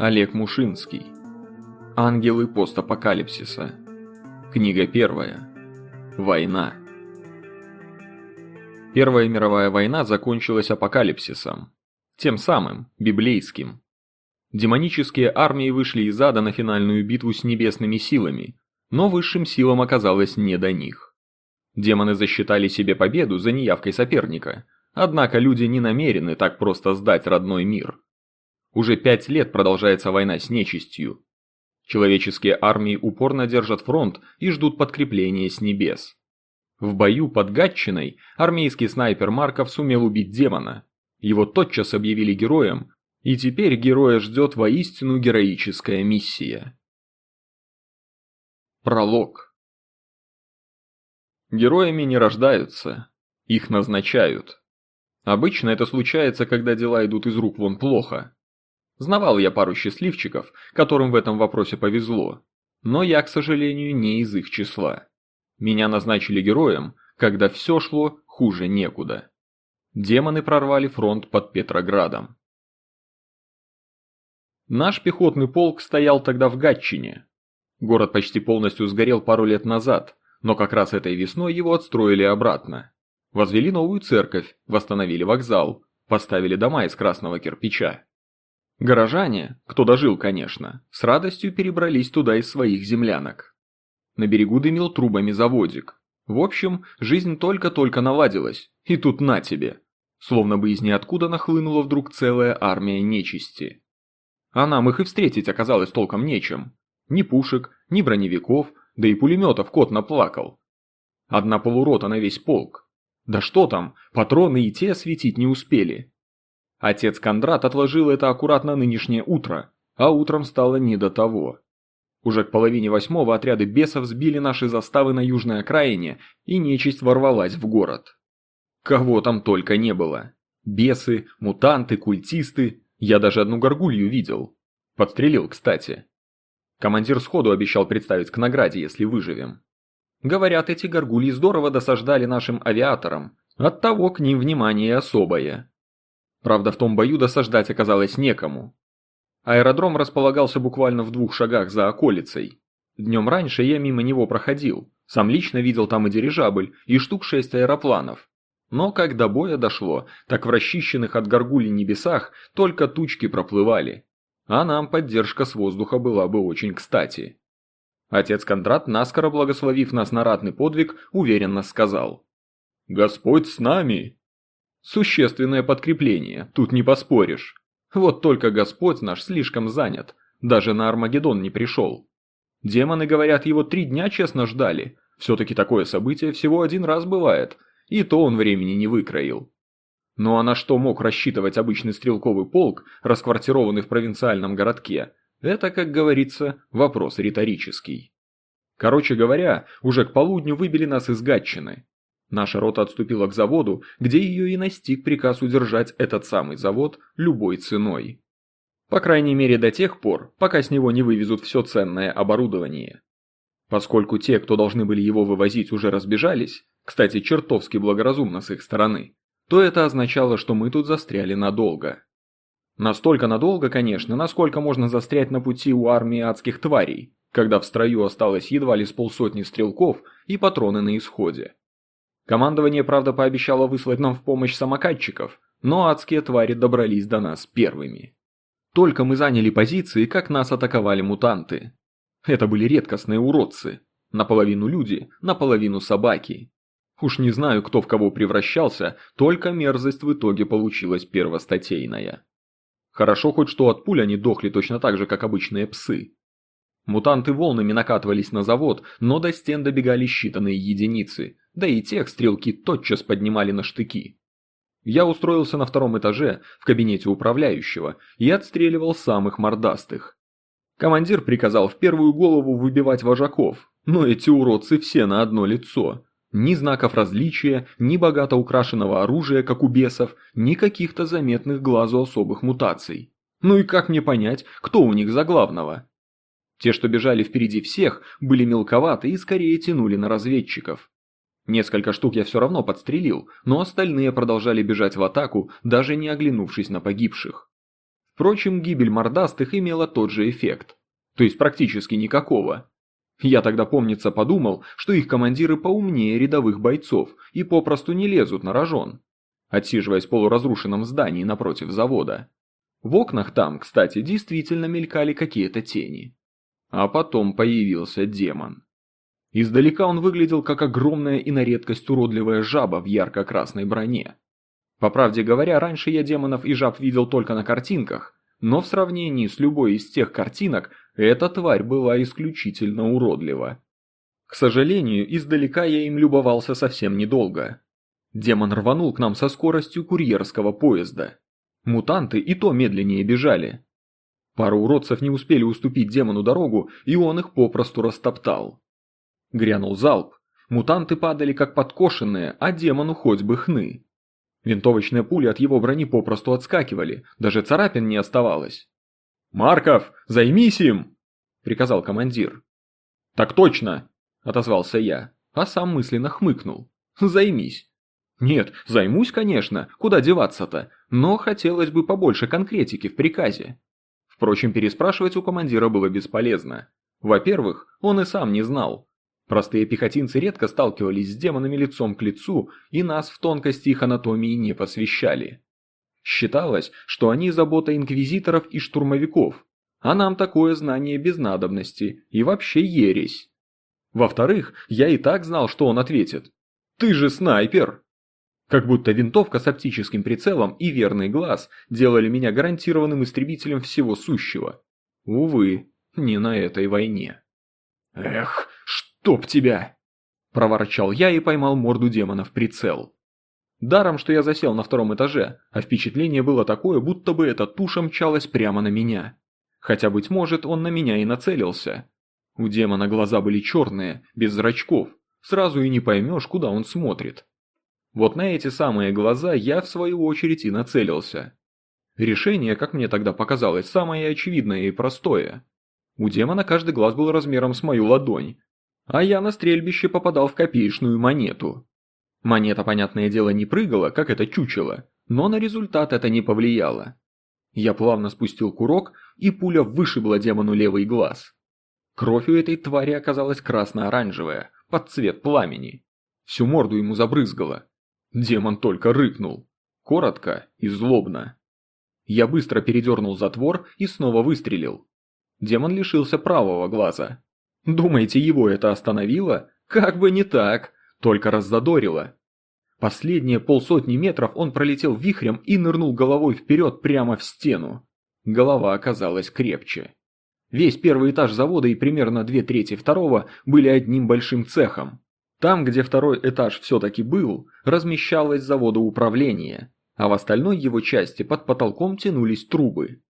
Олег Мушинский. Ангелы постапокалипсиса. Книга первая. Война. Первая мировая война закончилась апокалипсисом. Тем самым, библейским. Демонические армии вышли из ада на финальную битву с небесными силами, но высшим силам оказалось не до них. Демоны засчитали себе победу за неявкой соперника, однако люди не намерены так просто сдать родной мир. Уже пять лет продолжается война с нечистью. Человеческие армии упорно держат фронт и ждут подкрепления с небес. В бою под Гатчиной армейский снайпер Марков сумел убить демона. Его тотчас объявили героем, и теперь героя ждет воистину героическая миссия. Пролог Героями не рождаются, их назначают. Обычно это случается, когда дела идут из рук вон плохо. Знавал я пару счастливчиков, которым в этом вопросе повезло, но я, к сожалению, не из их числа. Меня назначили героем, когда все шло хуже некуда. Демоны прорвали фронт под Петроградом. Наш пехотный полк стоял тогда в Гатчине. Город почти полностью сгорел пару лет назад, но как раз этой весной его отстроили обратно. Возвели новую церковь, восстановили вокзал, поставили дома из красного кирпича. Горожане, кто дожил, конечно, с радостью перебрались туда из своих землянок. На берегу дымил трубами заводик. В общем, жизнь только-только наладилась, и тут на тебе. Словно бы из ниоткуда нахлынула вдруг целая армия нечисти. А нам их и встретить оказалось толком нечем. Ни пушек, ни броневиков, да и пулеметов кот наплакал. Одна полурота на весь полк. Да что там, патроны и те осветить не успели. Отец Кондрат отложил это аккуратно нынешнее утро, а утром стало не до того. Уже к половине восьмого отряды бесов сбили наши заставы на южной окраине, и нечисть ворвалась в город. Кого там только не было. Бесы, мутанты, культисты. Я даже одну горгулью видел. Подстрелил, кстати. Командир сходу обещал представить к награде, если выживем. Говорят, эти горгульи здорово досаждали нашим авиаторам. Оттого к ним внимание особое. Правда, в том бою досаждать оказалось некому. Аэродром располагался буквально в двух шагах за околицей. Днем раньше я мимо него проходил, сам лично видел там и дирижабль, и штук шесть аэропланов. Но как до боя дошло, так в расчищенных от горгулей небесах только тучки проплывали. А нам поддержка с воздуха была бы очень кстати. Отец Кондрат, наскоро благословив нас на ратный подвиг, уверенно сказал. «Господь с нами!» Существенное подкрепление, тут не поспоришь. Вот только Господь наш слишком занят, даже на Армагеддон не пришел. Демоны, говорят, его три дня честно ждали. Все-таки такое событие всего один раз бывает, и то он времени не выкроил. Ну а на что мог рассчитывать обычный стрелковый полк, расквартированный в провинциальном городке, это, как говорится, вопрос риторический. Короче говоря, уже к полудню выбили нас из Гатчины. Наша рота отступила к заводу, где ее и настиг приказ удержать этот самый завод любой ценой. По крайней мере до тех пор, пока с него не вывезут все ценное оборудование. Поскольку те, кто должны были его вывозить, уже разбежались, кстати, чертовски благоразумно с их стороны, то это означало, что мы тут застряли надолго. Настолько надолго, конечно, насколько можно застрять на пути у армии адских тварей, когда в строю осталось едва ли с полсотни стрелков и патроны на исходе. Командование, правда, пообещало выслать нам в помощь самокатчиков, но адские твари добрались до нас первыми. Только мы заняли позиции, как нас атаковали мутанты. Это были редкостные уродцы. Наполовину люди, наполовину собаки. Уж не знаю, кто в кого превращался, только мерзость в итоге получилась первостатейная. Хорошо хоть что от пуль они дохли точно так же, как обычные псы. Мутанты волнами накатывались на завод, но до стен добегали считанные единицы, да и тех стрелки тотчас поднимали на штыки. Я устроился на втором этаже, в кабинете управляющего, и отстреливал самых мордастых. Командир приказал в первую голову выбивать вожаков, но эти уродцы все на одно лицо. Ни знаков различия, ни богато украшенного оружия, как у бесов, ни каких-то заметных глазу особых мутаций. Ну и как мне понять, кто у них за главного? Те, что бежали впереди всех, были мелковаты и скорее тянули на разведчиков. Несколько штук я все равно подстрелил, но остальные продолжали бежать в атаку, даже не оглянувшись на погибших. Впрочем, гибель мордастых имела тот же эффект. То есть практически никакого. Я тогда, помнится, подумал, что их командиры поумнее рядовых бойцов и попросту не лезут на рожон, отсиживаясь в полуразрушенном здании напротив завода. В окнах там, кстати, действительно мелькали какие-то тени. А потом появился демон. Издалека он выглядел как огромная и на редкость уродливая жаба в ярко-красной броне. По правде говоря, раньше я демонов и жаб видел только на картинках, но в сравнении с любой из тех картинок, эта тварь была исключительно уродлива. К сожалению, издалека я им любовался совсем недолго. Демон рванул к нам со скоростью курьерского поезда. Мутанты и то медленнее бежали. Пара уродцев не успели уступить демону дорогу, и он их попросту растоптал. Грянул залп. Мутанты падали как подкошенные, а демону хоть бы хны. Винтовочные пули от его брони попросту отскакивали, даже царапин не оставалось. «Марков, займись им!» – приказал командир. «Так точно!» – отозвался я, а сам мысленно хмыкнул. «Займись!» «Нет, займусь, конечно, куда деваться-то, но хотелось бы побольше конкретики в приказе». Впрочем, переспрашивать у командира было бесполезно. Во-первых, он и сам не знал, Простые пехотинцы редко сталкивались с демонами лицом к лицу, и нас в тонкости их анатомии не посвящали. Считалось, что они забота инквизиторов и штурмовиков, а нам такое знание без надобности и вообще ересь. Во-вторых, я и так знал, что он ответит. «Ты же снайпер!» Как будто винтовка с оптическим прицелом и верный глаз делали меня гарантированным истребителем всего сущего. Увы, не на этой войне. Эх, «Чтоб тебя!» – проворчал я и поймал морду демона в прицел. Даром, что я засел на втором этаже, а впечатление было такое, будто бы эта туша мчалась прямо на меня. Хотя, быть может, он на меня и нацелился. У демона глаза были черные, без зрачков, сразу и не поймешь, куда он смотрит. Вот на эти самые глаза я, в свою очередь, и нацелился. Решение, как мне тогда показалось, самое очевидное и простое. У демона каждый глаз был размером с мою ладонь, а я на стрельбище попадал в копеечную монету. Монета, понятное дело, не прыгала, как это чучело, но на результат это не повлияло. Я плавно спустил курок, и пуля вышибла демону левый глаз. Кровь у этой твари оказалась красно-оранжевая, под цвет пламени. Всю морду ему забрызгало. Демон только рыкнул. Коротко и злобно. Я быстро передернул затвор и снова выстрелил. Демон лишился правого глаза, Думаете, его это остановило? Как бы не так, только раззадорило. Последние полсотни метров он пролетел вихрем и нырнул головой вперед прямо в стену. Голова оказалась крепче. Весь первый этаж завода и примерно две трети второго были одним большим цехом. Там, где второй этаж все-таки был, размещалось заводоуправление, а в остальной его части под потолком тянулись трубы.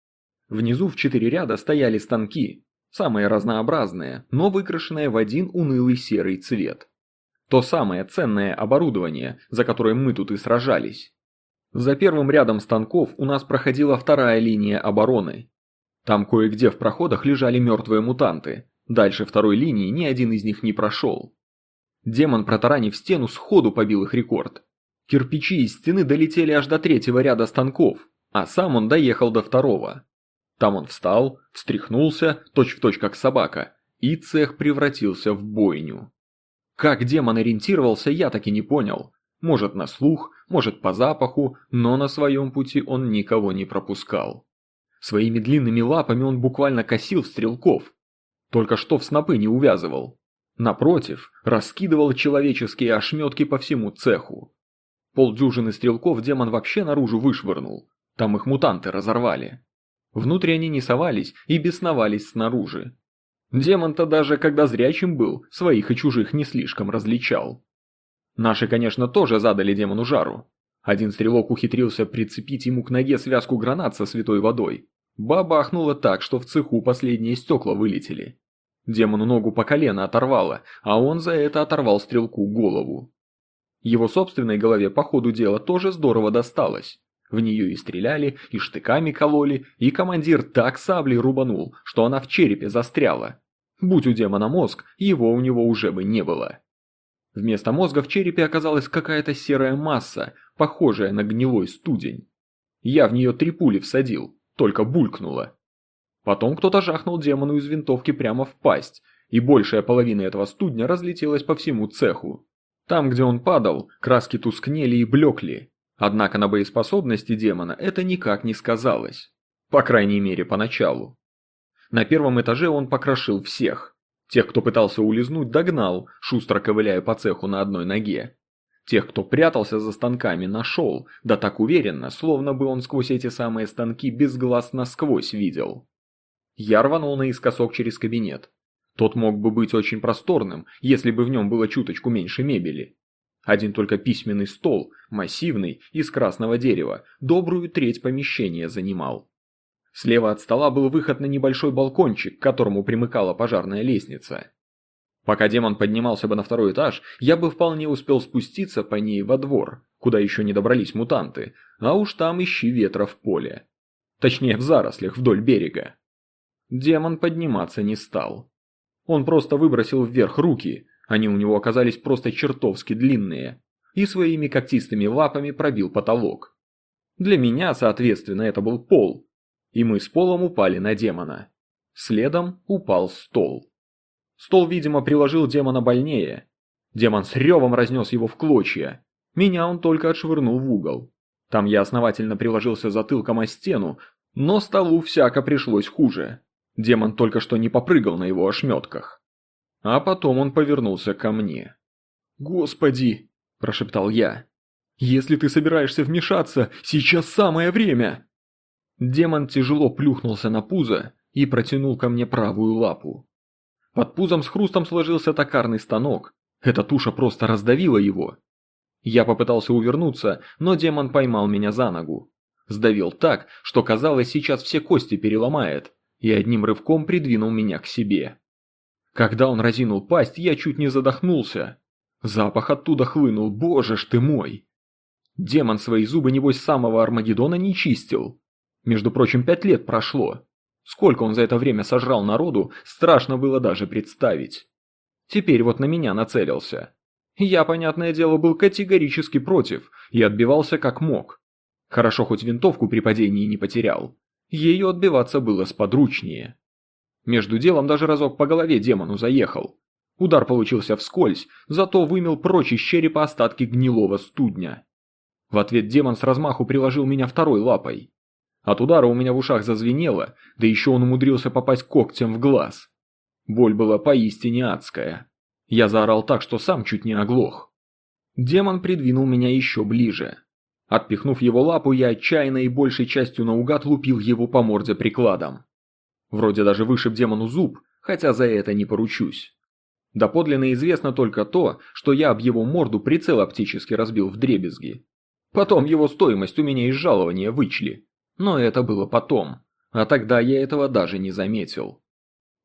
Внизу в четыре ряда стояли станки, Самые разнообразные, но выкрашенные в один унылый серый цвет. То самое ценное оборудование, за которое мы тут и сражались. За первым рядом станков у нас проходила вторая линия обороны. Там кое-где в проходах лежали мертвые мутанты, дальше второй линии ни один из них не прошел. Демон, протаранив стену, сходу побил их рекорд. Кирпичи из стены долетели аж до третьего ряда станков, а сам он доехал до второго. Там он встал, встряхнулся, точь-в-точь точь как собака, и цех превратился в бойню. Как демон ориентировался, я так и не понял. Может на слух, может по запаху, но на своем пути он никого не пропускал. Своими длинными лапами он буквально косил стрелков. Только что в снопы не увязывал. Напротив, раскидывал человеческие ошметки по всему цеху. Полдюжины стрелков демон вообще наружу вышвырнул. Там их мутанты разорвали. Внутрь они не совались и бесновались снаружи. Демон-то даже, когда зрячим был, своих и чужих не слишком различал. Наши, конечно, тоже задали демону жару. Один стрелок ухитрился прицепить ему к ноге связку гранат со святой водой. Бабахнуло так, что в цеху последние стекла вылетели. Демону ногу по колено оторвало, а он за это оторвал стрелку голову. Его собственной голове по ходу дела тоже здорово досталось. В нее и стреляли, и штыками кололи, и командир так саблей рубанул, что она в черепе застряла. Будь у демона мозг, его у него уже бы не было. Вместо мозга в черепе оказалась какая-то серая масса, похожая на гнилой студень. Я в нее три пули всадил, только булькнуло. Потом кто-то жахнул демону из винтовки прямо в пасть, и большая половина этого студня разлетелась по всему цеху. Там, где он падал, краски тускнели и блекли, однако на боеспособности демона это никак не сказалось. По крайней мере, поначалу. На первом этаже он покрошил всех. Тех, кто пытался улизнуть, догнал, шустро ковыляя по цеху на одной ноге. Тех, кто прятался за станками, нашел, да так уверенно, словно бы он сквозь эти самые станки без глаз насквозь видел. Я рванул наискосок через кабинет. Тот мог бы быть очень просторным, если бы в нем было чуточку меньше мебели. Один только письменный стол, массивный, из красного дерева, добрую треть помещения занимал. Слева от стола был выход на небольшой балкончик, к которому примыкала пожарная лестница. Пока демон поднимался бы на второй этаж, я бы вполне успел спуститься по ней во двор, куда еще не добрались мутанты, а уж там ищи ветра в поле. Точнее, в зарослях вдоль берега. Демон подниматься не стал. Он просто выбросил вверх руки, они у него оказались просто чертовски длинные, и своими когтистыми лапами пробил потолок. Для меня, соответственно, это был пол, и мы с полом упали на демона. Следом упал стол. Стол, видимо, приложил демона больнее. Демон с ревом разнес его в клочья. Меня он только отшвырнул в угол. Там я основательно приложился затылком о стену, но столу всяко пришлось хуже. Демон только что не попрыгал на его ошметках. А потом он повернулся ко мне. «Господи!» – прошептал я. «Если ты собираешься вмешаться, сейчас самое время!» Демон тяжело плюхнулся на пузо и протянул ко мне правую лапу. Под пузом с хрустом сложился токарный станок. Эта туша просто раздавила его. Я попытался увернуться, но демон поймал меня за ногу. Сдавил так, что казалось, сейчас все кости переломает, и одним рывком придвинул меня к себе. Когда он разинул пасть, я чуть не задохнулся. Запах оттуда хлынул, боже ж ты мой! Демон свои зубы, небось, самого Армагеддона не чистил. Между прочим, пять лет прошло. Сколько он за это время сожрал народу, страшно было даже представить. Теперь вот на меня нацелился. Я, понятное дело, был категорически против и отбивался как мог. Хорошо хоть винтовку при падении не потерял. Ее отбиваться было сподручнее. Между делом даже разок по голове демону заехал. Удар получился вскользь, зато вымел прочь из черепа остатки гнилого студня. В ответ демон с размаху приложил меня второй лапой. От удара у меня в ушах зазвенело, да еще он умудрился попасть когтем в глаз. Боль была поистине адская. Я заорал так, что сам чуть не оглох. Демон придвинул меня еще ближе. Отпихнув его лапу, я отчаянно и большей частью наугад лупил его по морде прикладом. Вроде даже вышиб демону зуб, хотя за это не поручусь. Доподлинно известно только то, что я об его морду прицел оптически разбил в дребезги. Потом его стоимость у меня из жалования вычли. Но это было потом, а тогда я этого даже не заметил.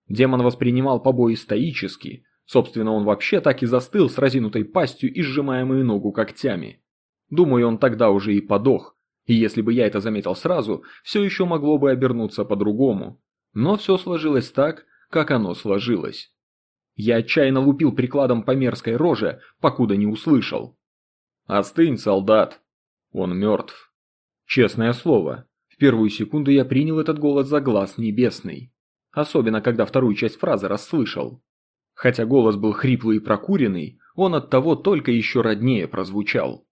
Демон воспринимал побои стоически, собственно он вообще так и застыл с разинутой пастью и сжимаемую ногу когтями. Думаю, он тогда уже и подох, и если бы я это заметил сразу, все еще могло бы обернуться по-другому. Но все сложилось так, как оно сложилось. Я отчаянно лупил прикладом по мерзкой роже, покуда не услышал. «Остынь, солдат! Он мертв!» Честное слово, в первую секунду я принял этот голос за глаз небесный. Особенно, когда вторую часть фразы расслышал. Хотя голос был хриплый и прокуренный, он от того только еще роднее прозвучал.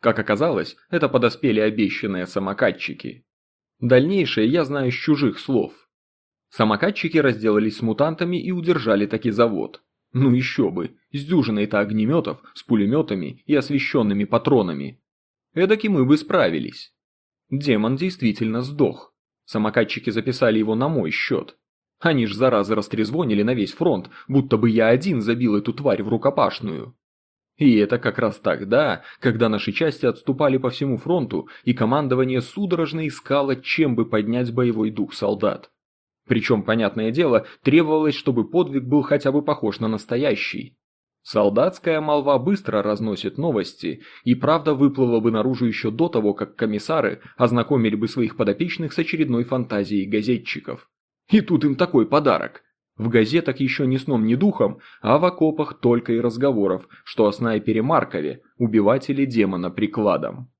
Как оказалось, это подоспели обещанные самокатчики. Дальнейшее я знаю с чужих слов. Самокатчики разделались с мутантами и удержали таки завод. Ну еще бы, с дюжиной-то огнеметов, с пулеметами и освещенными патронами. Эдаки мы бы справились. Демон действительно сдох. Самокатчики записали его на мой счет. Они ж заразы растрезвонили на весь фронт, будто бы я один забил эту тварь в рукопашную. И это как раз тогда, когда наши части отступали по всему фронту, и командование судорожно искало, чем бы поднять боевой дух солдат. Причем, понятное дело, требовалось, чтобы подвиг был хотя бы похож на настоящий. Солдатская молва быстро разносит новости, и правда выплыла бы наружу еще до того, как комиссары ознакомили бы своих подопечных с очередной фантазией газетчиков. И тут им такой подарок. В газетах еще ни сном, ни духом, а в окопах только и разговоров, что о снайпере Маркове, убивателе демона прикладом.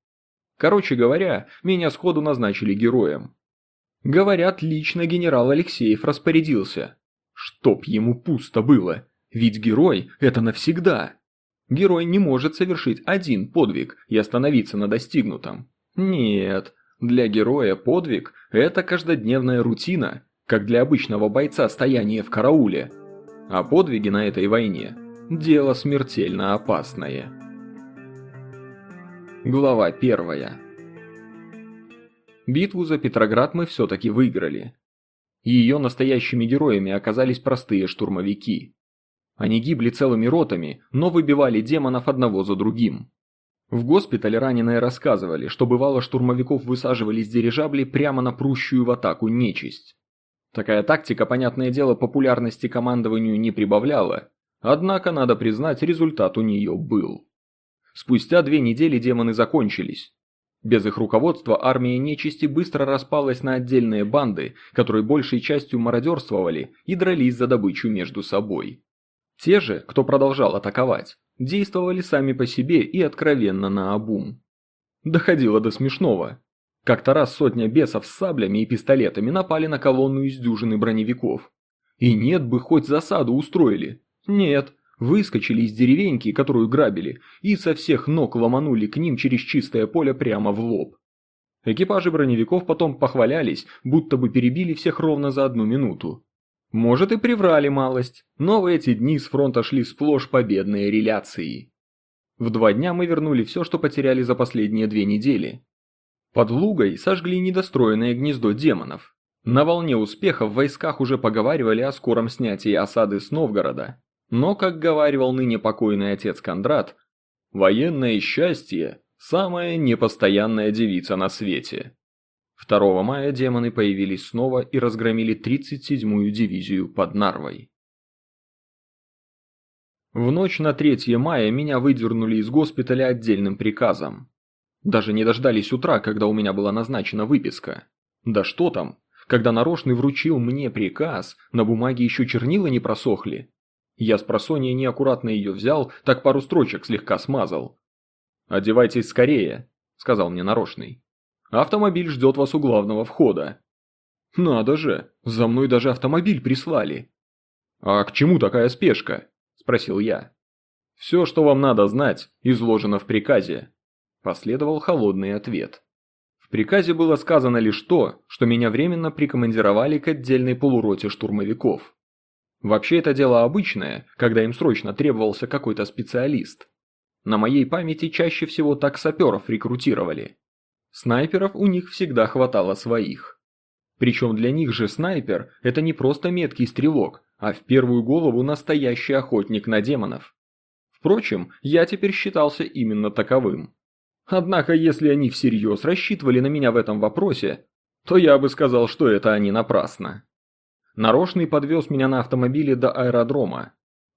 Короче говоря, меня сходу назначили героем. Говорят, лично генерал Алексеев распорядился. Чтоб ему пусто было, ведь герой – это навсегда. Герой не может совершить один подвиг и остановиться на достигнутом. Нет, для героя подвиг – это каждодневная рутина, как для обычного бойца стояние в карауле. А подвиги на этой войне – дело смертельно опасное. Глава первая. Битву за Петроград мы все-таки выиграли. Ее настоящими героями оказались простые штурмовики. Они гибли целыми ротами, но выбивали демонов одного за другим. В госпитале раненые рассказывали, что бывало штурмовиков высаживали с дирижаблей прямо на прущую в атаку нечисть. Такая тактика, понятное дело, популярности командованию не прибавляла, однако, надо признать, результат у нее был. Спустя две недели демоны закончились. Без их руководства армия нечисти быстро распалась на отдельные банды, которые большей частью мародерствовали и дрались за добычу между собой. Те же, кто продолжал атаковать, действовали сами по себе и откровенно наобум. Доходило до смешного. Как-то раз сотня бесов с саблями и пистолетами напали на колонну из дюжины броневиков. И нет бы хоть засаду устроили. Нет, выскочили из деревеньки, которую грабили, и со всех ног ломанули к ним через чистое поле прямо в лоб. Экипажи броневиков потом похвалялись, будто бы перебили всех ровно за одну минуту. Может и приврали малость, но в эти дни с фронта шли сплошь победные реляции. В два дня мы вернули все, что потеряли за последние две недели. Под Лугой сожгли недостроенное гнездо демонов. На волне успеха в войсках уже поговаривали о скором снятии осады с Новгорода. Но, как говаривал ныне покойный отец Кондрат, военное счастье – самая непостоянная девица на свете. 2 мая демоны появились снова и разгромили 37-ю дивизию под Нарвой. В ночь на 3 мая меня выдернули из госпиталя отдельным приказом. Даже не дождались утра, когда у меня была назначена выписка. Да что там, когда нарочный вручил мне приказ, на бумаге еще чернила не просохли. Я с просонья неаккуратно ее взял, так пару строчек слегка смазал. «Одевайтесь скорее», — сказал мне нарочный. Автомобиль ждет вас у главного входа. Надо же, за мной даже автомобиль прислали. А к чему такая спешка? Спросил я. Все, что вам надо знать, изложено в приказе. Последовал холодный ответ. В приказе было сказано лишь то, что меня временно прикомандировали к отдельной полуроте штурмовиков. Вообще это дело обычное, когда им срочно требовался какой-то специалист. На моей памяти чаще всего так саперов рекрутировали. Снайперов у них всегда хватало своих. Причем для них же снайпер – это не просто меткий стрелок, а в первую голову настоящий охотник на демонов. Впрочем, я теперь считался именно таковым. Однако, если они всерьез рассчитывали на меня в этом вопросе, то я бы сказал, что это они напрасно. Нарочный подвез меня на автомобиле до аэродрома.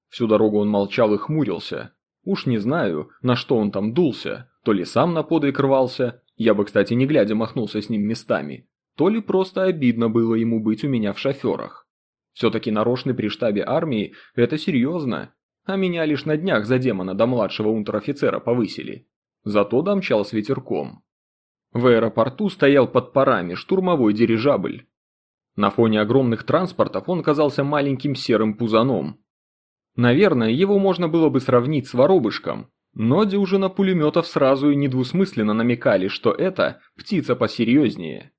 Всю дорогу он молчал и хмурился. Уж не знаю, на что он там дулся, то ли сам на подвиг рвался, я бы, кстати, не глядя махнулся с ним местами. То ли просто обидно было ему быть у меня в шоферах. Все-таки нарочный при штабе армии – это серьезно. А меня лишь на днях за демона до младшего унтер-офицера повысили. Зато домчал с ветерком. В аэропорту стоял под парами штурмовой дирижабль. На фоне огромных транспортов он казался маленьким серым пузаном. Наверное, его можно было бы сравнить с воробышком, но дюжина пулеметов сразу и недвусмысленно намекали, что это птица посерьезнее.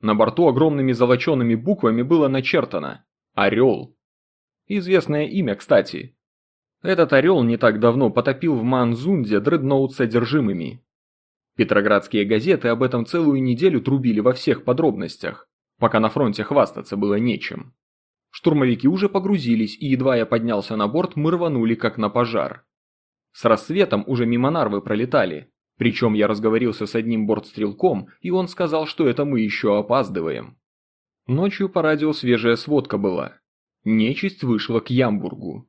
На борту огромными золочеными буквами было начертано «Орел». Известное имя, кстати. Этот орел не так давно потопил в Манзунде дредноут с содержимыми. Петроградские газеты об этом целую неделю трубили во всех подробностях, пока на фронте хвастаться было нечем. Штурмовики уже погрузились, и едва я поднялся на борт, мы рванули как на пожар. С рассветом уже мимо Нарвы пролетали. Причем я разговорился с одним бортстрелком, и он сказал, что это мы еще опаздываем. Ночью по радио свежая сводка была. Нечисть вышла к Ямбургу.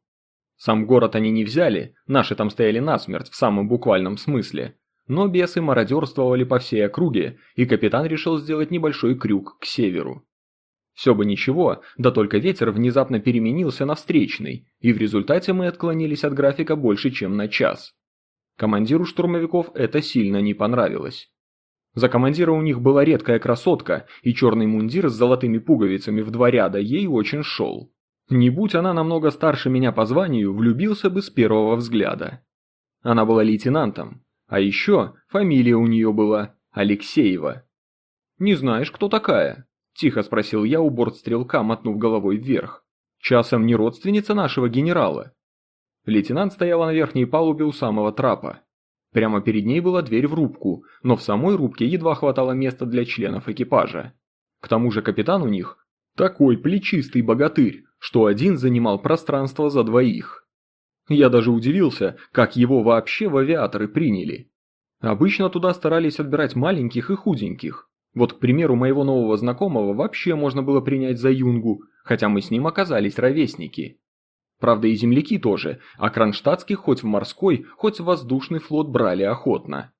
Сам город они не взяли, наши там стояли насмерть в самом буквальном смысле. Но бесы мародерствовали по всей округе, и капитан решил сделать небольшой крюк к северу. Все бы ничего, да только ветер внезапно переменился на встречный, и в результате мы отклонились от графика больше, чем на час. Командиру штурмовиков это сильно не понравилось. За командира у них была редкая красотка, и черный мундир с золотыми пуговицами в два ряда ей очень шел. Не будь она намного старше меня по званию, влюбился бы с первого взгляда. Она была лейтенантом, а еще фамилия у нее была Алексеева. «Не знаешь, кто такая?» – тихо спросил я у бортстрелка, мотнув головой вверх. «Часом не родственница нашего генерала?» Лейтенант стояла на верхней палубе у самого трапа. Прямо перед ней была дверь в рубку, но в самой рубке едва хватало места для членов экипажа. К тому же капитан у них такой плечистый богатырь, что один занимал пространство за двоих. Я даже удивился, как его вообще в авиаторы приняли. Обычно туда старались отбирать маленьких и худеньких. Вот, к примеру, моего нового знакомого вообще можно было принять за юнгу, хотя мы с ним оказались ровесники. Правда, и земляки тоже, а кронштадтских хоть в морской, хоть в воздушный флот брали охотно.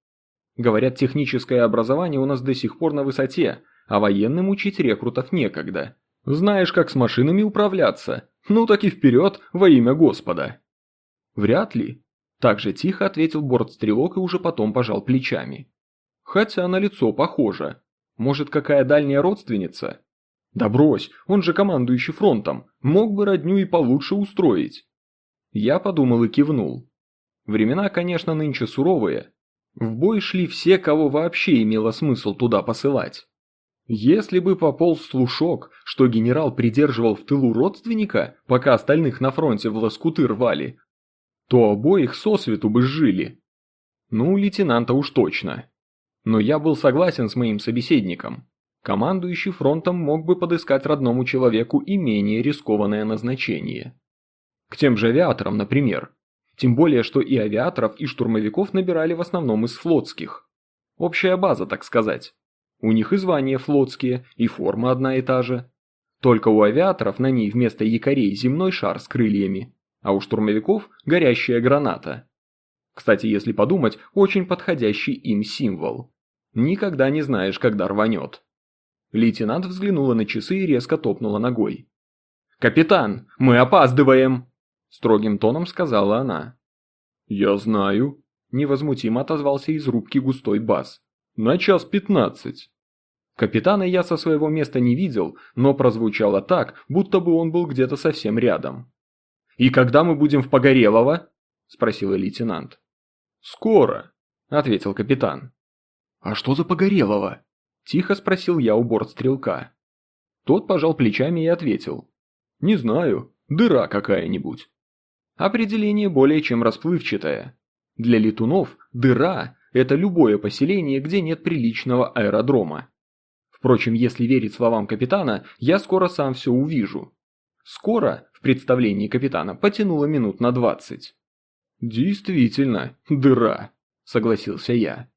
Говорят, техническое образование у нас до сих пор на высоте, а военным учить рекрутов некогда. Знаешь, как с машинами управляться? Ну так и вперед, во имя Господа. Вряд ли. Так же тихо ответил бортстрелок и уже потом пожал плечами. Хотя на лицо похоже. Может, какая дальняя родственница? Да брось, он же командующий фронтом, мог бы родню и получше устроить. Я подумал и кивнул. Времена, конечно, нынче суровые. В бой шли все, кого вообще имело смысл туда посылать. Если бы пополз слушок, что генерал придерживал в тылу родственника, пока остальных на фронте в лоскуты рвали, то обоих сосвету бы жили. Ну, лейтенанта уж точно. Но я был согласен с моим собеседником. Командующий фронтом мог бы подыскать родному человеку и менее рискованное назначение. К тем же авиаторам, например. Тем более, что и авиаторов, и штурмовиков набирали в основном из флотских. Общая база, так сказать. У них и звания флотские, и форма одна и та же. Только у авиаторов на ней вместо якорей земной шар с крыльями, а у штурмовиков горящая граната. Кстати, если подумать, очень подходящий им символ. Никогда не знаешь, когда рванет. Лейтенант взглянула на часы и резко топнула ногой. «Капитан, мы опаздываем!» Строгим тоном сказала она. «Я знаю», – невозмутимо отозвался из рубки густой бас. «На час пятнадцать». Капитана я со своего места не видел, но прозвучало так, будто бы он был где-то совсем рядом. «И когда мы будем в Погорелово?» – спросил лейтенант. «Скоро», – ответил капитан. «А что за Погорелово?» Тихо спросил я у бортстрелка. Тот пожал плечами и ответил. «Не знаю, дыра какая-нибудь». Определение более чем расплывчатое. Для летунов дыра – это любое поселение, где нет приличного аэродрома. Впрочем, если верить словам капитана, я скоро сам все увижу. Скоро, в представлении капитана, потянуло минут на двадцать. «Действительно, дыра», – согласился я.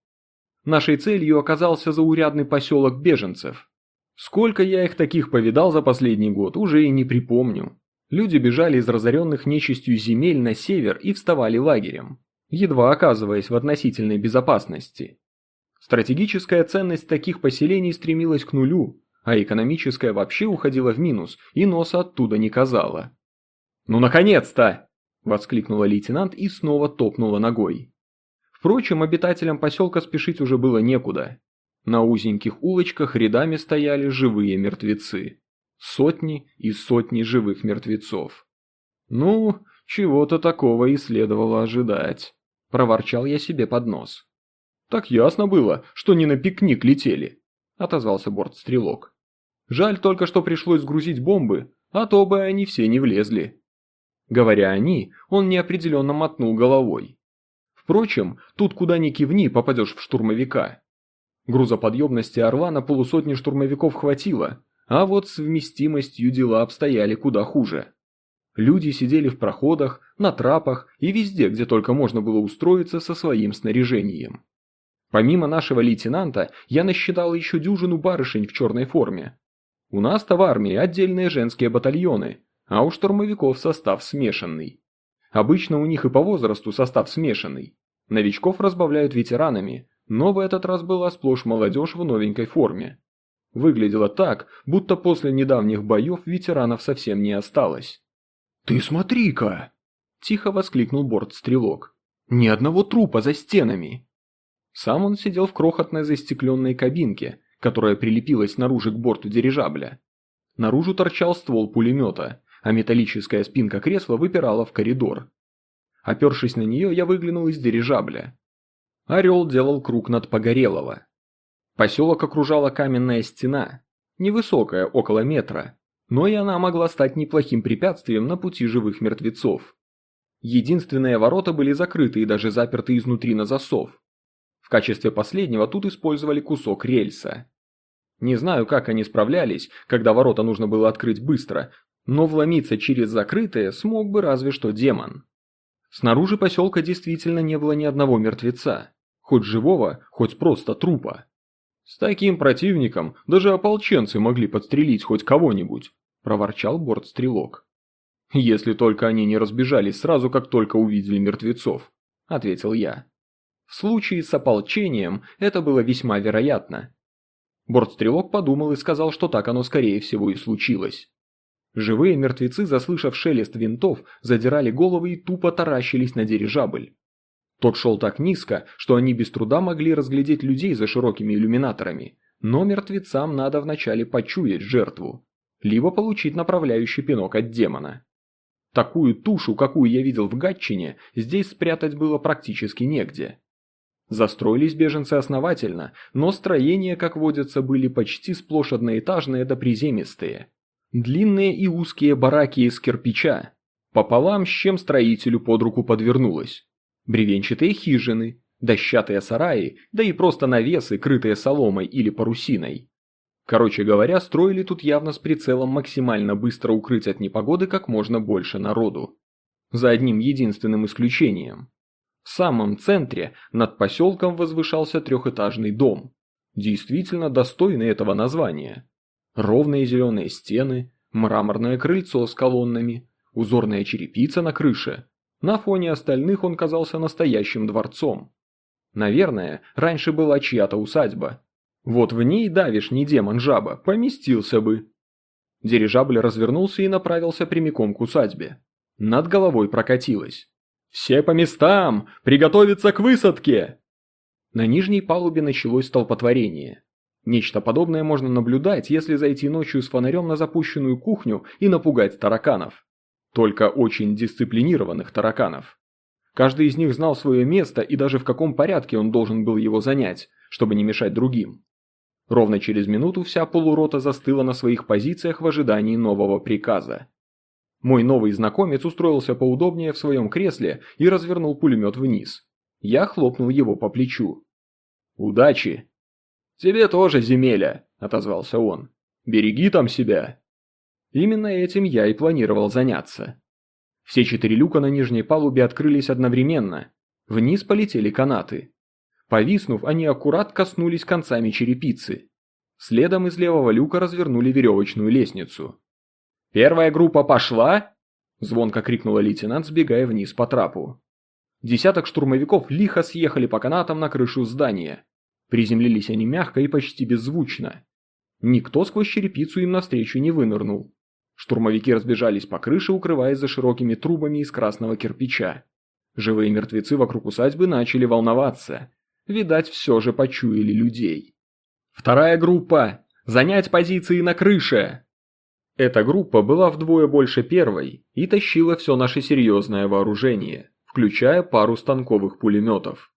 Нашей целью оказался заурядный поселок беженцев. Сколько я их таких повидал за последний год, уже и не припомню. Люди бежали из разоренных нечистью земель на север и вставали лагерем, едва оказываясь в относительной безопасности. Стратегическая ценность таких поселений стремилась к нулю, а экономическая вообще уходила в минус и носа оттуда не казала. «Ну, наконец-то!» – воскликнула лейтенант и снова топнула ногой. Впрочем, обитателям поселка спешить уже было некуда. На узеньких улочках рядами стояли живые мертвецы. Сотни и сотни живых мертвецов. «Ну, чего-то такого и следовало ожидать», – проворчал я себе под нос. «Так ясно было, что не на пикник летели», – отозвался бортстрелок. «Жаль только, что пришлось сгрузить бомбы, а то бы они все не влезли». Говоря «они», он неопределенно мотнул головой. Впрочем, тут куда ни кивни, попадешь в штурмовика. Грузоподъемности «Орла» на полусотни штурмовиков хватило, а вот с вместимостью дела обстояли куда хуже. Люди сидели в проходах, на трапах и везде, где только можно было устроиться со своим снаряжением. Помимо нашего лейтенанта, я насчитал еще дюжину барышень в черной форме. У нас-то в армии отдельные женские батальоны, а у штурмовиков состав смешанный. Обычно у них и по возрасту состав смешанный. Новичков разбавляют ветеранами, но в этот раз была сплошь молодежь в новенькой форме. Выглядело так, будто после недавних боев ветеранов совсем не осталось. «Ты смотри-ка!» – тихо воскликнул бортстрелок. «Ни одного трупа за стенами!» Сам он сидел в крохотной застекленной кабинке, которая прилепилась снаружи к борту дирижабля. Наружу торчал ствол пулемета, а металлическая спинка кресла выпирала в коридор. Опершись на нее, я выглянул из дирижабля. Орел делал круг над Погорелого. Поселок окружала каменная стена, невысокая, около метра, но и она могла стать неплохим препятствием на пути живых мертвецов. Единственные ворота были закрыты и даже заперты изнутри на засов. В качестве последнего тут использовали кусок рельса. Не знаю, как они справлялись, когда ворота нужно было открыть быстро, но вломиться через закрытые смог бы разве что демон. Снаружи поселка действительно не было ни одного мертвеца, хоть живого, хоть просто трупа. С таким противником даже ополченцы могли подстрелить хоть кого-нибудь, проворчал бортстрелок. «Если только они не разбежались сразу, как только увидели мертвецов», – ответил я. В случае с ополчением это было весьма вероятно. Бортстрелок подумал и сказал, что так оно скорее всего и случилось. Живые мертвецы, заслышав шелест винтов, задирали головы и тупо таращились на дирижабль. Тот шел так низко, что они без труда могли разглядеть людей за широкими иллюминаторами, но мертвецам надо вначале почуять жертву, либо получить направляющий пинок от демона. Такую тушу, какую я видел в Гатчине, здесь спрятать было практически негде. Застроились беженцы основательно, но строения, как водится, были почти сплошь одноэтажные да приземистые. Длинные и узкие бараки из кирпича, пополам с чем строителю под руку подвернулось. Бревенчатые хижины, дощатые сараи, да и просто навесы, крытые соломой или парусиной. Короче говоря, строили тут явно с прицелом максимально быстро укрыть от непогоды как можно больше народу. За одним единственным исключением. В самом центре над поселком возвышался трехэтажный дом. Действительно достойный этого названия. Ровные зеленые стены, мраморное крыльцо с колоннами, узорная черепица на крыше. На фоне остальных он казался настоящим дворцом. Наверное, раньше была чья-то усадьба, вот в ней давишний демон-жаба поместился бы. Дирижабль развернулся и направился прямиком к усадьбе. Над головой прокатилось. «Все по местам! Приготовиться к высадке!» На нижней палубе началось столпотворение. Нечто подобное можно наблюдать, если зайти ночью с фонарем на запущенную кухню и напугать тараканов. Только очень дисциплинированных тараканов. Каждый из них знал свое место и даже в каком порядке он должен был его занять, чтобы не мешать другим. Ровно через минуту вся полурота застыла на своих позициях в ожидании нового приказа. Мой новый знакомец устроился поудобнее в своем кресле и развернул пулемет вниз. Я хлопнул его по плечу. «Удачи!» «Тебе тоже, земеля!» – отозвался он. «Береги там себя!» Именно этим я и планировал заняться. Все четыре люка на нижней палубе открылись одновременно. Вниз полетели канаты. Повиснув, они аккурат коснулись концами черепицы. Следом из левого люка развернули веревочную лестницу. «Первая группа пошла!» – звонко крикнула лейтенант, сбегая вниз по трапу. Десяток штурмовиков лихо съехали по канатам на крышу здания. Приземлились они мягко и почти беззвучно. Никто сквозь черепицу им навстречу не вынырнул. Штурмовики разбежались по крыше, укрываясь за широкими трубами из красного кирпича. Живые мертвецы вокруг усадьбы начали волноваться. Видать, все же почуяли людей. Вторая группа. Занять позиции на крыше. Эта группа была вдвое больше первой и тащила все наше серьезное вооружение, включая пару станковых пулеметов.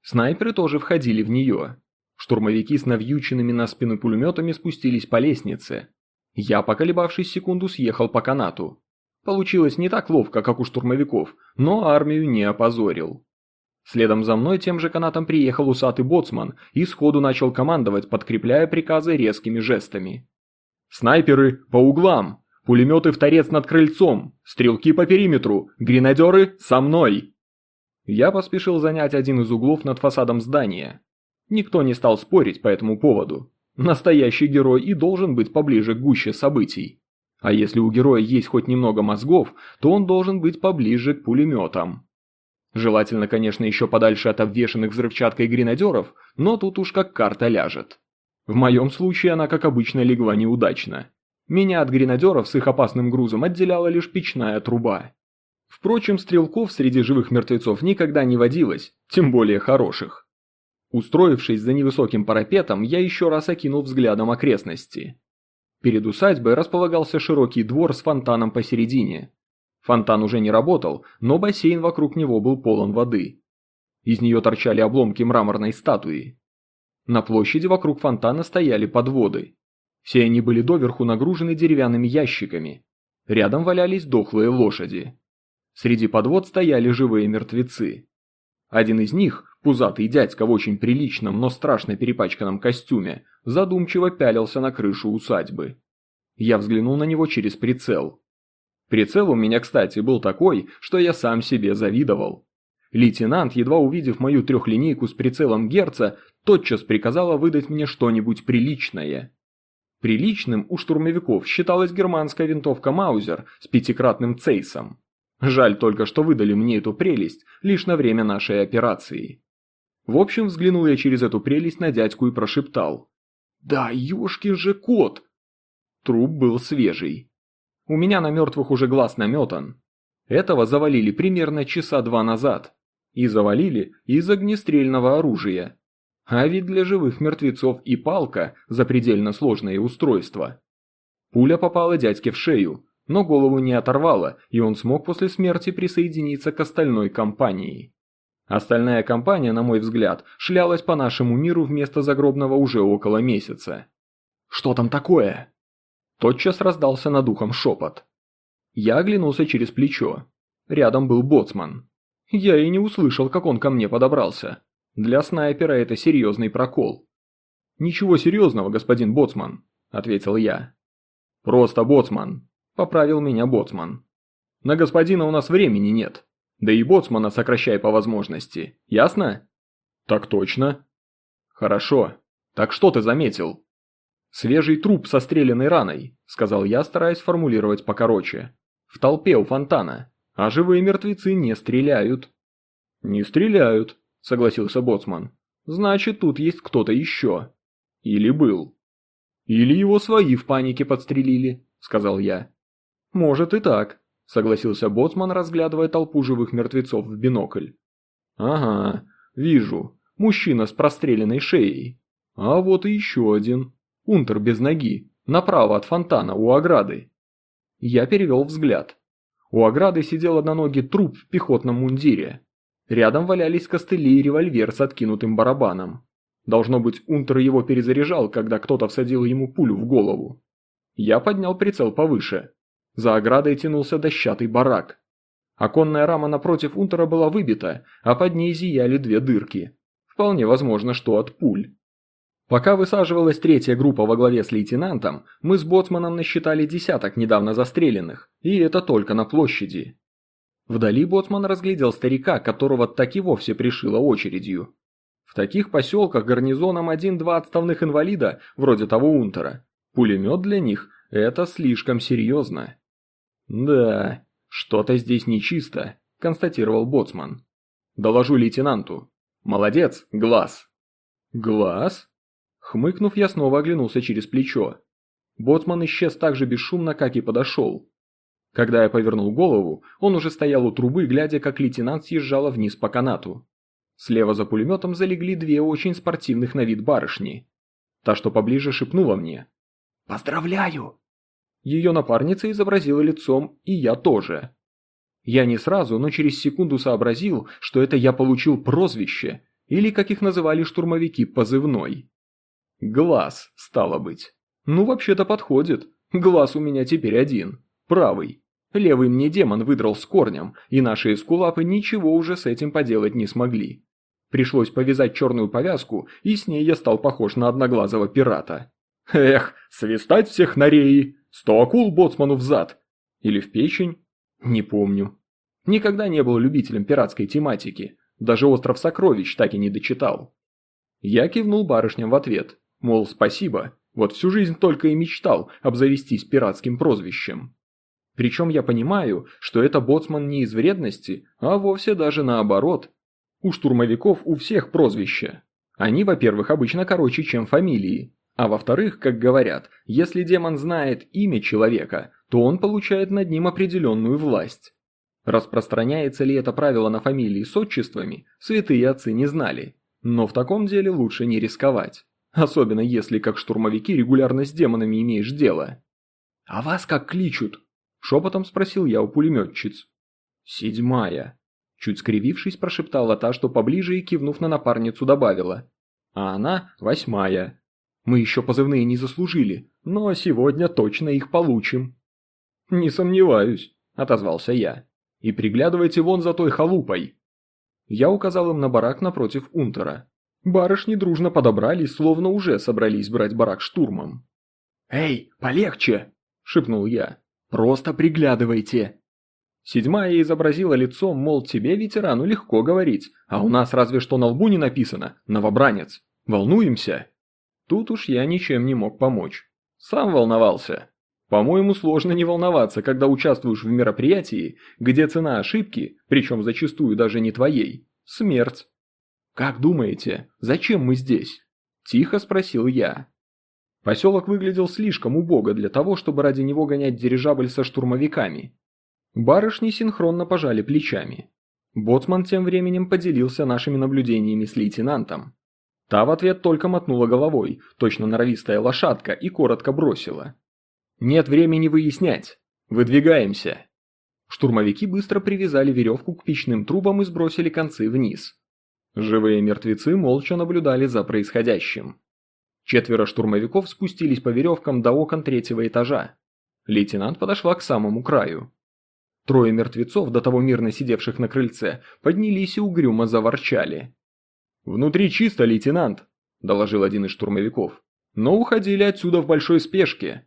Снайперы тоже входили в нее. Штурмовики с навьюченными на спину пулеметами спустились по лестнице. Я, поколебавшись секунду, съехал по канату. Получилось не так ловко, как у штурмовиков, но армию не опозорил. Следом за мной тем же канатом приехал усатый боцман и сходу начал командовать, подкрепляя приказы резкими жестами. «Снайперы по углам! Пулеметы в торец над крыльцом! Стрелки по периметру! Гренадеры со мной!» Я поспешил занять один из углов над фасадом здания. Никто не стал спорить по этому поводу. Настоящий герой и должен быть поближе к гуще событий. А если у героя есть хоть немного мозгов, то он должен быть поближе к пулеметам. Желательно, конечно, еще подальше от обвешанных взрывчаткой гренадеров, но тут уж как карта ляжет. В моем случае она, как обычно, легла неудачно. Меня от гренадеров с их опасным грузом отделяла лишь печная труба. Впрочем, стрелков среди живых мертвецов никогда не водилось, тем более хороших. Устроившись за невысоким парапетом, я еще раз окинул взглядом окрестности. Перед усадьбой располагался широкий двор с фонтаном посередине. Фонтан уже не работал, но бассейн вокруг него был полон воды. Из нее торчали обломки мраморной статуи. На площади вокруг фонтана стояли подводы. Все они были доверху нагружены деревянными ящиками. Рядом валялись дохлые лошади. Среди подвод стояли живые мертвецы. Один из них, пузатый дядька в очень приличном, но страшно перепачканном костюме, задумчиво пялился на крышу усадьбы. Я взглянул на него через прицел. Прицел у меня, кстати, был такой, что я сам себе завидовал. Лейтенант, едва увидев мою трехлинейку с прицелом Герца, тотчас приказала выдать мне что-нибудь приличное. Приличным у штурмовиков считалась германская винтовка Маузер с пятикратным цейсом. Жаль только, что выдали мне эту прелесть лишь на время нашей операции. В общем, взглянул я через эту прелесть на дядьку и прошептал. «Да, ёшкин же кот!» Труп был свежий. У меня на мертвых уже глаз наметан. Этого завалили примерно часа два назад. И завалили из огнестрельного оружия. А ведь для живых мертвецов и палка – запредельно сложное устройство. Пуля попала дядьке в шею, но голову не оторвала, и он смог после смерти присоединиться к остальной компании. Остальная компания, на мой взгляд, шлялась по нашему миру вместо загробного уже около месяца. «Что там такое?» Тотчас раздался над ухом шепот. Я оглянулся через плечо. Рядом был боцман. Я и не услышал, как он ко мне подобрался. Для снайпера это серьезный прокол. «Ничего серьезного, господин боцман», – ответил я. «Просто боцман», – поправил меня боцман. «На господина у нас времени нет. Да и боцмана сокращай по возможности. Ясно?» «Так точно». «Хорошо. Так что ты заметил?» «Свежий труп со стреляной раной», – сказал я, стараясь формулировать покороче. «В толпе у фонтана. А живые мертвецы не стреляют». «Не стреляют», – согласился Боцман. «Значит, тут есть кто-то еще. Или был». «Или его свои в панике подстрелили», – сказал я. «Может и так», – согласился Боцман, разглядывая толпу живых мертвецов в бинокль. «Ага, вижу. Мужчина с простреленной шеей. А вот и еще один. Унтер без ноги, направо от фонтана, у ограды. Я перевел взгляд. У ограды сидел одноногий труп в пехотном мундире. Рядом валялись костыли и револьвер с откинутым барабаном. Должно быть, Унтер его перезаряжал, когда кто-то всадил ему пулю в голову. Я поднял прицел повыше. За оградой тянулся дощатый барак. Оконная рама напротив Унтера была выбита, а под ней зияли две дырки. Вполне возможно, что от пуль. Пока высаживалась третья группа во главе с лейтенантом, мы с боцманом насчитали десяток недавно застреленных, и это только на площади. Вдали боцман разглядел старика, которого так и вовсе пришило очередью. В таких поселках гарнизоном один-два отставных инвалида, вроде того Унтера. Пулемет для них – это слишком серьезно. «Да, что-то здесь нечисто», – констатировал боцман. «Доложу лейтенанту. Молодец, глаз». «Глаз?» Хмыкнув, я снова оглянулся через плечо. Боцман исчез так же бесшумно, как и подошел. Когда я повернул голову, он уже стоял у трубы, глядя, как лейтенант съезжала вниз по канату. Слева за пулеметом залегли две очень спортивных на вид барышни. Та, что поближе, шепнула мне. «Поздравляю!» Ее напарница изобразила лицом, и я тоже. Я не сразу, но через секунду сообразил, что это я получил прозвище, или, как их называли штурмовики, позывной. Глаз, стало быть. Ну, вообще-то подходит. Глаз у меня теперь один. Правый. Левый мне демон выдрал с корнем, и наши эскулапы ничего уже с этим поделать не смогли. Пришлось повязать черную повязку, и с ней я стал похож на одноглазого пирата. Эх, свистать всех на реи! Сто акул боцману в зад! Или в печень? Не помню. Никогда не был любителем пиратской тематики. Даже «Остров сокровищ» так и не дочитал. Я кивнул барышням в ответ. Мол, спасибо, вот всю жизнь только и мечтал обзавестись пиратским прозвищем. Причем я понимаю, что это боцман не из вредности, а вовсе даже наоборот. У штурмовиков у всех прозвища. Они, во-первых, обычно короче, чем фамилии. А во-вторых, как говорят, если демон знает имя человека, то он получает над ним определенную власть. Распространяется ли это правило на фамилии с отчествами, святые отцы не знали. Но в таком деле лучше не рисковать. Особенно если, как штурмовики, регулярно с демонами имеешь дело. «А вас как кличут?» – шепотом спросил я у пулеметчиц. «Седьмая», – чуть скривившись, прошептала та, что поближе и, кивнув на напарницу, добавила. «А она восьмая. Мы еще позывные не заслужили, но сегодня точно их получим». «Не сомневаюсь», – отозвался я. «И приглядывайте вон за той халупой». Я указал им на барак напротив Унтера. Барышни дружно подобрались, словно уже собрались брать барак штурмом. «Эй, полегче!» – шепнул я. «Просто приглядывайте!» Седьмая изобразила лицо, мол, тебе, ветерану, легко говорить, а у нас разве что на лбу не написано «Новобранец». Волнуемся? Тут уж я ничем не мог помочь. Сам волновался. По-моему, сложно не волноваться, когда участвуешь в мероприятии, где цена ошибки, причем зачастую даже не твоей, смерть. «Как думаете, зачем мы здесь?» – тихо спросил я. Поселок выглядел слишком убого для того, чтобы ради него гонять дирижабль со штурмовиками. Барышни синхронно пожали плечами. Боцман тем временем поделился нашими наблюдениями с лейтенантом. Та в ответ только мотнула головой, точно норовистая лошадка, и коротко бросила. «Нет времени выяснять. Выдвигаемся». Штурмовики быстро привязали веревку к печным трубам и сбросили концы вниз. Живые мертвецы молча наблюдали за происходящим. Четверо штурмовиков спустились по веревкам до окон третьего этажа. Лейтенант подошла к самому краю. Трое мертвецов, до того мирно сидевших на крыльце, поднялись и угрюмо заворчали. «Внутри чисто, лейтенант», – доложил один из штурмовиков. «Но уходили отсюда в большой спешке».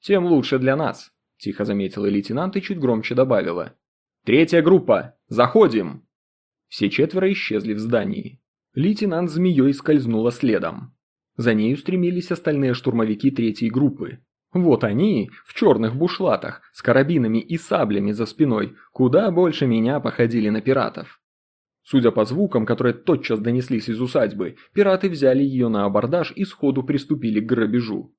«Тем лучше для нас», – тихо заметила лейтенант и чуть громче добавила. «Третья группа! Заходим!» Все четверо исчезли в здании. Лейтенант змеей скользнула следом. За ней устремились остальные штурмовики третьей группы. Вот они, в черных бушлатах, с карабинами и саблями за спиной, куда больше меня походили на пиратов. Судя по звукам, которые тотчас донеслись из усадьбы, пираты взяли ее на абордаж и сходу приступили к грабежу.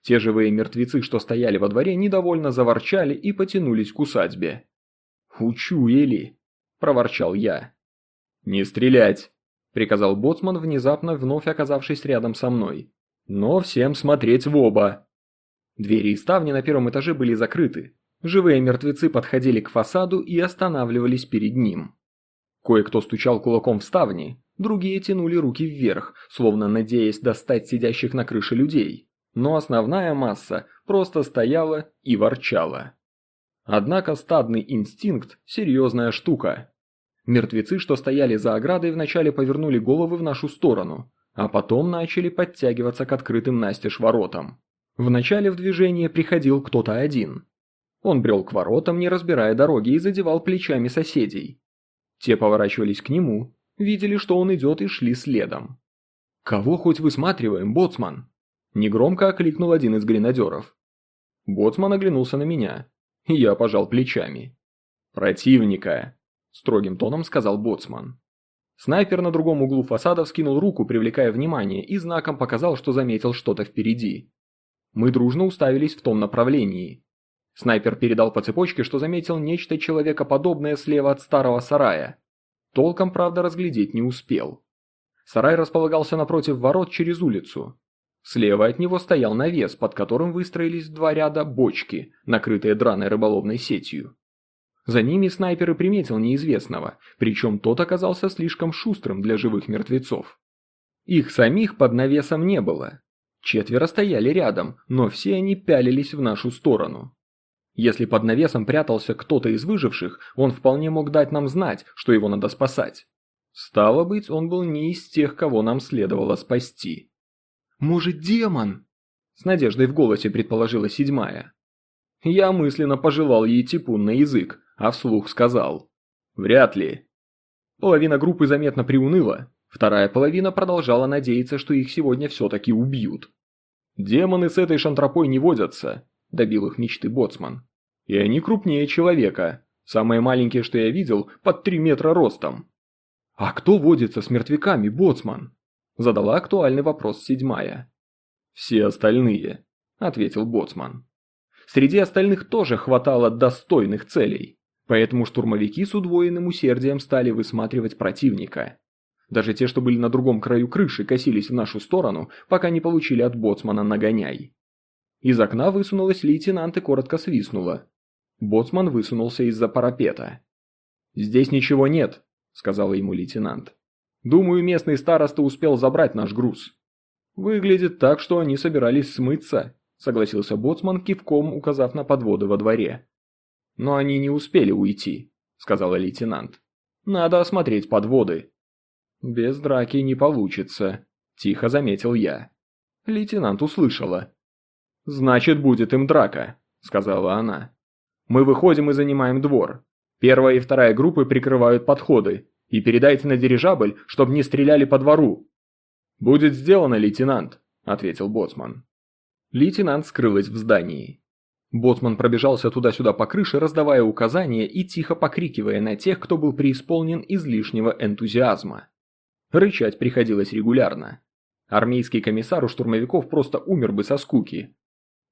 Те живые мертвецы, что стояли во дворе, недовольно заворчали и потянулись к усадьбе. «Учуяли!» – проворчал я. «Не стрелять!» – приказал боцман, внезапно вновь оказавшись рядом со мной. «Но всем смотреть в оба!» Двери и ставни на первом этаже были закрыты. Живые мертвецы подходили к фасаду и останавливались перед ним. Кое-кто стучал кулаком в ставни, другие тянули руки вверх, словно надеясь достать сидящих на крыше людей. Но основная масса просто стояла и ворчала. Однако стадный инстинкт – серьезная штука. Мертвецы, что стояли за оградой, вначале повернули головы в нашу сторону, а потом начали подтягиваться к открытым настежь воротам. Вначале в движение приходил кто-то один. Он брел к воротам, не разбирая дороги, и задевал плечами соседей. Те поворачивались к нему, видели, что он идет, и шли следом. «Кого хоть высматриваем, боцман?» Негромко окликнул один из гренадеров. Боцман оглянулся на меня, я пожал плечами. «Противника!» Строгим тоном сказал боцман. Снайпер на другом углу фасада вскинул руку, привлекая внимание, и знаком показал, что заметил что-то впереди. Мы дружно уставились в том направлении. Снайпер передал по цепочке, что заметил нечто человекоподобное слева от старого сарая. Толком, правда, разглядеть не успел. Сарай располагался напротив ворот через улицу. Слева от него стоял навес, под которым выстроились два ряда бочки, накрытые драной рыболовной сетью. За ними снайпер и приметил неизвестного, причем тот оказался слишком шустрым для живых мертвецов. Их самих под навесом не было. Четверо стояли рядом, но все они пялились в нашу сторону. Если под навесом прятался кто-то из выживших, он вполне мог дать нам знать, что его надо спасать. Стало быть, он был не из тех, кого нам следовало спасти. «Может, демон?» С надеждой в голосе предположила седьмая. Я мысленно пожелал ей типун на язык, а вслух сказал «Вряд ли». Половина группы заметно приуныла, вторая половина продолжала надеяться, что их сегодня все-таки убьют. «Демоны с этой шантропой не водятся», – добил их мечты Боцман. «И они крупнее человека. Самые маленькие, что я видел, под три метра ростом». «А кто водится с мертвяками, Боцман?» – задала актуальный вопрос седьмая. «Все остальные», – ответил Боцман. Среди остальных тоже хватало достойных целей. Поэтому штурмовики с удвоенным усердием стали высматривать противника. Даже те, что были на другом краю крыши, косились в нашу сторону, пока не получили от боцмана нагоняй. Из окна высунулась лейтенант и коротко свистнула. Боцман высунулся из-за парапета. «Здесь ничего нет», — сказал ему лейтенант. «Думаю, местный староста успел забрать наш груз». «Выглядит так, что они собирались смыться», — согласился боцман, кивком указав на подводы во дворе. «Но они не успели уйти», — сказал лейтенант. «Надо осмотреть подводы». «Без драки не получится», – тихо заметил я. Лейтенант услышала. «Значит, будет им драка», – сказала она. «Мы выходим и занимаем двор. Первая и вторая группы прикрывают подходы. И передайте на дирижабль, чтобы не стреляли по двору». «Будет сделано, лейтенант», – ответил боцман. Лейтенант скрылась в здании. Боцман пробежался туда-сюда по крыше, раздавая указания и тихо покрикивая на тех, кто был преисполнен излишнего энтузиазма. Рычать приходилось регулярно. Армейский комиссар у штурмовиков просто умер бы со скуки.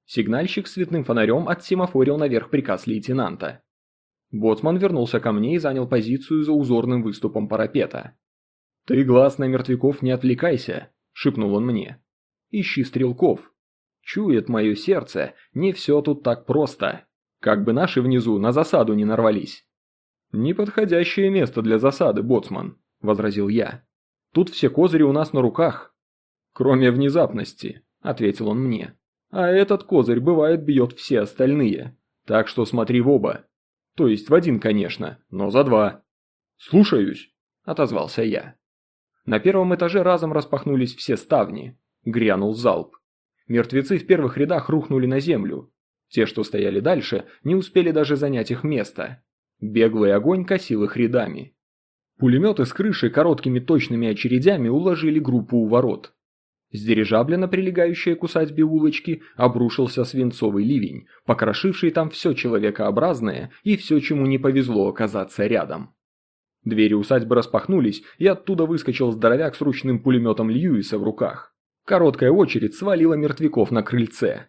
Сигнальщик с цветным фонарем отсемафорил наверх приказ лейтенанта. Боцман вернулся ко мне и занял позицию за узорным выступом парапета. «Ты глаз на мертвяков не отвлекайся», – шепнул он мне. «Ищи стрелков. Чует мое сердце, не все тут так просто. Как бы наши внизу на засаду не нарвались». «Неподходящее место для засады, боцман», – возразил я. Тут все козыри у нас на руках. Кроме внезапности, ответил он мне. А этот козырь бывает бьет все остальные. Так что смотри в оба. То есть в один, конечно, но за два. Слушаюсь, отозвался я. На первом этаже разом распахнулись все ставни. Грянул залп. Мертвецы в первых рядах рухнули на землю. Те, что стояли дальше, не успели даже занять их место. Беглый огонь косил их рядами. Пулеметы с крыши короткими точными очередями уложили группу у ворот. С дирижабля на прилегающие к усадьбе улочки обрушился свинцовый ливень, покрошивший там все человекообразное и все, чему не повезло оказаться рядом. Двери усадьбы распахнулись, и оттуда выскочил здоровяк с ручным пулеметом Льюиса в руках. Короткая очередь свалила мертвяков на крыльце.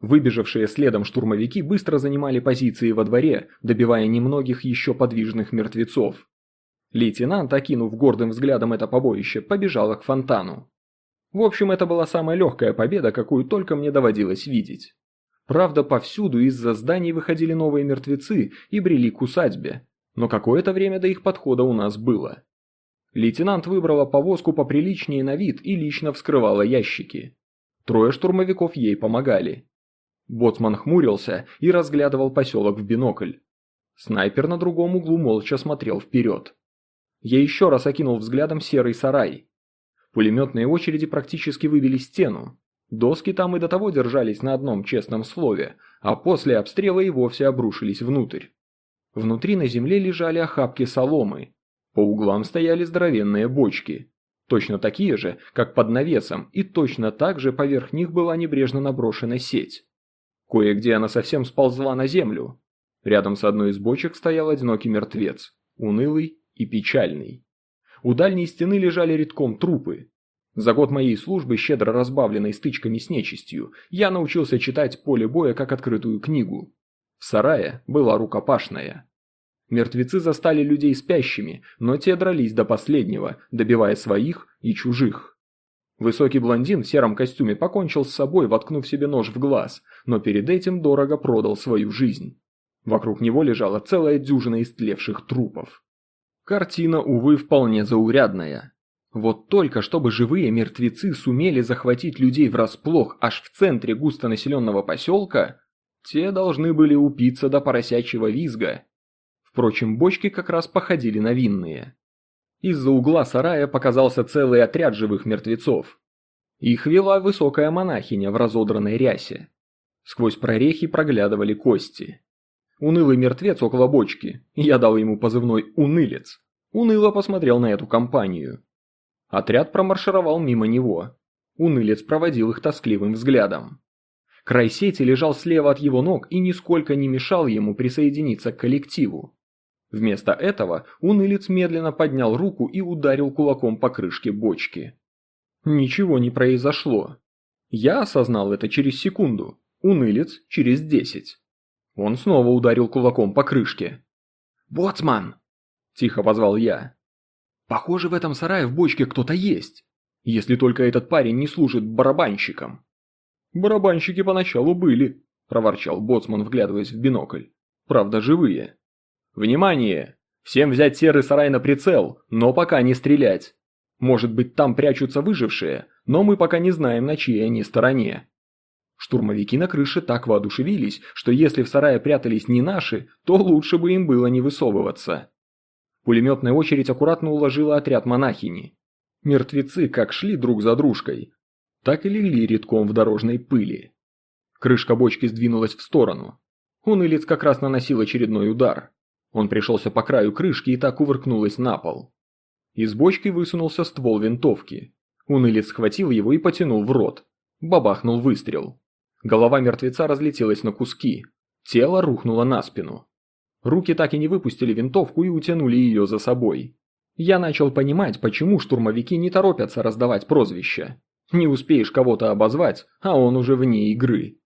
Выбежавшие следом штурмовики быстро занимали позиции во дворе, добивая немногих еще подвижных мертвецов. Лейтенант, окинув гордым взглядом это побоище, побежал к фонтану. В общем, это была самая легкая победа, какую только мне доводилось видеть. Правда, повсюду из-за зданий выходили новые мертвецы и брели к усадьбе, но какое-то время до их подхода у нас было. Лейтенант выбрала повозку поприличнее на вид и лично вскрывала ящики. Трое штурмовиков ей помогали. Боцман хмурился и разглядывал поселок в бинокль. Снайпер на другом углу молча смотрел вперед. Я еще раз окинул взглядом серый сарай. Пулеметные очереди практически выбили стену. Доски там и до того держались на одном честном слове, а после обстрела и вовсе обрушились внутрь. Внутри на земле лежали охапки соломы. По углам стояли здоровенные бочки. Точно такие же, как под навесом, и точно так же поверх них была небрежно наброшена сеть. Кое-где она совсем сползла на землю. Рядом с одной из бочек стоял одинокий мертвец, унылый и печальный. У дальней стены лежали редком трупы. За год моей службы, щедро разбавленной стычками с нечистью, я научился читать поле боя как открытую книгу. В сарае была рукопашная. Мертвецы застали людей спящими, но те дрались до последнего, добивая своих и чужих. Высокий блондин в сером костюме покончил с собой, воткнув себе нож в глаз, но перед этим дорого продал свою жизнь. Вокруг него лежала целая дюжина истлевших трупов. Картина, увы, вполне заурядная. Вот только чтобы живые мертвецы сумели захватить людей врасплох аж в центре густонаселенного поселка, те должны были упиться до поросячьего визга. Впрочем, бочки как раз походили на винные. Из-за угла сарая показался целый отряд живых мертвецов. Их вела высокая монахиня в разодранной рясе. Сквозь прорехи проглядывали кости. Унылый мертвец около бочки, я дал ему позывной «Унылец», уныло посмотрел на эту компанию. Отряд промаршировал мимо него. Унылец проводил их тоскливым взглядом. Край сети лежал слева от его ног и нисколько не мешал ему присоединиться к коллективу. Вместо этого унылец медленно поднял руку и ударил кулаком по крышке бочки. Ничего не произошло. Я осознал это через секунду, унылец через десять. Он снова ударил кулаком по крышке. «Боцман!» – тихо позвал я. Похоже, в этом сарае в бочке кто-то есть. Если только этот парень не служит барабанщиком. Барабанщики поначалу были, проворчал боцман, вглядываясь в бинокль. Правда, живые. Внимание! Всем взять серый сарай на прицел, но пока не стрелять. Может быть, там прячутся выжившие, но мы пока не знаем, на чьей они стороне. Штурмовики на крыше так воодушевились, что если в сарае прятались не наши, то лучше бы им было не высовываться. Пулеметная очередь аккуратно уложила отряд монахини. Мертвецы как шли друг за дружкой, так и легли редком в дорожной пыли. Крышка бочки сдвинулась в сторону. Унылец как раз наносил очередной удар. Он пришелся по краю крышки и так увыркнулась на пол. Из бочки высунулся ствол винтовки. Унылец схватил его и потянул в рот. Бабахнул выстрел. Голова мертвеца разлетелась на куски. Тело рухнуло на спину. Руки так и не выпустили винтовку и утянули ее за собой. Я начал понимать, почему штурмовики не торопятся раздавать прозвища. Не успеешь кого-то обозвать, а он уже вне игры.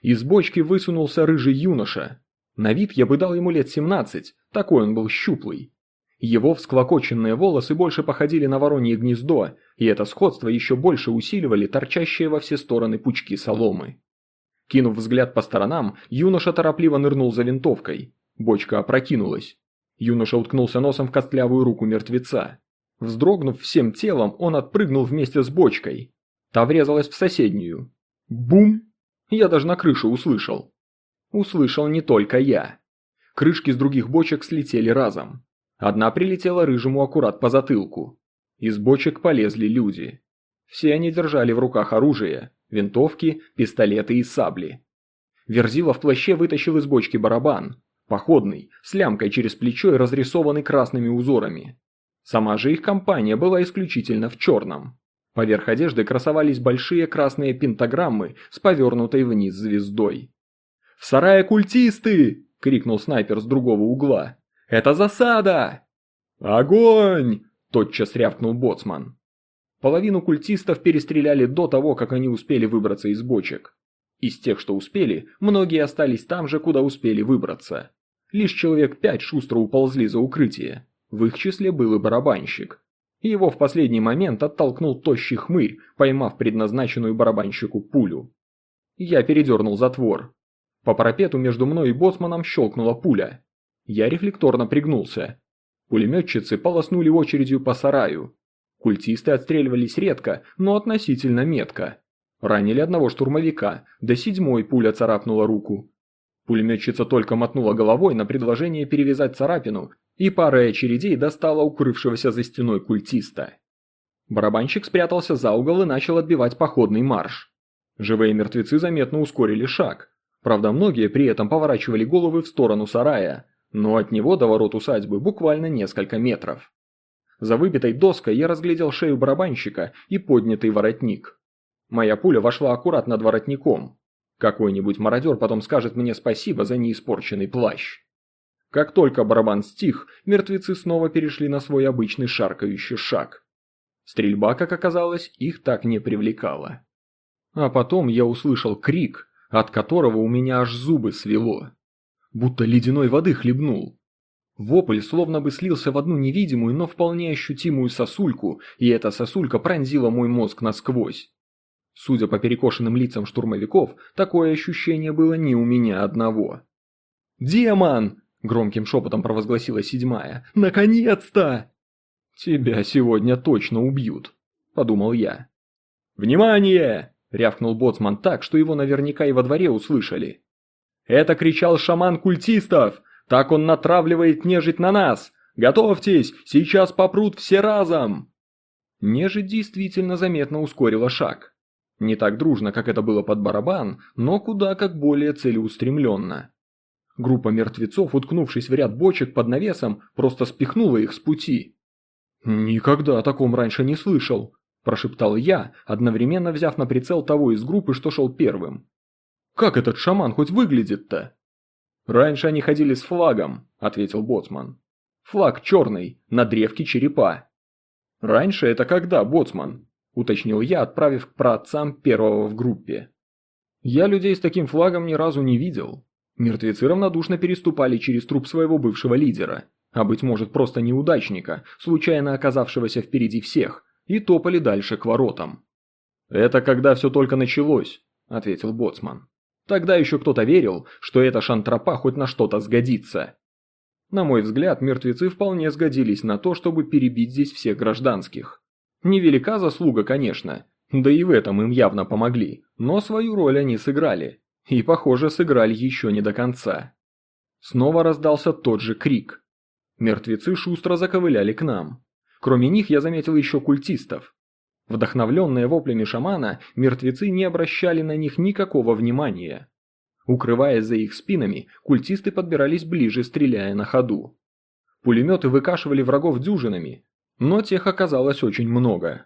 Из бочки высунулся рыжий юноша. На вид я бы дал ему лет 17, такой он был щуплый. Его всклокоченные волосы больше походили на воронье гнездо, и это сходство еще больше усиливали торчащие во все стороны пучки соломы. Кинув взгляд по сторонам, юноша торопливо нырнул за винтовкой. Бочка опрокинулась. Юноша уткнулся носом в костлявую руку мертвеца. Вздрогнув всем телом, он отпрыгнул вместе с бочкой. Та врезалась в соседнюю. Бум! Я даже на крышу услышал. Услышал не только я. Крышки с других бочек слетели разом. Одна прилетела рыжему аккурат по затылку. Из бочек полезли люди. Все они держали в руках оружие, винтовки, пистолеты и сабли. Верзила в плаще вытащил из бочки барабан, Походный, с лямкой через плечо и разрисованный красными узорами. Сама же их компания была исключительно в черном. Поверх одежды красовались большие красные пентаграммы с повернутой вниз звездой. «В сарае культисты!» – крикнул снайпер с другого угла. «Это засада!» «Огонь!» – тотчас рявкнул боцман. Половину культистов перестреляли до того, как они успели выбраться из бочек. Из тех, что успели, многие остались там же, куда успели выбраться. Лишь человек пять шустро уползли за укрытие. В их числе был и барабанщик. Его в последний момент оттолкнул тощий хмырь, поймав предназначенную барабанщику пулю. Я передернул затвор. По парапету между мной и боцманом щелкнула пуля. Я рефлекторно пригнулся. Пулеметчицы полоснули очередью по сараю. Культисты отстреливались редко, но относительно метко. Ранили одного штурмовика, до седьмой пуля царапнула руку. Пулеметчица только мотнула головой на предложение перевязать царапину, и парой очередей достала укрывшегося за стеной культиста. Барабанщик спрятался за угол и начал отбивать походный марш. Живые мертвецы заметно ускорили шаг. Правда, многие при этом поворачивали головы в сторону сарая, но от него до ворот усадьбы буквально несколько метров. За выбитой доской я разглядел шею барабанщика и поднятый воротник. Моя пуля вошла аккуратно над воротником. Какой-нибудь мародер потом скажет мне спасибо за неиспорченный плащ. Как только барабан стих, мертвецы снова перешли на свой обычный шаркающий шаг. Стрельба, как оказалось, их так не привлекала. А потом я услышал крик, от которого у меня аж зубы свело. Будто ледяной воды хлебнул. Вопль словно бы слился в одну невидимую, но вполне ощутимую сосульку, и эта сосулька пронзила мой мозг насквозь. Судя по перекошенным лицам штурмовиков, такое ощущение было не у меня одного. «Демон!» – громким шепотом провозгласила седьмая. «Наконец-то!» «Тебя сегодня точно убьют», – подумал я. «Внимание!» – рявкнул боцман так, что его наверняка и во дворе услышали. «Это кричал шаман культистов! Так он натравливает нежить на нас! Готовьтесь, сейчас попрут все разом!» Нежить действительно заметно ускорила шаг. Не так дружно, как это было под барабан, но куда как более целеустремленно. Группа мертвецов, уткнувшись в ряд бочек под навесом, просто спихнула их с пути. «Никогда о таком раньше не слышал», – прошептал я, одновременно взяв на прицел того из группы, что шел первым. «Как этот шаман хоть выглядит-то?» «Раньше они ходили с флагом», – ответил Боцман. «Флаг черный, на древке черепа». «Раньше это когда, Боцман?» – уточнил я, отправив к праотцам первого в группе. Я людей с таким флагом ни разу не видел. Мертвецы равнодушно переступали через труп своего бывшего лидера, а быть может просто неудачника, случайно оказавшегося впереди всех, и топали дальше к воротам. «Это когда все только началось», – ответил Боцман. «Тогда еще кто-то верил, что эта шантропа хоть на что-то сгодится». На мой взгляд, мертвецы вполне сгодились на то, чтобы перебить здесь всех гражданских. Невелика заслуга, конечно, да и в этом им явно помогли, но свою роль они сыграли. И, похоже, сыграли еще не до конца. Снова раздался тот же крик. Мертвецы шустро заковыляли к нам. Кроме них я заметил еще культистов. Вдохновленные воплями шамана, мертвецы не обращали на них никакого внимания. Укрываясь за их спинами, культисты подбирались ближе, стреляя на ходу. Пулеметы выкашивали врагов дюжинами, но тех оказалось очень много.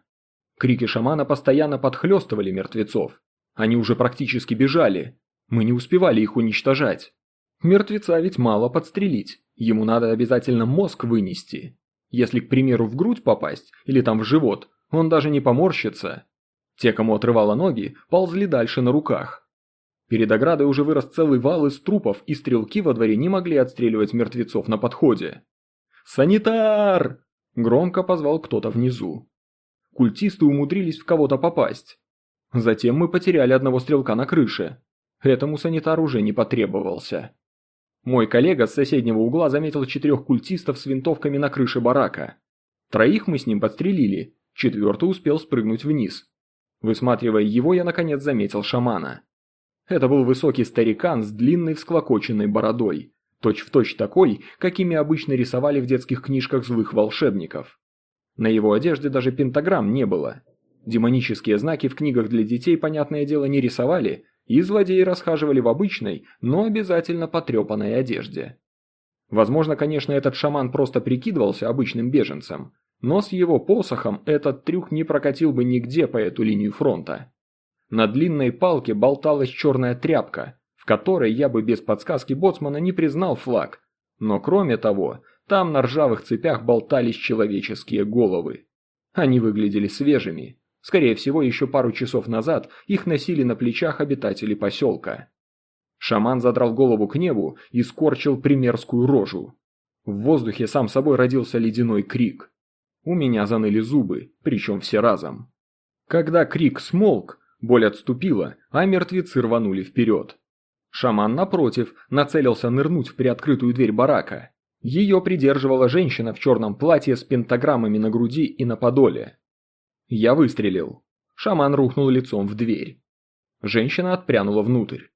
Крики шамана постоянно подхлестывали мертвецов. Они уже практически бежали. Мы не успевали их уничтожать. Мертвеца ведь мало подстрелить, ему надо обязательно мозг вынести. Если, к примеру, в грудь попасть, или там в живот, он даже не поморщится. Те, кому отрывало ноги, ползли дальше на руках. Перед оградой уже вырос целый вал из трупов, и стрелки во дворе не могли отстреливать мертвецов на подходе. «Санитар!» – громко позвал кто-то внизу. Культисты умудрились в кого-то попасть. Затем мы потеряли одного стрелка на крыше. Этому санитар уже не потребовался. Мой коллега с соседнего угла заметил четырех культистов с винтовками на крыше барака. Троих мы с ним подстрелили, четвертый успел спрыгнуть вниз. Высматривая его, я наконец заметил шамана. Это был высокий старикан с длинной всклокоченной бородой, точь-в-точь точь такой, какими обычно рисовали в детских книжках злых волшебников. На его одежде даже пентаграмм не было. Демонические знаки в книгах для детей, понятное дело, не рисовали, и злодеи расхаживали в обычной, но обязательно потрепанной одежде. Возможно, конечно, этот шаман просто прикидывался обычным беженцем, но с его посохом этот трюк не прокатил бы нигде по эту линию фронта. На длинной палке болталась черная тряпка, в которой я бы без подсказки боцмана не признал флаг, но кроме того, там на ржавых цепях болтались человеческие головы. Они выглядели свежими, Скорее всего, еще пару часов назад их носили на плечах обитатели поселка. Шаман задрал голову к небу и скорчил примерскую рожу. В воздухе сам собой родился ледяной крик. У меня заныли зубы, причем все разом. Когда крик смолк, боль отступила, а мертвецы рванули вперед. Шаман, напротив, нацелился нырнуть в приоткрытую дверь барака. Ее придерживала женщина в черном платье с пентаграммами на груди и на подоле. Я выстрелил. Шаман рухнул лицом в дверь. Женщина отпрянула внутрь.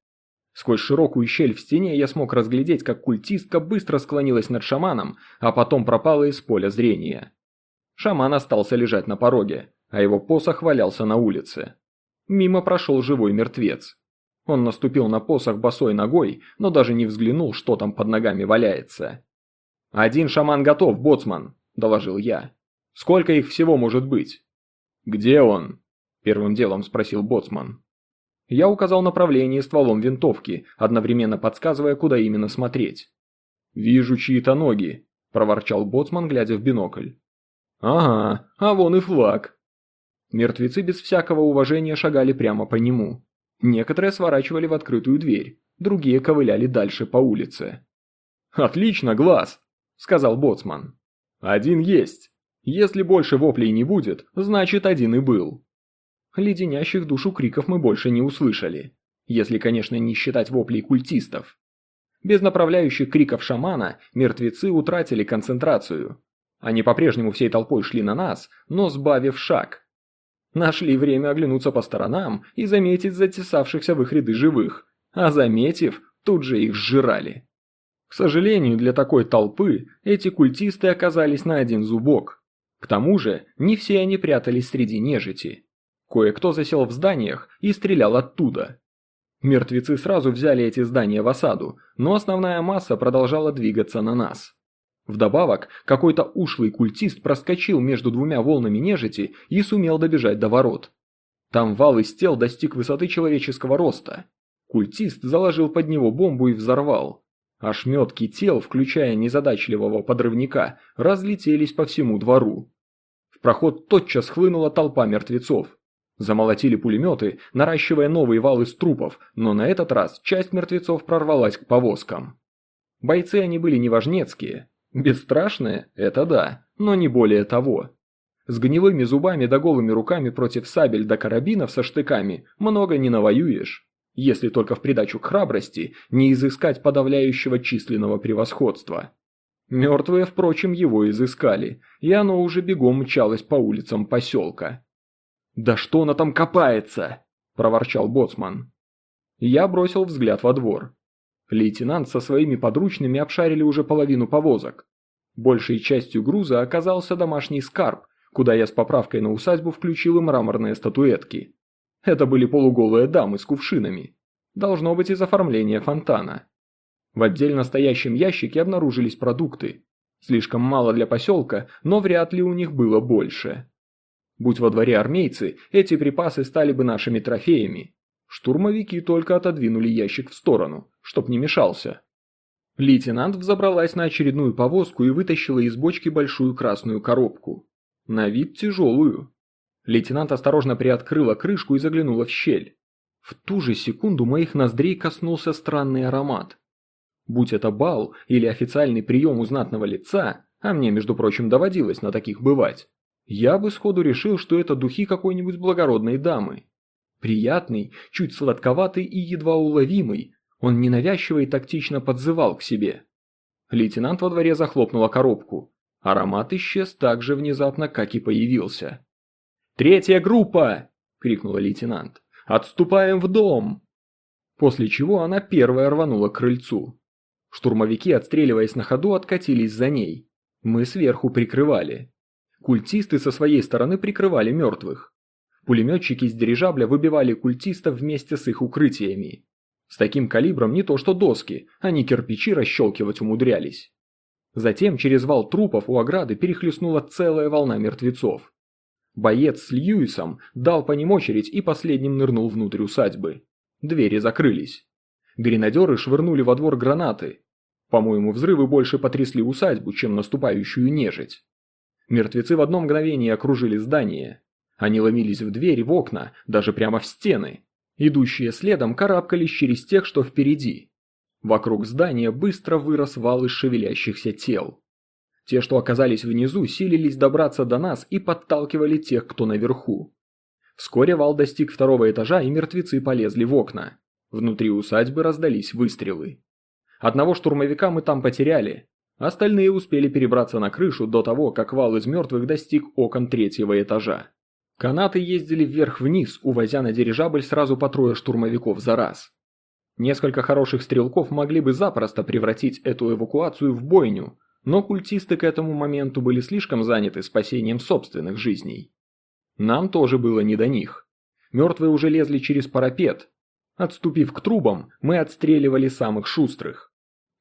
Сквозь широкую щель в стене я смог разглядеть, как культистка быстро склонилась над шаманом, а потом пропала из поля зрения. Шаман остался лежать на пороге, а его посох валялся на улице. Мимо прошел живой мертвец. Он наступил на посох босой ногой, но даже не взглянул, что там под ногами валяется. «Один шаман готов, боцман», – доложил я. «Сколько их всего может быть?» «Где он?» – первым делом спросил Боцман. Я указал направление стволом винтовки, одновременно подсказывая, куда именно смотреть. «Вижу чьи-то ноги», – проворчал Боцман, глядя в бинокль. «Ага, а вон и флаг». Мертвецы без всякого уважения шагали прямо по нему. Некоторые сворачивали в открытую дверь, другие ковыляли дальше по улице. «Отлично, глаз!» – сказал Боцман. «Один есть!» Если больше воплей не будет, значит один и был. Леденящих душу криков мы больше не услышали. Если, конечно, не считать воплей культистов. Без направляющих криков шамана мертвецы утратили концентрацию. Они по-прежнему всей толпой шли на нас, но сбавив шаг. Нашли время оглянуться по сторонам и заметить затесавшихся в их ряды живых, а заметив, тут же их сжирали. К сожалению, для такой толпы эти культисты оказались на один зубок. К тому же, не все они прятались среди нежити. Кое-кто засел в зданиях и стрелял оттуда. Мертвецы сразу взяли эти здания в осаду, но основная масса продолжала двигаться на нас. Вдобавок, какой-то ушлый культист проскочил между двумя волнами нежити и сумел добежать до ворот. Там вал из тел достиг высоты человеческого роста. Культист заложил под него бомбу и взорвал. Ошметки тел, включая незадачливого подрывника, разлетелись по всему двору проход тотчас хлынула толпа мертвецов. Замолотили пулеметы, наращивая новый вал из трупов, но на этот раз часть мертвецов прорвалась к повозкам. Бойцы они были неважнецкие, Бесстрашные – это да, но не более того. С гнилыми зубами да голыми руками против сабель да карабинов со штыками много не навоюешь, если только в придачу к храбрости не изыскать подавляющего численного превосходства. Мертвые, впрочем, его изыскали, и оно уже бегом мчалось по улицам поселка. «Да что она там копается?» – проворчал боцман. Я бросил взгляд во двор. Лейтенант со своими подручными обшарили уже половину повозок. Большей частью груза оказался домашний скарб, куда я с поправкой на усадьбу включил и мраморные статуэтки. Это были полуголые дамы с кувшинами. Должно быть из оформления фонтана. В отдельно стоящем ящике обнаружились продукты. Слишком мало для поселка, но вряд ли у них было больше. Будь во дворе армейцы, эти припасы стали бы нашими трофеями. Штурмовики только отодвинули ящик в сторону, чтоб не мешался. Лейтенант взобралась на очередную повозку и вытащила из бочки большую красную коробку. На вид тяжелую. Лейтенант осторожно приоткрыла крышку и заглянула в щель. В ту же секунду моих ноздрей коснулся странный аромат. Будь это бал или официальный прием у знатного лица, а мне, между прочим, доводилось на таких бывать, я бы сходу решил, что это духи какой-нибудь благородной дамы. Приятный, чуть сладковатый и едва уловимый, он ненавязчиво и тактично подзывал к себе. Лейтенант во дворе захлопнула коробку. Аромат исчез так же внезапно, как и появился. «Третья группа!» – крикнула лейтенант. «Отступаем в дом!» После чего она первая рванула к крыльцу. Штурмовики, отстреливаясь на ходу, откатились за ней. Мы сверху прикрывали. Культисты со своей стороны прикрывали мертвых. Пулеметчики из дирижабля выбивали культистов вместе с их укрытиями. С таким калибром не то что доски, они кирпичи расщелкивать умудрялись. Затем через вал трупов у ограды перехлестнула целая волна мертвецов. Боец с Льюисом дал по ним очередь и последним нырнул внутрь усадьбы. Двери закрылись. Гренадеры швырнули во двор гранаты. По-моему, взрывы больше потрясли усадьбу, чем наступающую нежить. Мертвецы в одно мгновение окружили здание. Они ломились в двери, в окна, даже прямо в стены. Идущие следом карабкались через тех, что впереди. Вокруг здания быстро вырос вал из шевелящихся тел. Те, что оказались внизу, силились добраться до нас и подталкивали тех, кто наверху. Вскоре вал достиг второго этажа, и мертвецы полезли в окна. Внутри усадьбы раздались выстрелы. Одного штурмовика мы там потеряли. Остальные успели перебраться на крышу до того, как вал из мертвых достиг окон третьего этажа. Канаты ездили вверх-вниз, увозя на дирижабль сразу по трое штурмовиков за раз. Несколько хороших стрелков могли бы запросто превратить эту эвакуацию в бойню, но культисты к этому моменту были слишком заняты спасением собственных жизней. Нам тоже было не до них. Мертвые уже лезли через парапет. Отступив к трубам, мы отстреливали самых шустрых.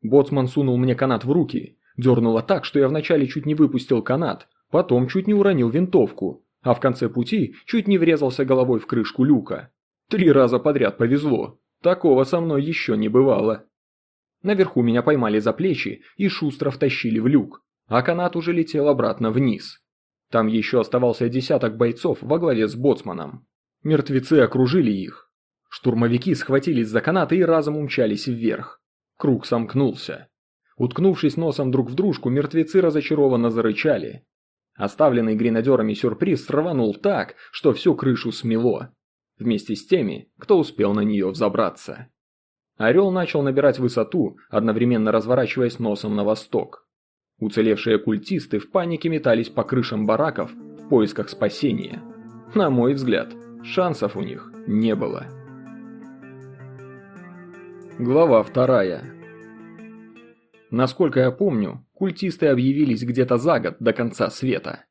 Боцман сунул мне канат в руки, дернуло так, что я вначале чуть не выпустил канат, потом чуть не уронил винтовку, а в конце пути чуть не врезался головой в крышку люка. Три раза подряд повезло, такого со мной еще не бывало. Наверху меня поймали за плечи и шустро втащили в люк, а канат уже летел обратно вниз. Там еще оставался десяток бойцов во главе с боцманом. Мертвецы окружили их. Штурмовики схватились за канаты и разом умчались вверх. Круг сомкнулся. Уткнувшись носом друг в дружку, мертвецы разочарованно зарычали. Оставленный гренадерами сюрприз срыванул так, что всю крышу смело. Вместе с теми, кто успел на нее взобраться. Орел начал набирать высоту, одновременно разворачиваясь носом на восток. Уцелевшие культисты в панике метались по крышам бараков в поисках спасения. На мой взгляд, шансов у них не было. Глава вторая. Насколько я помню, культисты объявились где-то за год до конца света.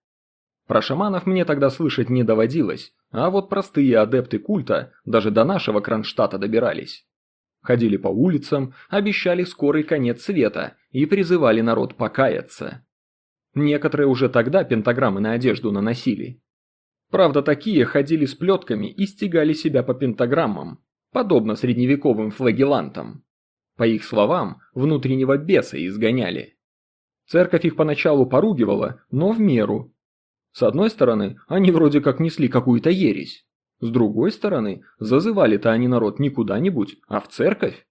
Про шаманов мне тогда слышать не доводилось, а вот простые адепты культа даже до нашего Кронштадта добирались. Ходили по улицам, обещали скорый конец света и призывали народ покаяться. Некоторые уже тогда пентаграммы на одежду наносили. Правда, такие ходили с плетками и стегали себя по пентаграммам, подобно средневековым флагелантам. По их словам, внутреннего беса изгоняли. Церковь их поначалу поругивала, но в меру. С одной стороны, они вроде как несли какую-то ересь. С другой стороны, зазывали-то они народ не куда-нибудь, а в церковь.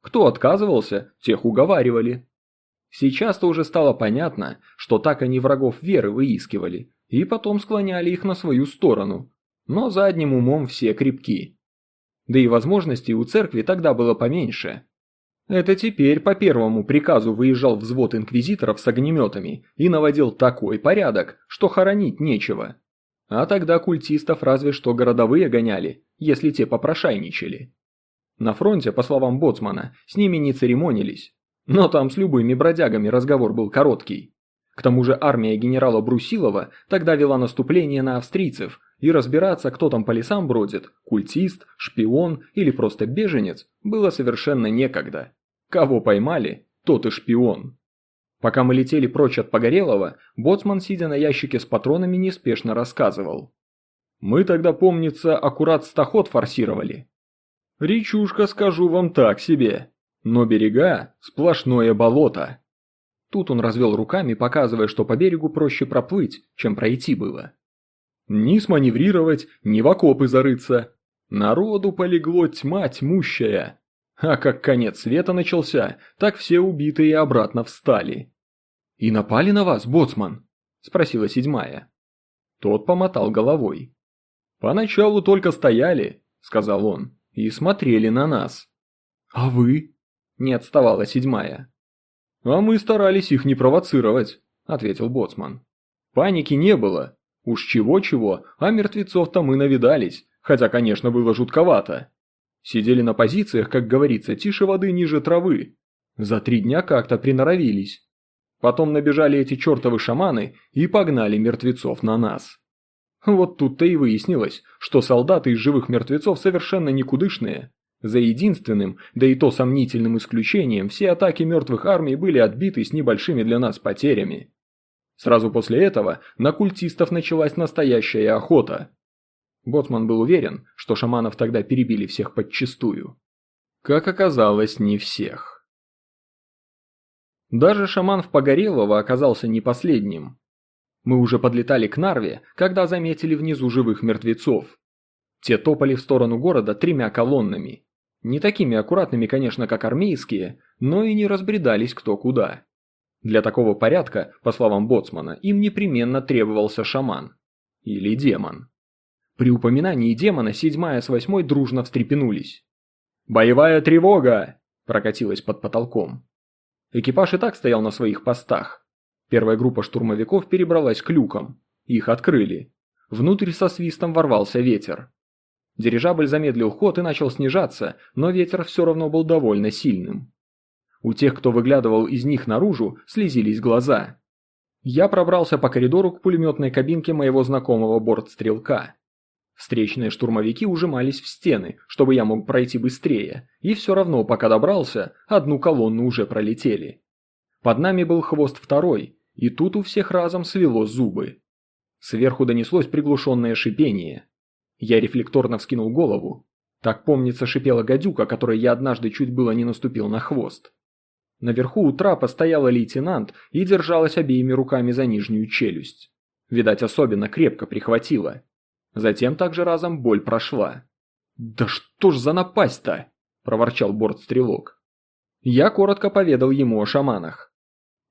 Кто отказывался, тех уговаривали. Сейчас-то уже стало понятно, что так они врагов веры выискивали, и потом склоняли их на свою сторону. Но задним умом все крепки. Да и возможностей у церкви тогда было поменьше. Это теперь по первому приказу выезжал взвод инквизиторов с огнеметами и наводил такой порядок, что хоронить нечего. А тогда культистов разве что городовые гоняли, если те попрошайничали. На фронте, по словам Боцмана, с ними не церемонились. Но там с любыми бродягами разговор был короткий. К тому же армия генерала Брусилова тогда вела наступление на австрийцев, и разбираться, кто там по лесам бродит, культист, шпион или просто беженец, было совершенно некогда. Кого поймали, тот и шпион. Пока мы летели прочь от Погорелого, боцман, сидя на ящике с патронами, неспешно рассказывал. Мы тогда, помнится, аккурат стоход форсировали. Речушка, скажу вам так себе. Но берега – сплошное болото. Тут он развел руками, показывая, что по берегу проще проплыть, чем пройти было. Ни сманеврировать, ни в окопы зарыться. Народу полегло тьма тьмущая. А как конец света начался, так все убитые обратно встали. «И напали на вас, боцман?» – спросила седьмая. Тот помотал головой. «Поначалу только стояли», – сказал он, – «и смотрели на нас». «А вы?» – не отставала седьмая. «А мы старались их не провоцировать», – ответил боцман. «Паники не было. Уж чего-чего, а мертвецов-то мы навидались, хотя, конечно, было жутковато. Сидели на позициях, как говорится, тише воды ниже травы. За три дня как-то приноровились. Потом набежали эти чертовы шаманы и погнали мертвецов на нас. Вот тут-то и выяснилось, что солдаты из живых мертвецов совершенно никудышные. За единственным, да и то сомнительным исключением, все атаки мертвых армий были отбиты с небольшими для нас потерями. Сразу после этого на культистов началась настоящая охота. Боцман был уверен, что шаманов тогда перебили всех подчистую. Как оказалось, не всех. Даже шаман в Погорелого оказался не последним. Мы уже подлетали к Нарве, когда заметили внизу живых мертвецов. Те топали в сторону города тремя колоннами. Не такими аккуратными, конечно, как армейские, но и не разбредались кто куда. Для такого порядка, по словам Боцмана, им непременно требовался шаман. Или демон. При упоминании демона седьмая с восьмой дружно встрепенулись. «Боевая тревога!» – прокатилась под потолком. Экипаж и так стоял на своих постах. Первая группа штурмовиков перебралась к люкам. Их открыли. Внутрь со свистом ворвался ветер. Дирижабль замедлил ход и начал снижаться, но ветер все равно был довольно сильным. У тех, кто выглядывал из них наружу, слезились глаза. Я пробрался по коридору к пулеметной кабинке моего знакомого бортстрелка. Встречные штурмовики ужимались в стены, чтобы я мог пройти быстрее, и все равно, пока добрался, одну колонну уже пролетели. Под нами был хвост второй, и тут у всех разом свело зубы. Сверху донеслось приглушенное шипение. Я рефлекторно вскинул голову. Так, помнится, шипела гадюка, которой я однажды чуть было не наступил на хвост. Наверху у трапа стояла лейтенант и держалась обеими руками за нижнюю челюсть. Видать, особенно крепко прихватила. Затем также разом боль прошла. «Да что ж за напасть-то?» – проворчал бортстрелок. Я коротко поведал ему о шаманах.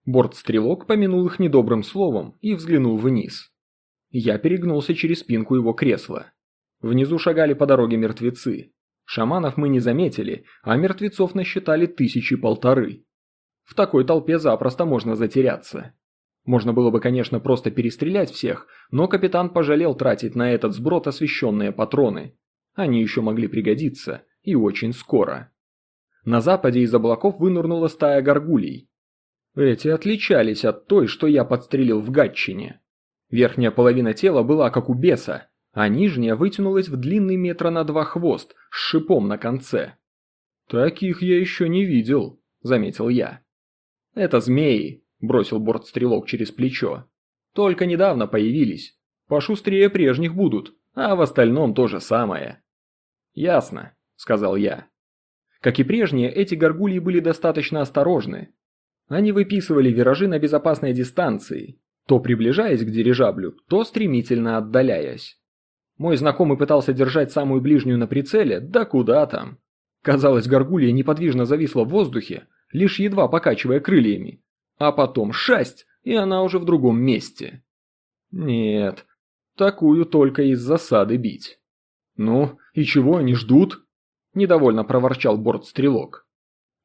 Бортстрелок помянул их недобрым словом и взглянул вниз. Я перегнулся через спинку его кресла. Внизу шагали по дороге мертвецы. Шаманов мы не заметили, а мертвецов насчитали тысячи полторы. В такой толпе запросто можно затеряться. Можно было бы, конечно, просто перестрелять всех, но капитан пожалел тратить на этот сброд освещенные патроны. Они еще могли пригодиться, и очень скоро. На западе из облаков вынырнула стая горгулей. Эти отличались от той, что я подстрелил в Гатчине. Верхняя половина тела была как у беса, а нижняя вытянулась в длинный метра на два хвост с шипом на конце. «Таких я еще не видел», — заметил я. «Это змеи», бросил бортстрелок через плечо. Только недавно появились. Пошустрее прежних будут, а в остальном то же самое. Ясно, сказал я. Как и прежние, эти горгульи были достаточно осторожны. Они выписывали виражи на безопасной дистанции, то приближаясь к дирижаблю, то стремительно отдаляясь. Мой знакомый пытался держать самую ближнюю на прицеле, да куда там. Казалось, горгулья неподвижно зависла в воздухе, лишь едва покачивая крыльями, А потом шасть, и она уже в другом месте. Нет, такую только из засады бить. Ну, и чего они ждут? Недовольно проворчал бортстрелок.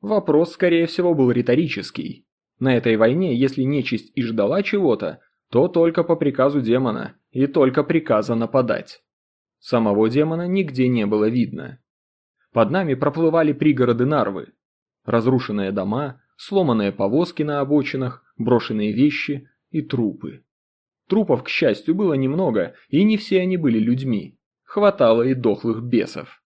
Вопрос, скорее всего, был риторический. На этой войне, если нечисть и ждала чего-то, то только по приказу демона и только приказа нападать. Самого демона нигде не было видно. Под нами проплывали пригороды Нарвы. Разрушенные дома, сломанные повозки на обочинах, брошенные вещи и трупы. Трупов, к счастью, было немного, и не все они были людьми. Хватало и дохлых бесов.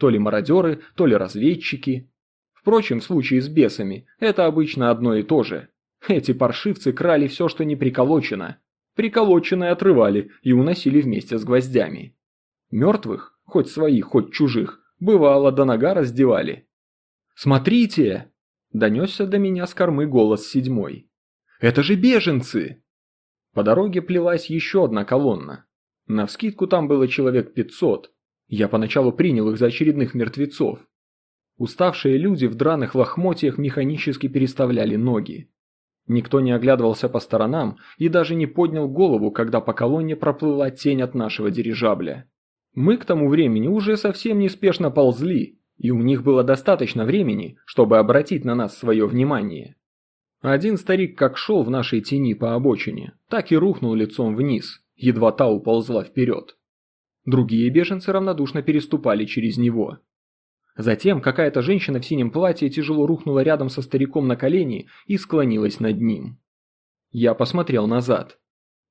То ли мародеры, то ли разведчики. Впрочем, в случае с бесами, это обычно одно и то же. Эти паршивцы крали все, что не приколочено. Приколоченное отрывали и уносили вместе с гвоздями. Мертвых, хоть своих, хоть чужих, бывало до нога раздевали. «Смотрите!» – донесся до меня с кормы голос седьмой. «Это же беженцы!» По дороге плелась еще одна колонна. Навскидку там было человек пятьсот. Я поначалу принял их за очередных мертвецов. Уставшие люди в драных лохмотьях механически переставляли ноги. Никто не оглядывался по сторонам и даже не поднял голову, когда по колонне проплыла тень от нашего дирижабля. Мы к тому времени уже совсем неспешно ползли, и у них было достаточно времени, чтобы обратить на нас свое внимание. Один старик как шел в нашей тени по обочине, так и рухнул лицом вниз, едва та уползла вперед. Другие беженцы равнодушно переступали через него. Затем какая-то женщина в синем платье тяжело рухнула рядом со стариком на колени и склонилась над ним. Я посмотрел назад.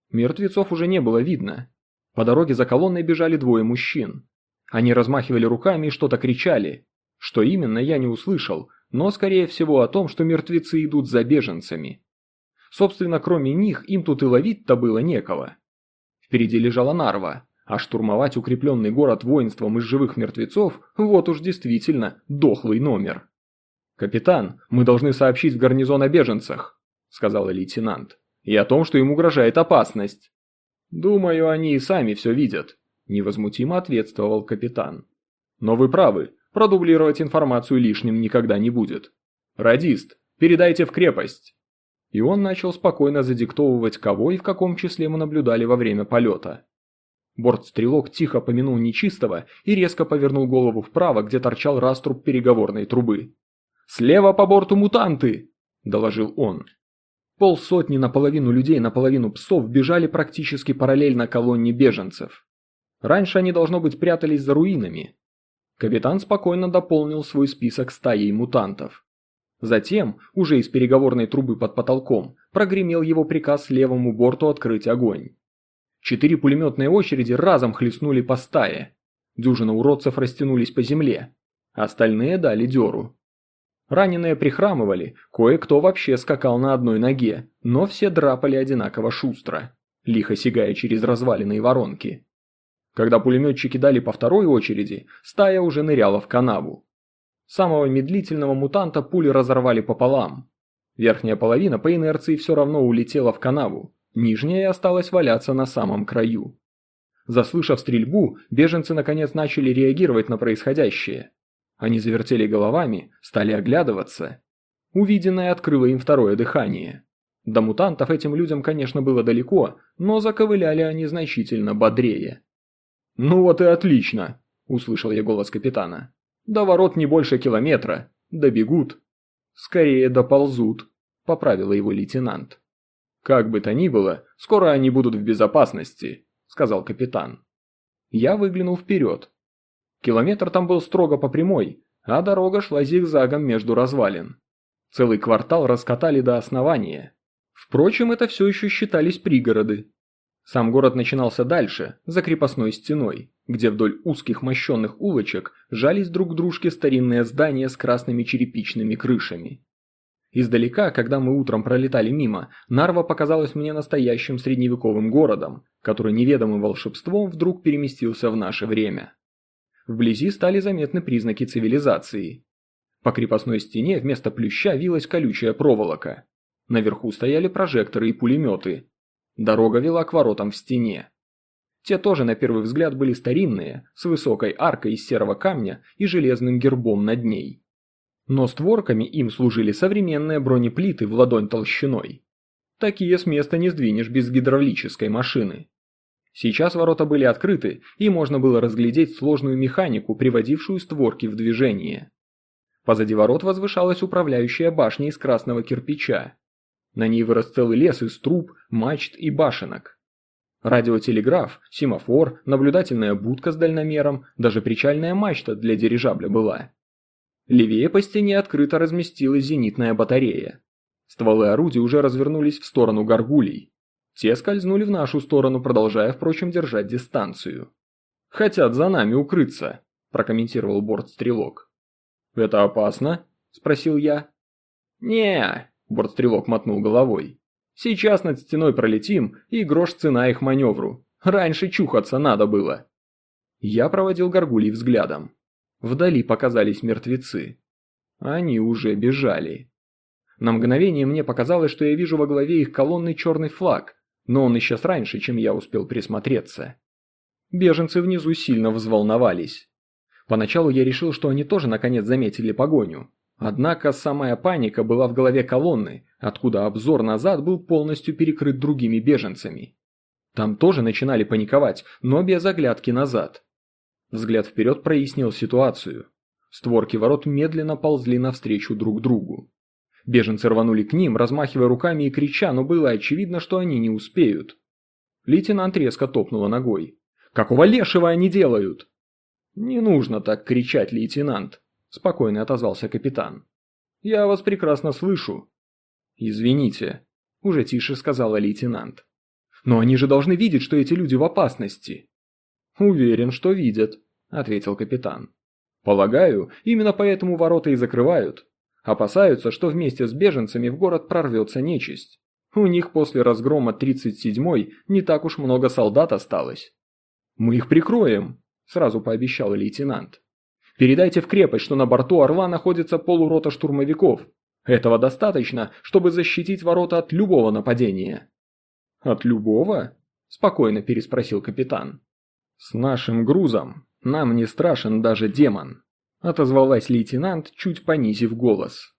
Мертвецов уже не было видно. По дороге за колонной бежали двое мужчин. Они размахивали руками и что-то кричали. Что именно, я не услышал, но скорее всего о том, что мертвецы идут за беженцами. Собственно, кроме них, им тут и ловить-то было некого. Впереди лежала Нарва, а штурмовать укрепленный город воинством из живых мертвецов – вот уж действительно дохлый номер. «Капитан, мы должны сообщить в гарнизон о беженцах», – сказал лейтенант, – «и о том, что им угрожает опасность». «Думаю, они и сами все видят», – невозмутимо ответствовал капитан. «Но вы правы, продублировать информацию лишним никогда не будет. Радист, передайте в крепость». И он начал спокойно задиктовывать, кого и в каком числе мы наблюдали во время полета. Бортстрелок тихо помянул нечистого и резко повернул голову вправо, где торчал раструб переговорной трубы. «Слева по борту мутанты!» – доложил он. Полсотни наполовину людей, наполовину псов бежали практически параллельно колонне беженцев. Раньше они, должно быть, прятались за руинами. Капитан спокойно дополнил свой список стаей мутантов. Затем, уже из переговорной трубы под потолком, прогремел его приказ левому борту открыть огонь. Четыре пулеметные очереди разом хлестнули по стае. Дюжина уродцев растянулись по земле. Остальные дали дёру. Раненые прихрамывали, кое-кто вообще скакал на одной ноге, но все драпали одинаково шустро, лихо сигая через развалины и воронки. Когда пулеметчики дали по второй очереди, стая уже ныряла в канаву. Самого медлительного мутанта пули разорвали пополам. Верхняя половина по инерции все равно улетела в канаву, Нижняя осталась валяться на самом краю. Заслышав стрельбу, беженцы наконец начали реагировать на происходящее. Они завертели головами, стали оглядываться. Увиденное открыло им второе дыхание. До мутантов этим людям, конечно, было далеко, но заковыляли они значительно бодрее. «Ну вот и отлично!» – услышал я голос капитана. «До ворот не больше километра. Добегут». «Скорее доползут», – поправил его лейтенант. «Как бы то ни было, скоро они будут в безопасности», – сказал капитан. Я выглянул вперед. Километр там был строго по прямой, а дорога шла зигзагом между развалин. Целый квартал раскатали до основания. Впрочем, это все еще считались пригороды. Сам город начинался дальше, за крепостной стеной, где вдоль узких мощенных улочек жались друг к дружке старинные здания с красными черепичными крышами. Издалека, когда мы утром пролетали мимо, Нарва показалась мне настоящим средневековым городом, который неведомым волшебством вдруг переместился в наше время. Вблизи стали заметны признаки цивилизации. По крепостной стене вместо плюща вилась колючая проволока. Наверху стояли прожекторы и пулеметы. Дорога вела к воротам в стене. Те тоже на первый взгляд были старинные, с высокой аркой из серого камня и железным гербом над ней. но створками им служили современные бронеплиты в ладонь толщиной. Такие с места не сдвинешь без гидравлической машины. Сейчас ворота были открыты, и можно было разглядеть сложную механику, приводившую створки в движение. Позади ворот возвышалась управляющая башня из красного кирпича. На ней вырос целый лес из труб, мачт и башенок. Радиотелеграф, семафор, наблюдательная будка с дальномером, даже причальная мачта для дирижабля была. Левее по стене открыто разместилась зенитная батарея. Стволы орудий уже развернулись в сторону горгулей. Те скользнули в нашу сторону, продолжая, впрочем, держать дистанцию. «Хотят за нами укрыться», – прокомментировал бортстрелок. «Это опасно?» – спросил я. не бортстрелок мотнул головой. «Сейчас над стеной пролетим, и грош цена их маневру. Раньше чухаться надо было». Я проводил горгулей взглядом. Вдали показались мертвецы. Они уже бежали. На мгновение мне показалось, что я вижу во главе их колонны черный флаг, но он исчез раньше, чем я успел присмотреться. Беженцы внизу сильно взволновались. Поначалу я решил, что они тоже наконец заметили погоню. Однако самая паника была в голове колонны, откуда обзор назад был полностью перекрыт другими беженцами. Там тоже начинали паниковать, но без оглядки назад. Взгляд вперед прояснил ситуацию. Створки ворот медленно ползли навстречу друг другу. Беженцы рванули к ним, размахивая руками и крича, но было очевидно, что они не успеют. Лейтенант резко топнула ногой. «Какого лешего они делают?» «Не нужно так кричать, лейтенант», – спокойно отозвался капитан. «Я вас прекрасно слышу». «Извините», – уже тише сказала лейтенант. «Но они же должны видеть, что эти люди в опасности». «Уверен, что видят», – ответил капитан. «Полагаю, именно поэтому ворота и закрывают. Опасаются, что вместе с беженцами в город прорвется нечисть. У них после разгрома 37-й не так уж много солдат осталось. «Мы их прикроем», – сразу пообещал лейтенант. «Передайте в крепость, что на борту «Орла» находится полурота штурмовиков. Этого достаточно, чтобы защитить ворота от любого нападения». «От любого?» – спокойно переспросил капитан. «С нашим грузом нам не страшен даже демон» отозвалась лейтенант, чуть понизив голос.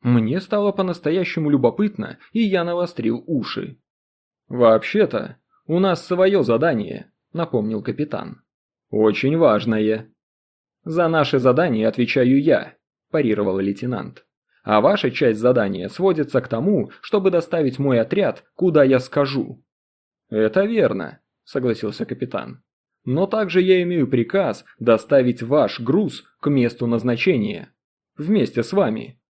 Мне стало по-настоящему любопытно, и я навострил уши. «Вообще-то, у нас свое задание», — напомнил капитан. «Очень важное». «За наше задание отвечаю я», – парировал лейтенант. «А ваша часть задания сводится к тому, чтобы доставить мой отряд, куда я скажу». «Это верно», – согласился капитан. Но также я имею приказ доставить ваш груз к месту назначения. Вместе с вами.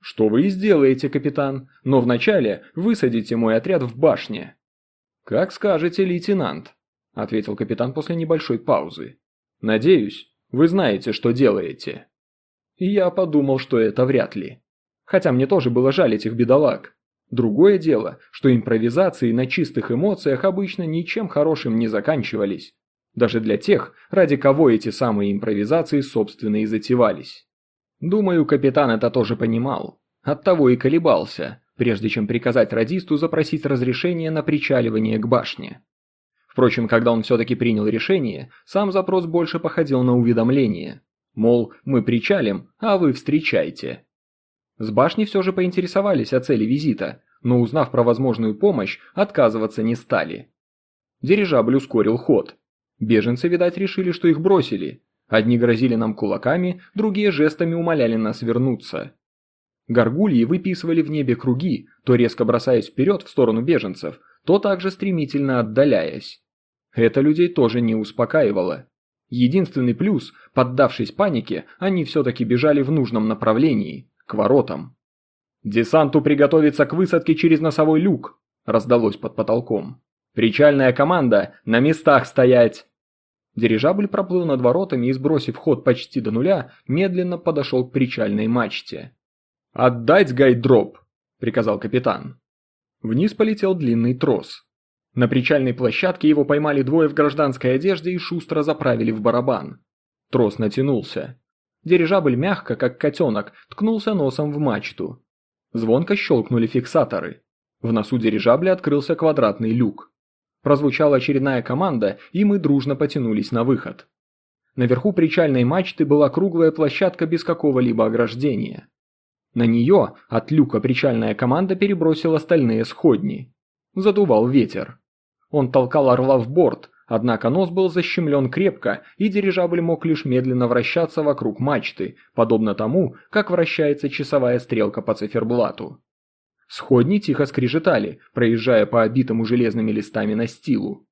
Что вы и сделаете, капитан, но вначале высадите мой отряд в башне. Как скажете, лейтенант, ответил капитан после небольшой паузы. Надеюсь, вы знаете, что делаете. я подумал, что это вряд ли. Хотя мне тоже было жаль этих бедолаг. Другое дело, что импровизации на чистых эмоциях обычно ничем хорошим не заканчивались. Даже для тех, ради кого эти самые импровизации собственно и затевались. Думаю, капитан это тоже понимал. Оттого и колебался, прежде чем приказать радисту запросить разрешение на причаливание к башне. Впрочем, когда он все-таки принял решение, сам запрос больше походил на уведомление. Мол, мы причалим, а вы встречайте. С башни все же поинтересовались о цели визита, но узнав про возможную помощь, отказываться не стали. Дирижабль ускорил ход, Беженцы, видать, решили, что их бросили. Одни грозили нам кулаками, другие жестами умоляли нас вернуться. Горгульи выписывали в небе круги, то резко бросаясь вперед в сторону беженцев, то также стремительно отдаляясь. Это людей тоже не успокаивало. Единственный плюс, поддавшись панике, они все-таки бежали в нужном направлении, к воротам. «Десанту приготовиться к высадке через носовой люк!» – раздалось под потолком. «Причальная команда! На местах стоять!» Дирижабль проплыл над воротами и, сбросив ход почти до нуля, медленно подошел к причальной мачте. «Отдать гайдроп!» – приказал капитан. Вниз полетел длинный трос. На причальной площадке его поймали двое в гражданской одежде и шустро заправили в барабан. Трос натянулся. Дирижабль мягко, как котенок, ткнулся носом в мачту. Звонко щелкнули фиксаторы. В носу дирижабля открылся квадратный люк. Прозвучала очередная команда, и мы дружно потянулись на выход. Наверху причальной мачты была круглая площадка без какого-либо ограждения. На нее от люка причальная команда перебросила стальные сходни. Задувал ветер. Он толкал орла в борт, однако нос был защемлен крепко, и дирижабль мог лишь медленно вращаться вокруг мачты, подобно тому, как вращается часовая стрелка по циферблату. Сходни тихо скрежетали, проезжая по обитому железными листами настилу.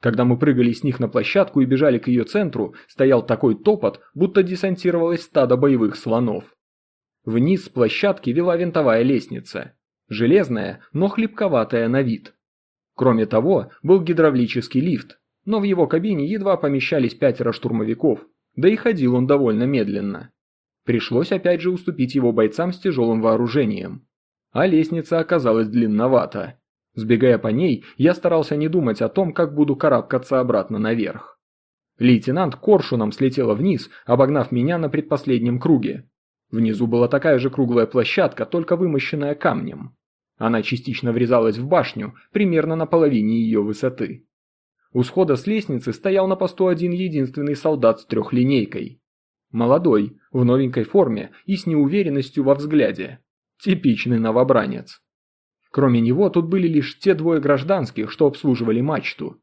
Когда мы прыгали с них на площадку и бежали к ее центру, стоял такой топот, будто десантировалось стадо боевых слонов. Вниз с площадки вела винтовая лестница. Железная, но хлипковатая на вид. Кроме того, был гидравлический лифт, но в его кабине едва помещались пятеро штурмовиков, да и ходил он довольно медленно. Пришлось опять же уступить его бойцам с тяжелым вооружением. А лестница оказалась длинновата. Сбегая по ней, я старался не думать о том, как буду карабкаться обратно наверх. Лейтенант коршуном слетела вниз, обогнав меня на предпоследнем круге. Внизу была такая же круглая площадка, только вымощенная камнем. Она частично врезалась в башню, примерно на половине ее высоты. У схода с лестницы стоял на посту один единственный солдат с трехлинейкой. Молодой, в новенькой форме и с неуверенностью во взгляде. Типичный новобранец. Кроме него тут были лишь те двое гражданских, что обслуживали мачту.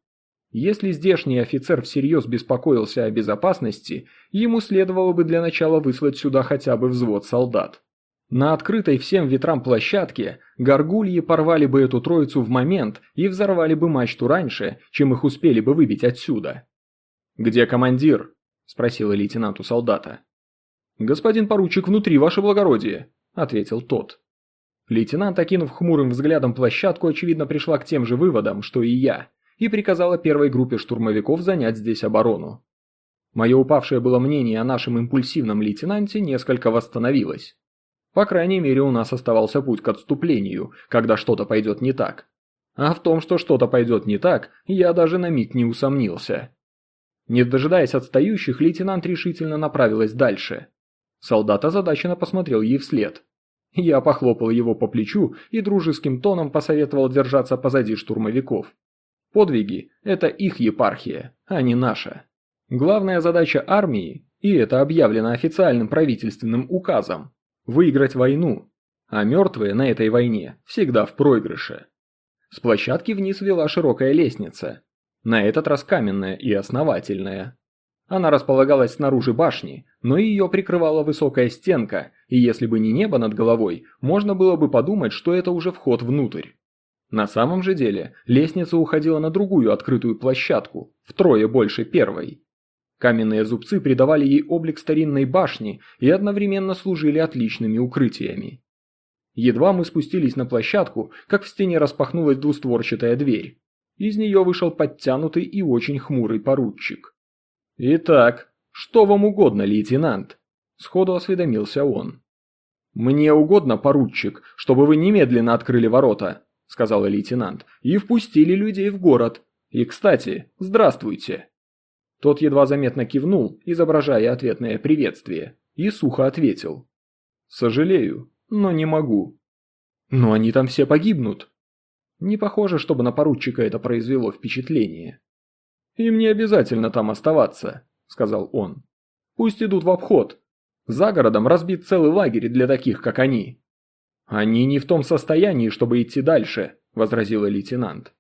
Если здешний офицер всерьез беспокоился о безопасности, ему следовало бы для начала выслать сюда хотя бы взвод солдат. На открытой всем ветрам площадке горгульи порвали бы эту троицу в момент и взорвали бы мачту раньше, чем их успели бы выбить отсюда. «Где командир?» – спросила лейтенант у солдата. «Господин поручик внутри, ваше благородие», – ответил тот. Лейтенант, окинув хмурым взглядом площадку, очевидно пришла к тем же выводам, что и я, и приказала первой группе штурмовиков занять здесь оборону. Мое упавшее было мнение о нашем импульсивном лейтенанте несколько восстановилось. По крайней мере, у нас оставался путь к отступлению, когда что-то пойдет не так. А в том, что что-то пойдет не так, я даже на миг не усомнился. Не дожидаясь отстающих, лейтенант решительно направилась дальше. Солдат озадаченно посмотрел ей вслед. Я похлопал его по плечу и дружеским тоном посоветовал держаться позади штурмовиков. Подвиги – это их епархия, а не наша. Главная задача армии, и это объявлено официальным правительственным указом, выиграть войну, а мертвые на этой войне всегда в проигрыше. С площадки вниз вела широкая лестница, на этот раз каменная и основательная. Она располагалась снаружи башни, но ее прикрывала высокая стенка, и если бы не небо над головой, можно было бы подумать, что это уже вход внутрь. На самом же деле, лестница уходила на другую открытую площадку, втрое больше первой. Каменные зубцы придавали ей облик старинной башни и одновременно служили отличными укрытиями. Едва мы спустились на площадку, как в стене распахнулась двустворчатая дверь. Из нее вышел подтянутый и очень хмурый поручик. «Итак, что вам угодно, лейтенант?» – сходу осведомился он. «Мне угодно, поручик, чтобы вы немедленно открыли ворота», – сказал лейтенант, – «и впустили людей в город. И, кстати, здравствуйте». Тот едва заметно кивнул, изображая ответное приветствие, и сухо ответил. «Сожалею, но не могу». «Но они там все погибнут». Не похоже, чтобы на поручика это произвело впечатление. «Им не обязательно там оставаться», – сказал он. «Пусть идут в обход. За городом разбит целый лагерь для таких, как они». «Они не в том состоянии, чтобы идти дальше», – возразил лейтенант.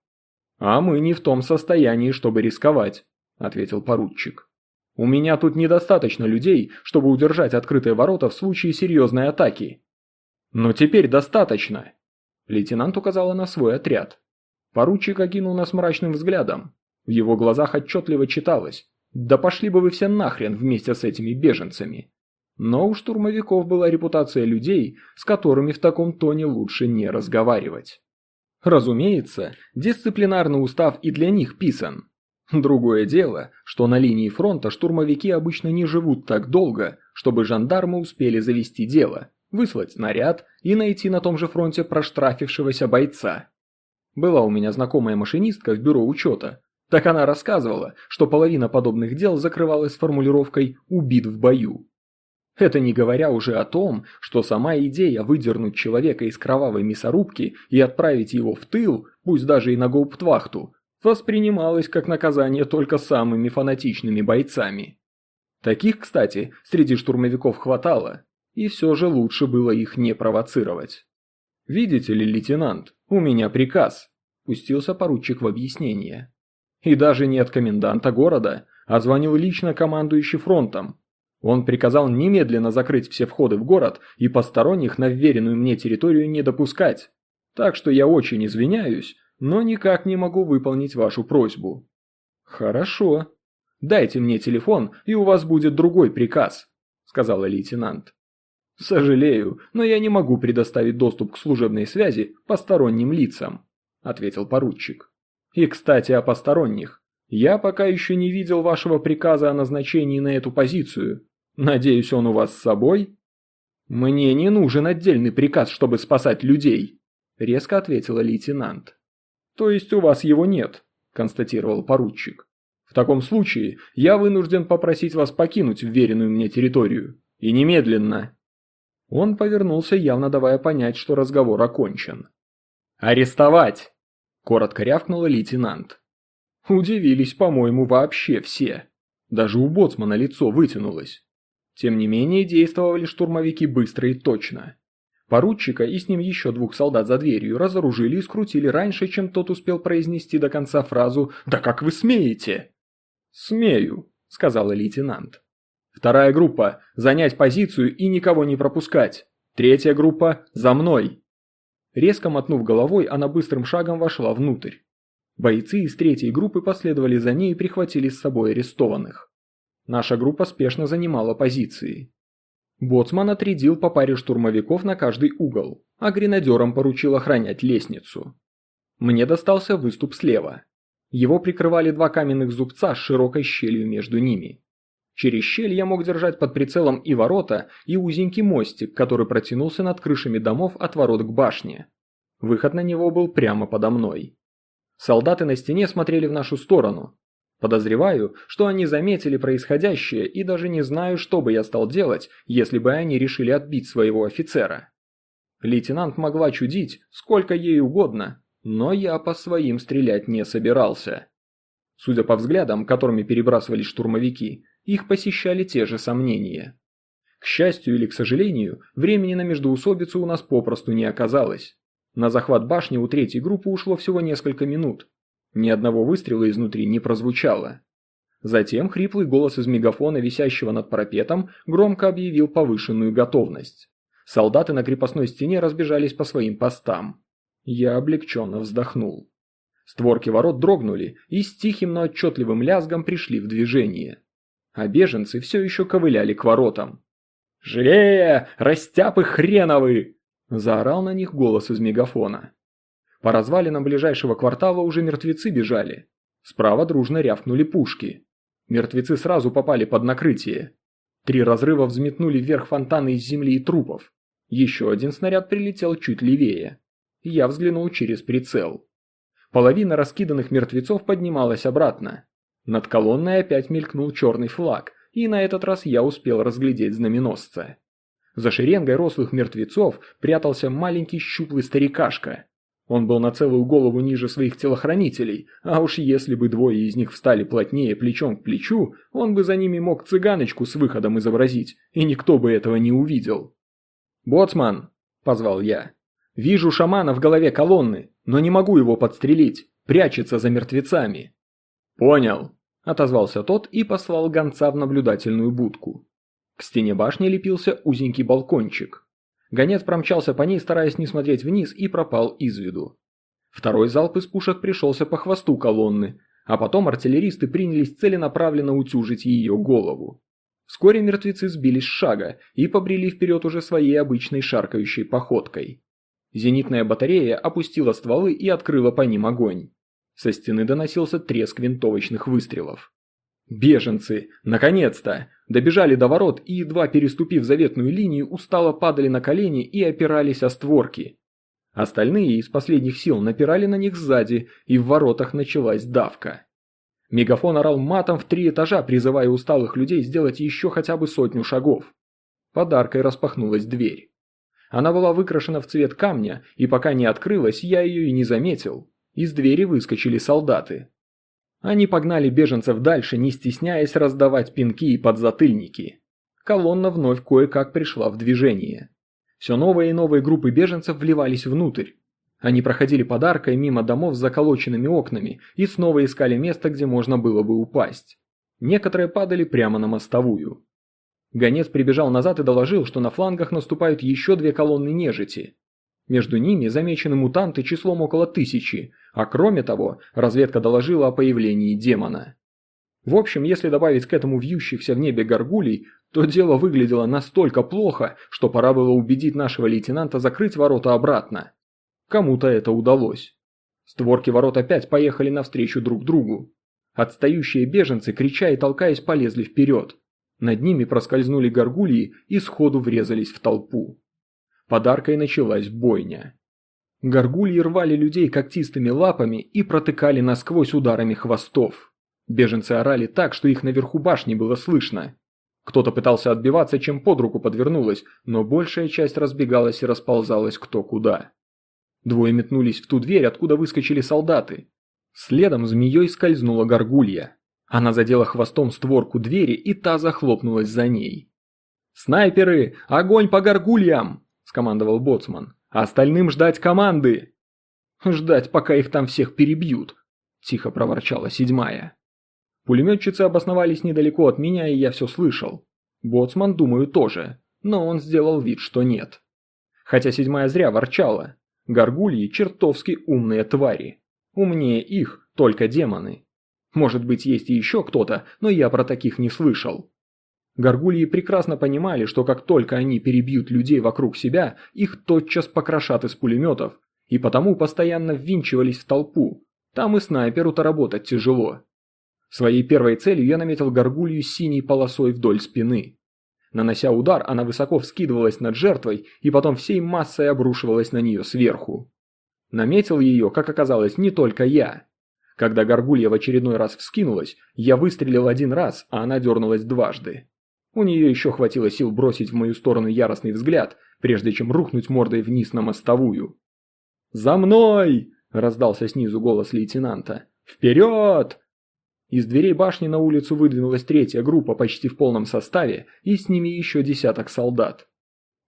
«А мы не в том состоянии, чтобы рисковать», – ответил поручик. «У меня тут недостаточно людей, чтобы удержать открытые ворота в случае серьезной атаки». «Но теперь достаточно», – лейтенант указала на свой отряд. Поручик окинул нас мрачным взглядом. В его глазах отчетливо читалось «Да пошли бы вы все нахрен вместе с этими беженцами!» Но у штурмовиков была репутация людей, с которыми в таком тоне лучше не разговаривать. Разумеется, дисциплинарный устав и для них писан. Другое дело, что на линии фронта штурмовики обычно не живут так долго, чтобы жандармы успели завести дело, выслать снаряд и найти на том же фронте проштрафившегося бойца. Была у меня знакомая машинистка в бюро учета, так она рассказывала, что половина подобных дел закрывалась формулировкой «убит в бою». Это не говоря уже о том, что сама идея выдернуть человека из кровавой мясорубки и отправить его в тыл, пусть даже и на гауптвахту, воспринималась как наказание только самыми фанатичными бойцами. Таких, кстати, среди штурмовиков хватало. И все же лучше было их не провоцировать. «Видите ли, лейтенант, у меня приказ», – пустился поручик в объяснение. «И даже не от коменданта города, а звонил лично командующий фронтом. Он приказал немедленно закрыть все входы в город и посторонних на вверенную мне территорию не допускать. Так что я очень извиняюсь, но никак не могу выполнить вашу просьбу». «Хорошо. Дайте мне телефон, и у вас будет другой приказ», – сказала лейтенант. «Сожалею, но я не могу предоставить доступ к служебной связи посторонним лицам», – ответил поручик. «И, кстати, о посторонних. Я пока еще не видел вашего приказа о назначении на эту позицию. Надеюсь, он у вас с собой?» «Мне не нужен отдельный приказ, чтобы спасать людей», – резко ответила лейтенант. «То есть у вас его нет», – констатировал поручик. «В таком случае я вынужден попросить вас покинуть вверенную мне территорию. И немедленно». Он повернулся, явно давая понять, что разговор окончен. «Арестовать!» – коротко рявкнула лейтенант. Удивились, по-моему, вообще все. Даже у боцмана лицо вытянулось. Тем не менее, действовали штурмовики быстро и точно. Поручика и с ним еще двух солдат за дверью разоружили и скрутили раньше, чем тот успел произнести до конца фразу «Да как вы смеете?» «Смею», – сказала лейтенант. Вторая группа – занять позицию и никого не пропускать. Третья группа – за мной. Резко мотнув головой, она быстрым шагом вошла внутрь. Бойцы из третьей группы последовали за ней и прихватили с собой арестованных. Наша группа спешно занимала позиции. Боцман отрядил по паре штурмовиков на каждый угол, а гренадерам поручил охранять лестницу. Мне достался выступ слева. Его прикрывали два каменных зубца с широкой щелью между ними. Через щель я мог держать под прицелом и ворота, и узенький мостик, который протянулся над крышами домов от ворот к башне. Выход на него был прямо подо мной. Солдаты на стене смотрели в нашу сторону. Подозреваю, что они заметили происходящее и даже не знаю, что бы я стал делать, если бы они решили отбить своего офицера. Лейтенант могла чудить, сколько ей угодно, но я по своим стрелять не собирался. Судя по взглядам, которыми перебрасывались штурмовики, их посещали те же сомнения. К счастью или к сожалению, времени на междоусобицу у нас попросту не оказалось. На захват башни у третьей группы ушло всего несколько минут. Ни одного выстрела изнутри не прозвучало. Затем хриплый голос из мегафона, висящего над парапетом, громко объявил повышенную готовность. Солдаты на крепостной стене разбежались по своим постам. Я облегченно вздохнул. Створки ворот дрогнули и с тихим, но отчетливым лязгом пришли в движение а беженцы все еще ковыляли к воротам. «Живее! Растяпы хреновы!» – заорал на них голос из мегафона. По развалинам ближайшего квартала уже мертвецы бежали. Справа дружно рявкнули пушки. Мертвецы сразу попали под накрытие. Три разрыва взметнули вверх фонтаны из земли и трупов. Еще один снаряд прилетел чуть левее. Я взглянул через прицел. Половина раскиданных мертвецов поднималась обратно. Над колонной опять мелькнул черный флаг, и на этот раз я успел разглядеть знаменосца. За шеренгой рослых мертвецов прятался маленький щуплый старикашка. Он был на целую голову ниже своих телохранителей, а уж если бы двое из них встали плотнее плечом к плечу, он бы за ними мог цыганочку с выходом изобразить, и никто бы этого не увидел. «Боцман!» – позвал я. «Вижу шамана в голове колонны, но не могу его подстрелить, прячется за мертвецами». «Понял», – отозвался тот и послал гонца в наблюдательную будку. К стене башни лепился узенький балкончик. Гонец промчался по ней, стараясь не смотреть вниз, и пропал из виду. Второй залп из пушек пришелся по хвосту колонны, а потом артиллеристы принялись целенаправленно утюжить ее голову. Вскоре мертвецы сбились с шага и побрели вперед уже своей обычной шаркающей походкой. Зенитная батарея опустила стволы и открыла по ним огонь. Со стены доносился треск винтовочных выстрелов. Беженцы, наконец-то, добежали до ворот и, едва переступив заветную линию, устало падали на колени и опирались о створки. Остальные из последних сил напирали на них сзади, и в воротах началась давка. Мегафон орал матом в три этажа, призывая усталых людей сделать еще хотя бы сотню шагов. Подаркой распахнулась дверь. Она была выкрашена в цвет камня, и пока не открылась, я ее и не заметил. Из двери выскочили солдаты. Они погнали беженцев дальше, не стесняясь раздавать пинки и подзатыльники. колонна вновь кое-как пришла в движение. Все новые и новые группы беженцев вливались внутрь. Они проходили подаркой мимо домов с заколоченными окнами и снова искали место, где можно было бы упасть. Некоторые падали прямо на мостовую. Гонец прибежал назад и доложил, что на флангах наступают еще две колонны нежити. Между ними замечены мутанты числом около тысячи, а кроме того, разведка доложила о появлении демона. В общем, если добавить к этому вьющихся в небе горгулей, то дело выглядело настолько плохо, что пора было убедить нашего лейтенанта закрыть ворота обратно. Кому-то это удалось. Створки ворот опять поехали навстречу друг другу. Отстающие беженцы, крича и толкаясь, полезли вперед. Над ними проскользнули горгульи и сходу врезались в толпу. Подаркой началась бойня. Горгульи рвали людей когтистыми лапами и протыкали насквозь ударами хвостов. Беженцы орали так, что их наверху башни было слышно. Кто-то пытался отбиваться, чем под руку подвернулось, но большая часть разбегалась и расползалась кто куда. Двое метнулись в ту дверь, откуда выскочили солдаты. Следом змеей скользнула горгулья. Она задела хвостом створку двери, и та захлопнулась за ней. «Снайперы! Огонь по горгульям!» – скомандовал боцман. «Остальным ждать команды!» «Ждать, пока их там всех перебьют!» – тихо проворчала седьмая. Пулеметчицы обосновались недалеко от меня, и я все слышал. Боцман, думаю, тоже, но он сделал вид, что нет. Хотя седьмая зря ворчала. Горгульи – чертовски умные твари. Умнее их только демоны. Может быть, есть и еще кто-то, но я про таких не слышал. Горгульи прекрасно понимали, что как только они перебьют людей вокруг себя, их тотчас покрошат из пулеметов, и потому постоянно ввинчивались в толпу. Там и снайперу-то работать тяжело. Своей первой целью я наметил горгулью синей полосой вдоль спины. Нанося удар, она высоко вскидывалась над жертвой и потом всей массой обрушивалась на нее сверху. Наметил ее, как оказалось, не только я. Когда горгулья в очередной раз вскинулась, я выстрелил один раз, а она дернулась дважды. У нее еще хватило сил бросить в мою сторону яростный взгляд, прежде чем рухнуть мордой вниз на мостовую. «За мной!» – раздался снизу голос лейтенанта. «Вперед!» Из дверей башни на улицу выдвинулась третья группа почти в полном составе, и с ними еще десяток солдат.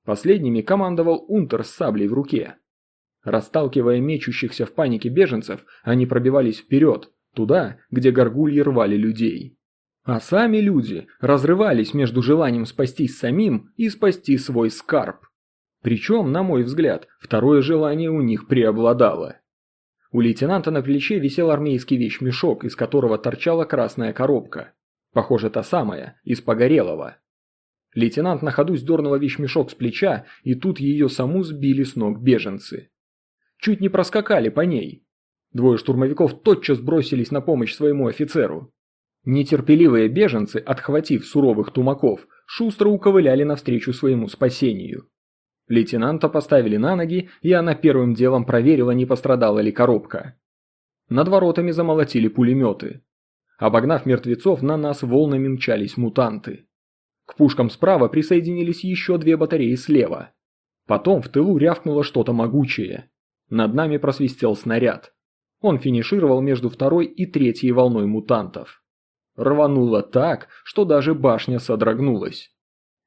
Последними командовал Унтер с саблей в руке. Расталкивая мечущихся в панике беженцев, они пробивались вперед, туда, где горгульи рвали людей. А сами люди разрывались между желанием спастись самим и спасти свой скарб. Причем, на мой взгляд, второе желание у них преобладало. У лейтенанта на плече висел армейский вещмешок, из которого торчала красная коробка. Похоже, та самая, из погорелого. Лейтенант на ходу сдернула вещмешок с плеча, и тут ее саму сбили с ног беженцы. Чуть не проскакали по ней. Двое штурмовиков тотчас бросились на помощь своему офицеру. Нетерпеливые беженцы, отхватив суровых тумаков, шустро уковыляли навстречу своему спасению. Лейтенанта поставили на ноги, и она первым делом проверила, не пострадала ли коробка. Над воротами замолотили пулеметы. Обогнав мертвецов, на нас волнами мчались мутанты. К пушкам справа присоединились еще две батареи слева. Потом в тылу рявкнуло что-то могучее. Над нами просвистел снаряд. Он финишировал между второй и третьей волной мутантов. Рвануло так, что даже башня содрогнулась.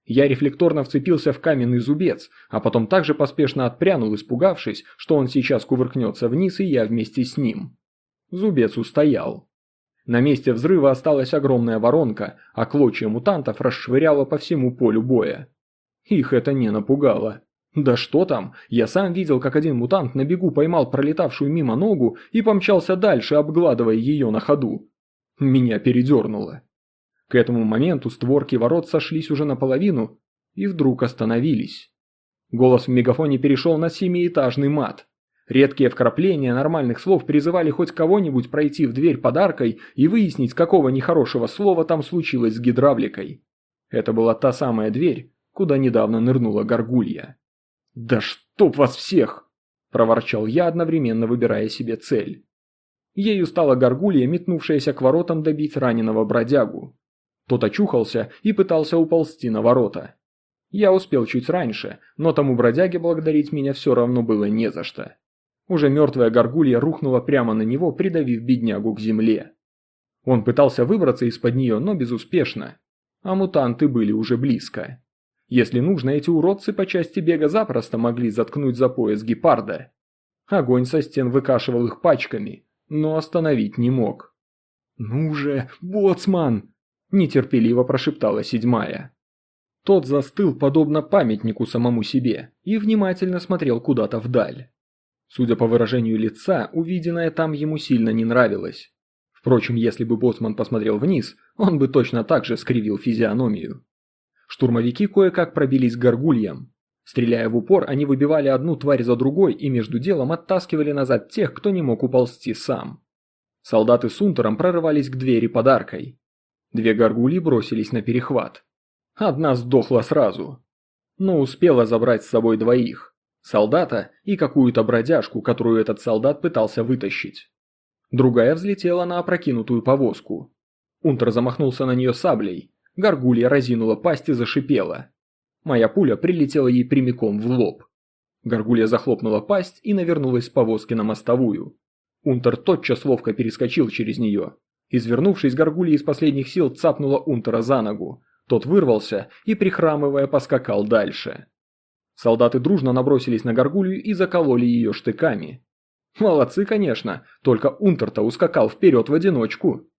Я рефлекторно вцепился в каменный зубец, а потом также поспешно отпрянул, испугавшись, что он сейчас кувыркнется вниз, и я вместе с ним. Зубец устоял. На месте взрыва осталась огромная воронка, а клочья мутантов расшвыряло по всему полю боя. Их это не напугало. Да что там, я сам видел, как один мутант на бегу поймал пролетавшую мимо ногу и помчался дальше, обгладывая ее на ходу. Меня передернуло. К этому моменту створки ворот сошлись уже наполовину и вдруг остановились. Голос в мегафоне перешел на семиэтажный мат. Редкие вкрапления нормальных слов призывали хоть кого-нибудь пройти в дверь подаркой и выяснить, какого нехорошего слова там случилось с гидравликой. Это была та самая дверь, куда недавно нырнула горгулья. «Да чтоб вас всех!» – проворчал я, одновременно выбирая себе цель. Ею стала горгулья, метнувшаяся к воротам добить раненого бродягу. Тот очухался и пытался уползти на ворота. Я успел чуть раньше, но тому бродяге благодарить меня все равно было не за что. Уже мертвая горгулья рухнула прямо на него, придавив беднягу к земле. Он пытался выбраться из-под нее, но безуспешно. а мутанты были уже близко. Если нужно, эти уродцы по части бега запросто могли заткнуть за пояс гепарда. Огонь со стен выкашивал их пачками, но остановить не мог. «Ну же, боцман!» – нетерпеливо прошептала седьмая. Тот застыл, подобно памятнику самому себе, и внимательно смотрел куда-то вдаль. Судя по выражению лица, увиденное там ему сильно не нравилось. Впрочем, если бы боцман посмотрел вниз, он бы точно так же скривил физиономию. Штурмовики кое-как пробились к горгульям. Стреляя в упор, они выбивали одну тварь за другой и между делом оттаскивали назад тех, кто не мог уползти сам. Солдаты с унтером прорывались к двери подаркой. Две горгульи бросились на перехват. Одна сдохла сразу, но успела забрать с собой двоих. Солдата и какую-то бродяжку, которую этот солдат пытался вытащить. Другая взлетела на опрокинутую повозку. Унтер замахнулся на нее саблей. Горгулья разинула пасть и зашипела. Моя пуля прилетела ей прямиком в лоб. Горгулья захлопнула пасть и навернулась с повозки на мостовую. Унтер тотчас ловко перескочил через нее. Извернувшись, Горгулья из последних сил цапнула Унтера за ногу. Тот вырвался и, прихрамывая, поскакал дальше. Солдаты дружно набросились на Горгулью и закололи ее штыками. Молодцы, конечно, только Унтер-то ускакал вперед в одиночку.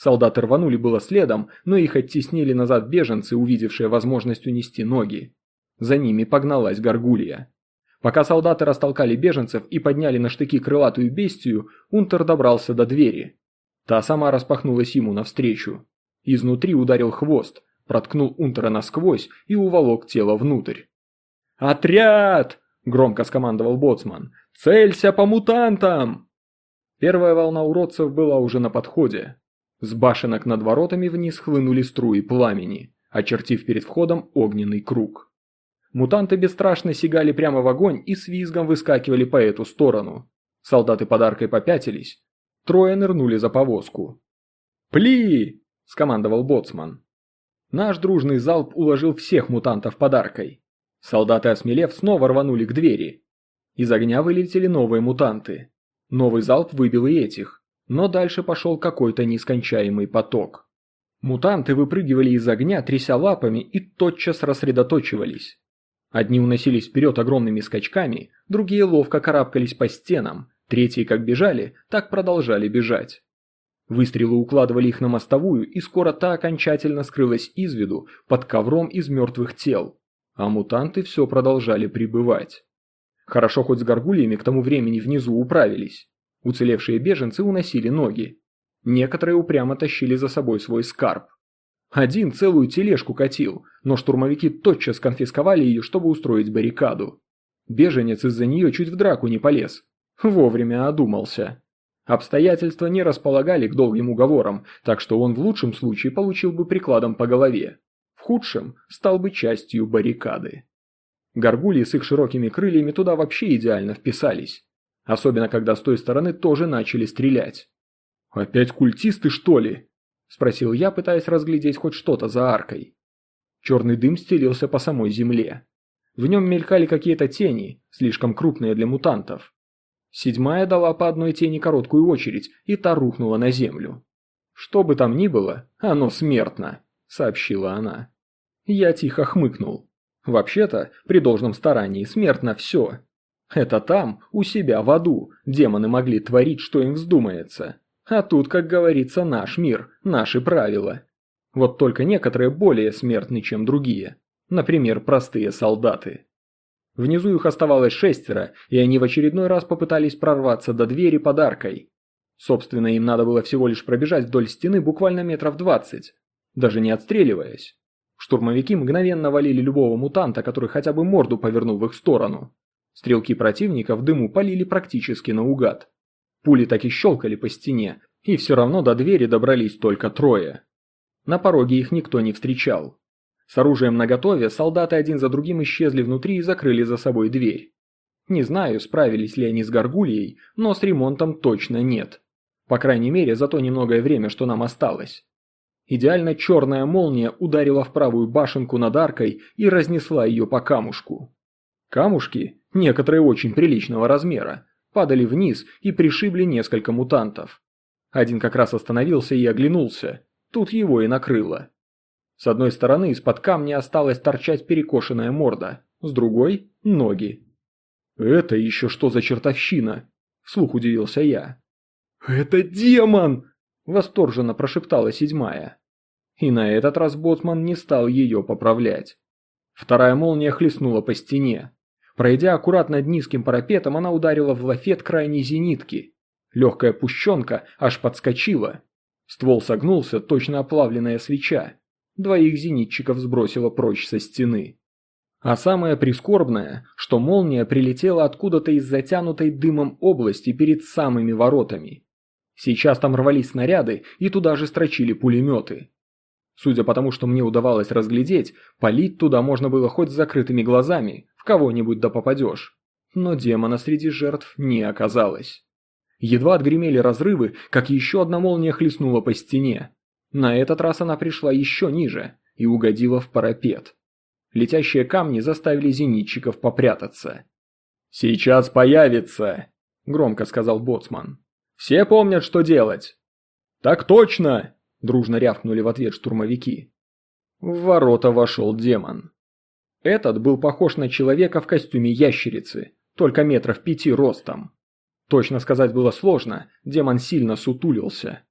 Солдаты рванули было следом, но их оттеснили назад беженцы, увидевшие возможность унести ноги. За ними погналась горгулья. Пока солдаты растолкали беженцев и подняли на штыки крылатую бестию, Унтер добрался до двери. Та сама распахнулась ему навстречу. Изнутри ударил хвост, проткнул Унтера насквозь и уволок тело внутрь. «Отряд!» – громко скомандовал боцман. «Целься по мутантам!» Первая волна уродцев была уже на подходе. С башенок над воротами вниз хлынули струи пламени, очертив перед входом огненный круг. Мутанты бесстрашно сигали прямо в огонь и с визгом выскакивали по эту сторону. Солдаты подаркой попятились. Трое нырнули за повозку. «Пли!» – скомандовал боцман. Наш дружный залп уложил всех мутантов подаркой. Солдаты, осмелев, снова рванули к двери. Из огня вылетели новые мутанты. Новый залп выбил и этих, но дальше пошел какой-то нескончаемый поток. Мутанты выпрыгивали из огня, тряся лапами, и тотчас рассредоточивались. Одни уносились вперед огромными скачками, другие ловко карабкались по стенам, третьи как бежали, так продолжали бежать. Выстрелы укладывали их на мостовую, и скоро та окончательно скрылась из виду под ковром из мертвых тел а мутанты все продолжали прибывать. Хорошо хоть с горгульями к тому времени внизу управились. Уцелевшие беженцы уносили ноги. Некоторые упрямо тащили за собой свой скарб. Один целую тележку катил, но штурмовики тотчас конфисковали ее, чтобы устроить баррикаду. Беженец из-за нее чуть в драку не полез. Вовремя одумался. Обстоятельства не располагали к долгим уговорам, так что он в лучшем случае получил бы прикладом по голове в худшем стал бы частью баррикады. Горгульи с их широкими крыльями туда вообще идеально вписались. Особенно, когда с той стороны тоже начали стрелять. «Опять культисты, что ли?» – спросил я, пытаясь разглядеть хоть что-то за аркой. Черный дым стелился по самой земле. В нем мелькали какие-то тени, слишком крупные для мутантов. Седьмая дала по одной тени короткую очередь, и та рухнула на землю. Что бы там ни было, оно смертно сообщила она. Я тихо хмыкнул. Вообще-то, при должном старании, смертно все. Это там, у себя в аду, демоны могли творить, что им вздумается. А тут, как говорится, наш мир, наши правила. Вот только некоторые более смертны, чем другие. Например, простые солдаты. Внизу их оставалось шестеро, и они в очередной раз попытались прорваться до двери подаркой. Собственно, им надо было всего лишь пробежать вдоль стены буквально метров двадцать даже не отстреливаясь. Штурмовики мгновенно валили любого мутанта, который хотя бы морду повернул в их сторону. Стрелки противника в дыму полили практически наугад. Пули так и щелкали по стене, и все равно до двери добрались только трое. На пороге их никто не встречал. С оружием наготове солдаты один за другим исчезли внутри и закрыли за собой дверь. Не знаю, справились ли они с горгульей, но с ремонтом точно нет. По крайней мере, за то немногое время, что нам осталось. Идеально черная молния ударила в правую башенку над аркой и разнесла ее по камушку. Камушки, некоторые очень приличного размера, падали вниз и пришибли несколько мутантов. Один как раз остановился и оглянулся, тут его и накрыло. С одной стороны из-под камня осталась торчать перекошенная морда, с другой – ноги. «Это еще что за чертовщина?» – вслух удивился я. «Это демон!» – восторженно прошептала седьмая. И на этот раз боцман не стал ее поправлять. Вторая молния хлестнула по стене. Пройдя аккуратно над низким парапетом, она ударила в лафет крайней зенитки. Легкая пущенка аж подскочила. Ствол согнулся, точно оплавленная свеча двоих зенитчиков сбросило прочь со стены. А самое прискорбное, что молния прилетела откуда-то из затянутой дымом области перед самыми воротами. Сейчас там рвались снаряды и туда же строчили пулеметы. Судя по тому, что мне удавалось разглядеть, палить туда можно было хоть с закрытыми глазами, в кого-нибудь да попадешь. Но демона среди жертв не оказалось. Едва отгремели разрывы, как еще одна молния хлестнула по стене. На этот раз она пришла еще ниже и угодила в парапет. Летящие камни заставили зенитчиков попрятаться. «Сейчас появится!» – громко сказал боцман. «Все помнят, что делать!» «Так точно!» – дружно рявкнули в ответ штурмовики. В ворота вошел демон. Этот был похож на человека в костюме ящерицы, только метров пяти ростом. Точно сказать было сложно, демон сильно сутулился.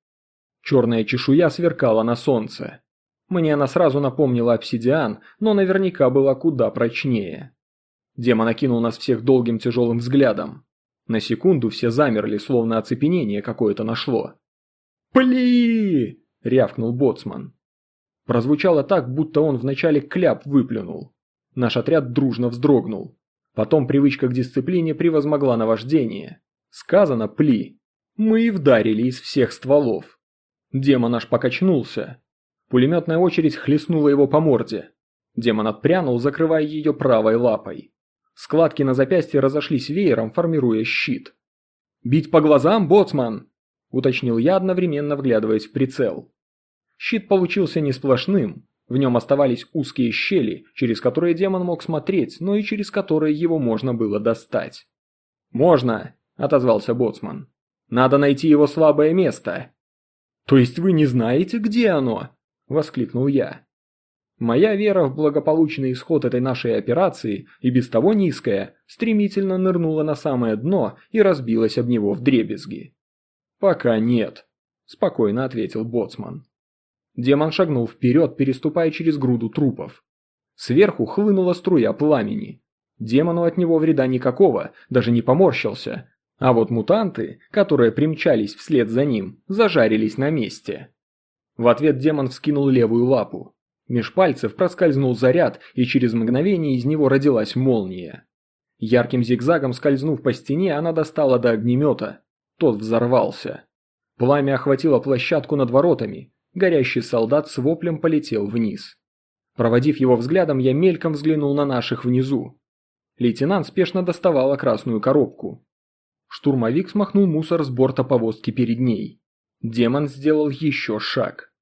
Черная чешуя сверкала на солнце. Мне она сразу напомнила обсидиан, но наверняка была куда прочнее. Демон окинул нас всех долгим тяжелым взглядом. На секунду все замерли, словно оцепенение какое-то нашло. «Пли!» – рявкнул боцман. Прозвучало так, будто он вначале кляп выплюнул. Наш отряд дружно вздрогнул. Потом привычка к дисциплине превозмогла на вождение. Сказано «пли». Мы и вдарили из всех стволов. Демон аж покачнулся. Пулеметная очередь хлестнула его по морде. Демон отпрянул, закрывая ее правой лапой. Складки на запястье разошлись веером, формируя щит. «Бить по глазам, боцман!» – уточнил я, одновременно вглядываясь в прицел. Щит получился не сплошным, в нем оставались узкие щели, через которые демон мог смотреть, но и через которые его можно было достать. «Можно!» – отозвался боцман. «Надо найти его слабое место!» «То есть вы не знаете, где оно?» – воскликнул я. Моя вера в благополучный исход этой нашей операции, и без того низкая, стремительно нырнула на самое дно и разбилась об него в дребезги. «Пока нет», – спокойно ответил Боцман. Демон шагнул вперед, переступая через груду трупов. Сверху хлынула струя пламени. Демону от него вреда никакого, даже не поморщился, а вот мутанты, которые примчались вслед за ним, зажарились на месте. В ответ демон вскинул левую лапу. Меж пальцев проскользнул заряд, и через мгновение из него родилась молния. Ярким зигзагом скользнув по стене, она достала до огнемета. Тот взорвался. Пламя охватило площадку над воротами. Горящий солдат с воплем полетел вниз. Проводив его взглядом, я мельком взглянул на наших внизу. Лейтенант спешно доставала красную коробку. Штурмовик смахнул мусор с борта повозки перед ней. Демон сделал еще шаг.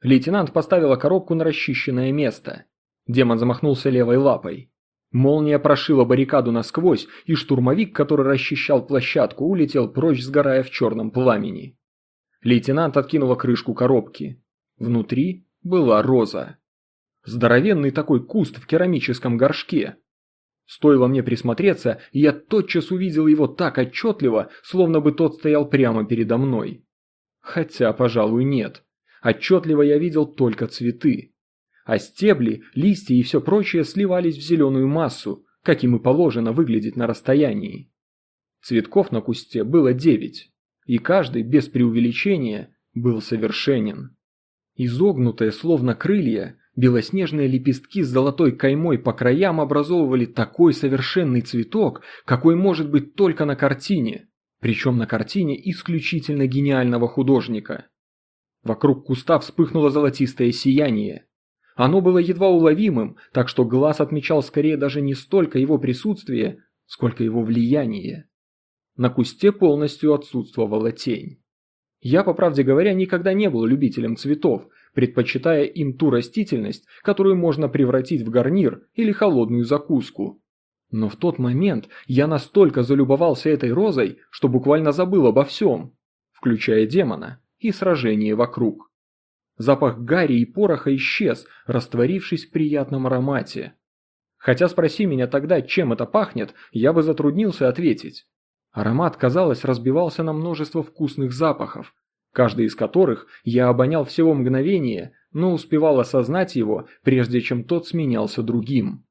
Лейтенант поставила коробку на расчищенное место. Демон замахнулся левой лапой. Молния прошила баррикаду насквозь, и штурмовик, который расчищал площадку, улетел прочь, сгорая в черном пламени. Лейтенант откинула крышку коробки. Внутри была роза. Здоровенный такой куст в керамическом горшке. Стоило мне присмотреться, и я тотчас увидел его так отчетливо, словно бы тот стоял прямо передо мной. Хотя, пожалуй, нет. Отчетливо я видел только цветы. А стебли, листья и все прочее сливались в зеленую массу, как им и положено выглядеть на расстоянии. Цветков на кусте было девять, и каждый, без преувеличения, был совершенен. Изогнутые, словно крылья, Белоснежные лепестки с золотой каймой по краям образовывали такой совершенный цветок, какой может быть только на картине, причем на картине исключительно гениального художника. Вокруг куста вспыхнуло золотистое сияние. Оно было едва уловимым, так что глаз отмечал скорее даже не столько его присутствие, сколько его влияние. На кусте полностью отсутствовала тень. Я, по правде говоря, никогда не был любителем цветов, предпочитая им ту растительность, которую можно превратить в гарнир или холодную закуску. Но в тот момент я настолько залюбовался этой розой, что буквально забыл обо всем, включая демона и сражение вокруг. Запах гари и пороха исчез, растворившись в приятном аромате. Хотя спроси меня тогда, чем это пахнет, я бы затруднился ответить. Аромат, казалось, разбивался на множество вкусных запахов, каждый из которых я обонял всего мгновение, но успевал осознать его, прежде чем тот сменялся другим.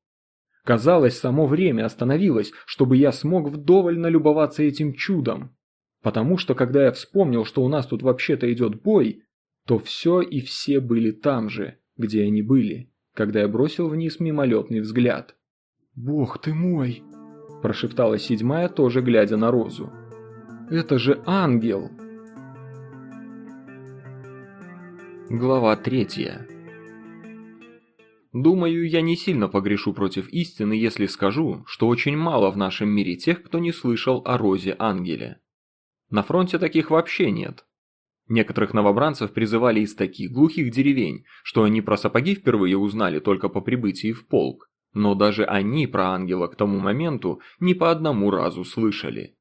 Казалось, само время остановилось, чтобы я смог вдоволь налюбоваться этим чудом. Потому что когда я вспомнил, что у нас тут вообще-то идет бой, то все и все были там же, где они были, когда я бросил вниз мимолетный взгляд. «Бог ты мой!» – прошептала седьмая, тоже глядя на Розу. «Это же ангел!» Глава третья Думаю, я не сильно погрешу против истины, если скажу, что очень мало в нашем мире тех, кто не слышал о Розе Ангеле. На фронте таких вообще нет. Некоторых новобранцев призывали из таких глухих деревень, что они про сапоги впервые узнали только по прибытии в полк, но даже они про ангела к тому моменту не по одному разу слышали.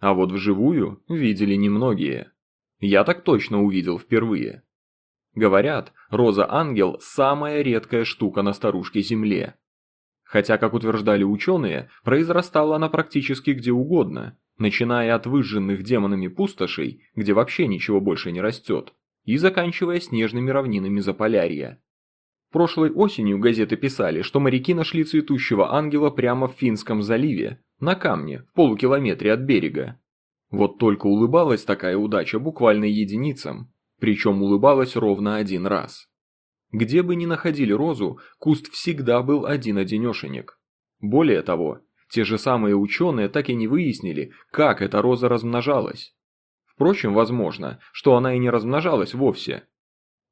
А вот вживую видели немногие. Я так точно увидел впервые. Говорят, роза-ангел – самая редкая штука на старушке Земле. Хотя, как утверждали ученые, произрастала она практически где угодно, начиная от выжженных демонами пустошей, где вообще ничего больше не растет, и заканчивая снежными равнинами Заполярья. Прошлой осенью газеты писали, что моряки нашли цветущего ангела прямо в Финском заливе, на камне, в полукилометре от берега. Вот только улыбалась такая удача буквально единицам, причем улыбалась ровно один раз. Где бы ни находили розу, куст всегда был один-одинешенек. Более того, те же самые ученые так и не выяснили, как эта роза размножалась. Впрочем, возможно, что она и не размножалась вовсе.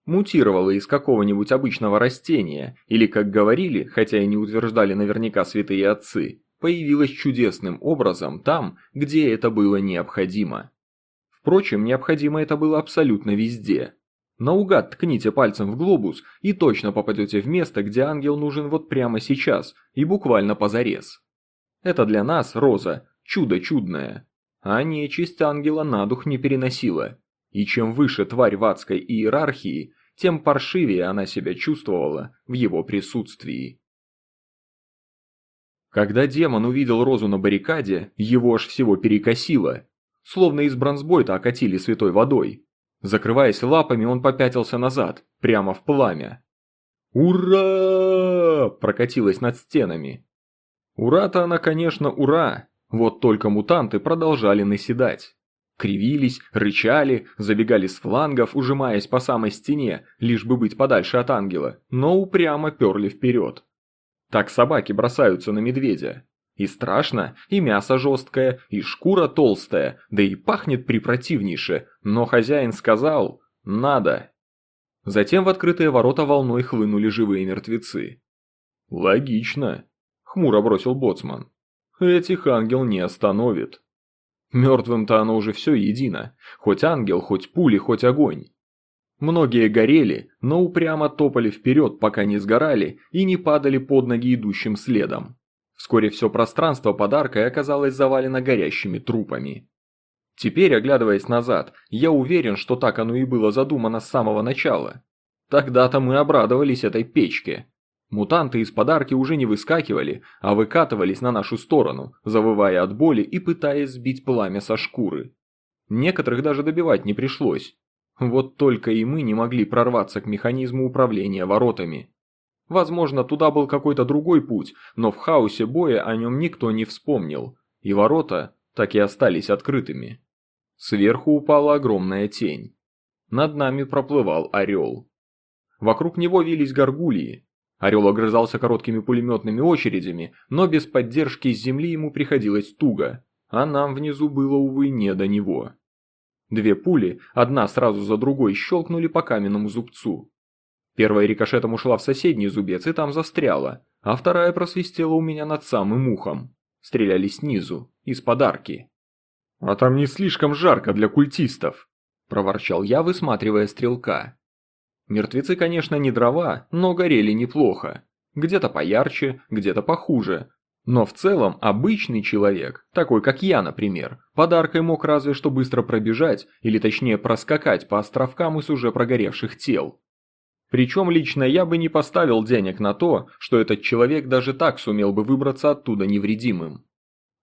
Мутировала из какого-нибудь обычного растения, или, как говорили, хотя и не утверждали наверняка святые отцы, появилась чудесным образом там, где это было необходимо. Впрочем, необходимо это было абсолютно везде. Наугад ткните пальцем в глобус и точно попадете в место, где ангел нужен вот прямо сейчас и буквально позарез. Это для нас, Роза, чудо чудное. А нечисть ангела на дух не переносила. И чем выше тварь в адской иерархии, тем паршивее она себя чувствовала в его присутствии. Когда демон увидел Розу на баррикаде, его аж всего перекосило словно из бронзбойта окатили святой водой. Закрываясь лапами, он попятился назад, прямо в пламя. «Ура!» – прокатилась над стенами. Ура-то она, конечно, ура, вот только мутанты продолжали наседать. Кривились, рычали, забегали с флангов, ужимаясь по самой стене, лишь бы быть подальше от ангела, но упрямо перли вперед. Так собаки бросаются на медведя. И страшно, и мясо жесткое, и шкура толстая, да и пахнет припротивнейше, но хозяин сказал «надо». Затем в открытые ворота волной хлынули живые мертвецы. «Логично», — хмуро бросил боцман. «Этих ангел не остановит». Мертвым-то оно уже все едино, хоть ангел, хоть пули, хоть огонь. Многие горели, но упрямо топали вперед, пока не сгорали и не падали под ноги идущим следом. Вскоре все пространство подарка оказалось завалено горящими трупами. Теперь, оглядываясь назад, я уверен, что так оно и было задумано с самого начала. Тогда-то мы обрадовались этой печке. Мутанты из подарки уже не выскакивали, а выкатывались на нашу сторону, завывая от боли и пытаясь сбить пламя со шкуры. Некоторых даже добивать не пришлось. Вот только и мы не могли прорваться к механизму управления воротами. Возможно, туда был какой-то другой путь, но в хаосе боя о нем никто не вспомнил, и ворота так и остались открытыми. Сверху упала огромная тень. Над нами проплывал орел. Вокруг него вились горгульи. Орел огрызался короткими пулеметными очередями, но без поддержки с земли ему приходилось туго, а нам внизу было, увы, не до него. Две пули, одна сразу за другой, щелкнули по каменному зубцу. Первая рикошетом ушла в соседний зубец и там застряла, а вторая просвистела у меня над самым ухом. Стреляли снизу, из подарки. «А там не слишком жарко для культистов», – проворчал я, высматривая стрелка. Мертвецы, конечно, не дрова, но горели неплохо. Где-то поярче, где-то похуже. Но в целом обычный человек, такой как я, например, подаркой мог разве что быстро пробежать, или точнее проскакать по островкам из уже прогоревших тел. Причем лично я бы не поставил денег на то, что этот человек даже так сумел бы выбраться оттуда невредимым.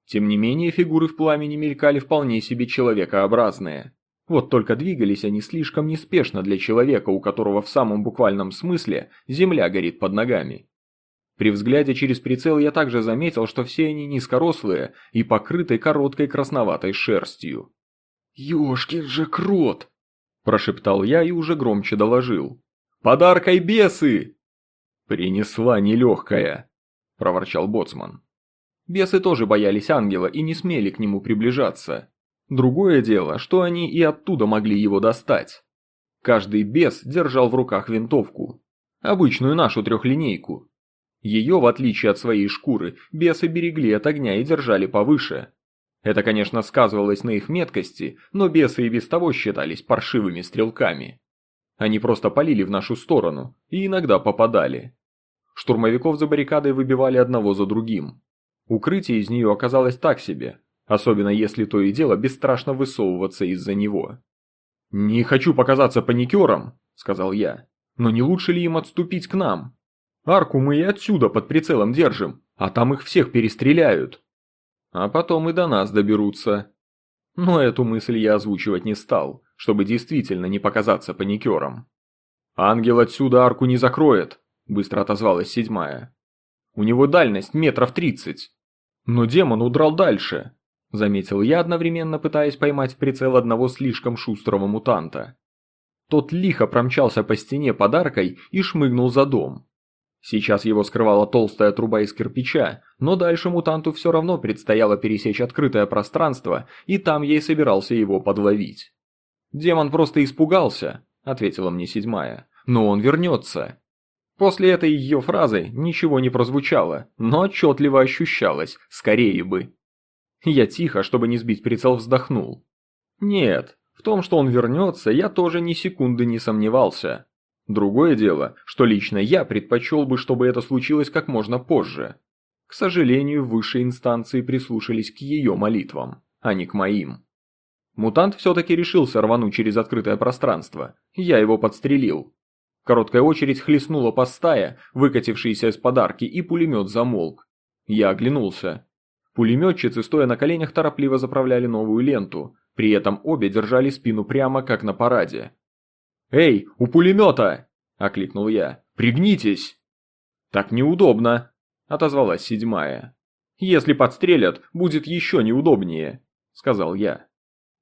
Тем не менее, фигуры в пламени мелькали вполне себе человекообразные. Вот только двигались они слишком неспешно для человека, у которого в самом буквальном смысле земля горит под ногами. При взгляде через прицел я также заметил, что все они низкорослые и покрыты короткой красноватой шерстью. «Ёшкин же крот!» – прошептал я и уже громче доложил. «Подаркой бесы!» «Принесла нелегкая», – проворчал боцман. Бесы тоже боялись ангела и не смели к нему приближаться. Другое дело, что они и оттуда могли его достать. Каждый бес держал в руках винтовку. Обычную нашу трехлинейку. Ее, в отличие от своей шкуры, бесы берегли от огня и держали повыше. Это, конечно, сказывалось на их меткости, но бесы и без того считались паршивыми стрелками. Они просто полили в нашу сторону и иногда попадали. Штурмовиков за баррикадой выбивали одного за другим. Укрытие из нее оказалось так себе, особенно если то и дело бесстрашно высовываться из-за него. «Не хочу показаться паникером», — сказал я, — «но не лучше ли им отступить к нам? Арку мы и отсюда под прицелом держим, а там их всех перестреляют. А потом и до нас доберутся». Но эту мысль я озвучивать не стал, чтобы действительно не показаться паникером. «Ангел отсюда арку не закроет», — быстро отозвалась седьмая. «У него дальность метров тридцать». «Но демон удрал дальше», – заметил я, одновременно пытаясь поймать в прицел одного слишком шустрого мутанта. Тот лихо промчался по стене подаркой и шмыгнул за дом. Сейчас его скрывала толстая труба из кирпича, но дальше мутанту все равно предстояло пересечь открытое пространство, и там ей собирался его подловить. «Демон просто испугался», – ответила мне седьмая, – «но он вернется». После этой ее фразы ничего не прозвучало, но отчетливо ощущалось, скорее бы. Я тихо, чтобы не сбить прицел, вздохнул. Нет, в том, что он вернется, я тоже ни секунды не сомневался. Другое дело, что лично я предпочел бы, чтобы это случилось как можно позже. К сожалению, высшие инстанции прислушались к ее молитвам, а не к моим. Мутант все-таки решился рвануть через открытое пространство. Я его подстрелил. Короткая очередь хлестнула по стае, выкатившейся из подарки, и пулемет замолк. Я оглянулся. Пулеметчицы, стоя на коленях, торопливо заправляли новую ленту, при этом обе держали спину прямо, как на параде. «Эй, у пулемета!» – окликнул я. «Пригнитесь!» «Так неудобно!» – отозвалась седьмая. «Если подстрелят, будет еще неудобнее», – сказал я.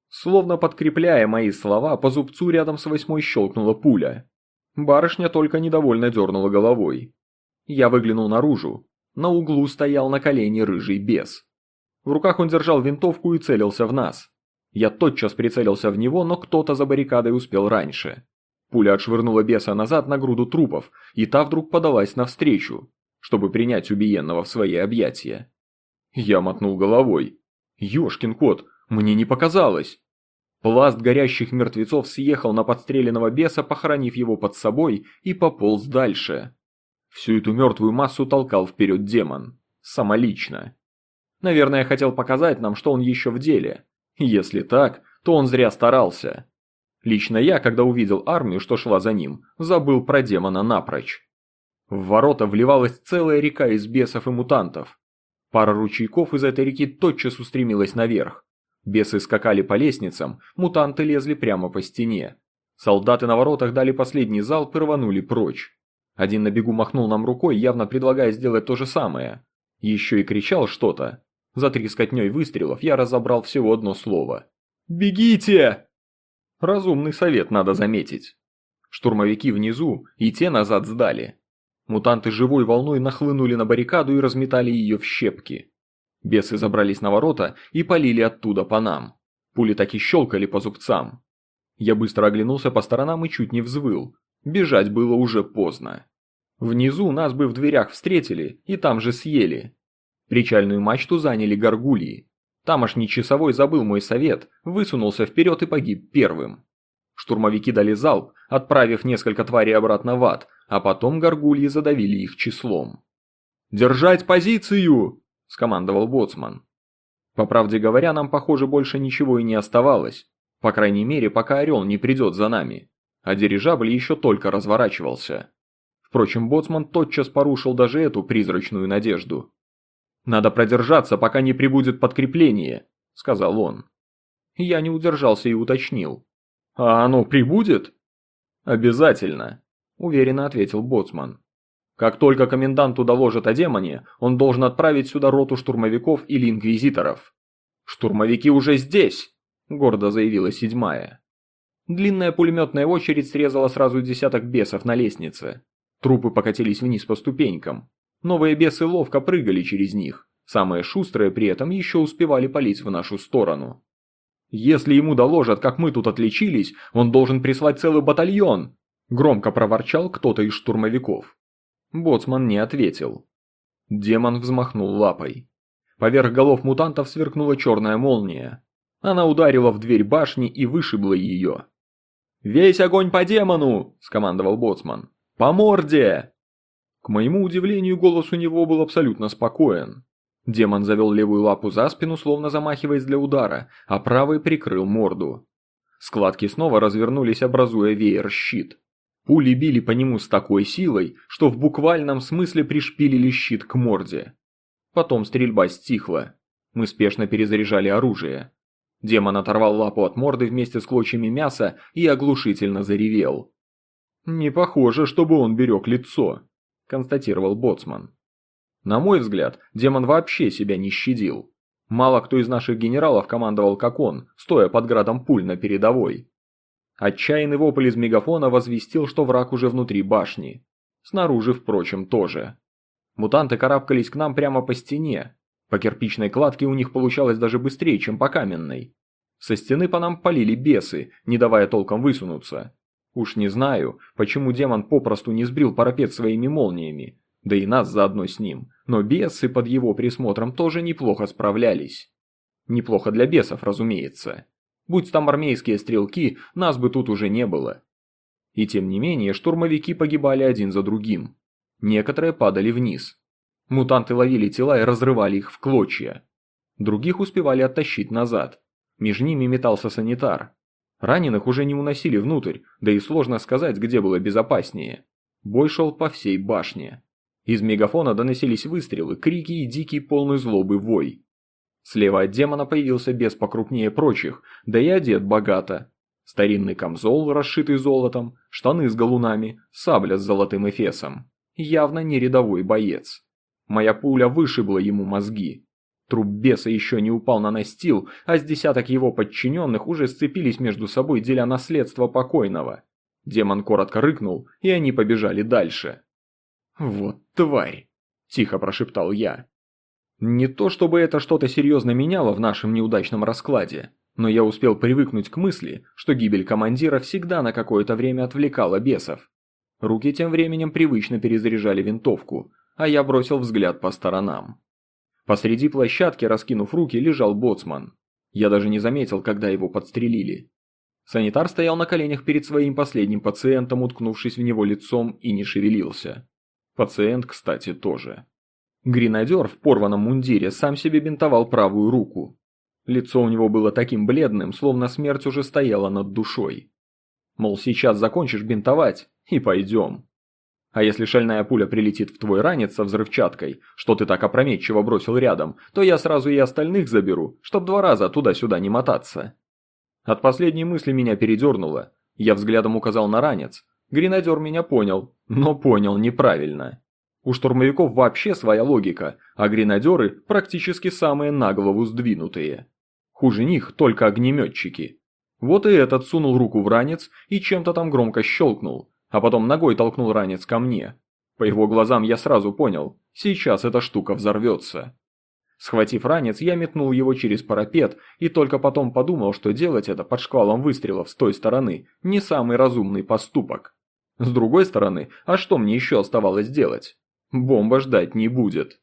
Словно подкрепляя мои слова, по зубцу рядом с восьмой щелкнула пуля. Барышня только недовольно дернула головой. Я выглянул наружу. На углу стоял на колене рыжий бес. В руках он держал винтовку и целился в нас. Я тотчас прицелился в него, но кто-то за баррикадой успел раньше. Пуля отшвырнула беса назад на груду трупов, и та вдруг подалась навстречу, чтобы принять убиенного в свои объятия. Я мотнул головой. «Ешкин кот, мне не показалось!» Пласт горящих мертвецов съехал на подстреленного беса, похоронив его под собой, и пополз дальше. Всю эту мертвую массу толкал вперед демон. Самолично. Наверное, хотел показать нам, что он еще в деле. Если так, то он зря старался. Лично я, когда увидел армию, что шла за ним, забыл про демона напрочь. В ворота вливалась целая река из бесов и мутантов. Пара ручейков из этой реки тотчас устремилась наверх. Бесы скакали по лестницам, мутанты лезли прямо по стене. Солдаты на воротах дали последний залп и рванули прочь. Один на бегу махнул нам рукой, явно предлагая сделать то же самое. Еще и кричал что-то. За трескотней выстрелов я разобрал всего одно слово. «Бегите!» Разумный совет, надо заметить. Штурмовики внизу, и те назад сдали. Мутанты живой волной нахлынули на баррикаду и разметали ее в щепки. Бесы забрались на ворота и полили оттуда по нам. Пули так и щелкали по зубцам. Я быстро оглянулся по сторонам и чуть не взвыл. Бежать было уже поздно. Внизу нас бы в дверях встретили и там же съели. Причальную мачту заняли горгульи. Тамошний часовой забыл мой совет, высунулся вперед и погиб первым. Штурмовики дали залп, отправив несколько тварей обратно в ад, а потом горгульи задавили их числом. «Держать позицию!» скомандовал боцман. По правде говоря, нам, похоже, больше ничего и не оставалось. По крайней мере, пока Орел не придет за нами. А дирижабль еще только разворачивался. Впрочем, боцман тотчас порушил даже эту призрачную надежду. «Надо продержаться, пока не прибудет подкрепление», — сказал он. Я не удержался и уточнил. «А оно прибудет?» «Обязательно», – уверенно ответил Боцман. «Как только коменданту доложат о демоне, он должен отправить сюда роту штурмовиков или инквизиторов». «Штурмовики уже здесь!» – гордо заявила седьмая. Длинная пулеметная очередь срезала сразу десяток бесов на лестнице. Трупы покатились вниз по ступенькам. Новые бесы ловко прыгали через них. Самые шустрые при этом еще успевали палить в нашу сторону. «Если ему доложат, как мы тут отличились, он должен прислать целый батальон!» Громко проворчал кто-то из штурмовиков. Боцман не ответил. Демон взмахнул лапой. Поверх голов мутантов сверкнула черная молния. Она ударила в дверь башни и вышибла ее. «Весь огонь по демону!» – скомандовал Боцман. «По морде!» К моему удивлению, голос у него был абсолютно спокоен. Демон завел левую лапу за спину, словно замахиваясь для удара, а правой прикрыл морду. Складки снова развернулись, образуя веер-щит. Пули били по нему с такой силой, что в буквальном смысле пришпилили щит к морде. Потом стрельба стихла. Мы спешно перезаряжали оружие. Демон оторвал лапу от морды вместе с клочьями мяса и оглушительно заревел. «Не похоже, чтобы он берег лицо», – констатировал Боцман. На мой взгляд, демон вообще себя не щадил. Мало кто из наших генералов командовал как он, стоя под градом пуль на передовой. Отчаянный вопль из мегафона возвестил, что враг уже внутри башни. Снаружи, впрочем, тоже. Мутанты карабкались к нам прямо по стене. По кирпичной кладке у них получалось даже быстрее, чем по каменной. Со стены по нам полили бесы, не давая толком высунуться. Уж не знаю, почему демон попросту не сбрил парапет своими молниями, да и нас заодно с ним, но бесы под его присмотром тоже неплохо справлялись. Неплохо для бесов, разумеется. Будь там армейские стрелки, нас бы тут уже не было. И тем не менее, штурмовики погибали один за другим. Некоторые падали вниз. Мутанты ловили тела и разрывали их в клочья. Других успевали оттащить назад. Между ними метался санитар. Раненых уже не уносили внутрь, да и сложно сказать, где было безопаснее. Бой шел по всей башне. Из мегафона доносились выстрелы, крики и дикий полный злобы вой. Слева от демона появился бес покрупнее прочих, да и одет богато. Старинный камзол, расшитый золотом, штаны с галунами, сабля с золотым эфесом. Явно не рядовой боец. Моя пуля вышибла ему мозги. Труп беса еще не упал на настил, а с десяток его подчиненных уже сцепились между собой, деля наследство покойного. Демон коротко рыкнул, и они побежали дальше. «Вот тварь!» – тихо прошептал я. Не то чтобы это что-то серьезно меняло в нашем неудачном раскладе, но я успел привыкнуть к мысли, что гибель командира всегда на какое-то время отвлекала бесов. Руки тем временем привычно перезаряжали винтовку, а я бросил взгляд по сторонам. Посреди площадки, раскинув руки, лежал боцман. Я даже не заметил, когда его подстрелили. Санитар стоял на коленях перед своим последним пациентом, уткнувшись в него лицом и не шевелился. Пациент, кстати, тоже. Гренадер в порванном мундире сам себе бинтовал правую руку. Лицо у него было таким бледным, словно смерть уже стояла над душой. Мол, сейчас закончишь бинтовать, и пойдем. А если шальная пуля прилетит в твой ранец со взрывчаткой, что ты так опрометчиво бросил рядом, то я сразу и остальных заберу, чтоб два раза туда-сюда не мотаться. От последней мысли меня передернуло. Я взглядом указал на ранец, Гренадер меня понял, но понял неправильно. У штурмовиков вообще своя логика, а гренадеры практически самые на голову сдвинутые. Хуже них только огнеметчики. Вот и этот сунул руку в ранец и чем-то там громко щелкнул, а потом ногой толкнул ранец ко мне. По его глазам я сразу понял, сейчас эта штука взорвется. Схватив ранец, я метнул его через парапет и только потом подумал, что делать это под шквалом выстрелов с той стороны не самый разумный поступок. С другой стороны, а что мне еще оставалось делать? Бомба ждать не будет.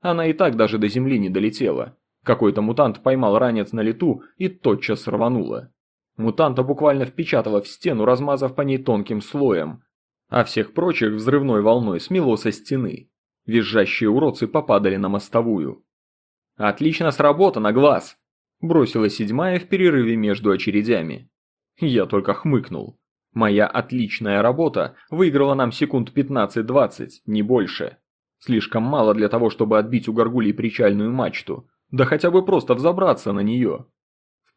Она и так даже до земли не долетела. Какой-то мутант поймал ранец на лету и тотчас рвануло. Мутанта буквально впечатало в стену, размазав по ней тонким слоем, а всех прочих взрывной волной смело со стены. Визжащие уродцы попадали на мостовую. «Отлично сработано, глаз!» Бросила седьмая в перерыве между очередями. Я только хмыкнул. Моя отличная работа выиграла нам секунд 15-20, не больше. Слишком мало для того, чтобы отбить у горгулей причальную мачту, да хотя бы просто взобраться на нее.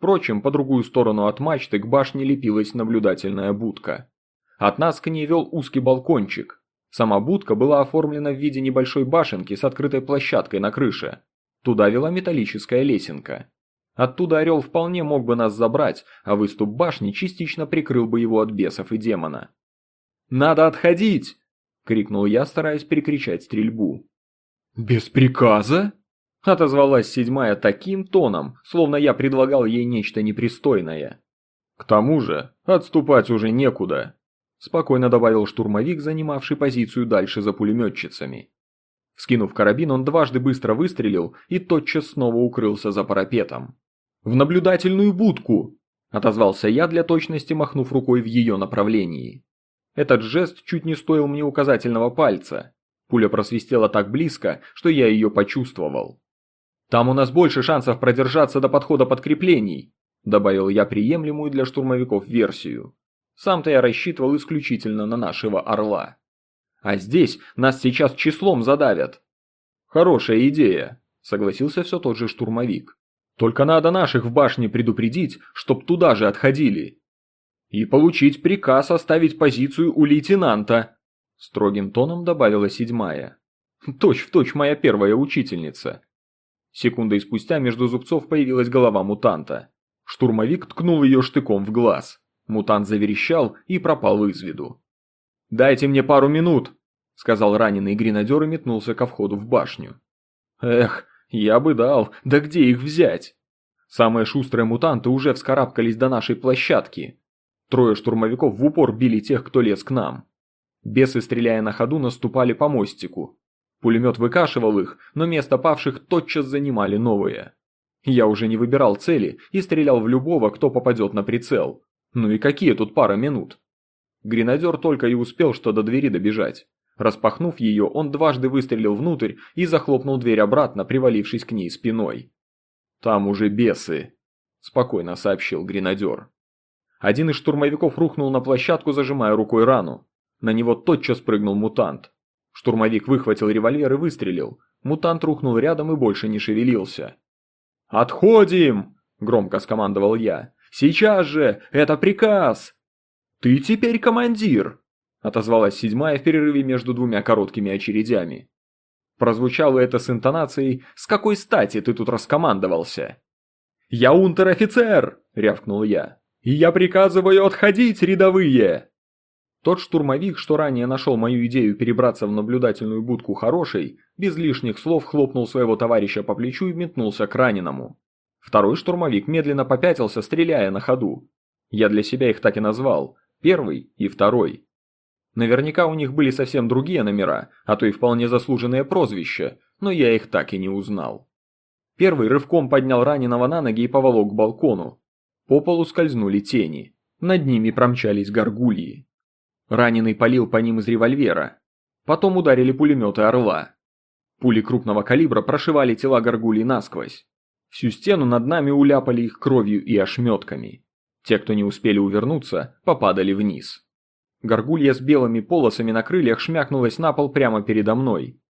Впрочем, по другую сторону от мачты к башне лепилась наблюдательная будка. От нас к ней вел узкий балкончик. Сама будка была оформлена в виде небольшой башенки с открытой площадкой на крыше. Туда вела металлическая лесенка. Оттуда орел вполне мог бы нас забрать, а выступ башни частично прикрыл бы его от бесов и демона. «Надо отходить!» – крикнул я, стараясь перекричать стрельбу. «Без приказа?» – отозвалась седьмая таким тоном, словно я предлагал ей нечто непристойное. «К тому же, отступать уже некуда», – спокойно добавил штурмовик, занимавший позицию дальше за пулеметчицами. Скинув карабин, он дважды быстро выстрелил и тотчас снова укрылся за парапетом. «В наблюдательную будку!» – отозвался я для точности, махнув рукой в ее направлении. Этот жест чуть не стоил мне указательного пальца. Пуля просвистела так близко, что я ее почувствовал. «Там у нас больше шансов продержаться до подхода подкреплений», – добавил я приемлемую для штурмовиков версию. Сам-то я рассчитывал исключительно на нашего орла. А здесь нас сейчас числом задавят. Хорошая идея, согласился все тот же штурмовик. Только надо наших в башне предупредить, чтоб туда же отходили. И получить приказ оставить позицию у лейтенанта, строгим тоном добавила седьмая. Точь в точь моя первая учительница. Секундой спустя между зубцов появилась голова мутанта. Штурмовик ткнул ее штыком в глаз. Мутант заверещал и пропал из виду. «Дайте мне пару минут», — сказал раненый гренадер и метнулся ко входу в башню. «Эх, я бы дал, да где их взять?» Самые шустрые мутанты уже вскарабкались до нашей площадки. Трое штурмовиков в упор били тех, кто лез к нам. Бесы, стреляя на ходу, наступали по мостику. Пулемет выкашивал их, но место павших тотчас занимали новые. Я уже не выбирал цели и стрелял в любого, кто попадет на прицел. Ну и какие тут пара минут? Гренадер только и успел что до двери добежать. Распахнув ее, он дважды выстрелил внутрь и захлопнул дверь обратно, привалившись к ней спиной. «Там уже бесы», – спокойно сообщил гренадер. Один из штурмовиков рухнул на площадку, зажимая рукой рану. На него тотчас прыгнул мутант. Штурмовик выхватил револьвер и выстрелил. Мутант рухнул рядом и больше не шевелился. «Отходим!» – громко скомандовал я. «Сейчас же! Это приказ!» «Ты теперь командир!» – отозвалась седьмая в перерыве между двумя короткими очередями. Прозвучало это с интонацией «С какой стати ты тут раскомандовался?» «Я унтер-офицер!» – рявкнул я. «И я приказываю отходить, рядовые!» Тот штурмовик, что ранее нашел мою идею перебраться в наблюдательную будку хорошей, без лишних слов хлопнул своего товарища по плечу и метнулся к раненому. Второй штурмовик медленно попятился, стреляя на ходу. Я для себя их так и назвал Первый и второй. Наверняка у них были совсем другие номера, а то и вполне заслуженные прозвища, но я их так и не узнал. Первый рывком поднял раненого на ноги и поволок к балкону. По полу скользнули тени. Над ними промчались горгульи. Раненый палил по ним из револьвера. Потом ударили пулеметы «Орла». Пули крупного калибра прошивали тела горгулей насквозь. Всю стену над нами уляпали их кровью и ошметками. Те, кто не успели увернуться, попадали вниз. Горгулья с белыми полосами на крыльях шмякнулась на пол прямо передо мной.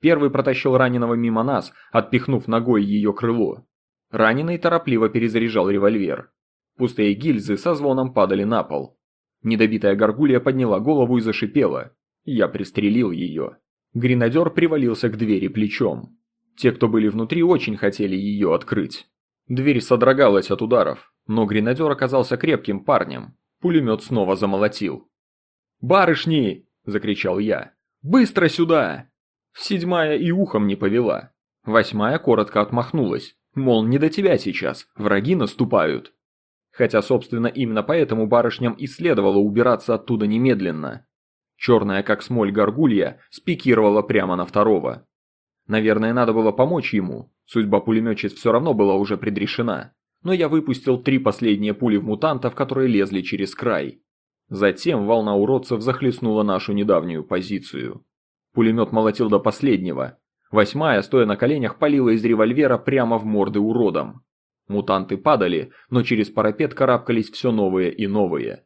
Первый протащил раненого мимо нас, отпихнув ногой ее крыло. Раненый торопливо перезаряжал револьвер. Пустые гильзы со звоном падали на пол. Недобитая горгулья подняла голову и зашипела. Я пристрелил ее. Гренадер привалился к двери плечом. Те, кто были внутри, очень хотели ее открыть. Дверь содрогалась от ударов. Но гренадер оказался крепким парнем. Пулемет снова замолотил. «Барышни!» – закричал я. «Быстро сюда!» Седьмая и ухом не повела. Восьмая коротко отмахнулась. Мол, не до тебя сейчас, враги наступают. Хотя, собственно, именно поэтому барышням и следовало убираться оттуда немедленно. Черная, как смоль горгулья, спикировала прямо на второго. Наверное, надо было помочь ему, судьба пулеметчиц все равно была уже предрешена но я выпустил три последние пули в мутантов, которые лезли через край. Затем волна уродцев захлестнула нашу недавнюю позицию. Пулемет молотил до последнего. Восьмая, стоя на коленях, палила из револьвера прямо в морды уродам. Мутанты падали, но через парапет карабкались все новые и новые.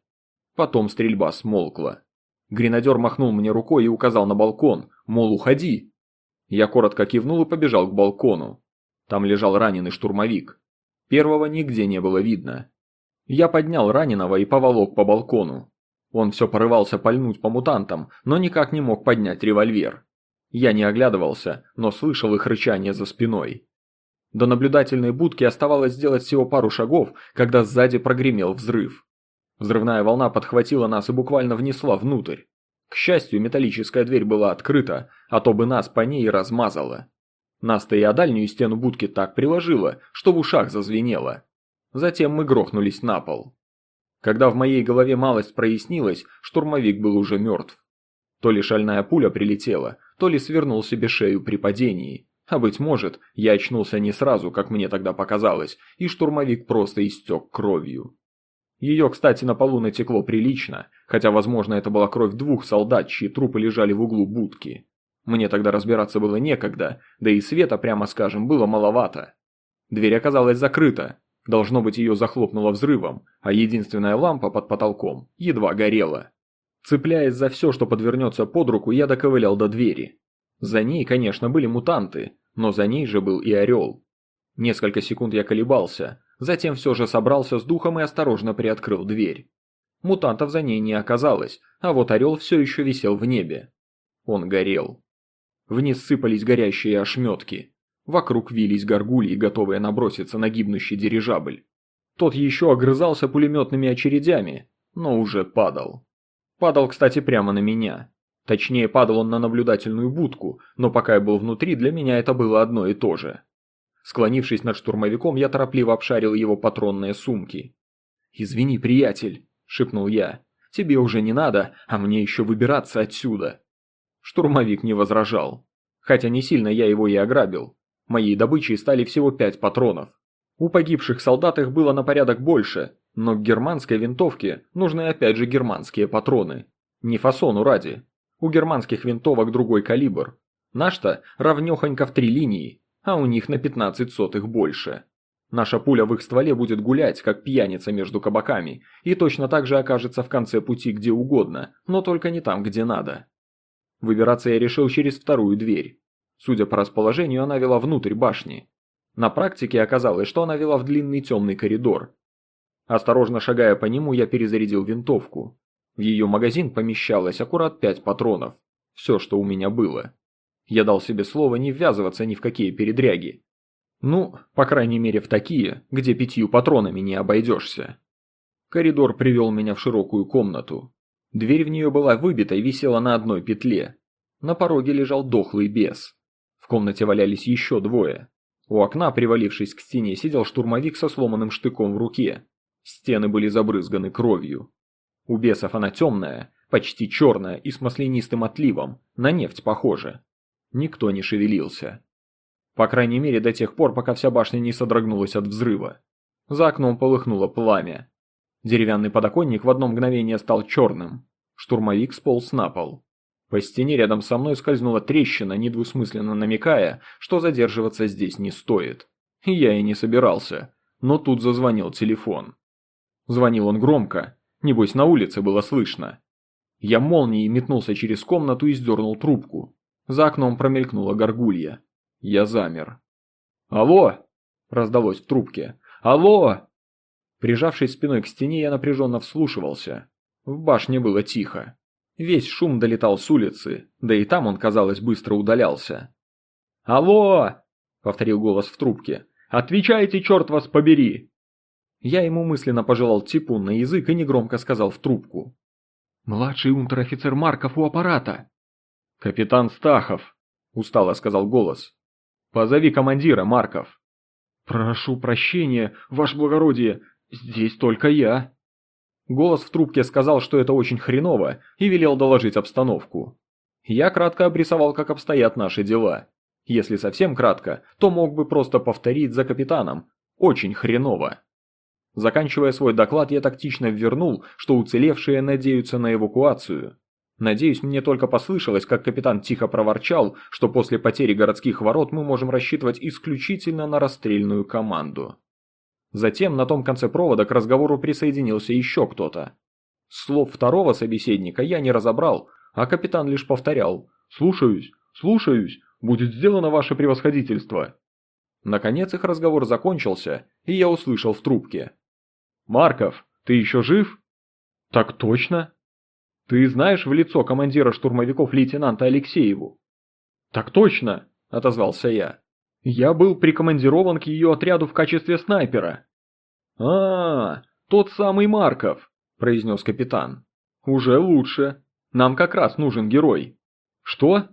Потом стрельба смолкла. Гренадер махнул мне рукой и указал на балкон, мол, уходи. Я коротко кивнул и побежал к балкону. Там лежал раненый штурмовик. Первого нигде не было видно. Я поднял раненого и поволок по балкону. Он все порывался пальнуть по мутантам, но никак не мог поднять револьвер. Я не оглядывался, но слышал их рычание за спиной. До наблюдательной будки оставалось сделать всего пару шагов, когда сзади прогремел взрыв. Взрывная волна подхватила нас и буквально внесла внутрь. К счастью, металлическая дверь была открыта, а то бы нас по ней размазало. Нас-то и о дальнюю стену будки так приложило, что в ушах зазвенело. Затем мы грохнулись на пол. Когда в моей голове малость прояснилась, штурмовик был уже мертв. То ли шальная пуля прилетела, то ли свернул себе шею при падении. А быть может, я очнулся не сразу, как мне тогда показалось, и штурмовик просто истек кровью. Ее, кстати, на полу натекло прилично, хотя, возможно, это была кровь двух солдат, чьи трупы лежали в углу будки. Мне тогда разбираться было некогда, да и света, прямо скажем, было маловато. Дверь оказалась закрыта, должно быть ее захлопнуло взрывом, а единственная лампа под потолком едва горела. Цепляясь за все, что подвернется под руку, я доковылял до двери. За ней, конечно, были мутанты, но за ней же был и орел. Несколько секунд я колебался, затем все же собрался с духом и осторожно приоткрыл дверь. Мутантов за ней не оказалось, а вот орел все еще висел в небе. Он горел. Вниз сыпались горящие ошметки. Вокруг вились горгульи, готовые наброситься на гибнущий дирижабль. Тот еще огрызался пулеметными очередями, но уже падал. Падал, кстати, прямо на меня. Точнее, падал он на наблюдательную будку, но пока я был внутри, для меня это было одно и то же. Склонившись над штурмовиком, я торопливо обшарил его патронные сумки. «Извини, приятель», – шепнул я, – «тебе уже не надо, а мне еще выбираться отсюда». Штурмовик не возражал. Хотя не сильно я его и ограбил. Моей добычей стали всего пять патронов. У погибших солдат их было на порядок больше, но к германской винтовке нужны опять же германские патроны. Не фасону ради. У германских винтовок другой калибр. Наш-то равнёхонько в три линии, а у них на 15 сотых больше. Наша пуля в их стволе будет гулять, как пьяница между кабаками, и точно так же окажется в конце пути где угодно, но только не там, где надо. Выбираться я решил через вторую дверь. Судя по расположению, она вела внутрь башни. На практике оказалось, что она вела в длинный темный коридор, Осторожно шагая по нему, я перезарядил винтовку. В ее магазин помещалось аккурат пять патронов. Все, что у меня было. Я дал себе слово не ввязываться ни в какие передряги. Ну, по крайней мере в такие, где пятью патронами не обойдешься. Коридор привел меня в широкую комнату. Дверь в нее была выбита и висела на одной петле. На пороге лежал дохлый бес. В комнате валялись еще двое. У окна, привалившись к стене, сидел штурмовик со сломанным штыком в руке. Стены были забрызганы кровью. У бесов она темная, почти черная и с маслянистым отливом, на нефть похоже. Никто не шевелился. По крайней мере до тех пор, пока вся башня не содрогнулась от взрыва. За окном полыхнуло пламя. Деревянный подоконник в одно мгновение стал черным. Штурмовик сполз на пол. По стене рядом со мной скользнула трещина, недвусмысленно намекая, что задерживаться здесь не стоит. Я и не собирался, но тут зазвонил телефон. Звонил он громко, небось на улице было слышно. Я молнией метнулся через комнату и сдернул трубку. За окном промелькнула горгулья. Я замер. «Алло!» – раздалось в трубке. «Алло!» Прижавшись спиной к стене, я напряженно вслушивался. В башне было тихо. Весь шум долетал с улицы, да и там он, казалось, быстро удалялся. «Алло!» – повторил голос в трубке. «Отвечайте, черт вас побери!» Я ему мысленно пожелал типун на язык и негромко сказал в трубку. «Младший унтер-офицер Марков у аппарата». «Капитан Стахов», – устало сказал голос. «Позови командира, Марков». «Прошу прощения, ваше благородие, здесь только я». Голос в трубке сказал, что это очень хреново, и велел доложить обстановку. Я кратко обрисовал, как обстоят наши дела. Если совсем кратко, то мог бы просто повторить за капитаном. Очень хреново. Заканчивая свой доклад, я тактично ввернул, что уцелевшие надеются на эвакуацию. Надеюсь, мне только послышалось, как капитан тихо проворчал, что после потери городских ворот мы можем рассчитывать исключительно на расстрельную команду. Затем на том конце провода к разговору присоединился еще кто-то. Слов второго собеседника я не разобрал, а капитан лишь повторял «Слушаюсь, слушаюсь, будет сделано ваше превосходительство». Наконец их разговор закончился, и я услышал в трубке. «Марков, ты еще жив?» «Так точно», ты знаешь в лицо командира штурмовиков лейтенанта Алексееву? Так точно, отозвался я. Я был прикомандирован к ее отряду в качестве снайпера. А, -а, тот самый Марков, произнес капитан. Уже лучше. Нам как раз нужен герой. Что?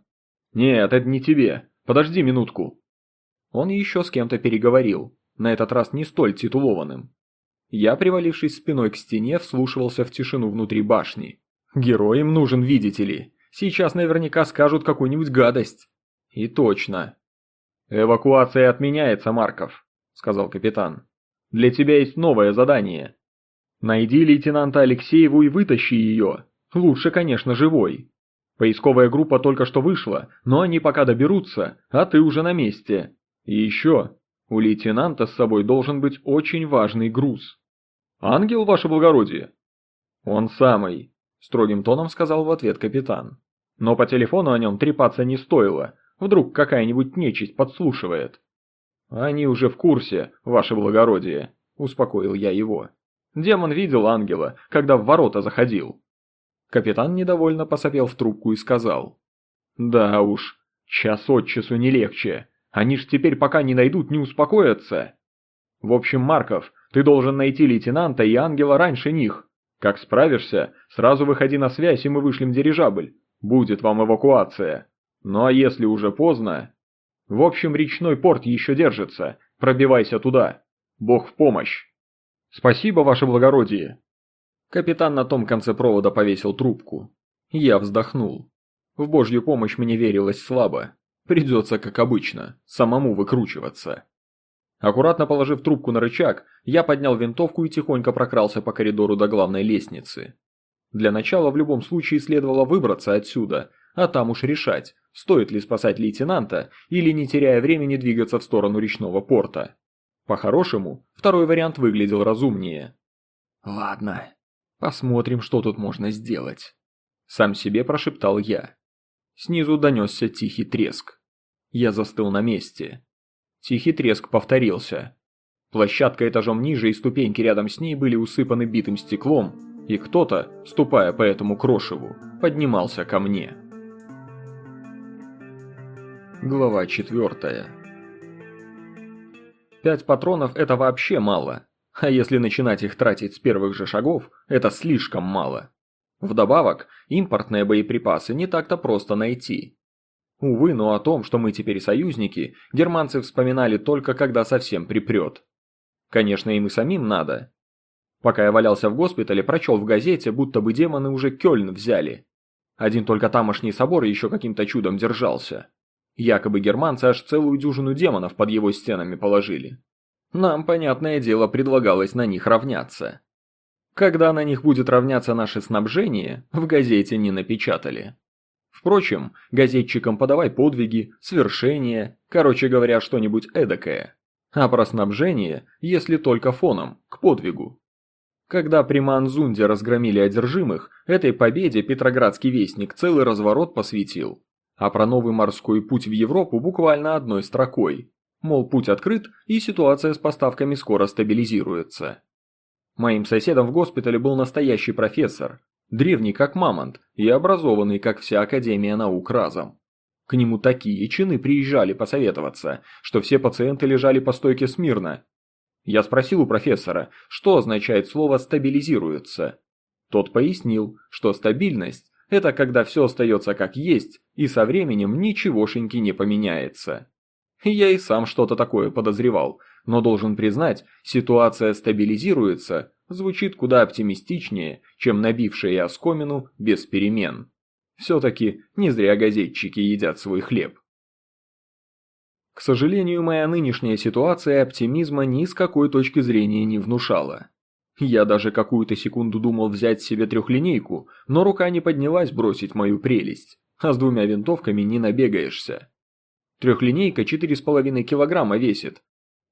Нет, это не тебе. Подожди минутку. Он еще с кем-то переговорил, на этот раз не столь титулованным. Я, привалившись спиной к стене, вслушивался в тишину внутри башни. Героям нужен, видите ли. Сейчас наверняка скажут какую-нибудь гадость. И точно. Эвакуация отменяется, Марков, сказал капитан. Для тебя есть новое задание. Найди лейтенанта Алексееву и вытащи ее. Лучше, конечно, живой. Поисковая группа только что вышла, но они пока доберутся, а ты уже на месте. И еще, у лейтенанта с собой должен быть очень важный груз. Ангел, ваше благородие? Он самый. Строгим тоном сказал в ответ капитан. Но по телефону о нем трепаться не стоило. Вдруг какая-нибудь нечисть подслушивает. Они уже в курсе, ваше благородие, успокоил я его. Демон видел ангела, когда в ворота заходил. Капитан недовольно посопел в трубку и сказал. Да уж, час от часу не легче. Они ж теперь пока не найдут, не успокоятся. В общем, Марков, ты должен найти лейтенанта и ангела раньше них. Как справишься, сразу выходи на связь, и мы вышлем дирижабль. Будет вам эвакуация. Ну а если уже поздно... В общем, речной порт еще держится. Пробивайся туда. Бог в помощь. Спасибо, ваше благородие. Капитан на том конце провода повесил трубку. Я вздохнул. В божью помощь мне верилось слабо. Придется, как обычно, самому выкручиваться. Аккуратно положив трубку на рычаг, я поднял винтовку и тихонько прокрался по коридору до главной лестницы. Для начала в любом случае следовало выбраться отсюда, а там уж решать, стоит ли спасать лейтенанта или не теряя времени двигаться в сторону речного порта. По-хорошему, второй вариант выглядел разумнее. «Ладно, посмотрим, что тут можно сделать», – сам себе прошептал я. Снизу донесся тихий треск. Я застыл на месте. Тихий треск повторился. Площадка этажом ниже и ступеньки рядом с ней были усыпаны битым стеклом, и кто-то, ступая по этому крошеву, поднимался ко мне. Глава четвертая. Пять патронов – это вообще мало, а если начинать их тратить с первых же шагов, это слишком мало. Вдобавок, импортные боеприпасы не так-то просто найти. Увы, но о том, что мы теперь союзники, германцы вспоминали только когда совсем припрет. Конечно, им и самим надо. Пока я валялся в госпитале, прочел в газете, будто бы демоны уже Кёльн взяли. Один только тамошний собор еще каким-то чудом держался. Якобы германцы аж целую дюжину демонов под его стенами положили. Нам, понятное дело, предлагалось на них равняться. Когда на них будет равняться наше снабжение, в газете не напечатали. Впрочем, газетчикам подавай подвиги, свершения, короче говоря, что-нибудь эдакое. А про снабжение, если только фоном, к подвигу. Когда при Манзунде разгромили одержимых, этой победе Петроградский вестник целый разворот посвятил. А про новый морской путь в Европу буквально одной строкой. Мол, путь открыт, и ситуация с поставками скоро стабилизируется. Моим соседом в госпитале был настоящий профессор, древний как мамонт и образованный как вся Академия наук разом. К нему такие чины приезжали посоветоваться, что все пациенты лежали по стойке смирно. Я спросил у профессора, что означает слово «стабилизируется». Тот пояснил, что стабильность – это когда все остается как есть, и со временем ничегошеньки не поменяется. Я и сам что-то такое подозревал, но должен признать, ситуация стабилизируется звучит куда оптимистичнее, чем набившая оскомину без перемен. Все-таки не зря газетчики едят свой хлеб. К сожалению, моя нынешняя ситуация оптимизма ни с какой точки зрения не внушала. Я даже какую-то секунду думал взять себе трехлинейку, но рука не поднялась бросить мою прелесть, а с двумя винтовками не набегаешься. Трехлинейка 4,5 килограмма весит.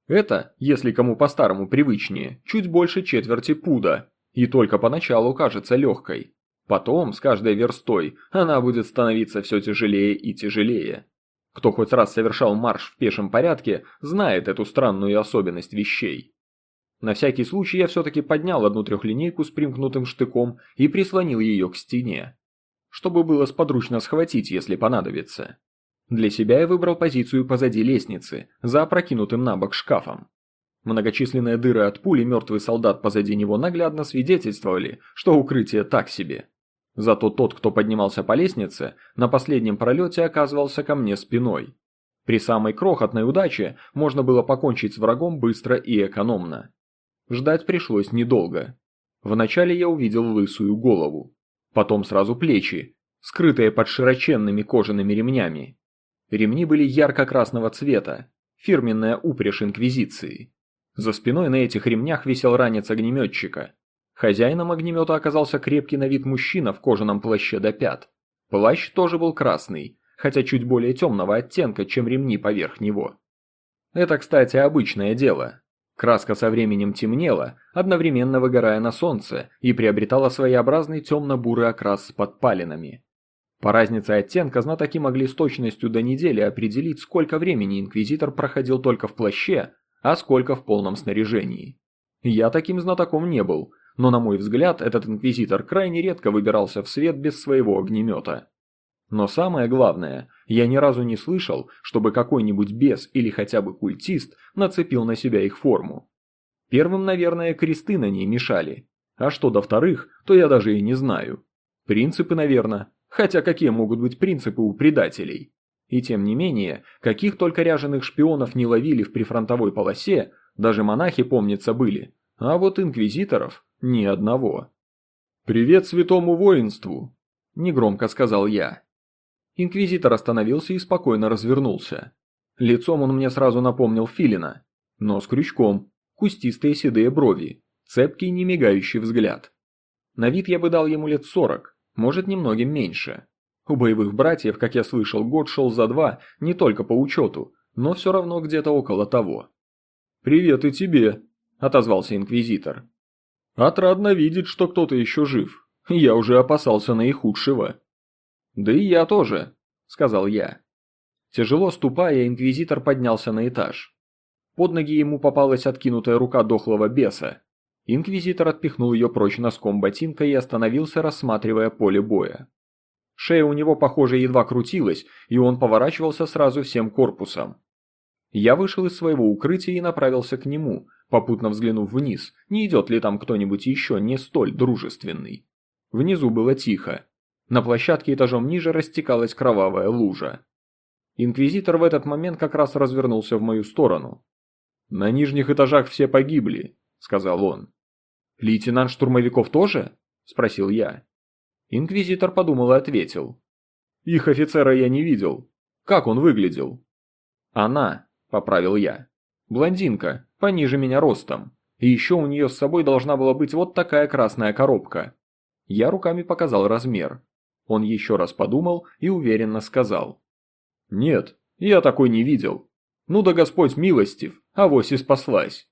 Это, если кому по-старому привычнее, чуть больше четверти пуда, и только поначалу кажется легкой. Потом, с каждой верстой, она будет становиться все тяжелее и тяжелее. Кто хоть раз совершал марш в пешем порядке, знает эту странную особенность вещей. На всякий случай я все-таки поднял одну трехлинейку с примкнутым штыком и прислонил ее к стене. Чтобы было сподручно схватить, если понадобится. Для себя я выбрал позицию позади лестницы, за опрокинутым на бок шкафом. Многочисленные дыры от пули мертвый солдат позади него наглядно свидетельствовали, что укрытие так себе. Зато тот, кто поднимался по лестнице, на последнем пролете оказывался ко мне спиной. При самой крохотной удаче можно было покончить с врагом быстро и экономно. Ждать пришлось недолго. Вначале я увидел лысую голову, потом сразу плечи, скрытые под широченными кожаными ремнями. Ремни были ярко-красного цвета, фирменная упряжь Инквизиции. За спиной на этих ремнях висел ранец огнеметчика. Хозяином огнемета оказался крепкий на вид мужчина в кожаном плаще до пят. Плащ тоже был красный, хотя чуть более темного оттенка, чем ремни поверх него. Это, кстати, обычное дело. Краска со временем темнела, одновременно выгорая на солнце, и приобретала своеобразный темно-бурый окрас с подпалинами. По разнице оттенка знатоки могли с точностью до недели определить, сколько времени инквизитор проходил только в плаще, а сколько в полном снаряжении. Я таким знатоком не был, но на мой взгляд этот инквизитор крайне редко выбирался в свет без своего огнемета. Но самое главное, я ни разу не слышал, чтобы какой-нибудь бес или хотя бы культист нацепил на себя их форму. Первым, наверное, кресты на ней мешали, а что до вторых, то я даже и не знаю. Принципы, наверное, Хотя какие могут быть принципы у предателей? И тем не менее, каких только ряженых шпионов не ловили в прифронтовой полосе, даже монахи, помнится, были, а вот инквизиторов ни одного. «Привет святому воинству!» – негромко сказал я. Инквизитор остановился и спокойно развернулся. Лицом он мне сразу напомнил Филина, но с крючком, кустистые седые брови, цепкий немигающий взгляд. На вид я бы дал ему лет сорок, может немногим меньше. У боевых братьев, как я слышал, год шел за два, не только по учету, но все равно где-то около того. «Привет и тебе», – отозвался инквизитор. «Отрадно видеть, что кто-то еще жив. Я уже опасался наихудшего». «Да и я тоже», – сказал я. Тяжело ступая, инквизитор поднялся на этаж. Под ноги ему попалась откинутая рука дохлого беса. Инквизитор отпихнул ее прочь носком ботинка и остановился, рассматривая поле боя. Шея у него, похоже, едва крутилась, и он поворачивался сразу всем корпусом. Я вышел из своего укрытия и направился к нему, попутно взглянув вниз, не идет ли там кто-нибудь еще не столь дружественный. Внизу было тихо. На площадке этажом ниже растекалась кровавая лужа. Инквизитор в этот момент как раз развернулся в мою сторону. «На нижних этажах все погибли», — сказал он. «Лейтенант штурмовиков тоже?» – спросил я. Инквизитор подумал и ответил. «Их офицера я не видел. Как он выглядел?» «Она», – поправил я. «Блондинка, пониже меня ростом. И еще у нее с собой должна была быть вот такая красная коробка». Я руками показал размер. Он еще раз подумал и уверенно сказал. «Нет, я такой не видел. Ну да Господь милостив, авось и спаслась».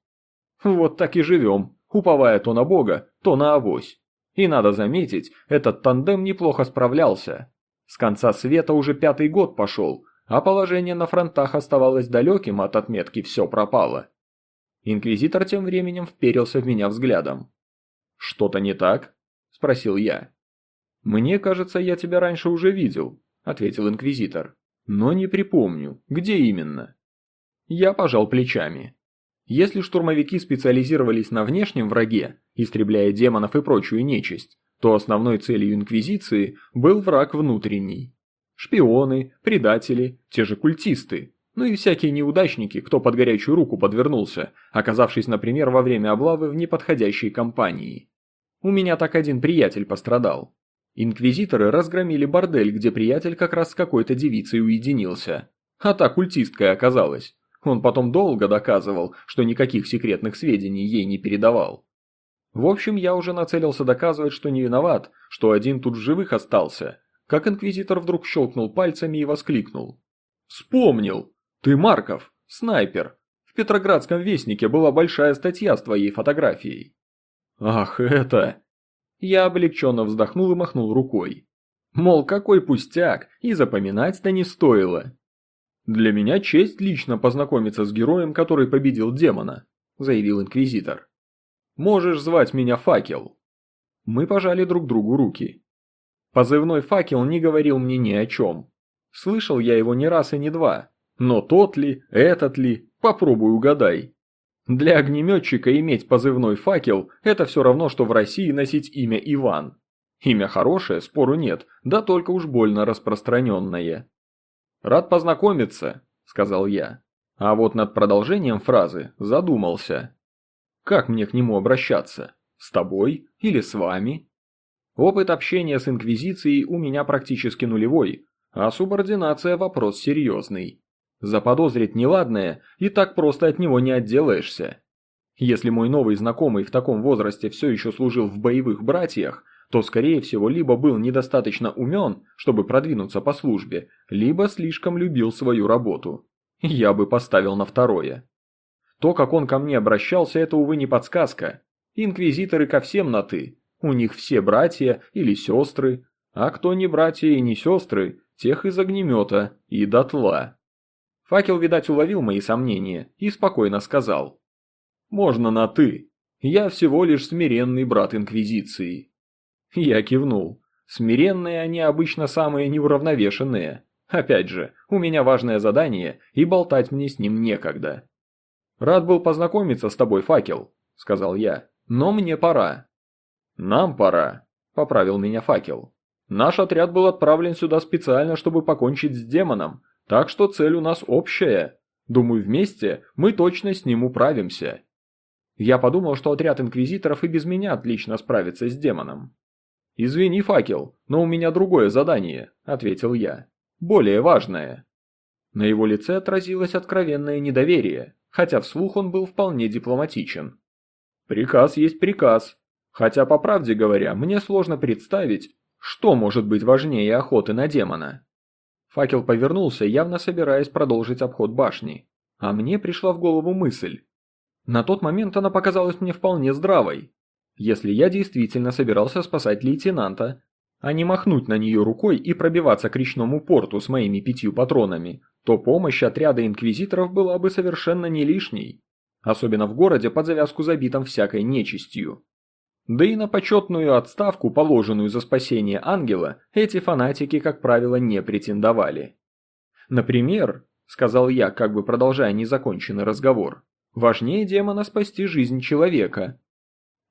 «Вот так и живем», уповая то на Бога, то на авось. И надо заметить, этот тандем неплохо справлялся. С конца света уже пятый год пошел, а положение на фронтах оставалось далеким от отметки «все пропало». Инквизитор тем временем вперился в меня взглядом. «Что-то не так?» – спросил я. «Мне кажется, я тебя раньше уже видел», – ответил инквизитор. «Но не припомню, где именно?» Я пожал плечами. Если штурмовики специализировались на внешнем враге, истребляя демонов и прочую нечисть, то основной целью Инквизиции был враг внутренний. Шпионы, предатели, те же культисты, ну и всякие неудачники, кто под горячую руку подвернулся, оказавшись, например, во время облавы в неподходящей компании. У меня так один приятель пострадал. Инквизиторы разгромили бордель, где приятель как раз с какой-то девицей уединился. А та культисткой оказалась. Он потом долго доказывал, что никаких секретных сведений ей не передавал. В общем, я уже нацелился доказывать, что не виноват, что один тут в живых остался, как инквизитор вдруг щелкнул пальцами и воскликнул. «Вспомнил! Ты Марков, снайпер! В Петроградском вестнике была большая статья с твоей фотографией». «Ах, это...» Я облегченно вздохнул и махнул рукой. Мол, какой пустяк, и запоминать-то не стоило. «Для меня честь лично познакомиться с героем, который победил демона», – заявил Инквизитор. «Можешь звать меня Факел». Мы пожали друг другу руки. Позывной «Факел» не говорил мне ни о чем. Слышал я его не раз и не два. Но тот ли, этот ли, попробуй угадай. Для огнеметчика иметь позывной «Факел» – это все равно, что в России носить имя Иван. Имя хорошее, спору нет, да только уж больно распространенное. «Рад познакомиться», – сказал я. А вот над продолжением фразы задумался. Как мне к нему обращаться? С тобой или с вами? Опыт общения с Инквизицией у меня практически нулевой, а субординация – вопрос серьезный. Заподозрить неладное, и так просто от него не отделаешься. Если мой новый знакомый в таком возрасте все еще служил в боевых братьях – то, скорее всего, либо был недостаточно умен, чтобы продвинуться по службе, либо слишком любил свою работу. Я бы поставил на второе. То, как он ко мне обращался, это, увы, не подсказка. Инквизиторы ко всем на «ты». У них все братья или сестры, а кто не братья и не сестры, тех из огнемета и дотла. Факел, видать, уловил мои сомнения и спокойно сказал. «Можно на «ты». Я всего лишь смиренный брат Инквизиции. Я кивнул. Смиренные они обычно самые неуравновешенные. Опять же, у меня важное задание, и болтать мне с ним некогда. «Рад был познакомиться с тобой, Факел», — сказал я, — «но мне пора». «Нам пора», — поправил меня Факел. «Наш отряд был отправлен сюда специально, чтобы покончить с демоном, так что цель у нас общая. Думаю, вместе мы точно с ним управимся». Я подумал, что отряд инквизиторов и без меня отлично справится с демоном. «Извини, факел, но у меня другое задание», – ответил я. «Более важное». На его лице отразилось откровенное недоверие, хотя вслух он был вполне дипломатичен. «Приказ есть приказ. Хотя, по правде говоря, мне сложно представить, что может быть важнее охоты на демона». Факел повернулся, явно собираясь продолжить обход башни. А мне пришла в голову мысль. На тот момент она показалась мне вполне здравой. Если я действительно собирался спасать лейтенанта, а не махнуть на нее рукой и пробиваться к речному порту с моими пятью патронами, то помощь отряда инквизиторов была бы совершенно не лишней. Особенно в городе под завязку забитом всякой нечистью. Да и на почетную отставку, положенную за спасение ангела, эти фанатики, как правило, не претендовали. Например, сказал я, как бы продолжая незаконченный разговор, важнее демона спасти жизнь человека,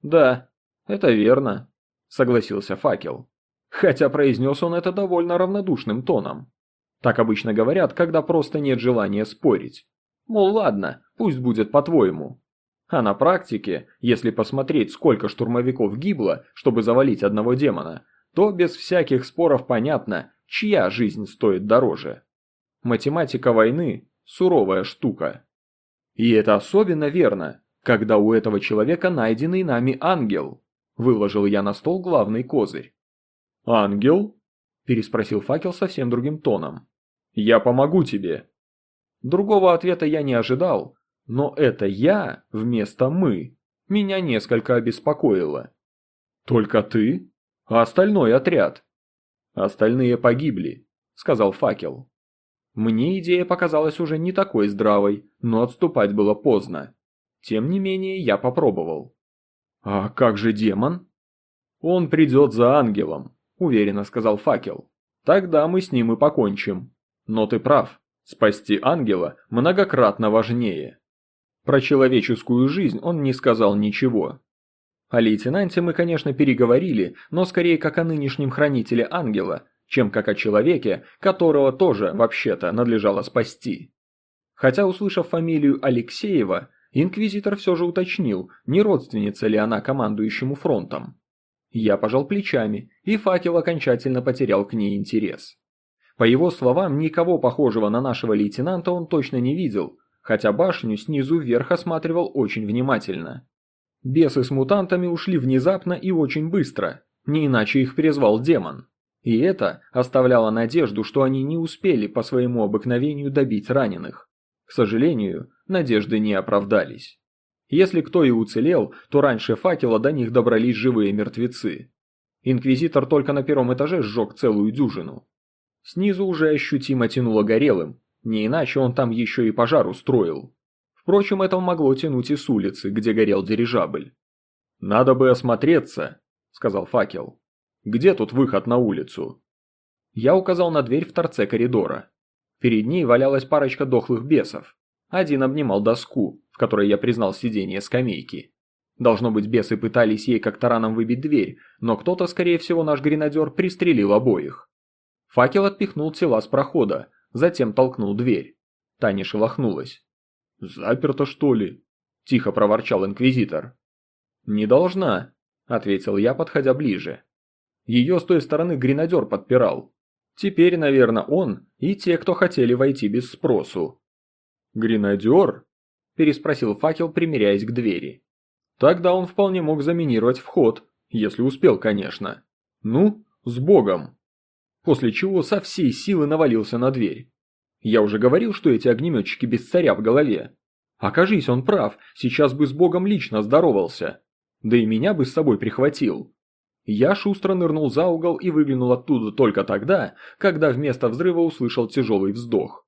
«Да, это верно», – согласился Факел. Хотя произнес он это довольно равнодушным тоном. Так обычно говорят, когда просто нет желания спорить. Мол, ладно, пусть будет по-твоему. А на практике, если посмотреть, сколько штурмовиков гибло, чтобы завалить одного демона, то без всяких споров понятно, чья жизнь стоит дороже. Математика войны – суровая штука. И это особенно верно, когда у этого человека найденный нами ангел. Выложил я на стол главный козырь. «Ангел?» – переспросил факел совсем другим тоном. «Я помогу тебе». Другого ответа я не ожидал, но это «я» вместо «мы» меня несколько обеспокоило. «Только ты? А остальной отряд?» «Остальные погибли», – сказал факел. Мне идея показалась уже не такой здравой, но отступать было поздно. Тем не менее, я попробовал. «А как же демон?» «Он придет за ангелом», – уверенно сказал факел. «Тогда мы с ним и покончим. Но ты прав, спасти ангела многократно важнее». Про человеческую жизнь он не сказал ничего. О лейтенанте мы, конечно, переговорили, но скорее как о нынешнем хранителе ангела, чем как о человеке, которого тоже, вообще-то, надлежало спасти. Хотя, услышав фамилию Алексеева, Инквизитор все же уточнил, не родственница ли она командующему фронтом. Я пожал плечами, и факел окончательно потерял к ней интерес. По его словам, никого похожего на нашего лейтенанта он точно не видел, хотя башню снизу вверх осматривал очень внимательно. Бесы с мутантами ушли внезапно и очень быстро, не иначе их призвал демон. И это оставляло надежду, что они не успели по своему обыкновению добить раненых. К сожалению, надежды не оправдались. Если кто и уцелел, то раньше факела до них добрались живые мертвецы. Инквизитор только на первом этаже сжег целую дюжину. Снизу уже ощутимо тянуло горелым, не иначе он там еще и пожар устроил. Впрочем, это могло тянуть и с улицы, где горел дирижабль. «Надо бы осмотреться», – сказал факел. «Где тут выход на улицу?» Я указал на дверь в торце коридора. Перед ней валялась парочка дохлых бесов. Один обнимал доску, в которой я признал сидение скамейки. Должно быть, бесы пытались ей как тараном выбить дверь, но кто-то, скорее всего, наш гренадер, пристрелил обоих. Факел отпихнул тела с прохода, затем толкнул дверь. Та не шелохнулась. «Заперто, что ли?» – тихо проворчал инквизитор. «Не должна», – ответил я, подходя ближе. Ее с той стороны гренадер подпирал. Теперь, наверное, он и те, кто хотели войти без спросу. «Гренадер?» – переспросил факел, примиряясь к двери. Тогда он вполне мог заминировать вход, если успел, конечно. Ну, с богом. После чего со всей силы навалился на дверь. Я уже говорил, что эти огнеметчики без царя в голове. Окажись он прав, сейчас бы с богом лично здоровался. Да и меня бы с собой прихватил. Я шустро нырнул за угол и выглянул оттуда только тогда, когда вместо взрыва услышал тяжелый вздох.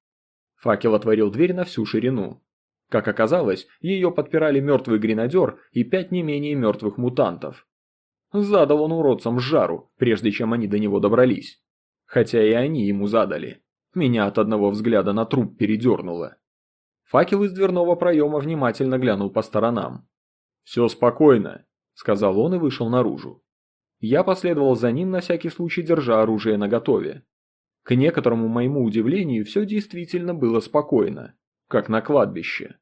Факел отворил дверь на всю ширину. Как оказалось, ее подпирали мертвый гренадер и пять не менее мертвых мутантов. Задал он уродцам жару, прежде чем они до него добрались. Хотя и они ему задали. Меня от одного взгляда на труп передернуло. Факел из дверного проема внимательно глянул по сторонам. «Все спокойно», — сказал он и вышел наружу. Я последовал за ним на всякий случай, держа оружие наготове. К некоторому моему удивлению, все действительно было спокойно как на кладбище.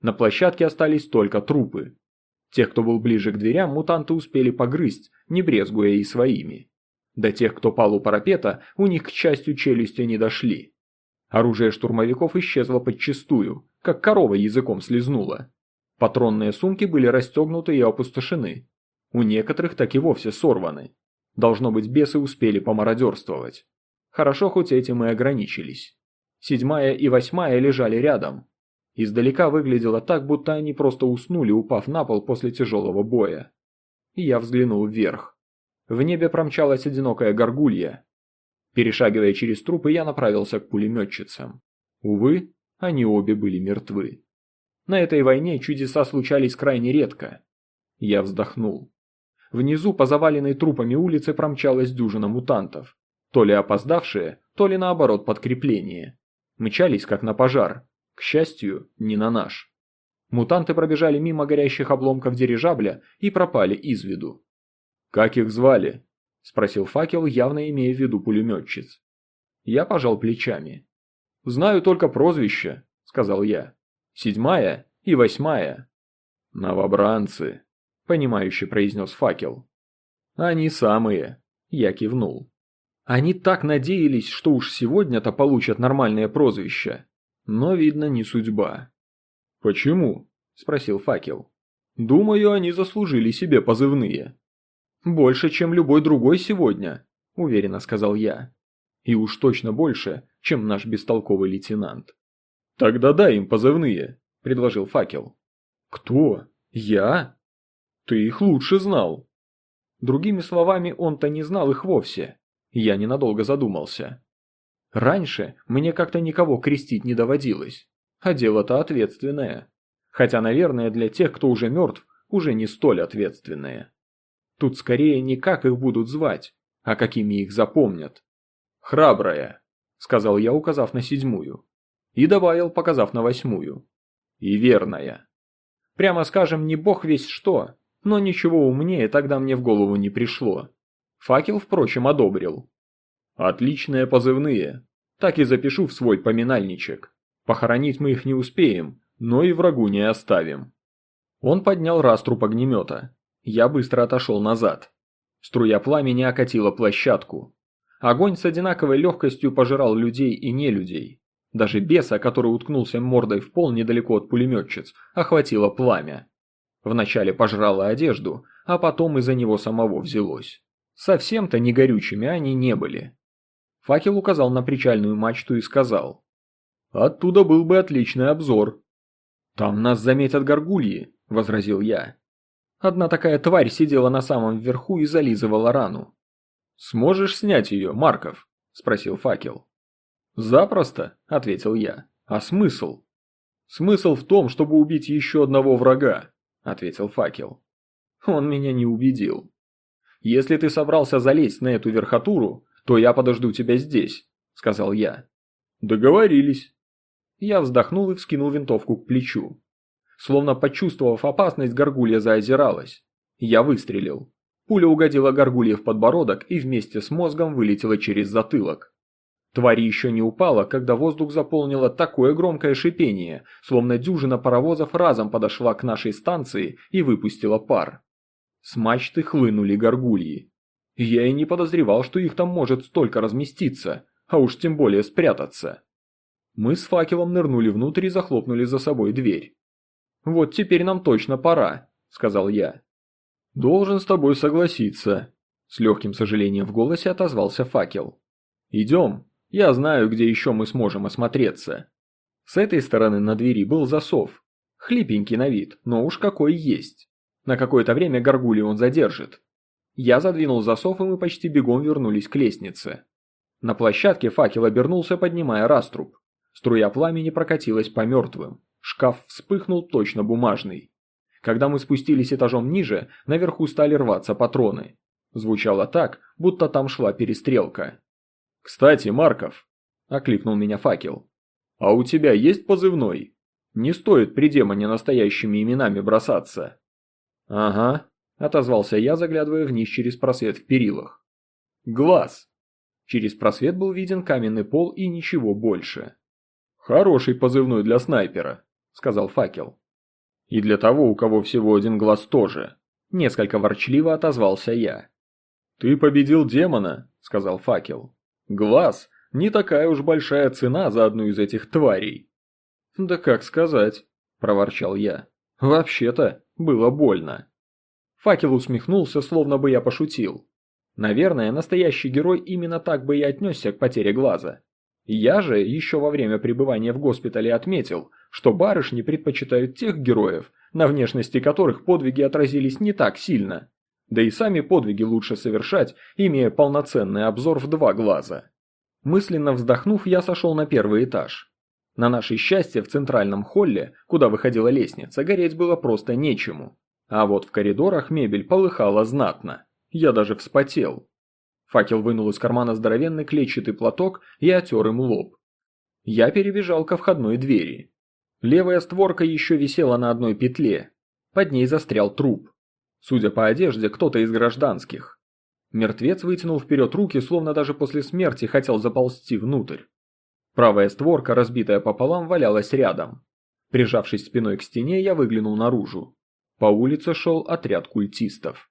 На площадке остались только трупы. Тех, кто был ближе к дверям, мутанты успели погрызть, не брезгуя и своими. До тех, кто пал у парапета, у них, к счастью, челюсти не дошли. Оружие штурмовиков исчезло подчистую, как корова языком слезнула. Патронные сумки были расстегнуты и опустошены. У некоторых так и вовсе сорваны. Должно быть, бесы успели помародерствовать. Хорошо, хоть этим и ограничились. Седьмая и восьмая лежали рядом. Издалека выглядело так, будто они просто уснули, упав на пол после тяжелого боя. И я взглянул вверх. В небе промчалась одинокая горгулья. Перешагивая через трупы, я направился к пулеметчицам. Увы, они обе были мертвы. На этой войне чудеса случались крайне редко. Я вздохнул. Внизу по заваленной трупами улице промчалась дюжина мутантов. То ли опоздавшие, то ли наоборот подкрепление. Мчались как на пожар. К счастью, не на наш. Мутанты пробежали мимо горящих обломков дирижабля и пропали из виду. «Как их звали?» – спросил факел, явно имея в виду пулеметчиц. Я пожал плечами. «Знаю только прозвище», – сказал я. «Седьмая и восьмая». «Новобранцы», – понимающе произнес факел. «Они самые», – я кивнул. Они так надеялись, что уж сегодня-то получат нормальное прозвище. Но, видно, не судьба. «Почему?» – спросил факел. «Думаю, они заслужили себе позывные». «Больше, чем любой другой сегодня», – уверенно сказал я. «И уж точно больше, чем наш бестолковый лейтенант». «Тогда дай им позывные», – предложил факел. «Кто? Я?» «Ты их лучше знал». Другими словами, он-то не знал их вовсе. Я ненадолго задумался. Раньше мне как-то никого крестить не доводилось. А дело-то ответственное. Хотя, наверное, для тех, кто уже мертв, уже не столь ответственное. Тут скорее не как их будут звать, а какими их запомнят. «Храбрая», — сказал я, указав на седьмую. И добавил, показав на восьмую. «И верная». Прямо скажем, не бог весь что, но ничего умнее тогда мне в голову не пришло. Факел, впрочем, одобрил. Отличные позывные. Так и запишу в свой поминальничек. Похоронить мы их не успеем, но и врагу не оставим. Он поднял раструб огнемета. Я быстро отошел назад. Струя пламени окатила площадку. Огонь с одинаковой легкостью пожирал людей и нелюдей. Даже беса, который уткнулся мордой в пол недалеко от пулеметчиц, охватило пламя. Вначале пожрало одежду, а потом из-за него самого взялось. Совсем-то не горючими они не были. Факел указал на причальную мачту и сказал. «Оттуда был бы отличный обзор». «Там нас заметят горгульи», – возразил я. Одна такая тварь сидела на самом верху и зализывала рану. «Сможешь снять ее, Марков?» – спросил факел. «Запросто», – ответил я. «А смысл?» «Смысл в том, чтобы убить еще одного врага», – ответил факел. Он меня не убедил. «Если ты собрался залезть на эту верхотуру, то я подожду тебя здесь», – сказал я. «Договорились». Я вздохнул и вскинул винтовку к плечу. Словно почувствовав опасность, горгулья заозиралась. Я выстрелил. Пуля угодила горгулье в подбородок и вместе с мозгом вылетела через затылок. Тварь еще не упала, когда воздух заполнило такое громкое шипение, словно дюжина паровозов разом подошла к нашей станции и выпустила пар. С мачты хлынули горгульи. Я и не подозревал, что их там может столько разместиться, а уж тем более спрятаться. Мы с факелом нырнули внутрь и захлопнули за собой дверь. «Вот теперь нам точно пора», – сказал я. «Должен с тобой согласиться», – с легким сожалением в голосе отозвался факел. «Идем, я знаю, где еще мы сможем осмотреться». С этой стороны на двери был засов. Хлипенький на вид, но уж какой есть. На какое-то время горгули он задержит. Я задвинул засов, и мы почти бегом вернулись к лестнице. На площадке факел обернулся, поднимая раструб. Струя пламени прокатилась по мертвым. Шкаф вспыхнул точно бумажный. Когда мы спустились этажом ниже, наверху стали рваться патроны. Звучало так, будто там шла перестрелка. «Кстати, Марков!» – окликнул меня факел. «А у тебя есть позывной? Не стоит при демоне настоящими именами бросаться». «Ага», – отозвался я, заглядывая вниз через просвет в перилах. «Глаз». Через просвет был виден каменный пол и ничего больше. «Хороший позывной для снайпера», – сказал факел. «И для того, у кого всего один глаз тоже», – несколько ворчливо отозвался я. «Ты победил демона», – сказал факел. «Глаз – не такая уж большая цена за одну из этих тварей». «Да как сказать», – проворчал я. «Вообще-то, было больно. Факел усмехнулся, словно бы я пошутил. Наверное, настоящий герой именно так бы и отнесся к потере глаза. Я же еще во время пребывания в госпитале отметил, что барышни предпочитают тех героев, на внешности которых подвиги отразились не так сильно. Да и сами подвиги лучше совершать, имея полноценный обзор в два глаза. Мысленно вздохнув, я сошел на первый этаж. На наше счастье, в центральном холле, куда выходила лестница, гореть было просто нечему. А вот в коридорах мебель полыхала знатно. Я даже вспотел. Факел вынул из кармана здоровенный клетчатый платок и отер им лоб. Я перебежал ко входной двери. Левая створка еще висела на одной петле. Под ней застрял труп. Судя по одежде, кто-то из гражданских. Мертвец вытянул вперед руки, словно даже после смерти хотел заползти внутрь. Правая створка, разбитая пополам, валялась рядом. Прижавшись спиной к стене, я выглянул наружу. По улице шел отряд культистов.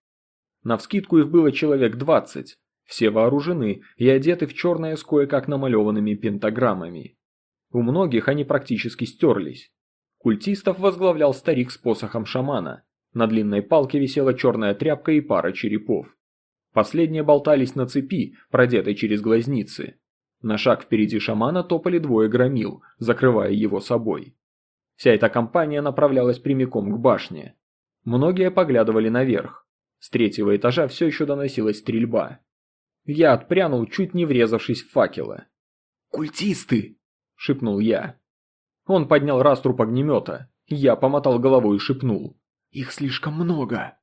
Навскидку их было человек двадцать. Все вооружены и одеты в черное с кое-как намалеванными пентаграммами. У многих они практически стерлись. Культистов возглавлял старик с посохом шамана. На длинной палке висела черная тряпка и пара черепов. Последние болтались на цепи, продетой через глазницы. На шаг впереди шамана топали двое громил, закрывая его собой. Вся эта компания направлялась прямиком к башне. Многие поглядывали наверх. С третьего этажа все еще доносилась стрельба. Я отпрянул, чуть не врезавшись в факела. «Культисты!» – шепнул я. Он поднял раструб огнемета. Я помотал головой и шепнул. «Их слишком много!»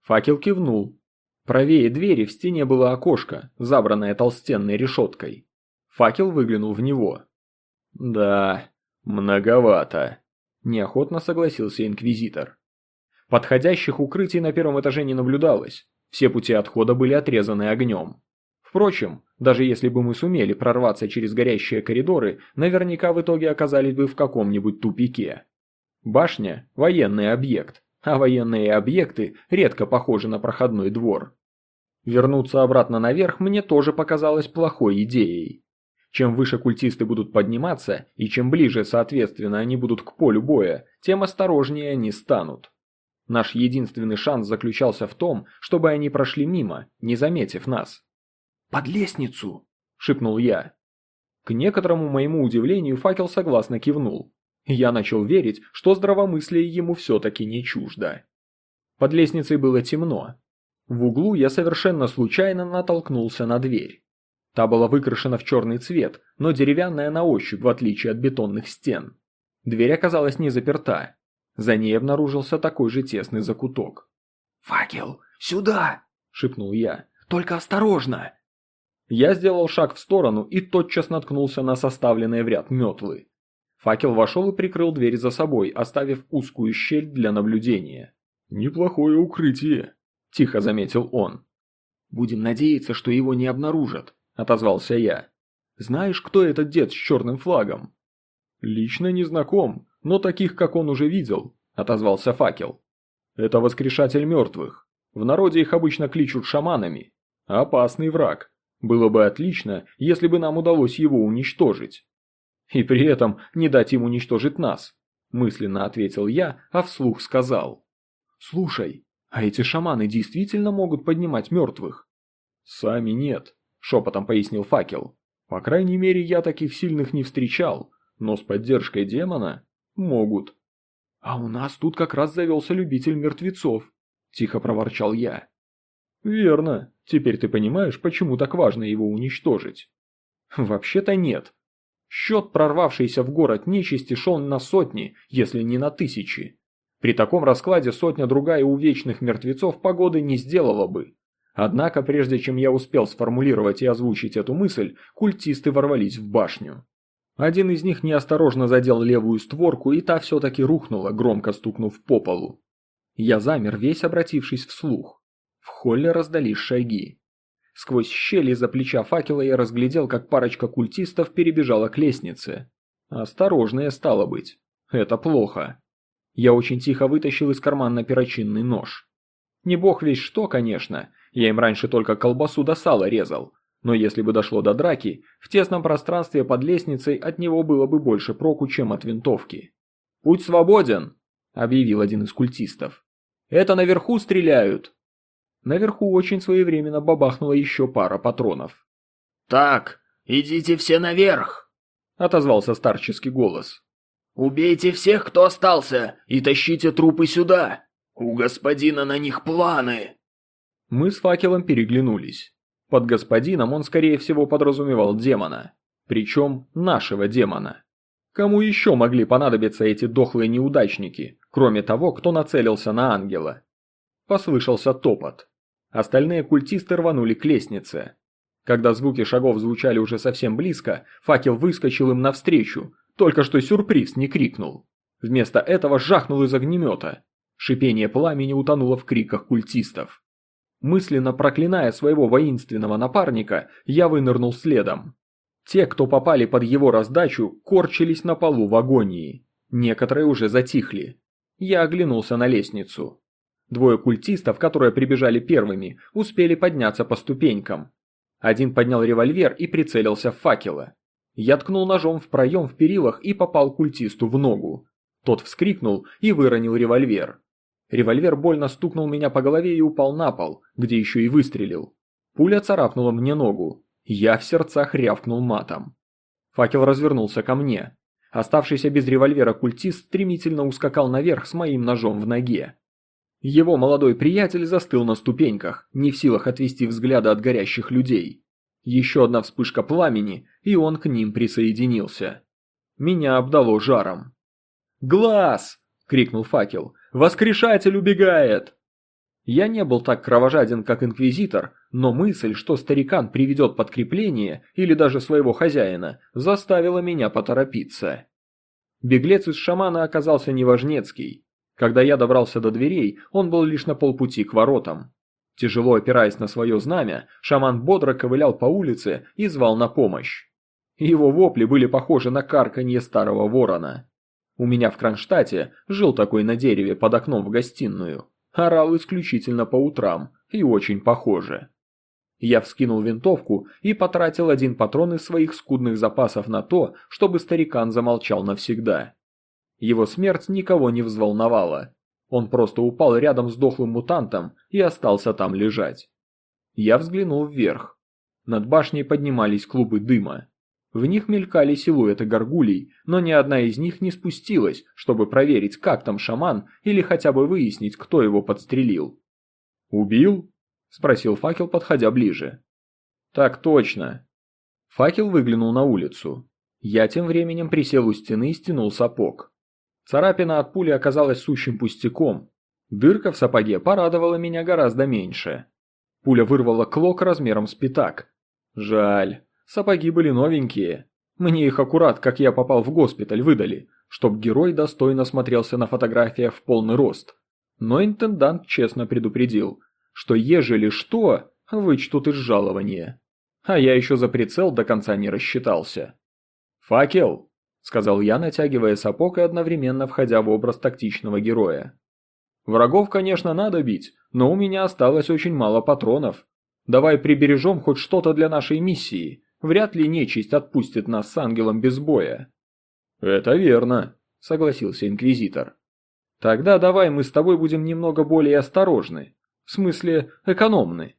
Факел кивнул. Правее двери в стене было окошко, забранное толстенной решеткой. Факел выглянул в него. «Да, многовато», – неохотно согласился инквизитор. Подходящих укрытий на первом этаже не наблюдалось, все пути отхода были отрезаны огнем. Впрочем, даже если бы мы сумели прорваться через горящие коридоры, наверняка в итоге оказались бы в каком-нибудь тупике. Башня – военный объект, а военные объекты редко похожи на проходной двор. Вернуться обратно наверх мне тоже показалось плохой идеей. Чем выше культисты будут подниматься, и чем ближе, соответственно, они будут к полю боя, тем осторожнее они станут. Наш единственный шанс заключался в том, чтобы они прошли мимо, не заметив нас. «Под лестницу!» – шепнул я. К некоторому моему удивлению факел согласно кивнул. Я начал верить, что здравомыслие ему все-таки не чуждо. Под лестницей было темно. В углу я совершенно случайно натолкнулся на дверь. Та была выкрашена в черный цвет, но деревянная на ощупь, в отличие от бетонных стен. Дверь оказалась не заперта. За ней обнаружился такой же тесный закуток. «Факел, сюда!» – шепнул я. «Только осторожно!» Я сделал шаг в сторону и тотчас наткнулся на составленные в ряд метлы. Факел вошел и прикрыл дверь за собой, оставив узкую щель для наблюдения. «Неплохое укрытие», – тихо заметил он. «Будем надеяться, что его не обнаружат», – отозвался я. «Знаешь, кто этот дед с черным флагом?» «Лично не знаком, но таких, как он, уже видел», – отозвался Факел. «Это воскрешатель мертвых. В народе их обычно кличут шаманами. Опасный враг. Было бы отлично, если бы нам удалось его уничтожить». И при этом не дать им уничтожить нас, мысленно ответил я, а вслух сказал. Слушай, а эти шаманы действительно могут поднимать мертвых? Сами нет, шепотом пояснил факел. По крайней мере, я таких сильных не встречал, но с поддержкой демона могут. А у нас тут как раз завелся любитель мертвецов, тихо проворчал я. Верно, теперь ты понимаешь, почему так важно его уничтожить. Вообще-то нет, Счет прорвавшийся в город нечисти шел на сотни, если не на тысячи. При таком раскладе сотня-другая увечных мертвецов погоды не сделала бы. Однако, прежде чем я успел сформулировать и озвучить эту мысль, культисты ворвались в башню. Один из них неосторожно задел левую створку, и та все-таки рухнула, громко стукнув по полу. Я замер, весь обратившись вслух. В холле раздались шаги. Сквозь щели за плеча факела я разглядел, как парочка культистов перебежала к лестнице. Осторожнее стало быть. Это плохо. Я очень тихо вытащил из кармана перочинный нож. Не бог весь что, конечно, я им раньше только колбасу до сала резал. Но если бы дошло до драки, в тесном пространстве под лестницей от него было бы больше проку, чем от винтовки. «Путь свободен!» – объявил один из культистов. «Это наверху стреляют!» Наверху очень своевременно бабахнула еще пара патронов. «Так, идите все наверх!» – отозвался старческий голос. «Убейте всех, кто остался, и тащите трупы сюда! У господина на них планы!» Мы с факелом переглянулись. Под господином он, скорее всего, подразумевал демона. Причем нашего демона. Кому еще могли понадобиться эти дохлые неудачники, кроме того, кто нацелился на ангела? Послышался топот. Остальные культисты рванули к лестнице. Когда звуки шагов звучали уже совсем близко, факел выскочил им навстречу, только что сюрприз не крикнул. Вместо этого жахнул из огнемета. Шипение пламени утонуло в криках культистов. Мысленно проклиная своего воинственного напарника, я вынырнул следом. Те, кто попали под его раздачу, корчились на полу в агонии. Некоторые уже затихли. Я оглянулся на лестницу. Двое культистов, которые прибежали первыми, успели подняться по ступенькам. Один поднял револьвер и прицелился в факела. Я ткнул ножом в проем в перилах и попал культисту в ногу. Тот вскрикнул и выронил револьвер. Револьвер больно стукнул меня по голове и упал на пол, где еще и выстрелил. Пуля царапнула мне ногу. Я в сердцах рявкнул матом. Факел развернулся ко мне. Оставшийся без револьвера культист стремительно ускакал наверх с моим ножом в ноге. Его молодой приятель застыл на ступеньках, не в силах отвести взгляда от горящих людей. Еще одна вспышка пламени, и он к ним присоединился. Меня обдало жаром. «Глаз!» – крикнул факел. «Воскрешатель убегает!» Я не был так кровожаден, как инквизитор, но мысль, что старикан приведет подкрепление или даже своего хозяина, заставила меня поторопиться. Беглец из шамана оказался неважнецкий. Когда я добрался до дверей, он был лишь на полпути к воротам. Тяжело опираясь на свое знамя, шаман бодро ковылял по улице и звал на помощь. Его вопли были похожи на карканье старого ворона. У меня в Кронштадте жил такой на дереве под окном в гостиную. Орал исключительно по утрам и очень похоже. Я вскинул винтовку и потратил один патрон из своих скудных запасов на то, чтобы старикан замолчал навсегда. Его смерть никого не взволновала. Он просто упал рядом с дохлым мутантом и остался там лежать. Я взглянул вверх. Над башней поднимались клубы дыма. В них мелькали силуэты горгулей, но ни одна из них не спустилась, чтобы проверить, как там шаман, или хотя бы выяснить, кто его подстрелил. «Убил?» – спросил факел, подходя ближе. «Так точно». Факел выглянул на улицу. Я тем временем присел у стены и стянул сапог. Царапина от пули оказалась сущим пустяком. Дырка в сапоге порадовала меня гораздо меньше. Пуля вырвала клок размером с пятак. Жаль, сапоги были новенькие. Мне их аккурат, как я попал в госпиталь, выдали, чтоб герой достойно смотрелся на фотографиях в полный рост. Но интендант честно предупредил, что ежели что, вычтут из жалования. А я еще за прицел до конца не рассчитался. «Факел!» – сказал я, натягивая сапог и одновременно входя в образ тактичного героя. «Врагов, конечно, надо бить, но у меня осталось очень мало патронов. Давай прибережем хоть что-то для нашей миссии. Вряд ли нечисть отпустит нас с ангелом без боя». «Это верно», – согласился Инквизитор. «Тогда давай мы с тобой будем немного более осторожны. В смысле, экономны».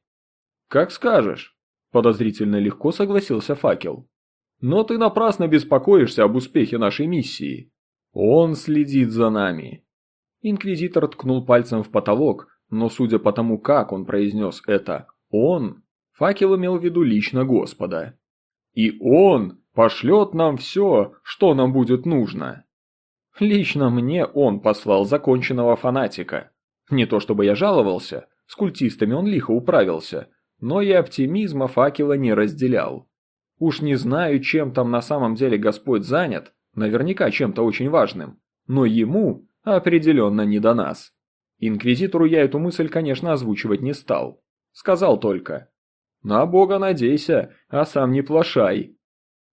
«Как скажешь», – подозрительно легко согласился Факел. Но ты напрасно беспокоишься об успехе нашей миссии. Он следит за нами. Инквизитор ткнул пальцем в потолок, но судя по тому, как он произнес это «он», факел имел в виду лично Господа. И он пошлет нам все, что нам будет нужно. Лично мне он послал законченного фанатика. Не то чтобы я жаловался, с культистами он лихо управился, но и оптимизма факела не разделял. Уж не знаю, чем там на самом деле Господь занят, наверняка чем-то очень важным, но ему определенно не до нас. Инквизитору я эту мысль, конечно, озвучивать не стал. Сказал только «На Бога надейся, а сам не плашай».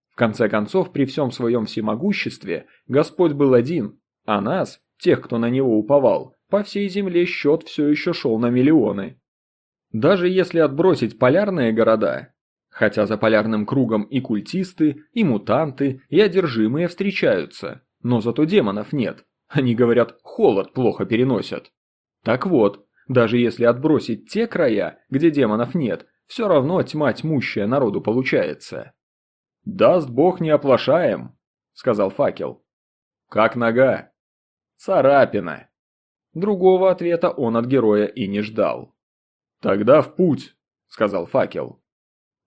В конце концов, при всем своем всемогуществе, Господь был один, а нас, тех, кто на него уповал, по всей земле счет все еще шел на миллионы. Даже если отбросить полярные города, Хотя за полярным кругом и культисты, и мутанты, и одержимые встречаются, но зато демонов нет. Они говорят, холод плохо переносят. Так вот, даже если отбросить те края, где демонов нет, все равно тьма тьмущая народу получается. «Даст бог не оплошаем», — сказал факел. «Как нога?» «Царапина». Другого ответа он от героя и не ждал. «Тогда в путь», — сказал факел.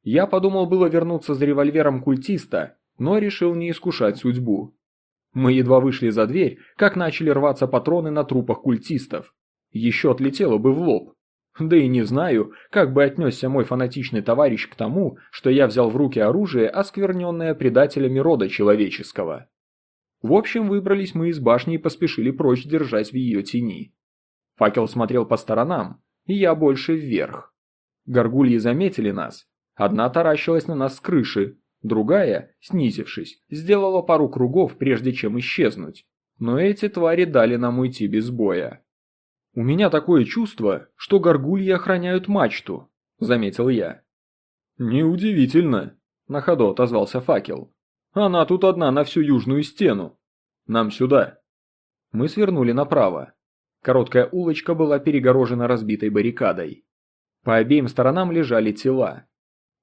Я подумал было вернуться с револьвером культиста, но решил не искушать судьбу. Мы едва вышли за дверь, как начали рваться патроны на трупах культистов. Еще отлетело бы в лоб. Да и не знаю, как бы отнесся мой фанатичный товарищ к тому, что я взял в руки оружие, оскверненное предателями рода человеческого. В общем, выбрались мы из башни и поспешили прочь держась в ее тени. Факел смотрел по сторонам, и я больше вверх. Горгульи заметили нас Одна таращилась на нас с крыши, другая, снизившись, сделала пару кругов, прежде чем исчезнуть. Но эти твари дали нам уйти без боя. «У меня такое чувство, что горгульи охраняют мачту», – заметил я. «Неудивительно», – на ходу отозвался факел. «Она тут одна на всю южную стену. Нам сюда». Мы свернули направо. Короткая улочка была перегорожена разбитой баррикадой. По обеим сторонам лежали тела.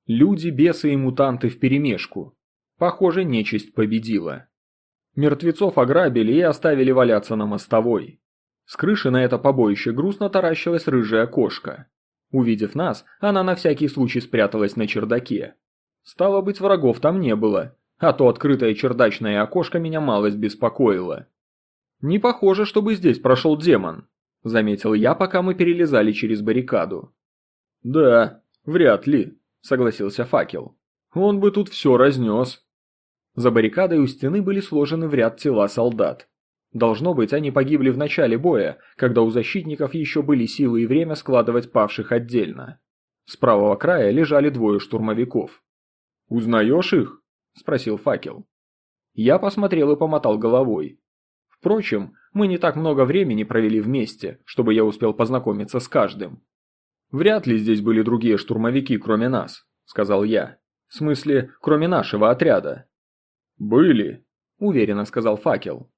Люди, бесы и мутанты вперемешку. Похоже, нечисть победила. Мертвецов ограбили и оставили валяться на мостовой. С крыши на это побоище грустно таращилась рыжая кошка. Увидев нас, она на всякий случай спряталась на чердаке. Стало быть, врагов там не было, а то открытое чердачное окошко меня малость беспокоило. «Не похоже, чтобы здесь прошел демон», – заметил я, пока мы перелезали через баррикаду. «Да, вряд ли», – согласился факел. «Он бы тут все разнес». За баррикадой у стены были сложены в ряд тела солдат. Должно быть, они погибли в начале боя, когда у защитников еще были силы и время складывать павших отдельно. С правого края лежали двое штурмовиков. «Узнаешь их?» – спросил факел. Я посмотрел и помотал головой. Впрочем, мы не так много времени провели вместе, чтобы я успел познакомиться с каждым. «Вряд ли здесь были другие штурмовики, кроме нас», – сказал я. «В смысле, кроме нашего отряда». «Были», – уверенно сказал факел.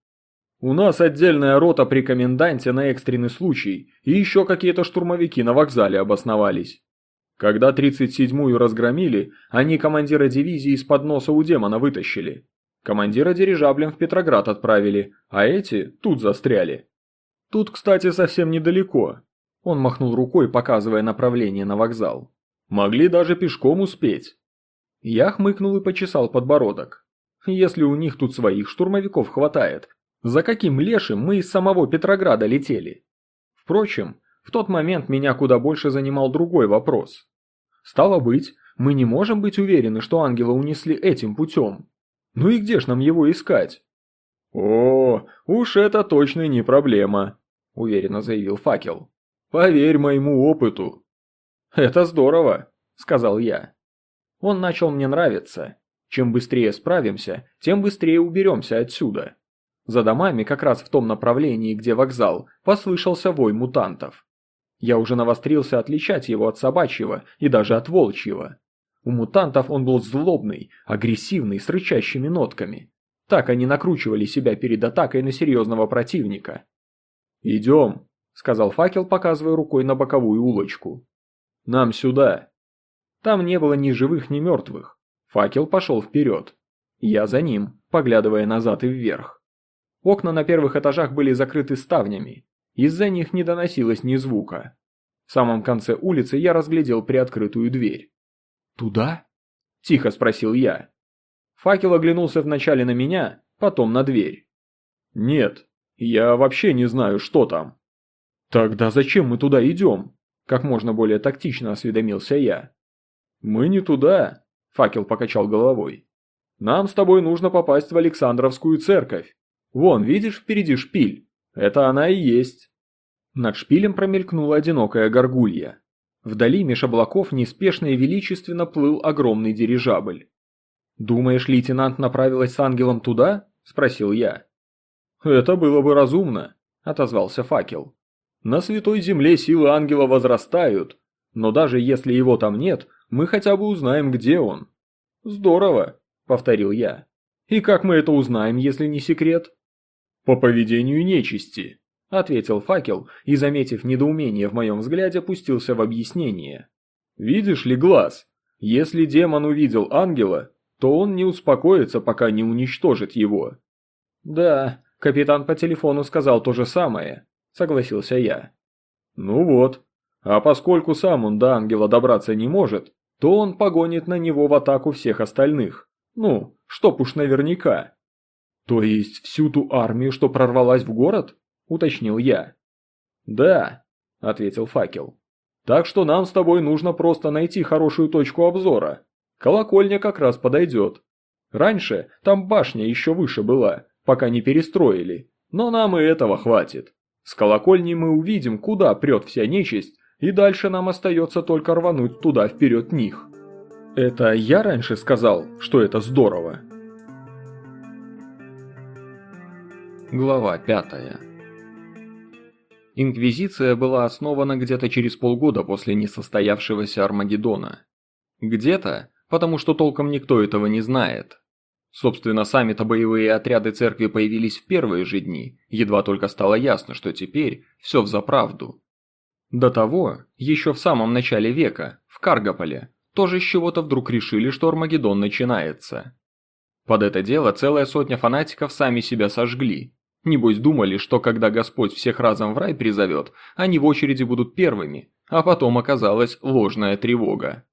У нас отдельная рота при коменданте на экстренный случай, и еще какие-то штурмовики на вокзале обосновались. Когда 37-ю разгромили, они командира дивизии из-под носа у демона вытащили. Командира дирижаблем в Петроград отправили, а эти тут застряли. Тут, кстати, совсем недалеко. Он махнул рукой, показывая направление на вокзал. Могли даже пешком успеть. Я хмыкнул и почесал подбородок. Если у них тут своих штурмовиков хватает, за каким лешим мы из самого Петрограда летели? Впрочем, в тот момент меня куда больше занимал другой вопрос. Стало быть, мы не можем быть уверены, что ангела унесли этим путем. Ну и где ж нам его искать? О, уж это точно не проблема, уверенно заявил факел. Поверь моему опыту. Это здорово, сказал я. Он начал мне нравиться. Чем быстрее справимся, тем быстрее уберемся отсюда. За домами, как раз в том направлении, где вокзал, послышался вой мутантов. Я уже навострился отличать его от собачьего и даже от волчьего. У мутантов он был злобный, агрессивный, с рычащими нотками. Так они накручивали себя перед атакой на серьезного противника. «Идем», — сказал факел, показывая рукой на боковую улочку. «Нам сюда». Там не было ни живых, ни мертвых. Факел пошел вперед. Я за ним, поглядывая назад и вверх. Окна на первых этажах были закрыты ставнями, из-за них не доносилось ни звука. В самом конце улицы я разглядел приоткрытую дверь. «Туда?» – тихо спросил я. Факел оглянулся вначале на меня, потом на дверь. «Нет, я вообще не знаю, что там». «Тогда зачем мы туда идем?» – как можно более тактично осведомился я. «Мы не туда», – факел покачал головой. «Нам с тобой нужно попасть в Александровскую церковь. Вон, видишь, впереди шпиль. Это она и есть. Над шпилем промелькнула одинокая горгулья. Вдали меж облаков неспешно и величественно плыл огромный дирижабль. «Думаешь, лейтенант направилась с ангелом туда?» – спросил я. «Это было бы разумно», – отозвался факел. «На святой земле силы ангела возрастают, но даже если его там нет, мы хотя бы узнаем, где он». «Здорово», – повторил я. «И как мы это узнаем, если не секрет?» «По поведению нечисти», – ответил факел и, заметив недоумение в моем взгляде, пустился в объяснение. «Видишь ли глаз? Если демон увидел ангела, то он не успокоится, пока не уничтожит его». «Да, капитан по телефону сказал то же самое», – согласился я. «Ну вот. А поскольку сам он до ангела добраться не может, то он погонит на него в атаку всех остальных. Ну, чтоб уж наверняка». «То есть всю ту армию, что прорвалась в город?» – уточнил я. «Да», – ответил факел. «Так что нам с тобой нужно просто найти хорошую точку обзора. Колокольня как раз подойдет. Раньше там башня еще выше была, пока не перестроили, но нам и этого хватит. С колокольни мы увидим, куда прет вся нечисть, и дальше нам остается только рвануть туда вперед них». «Это я раньше сказал, что это здорово?» Глава 5 Инквизиция была основана где-то через полгода после несостоявшегося Армагеддона. Где-то, потому что толком никто этого не знает. Собственно, сами-то боевые отряды церкви появились в первые же дни, едва только стало ясно, что теперь все взаправду. До того, еще в самом начале века, в Каргополе, тоже с чего-то вдруг решили, что Армагеддон начинается. Под это дело целая сотня фанатиков сами себя сожгли, Небось думали, что когда Господь всех разом в рай призовет, они в очереди будут первыми, а потом оказалась ложная тревога.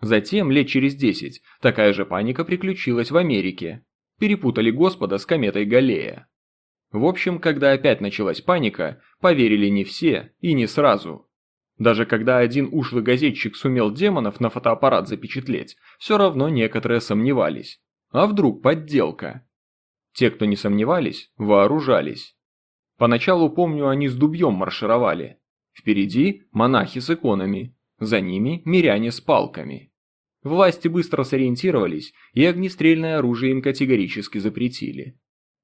Затем, лет через десять, такая же паника приключилась в Америке. Перепутали Господа с кометой Галлея. В общем, когда опять началась паника, поверили не все и не сразу. Даже когда один ушлый газетчик сумел демонов на фотоаппарат запечатлеть, все равно некоторые сомневались. А вдруг подделка? Те, кто не сомневались, вооружались. Поначалу, помню, они с дубьем маршировали. Впереди монахи с иконами, за ними миряне с палками. Власти быстро сориентировались, и огнестрельное оружие им категорически запретили.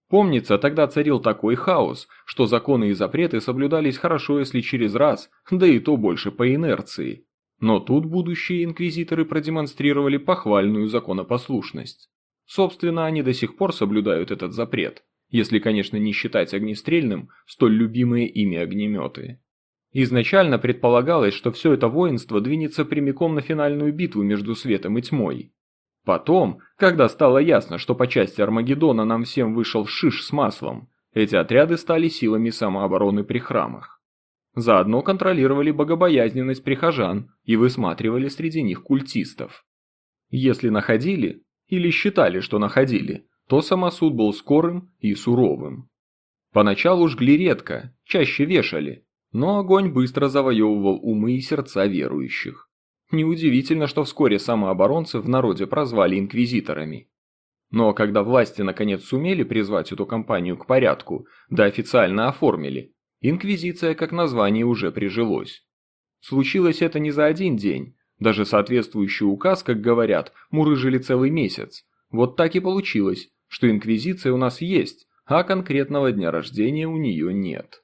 Помнится, тогда царил такой хаос, что законы и запреты соблюдались хорошо, если через раз, да и то больше по инерции. Но тут будущие инквизиторы продемонстрировали похвальную законопослушность. Собственно, они до сих пор соблюдают этот запрет. если, конечно, не считать огнестрельным столь любимые ими огнеметы. Изначально предполагалось, что все это воинство двинется прямиком на финальную битву между светом и тьмой. Потом, когда стало ясно, что по части Армагеддона нам всем вышел шиш с маслом, эти отряды стали силами самообороны при храмах. Заодно контролировали богобоязненность прихожан и высматривали среди них культистов. Если находили, или считали, что находили, то самосуд был скорым и суровым. Поначалу жгли редко, чаще вешали, но огонь быстро завоевывал умы и сердца верующих. Неудивительно, что вскоре самооборонцев в народе прозвали инквизиторами. Но когда власти наконец сумели призвать эту компанию к порядку, да официально оформили, инквизиция как название уже прижилось. Случилось это не за один день, даже соответствующий указ, как говорят, мурыжили целый месяц. Вот так и получилось, что инквизиция у нас есть, а конкретного дня рождения у нее нет.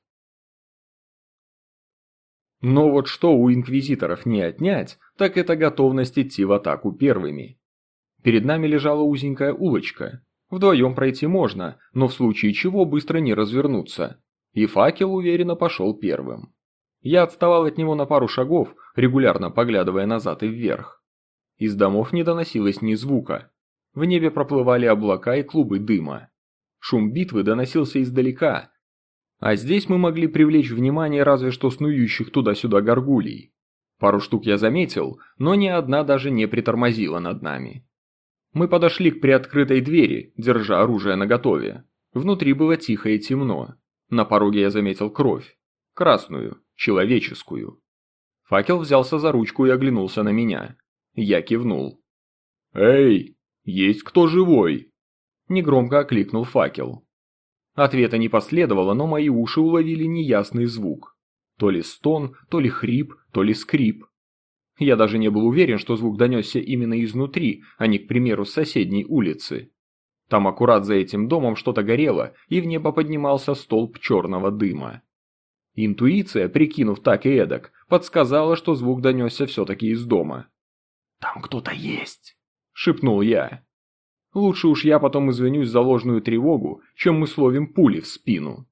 Но вот что у инквизиторов не отнять, так это готовность идти в атаку первыми. Перед нами лежала узенькая улочка. Вдвоем пройти можно, но в случае чего быстро не развернуться. И факел уверенно пошел первым. Я отставал от него на пару шагов, регулярно поглядывая назад и вверх. Из домов не доносилось ни звука. В небе проплывали облака и клубы дыма. Шум битвы доносился издалека, а здесь мы могли привлечь внимание разве что снующих туда-сюда горгулей. Пару штук я заметил, но ни одна даже не притормозила над нами. Мы подошли к приоткрытой двери, держа оружие наготове. Внутри было тихо и темно. На пороге я заметил кровь. Красную, человеческую. Факел взялся за ручку и оглянулся на меня. Я кивнул. «Эй, есть кто живой?» Негромко окликнул факел. Ответа не последовало, но мои уши уловили неясный звук. То ли стон, то ли хрип, то ли скрип. Я даже не был уверен, что звук донесся именно изнутри, а не, к примеру, с соседней улицы. Там аккурат за этим домом что-то горело, и в небо поднимался столб черного дыма. Интуиция, прикинув так и эдак, подсказала, что звук донесся все-таки из дома. «Там кто-то есть», — шепнул я. Лучше уж я потом извинюсь за ложную тревогу, чем мы словим пули в спину.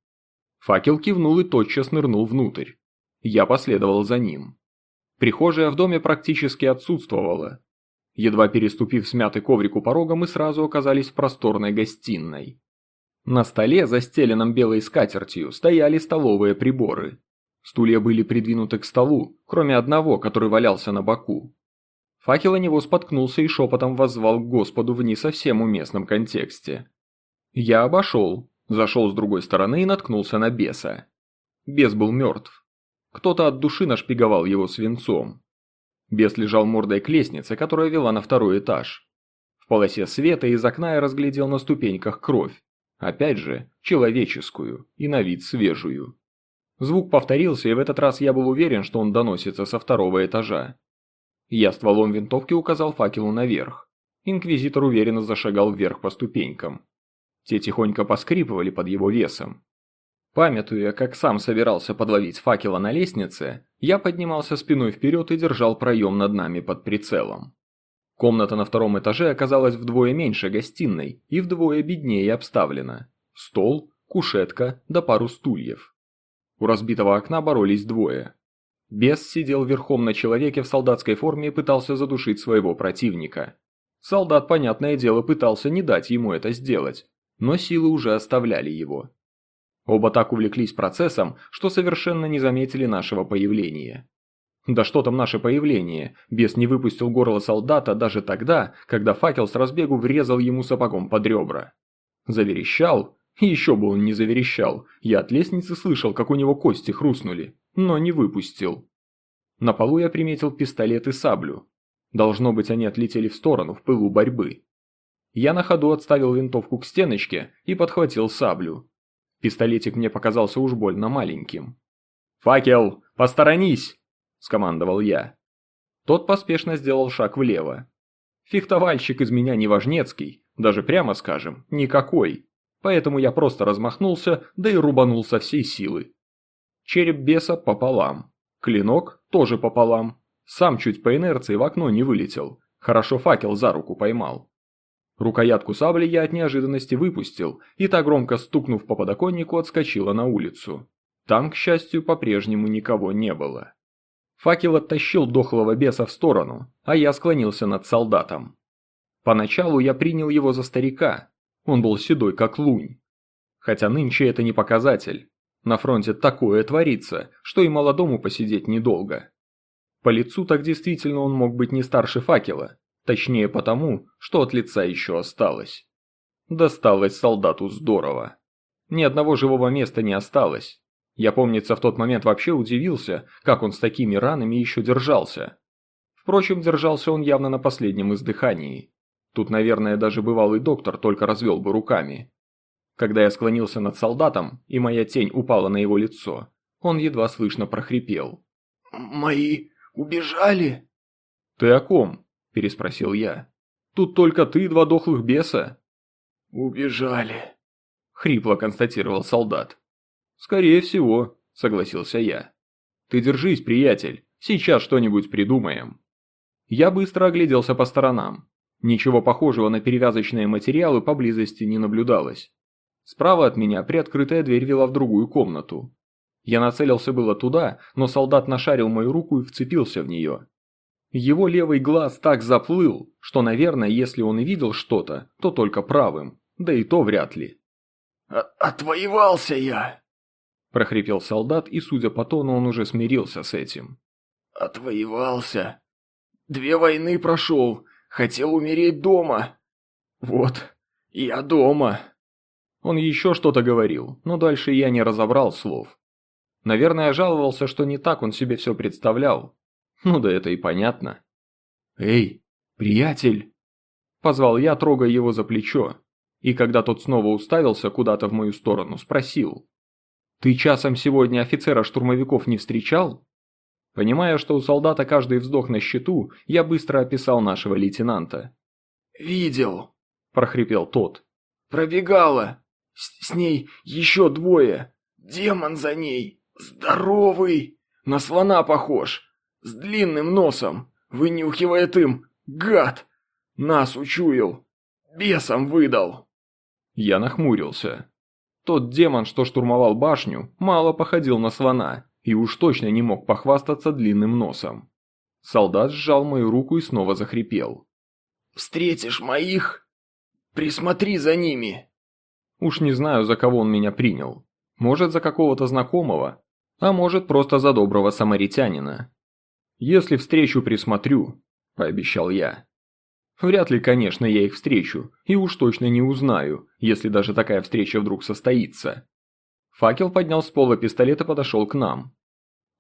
Факел кивнул и тотчас нырнул внутрь. Я последовал за ним. Прихожая в доме практически отсутствовала. Едва переступив смятый коврик у порога, мы сразу оказались в просторной гостиной. На столе, застеленном белой скатертью, стояли столовые приборы. Стулья были придвинуты к столу, кроме одного, который валялся на боку. Факел о него споткнулся и шепотом воззвал к Господу в не совсем уместном контексте. Я обошел, зашел с другой стороны и наткнулся на беса. Бес был мертв. Кто-то от души нашпиговал его свинцом. Бес лежал мордой к лестнице, которая вела на второй этаж. В полосе света из окна я разглядел на ступеньках кровь. Опять же, человеческую и на вид свежую. Звук повторился, и в этот раз я был уверен, что он доносится со второго этажа. Я стволом винтовки указал факелу наверх. Инквизитор уверенно зашагал вверх по ступенькам. Те тихонько поскрипывали под его весом. Памятуя, как сам собирался подловить факела на лестнице, я поднимался спиной вперед и держал проем над нами под прицелом. Комната на втором этаже оказалась вдвое меньше гостиной и вдвое беднее обставлена. Стол, кушетка да пару стульев. У разбитого окна боролись двое. Бес сидел верхом на человеке в солдатской форме и пытался задушить своего противника. Солдат, понятное дело, пытался не дать ему это сделать, но силы уже оставляли его. Оба так увлеклись процессом, что совершенно не заметили нашего появления. Да что там наше появление, бес не выпустил горло солдата даже тогда, когда факел с разбегу врезал ему сапогом под ребра. Заверещал, еще бы он не заверещал, я от лестницы слышал, как у него кости хрустнули но не выпустил. На полу я приметил пистолет и саблю. Должно быть, они отлетели в сторону в пылу борьбы. Я на ходу отставил винтовку к стеночке и подхватил саблю. Пистолетик мне показался уж больно маленьким. «Факел, посторонись!» – скомандовал я. Тот поспешно сделал шаг влево. Фехтовальщик из меня не важнецкий, даже прямо скажем, никакой. Поэтому я просто размахнулся, да и рубанул со всей силы. Череп беса пополам. Клинок тоже пополам. Сам чуть по инерции в окно не вылетел. Хорошо факел за руку поймал. Рукоятку сабли я от неожиданности выпустил, и та, громко стукнув по подоконнику, отскочила на улицу. Там, к счастью, по-прежнему никого не было. Факел оттащил дохлого беса в сторону, а я склонился над солдатом. Поначалу я принял его за старика, он был седой как лунь. Хотя нынче это не показатель. На фронте такое творится, что и молодому посидеть недолго. По лицу так действительно он мог быть не старше факела, точнее потому, что от лица еще осталось. Досталось солдату здорово. Ни одного живого места не осталось. Я, помнится, в тот момент вообще удивился, как он с такими ранами еще держался. Впрочем, держался он явно на последнем издыхании. Тут, наверное, даже бывалый доктор только развел бы руками. Когда я склонился над солдатом, и моя тень упала на его лицо, он едва слышно прохрипел. «Мои убежали?» «Ты о ком?» – переспросил я. «Тут только ты и два дохлых беса». «Убежали», – хрипло констатировал солдат. «Скорее всего», – согласился я. «Ты держись, приятель, сейчас что-нибудь придумаем». Я быстро огляделся по сторонам. Ничего похожего на перевязочные материалы поблизости не наблюдалось. Справа от меня приоткрытая дверь вела в другую комнату. Я нацелился было туда, но солдат нашарил мою руку и вцепился в нее. Его левый глаз так заплыл, что, наверное, если он и видел что-то, то только правым, да и то вряд ли. «Отвоевался я!» – прохрипел солдат, и, судя по тону, он уже смирился с этим. «Отвоевался. Две войны прошел, хотел умереть дома. Вот, я дома». Он еще что-то говорил, но дальше я не разобрал слов. Наверное, жаловался, что не так он себе все представлял. Ну да это и понятно. «Эй, приятель!» Позвал я, трогая его за плечо. И когда тот снова уставился куда-то в мою сторону, спросил. «Ты часом сегодня офицера штурмовиков не встречал?» Понимая, что у солдата каждый вздох на счету, я быстро описал нашего лейтенанта. «Видел», – прохрипел тот. «Пробегала. С, с ней еще двое. Демон за ней. Здоровый. На слона похож. С длинным носом. Вынюхивает им. Гад. Нас учуял. Бесом выдал. Я нахмурился. Тот демон, что штурмовал башню, мало походил на слона и уж точно не мог похвастаться длинным носом. Солдат сжал мою руку и снова захрипел. «Встретишь моих? Присмотри за ними!» Уж не знаю, за кого он меня принял. Может, за какого-то знакомого, а может, просто за доброго самаритянина. Если встречу присмотрю, пообещал я. Вряд ли, конечно, я их встречу, и уж точно не узнаю, если даже такая встреча вдруг состоится. Факел поднял с пола пистолет и подошел к нам.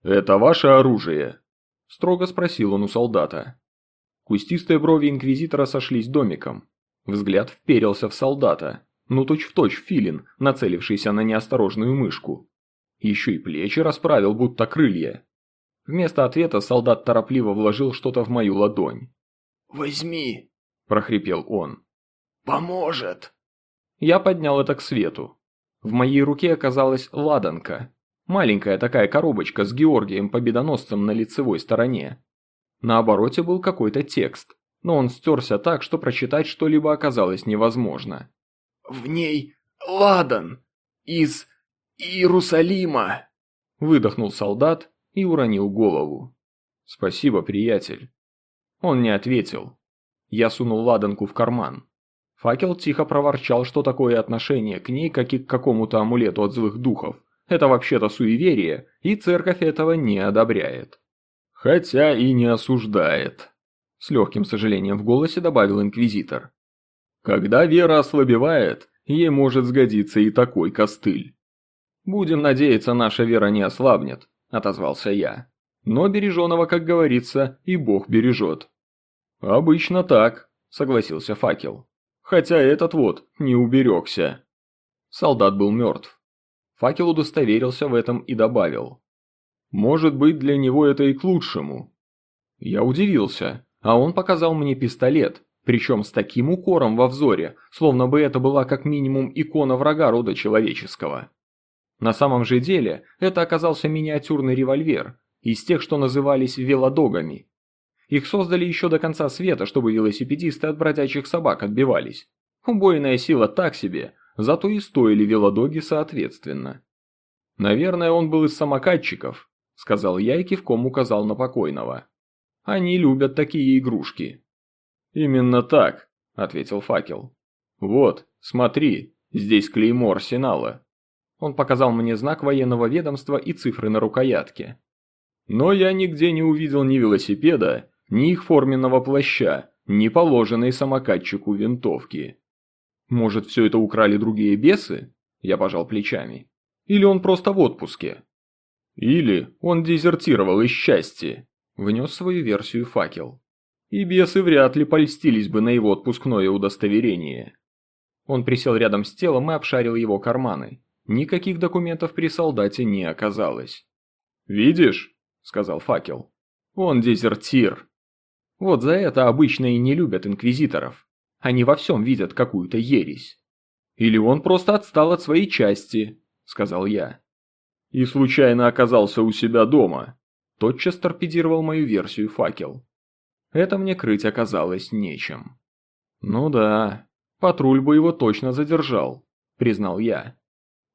«Это ваше оружие?» – строго спросил он у солдата. Кустистые брови инквизитора сошлись домиком. Взгляд вперился в солдата, ну точь-в-точь филин, нацелившийся на неосторожную мышку. Еще и плечи расправил, будто крылья. Вместо ответа солдат торопливо вложил что-то в мою ладонь. «Возьми!» – прохрипел он. «Поможет!» Я поднял это к свету. В моей руке оказалась ладанка. Маленькая такая коробочка с Георгием Победоносцем на лицевой стороне. На обороте был какой-то текст, но он стерся так, что прочитать что-либо оказалось невозможно. В ней ладан из Иерусалима!» Выдохнул солдат и уронил голову. «Спасибо, приятель». Он не ответил. Я сунул ладанку в карман. Факел тихо проворчал, что такое отношение к ней, как и к какому-то амулету от злых духов. Это вообще-то суеверие, и церковь этого не одобряет. Хотя и не осуждает. С легким сожалением в голосе добавил инквизитор. Когда вера ослабевает, ей может сгодиться и такой костыль. «Будем надеяться, наша вера не ослабнет», – отозвался я. «Но береженого, как говорится, и Бог бережет». «Обычно так», – согласился факел. «Хотя этот вот не уберегся». Солдат был мертв. Факел удостоверился в этом и добавил. «Может быть, для него это и к лучшему». Я удивился, а он показал мне пистолет, причем с таким укором во взоре, словно бы это была как минимум икона врага рода человеческого. На самом же деле, это оказался миниатюрный револьвер, из тех, что назывались велодогами. Их создали еще до конца света, чтобы велосипедисты от бродячих собак отбивались. Убойная сила так себе, зато и стоили велодоги соответственно. «Наверное, он был из самокатчиков», – сказал я и кивком указал на покойного. «Они любят такие игрушки». «Именно так», – ответил факел. «Вот, смотри, здесь клеймо арсенала». Он показал мне знак военного ведомства и цифры на рукоятке. Но я нигде не увидел ни велосипеда, ни их форменного плаща, ни положенной самокатчику винтовки. Может, все это украли другие бесы? Я пожал плечами. Или он просто в отпуске? Или он дезертировал из счастья, внес свою версию факел. И бесы вряд ли польстились бы на его отпускное удостоверение. Он присел рядом с телом и обшарил его карманы. Никаких документов при солдате не оказалось. «Видишь?» – сказал факел. «Он дезертир». Вот за это обычно и не любят инквизиторов. Они во всем видят какую-то ересь. «Или он просто отстал от своей части», – сказал я. «И случайно оказался у себя дома», – тотчас торпедировал мою версию факел. Это мне крыть оказалось нечем. «Ну да, патруль бы его точно задержал», – признал я.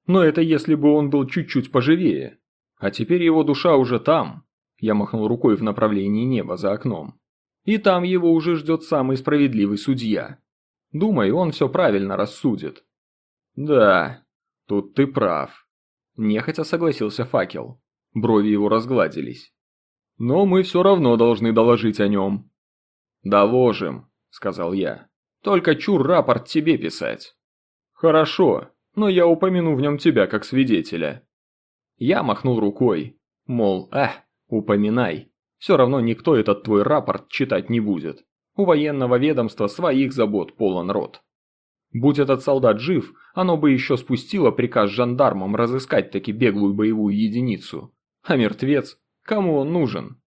Но это если бы он был чуть-чуть поживее. А теперь его душа уже там. Я махнул рукой в направлении неба за окном. И там его уже ждет самый справедливый судья. Думаю, он все правильно рассудит. Да, тут ты прав. Нехотя согласился факел. Брови его разгладились. Но мы все равно должны доложить о нем. Доложим, сказал я. Только чур рапорт тебе писать. Хорошо, но я упомяну в нем тебя как свидетеля». Я махнул рукой, мол, эх, упоминай. Все равно никто этот твой рапорт читать не будет. У военного ведомства своих забот полон рот. Будь этот солдат жив, оно бы еще спустило приказ жандармам разыскать таки беглую боевую единицу. А мертвец? Кому он нужен?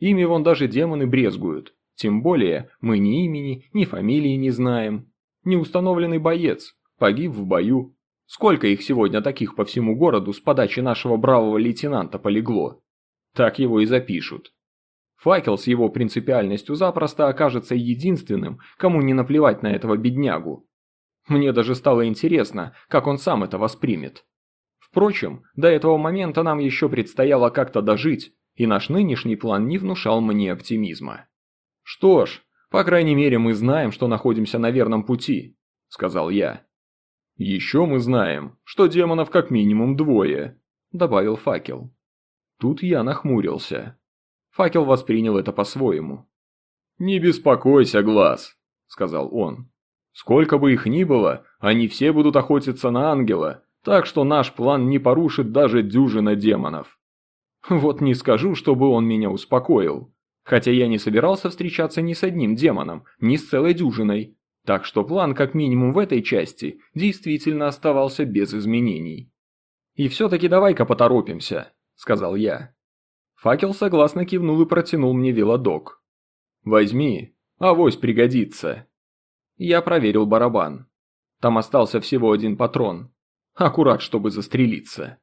Ими вон даже демоны брезгуют. Тем более, мы ни имени, ни фамилии не знаем. Неустановленный боец, погиб в бою, Сколько их сегодня таких по всему городу с подачи нашего бравого лейтенанта полегло? Так его и запишут. Факел с его принципиальностью запросто окажется единственным, кому не наплевать на этого беднягу. Мне даже стало интересно, как он сам это воспримет. Впрочем, до этого момента нам еще предстояло как-то дожить, и наш нынешний план не внушал мне оптимизма. «Что ж, по крайней мере мы знаем, что находимся на верном пути», – сказал я. «Еще мы знаем, что демонов как минимум двое», – добавил факел. Тут я нахмурился. Факел воспринял это по-своему. «Не беспокойся, Глаз», – сказал он. «Сколько бы их ни было, они все будут охотиться на ангела, так что наш план не порушит даже дюжина демонов». Вот не скажу, чтобы он меня успокоил. Хотя я не собирался встречаться ни с одним демоном, ни с целой дюжиной, так что план, как минимум в этой части, действительно оставался без изменений. «И все-таки давай-ка поторопимся», – сказал я. Факел согласно кивнул и протянул мне велодок. «Возьми, авось пригодится». Я проверил барабан. Там остался всего один патрон. Аккурат, чтобы застрелиться.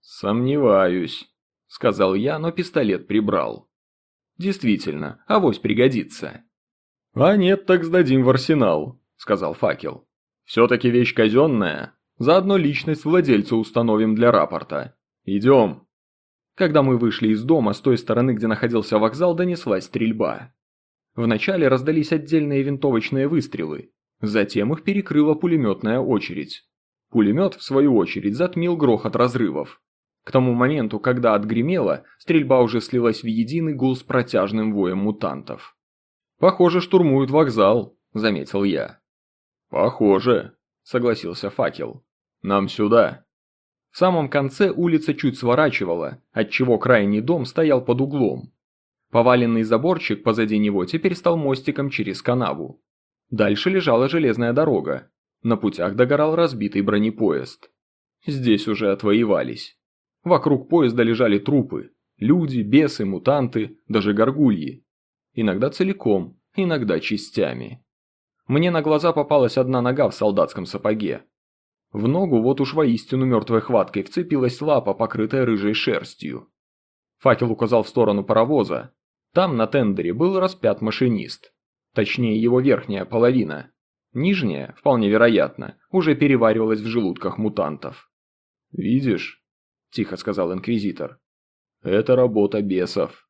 «Сомневаюсь», – сказал я, но пистолет прибрал. «Действительно, авось пригодится». «А нет, так сдадим в арсенал», – сказал факел. «Все-таки вещь казенная. Заодно личность владельца установим для рапорта. Идем». Когда мы вышли из дома, с той стороны, где находился вокзал, донеслась стрельба. Вначале раздались отдельные винтовочные выстрелы, затем их перекрыла пулеметная очередь. Пулемет, в свою очередь, затмил грохот разрывов. К тому моменту, когда отгремело, стрельба уже слилась в единый гул с протяжным воем мутантов. «Похоже, штурмуют вокзал», – заметил я. «Похоже», – согласился факел. «Нам сюда». В самом конце улица чуть сворачивала, отчего крайний дом стоял под углом. Поваленный заборчик позади него теперь стал мостиком через канаву. Дальше лежала железная дорога. На путях догорал разбитый бронепоезд. Здесь уже отвоевались. Вокруг поезда лежали трупы. Люди, бесы, мутанты, даже горгульи иногда целиком, иногда частями. Мне на глаза попалась одна нога в солдатском сапоге. В ногу вот уж воистину мертвой хваткой вцепилась лапа, покрытая рыжей шерстью. Факел указал в сторону паровоза. Там на тендере был распят машинист. Точнее, его верхняя половина. Нижняя, вполне вероятно, уже переваривалась в желудках мутантов. «Видишь?» – тихо сказал Инквизитор. «Это работа бесов».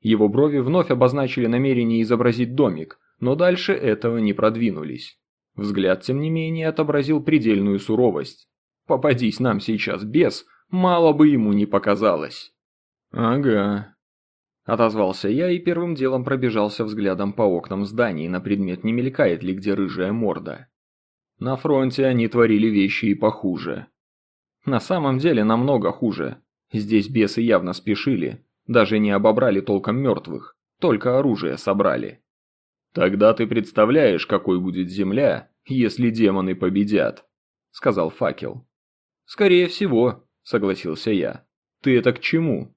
Его брови вновь обозначили намерение изобразить домик, но дальше этого не продвинулись. Взгляд, тем не менее, отобразил предельную суровость. Попадись нам сейчас бес, мало бы ему не показалось. «Ага», – отозвался я и первым делом пробежался взглядом по окнам зданий на предмет, не мелькает ли где рыжая морда. На фронте они творили вещи и похуже. На самом деле намного хуже. Здесь бесы явно спешили, даже не обобрали толком мертвых, только оружие собрали. «Тогда ты представляешь, какой будет земля, если демоны победят», — сказал факел. «Скорее всего», — согласился я. «Ты это к чему?»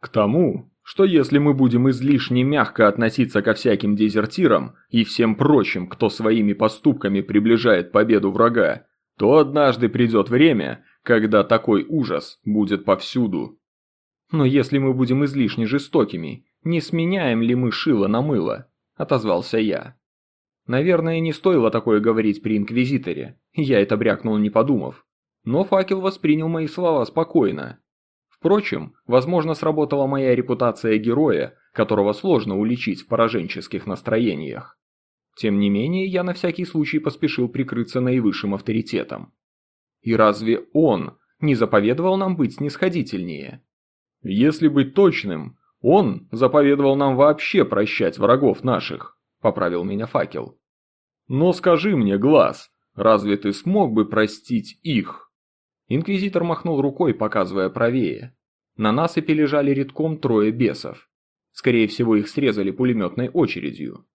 «К тому, что если мы будем излишне мягко относиться ко всяким дезертирам и всем прочим, кто своими поступками приближает победу врага, то однажды придет время, когда такой ужас будет повсюду. Но если мы будем излишне жестокими, не сменяем ли мы шило на мыло? Отозвался я. Наверное, не стоило такое говорить при Инквизиторе, я это брякнул не подумав. Но факел воспринял мои слова спокойно. Впрочем, возможно сработала моя репутация героя, которого сложно уличить в пораженческих настроениях. Тем не менее, я на всякий случай поспешил прикрыться наивысшим авторитетом. И разве он не заповедовал нам быть снисходительнее? Если быть точным, он заповедовал нам вообще прощать врагов наших, поправил меня факел. Но скажи мне, Глаз, разве ты смог бы простить их? Инквизитор махнул рукой, показывая правее. На насыпи лежали редком трое бесов. Скорее всего, их срезали пулеметной очередью.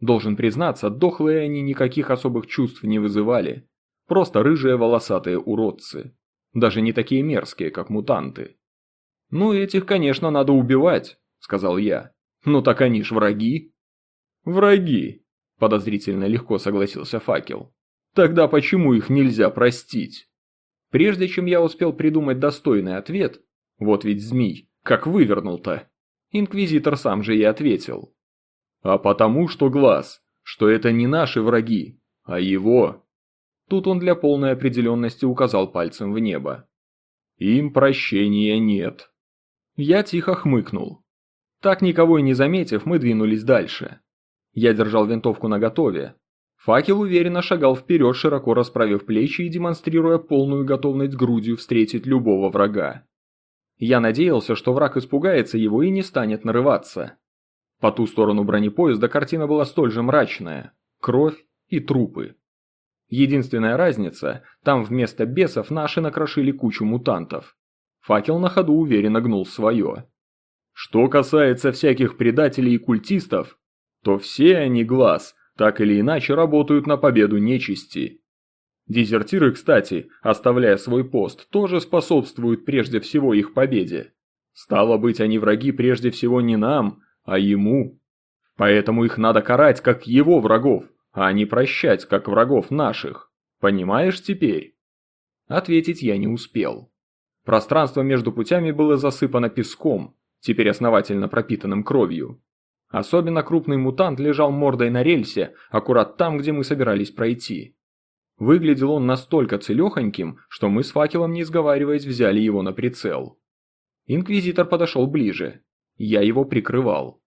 Должен признаться, дохлые они никаких особых чувств не вызывали. Просто рыжие волосатые уродцы. Даже не такие мерзкие, как мутанты. «Ну, этих, конечно, надо убивать», — сказал я. «Ну так они ж враги». «Враги», — подозрительно легко согласился факел. «Тогда почему их нельзя простить?» Прежде чем я успел придумать достойный ответ, вот ведь змей, как вывернул-то, инквизитор сам же и ответил. «А потому что глаз, что это не наши враги, а его». Тут он для полной определенности указал пальцем в небо. «Им прощения нет». Я тихо хмыкнул. Так никого и не заметив, мы двинулись дальше. Я держал винтовку наготове. Факел уверенно шагал вперед, широко расправив плечи и демонстрируя полную готовность грудью встретить любого врага. Я надеялся, что враг испугается его и не станет нарываться. По ту сторону бронепоезда картина была столь же мрачная. Кровь и трупы. Единственная разница, там вместо бесов наши накрошили кучу мутантов. Факел на ходу уверенно гнул свое. Что касается всяких предателей и культистов, то все они глаз, так или иначе работают на победу нечисти. Дезертиры, кстати, оставляя свой пост, тоже способствуют прежде всего их победе. Стало быть, они враги прежде всего не нам, а ему. Поэтому их надо карать, как его врагов, а не прощать, как врагов наших. Понимаешь теперь?» Ответить я не успел. Пространство между путями было засыпано песком, теперь основательно пропитанным кровью. Особенно крупный мутант лежал мордой на рельсе, аккурат там, где мы собирались пройти. Выглядел он настолько целехоньким, что мы с факелом, не сговариваясь, взяли его на прицел. Инквизитор подошел ближе. Я его прикрывал.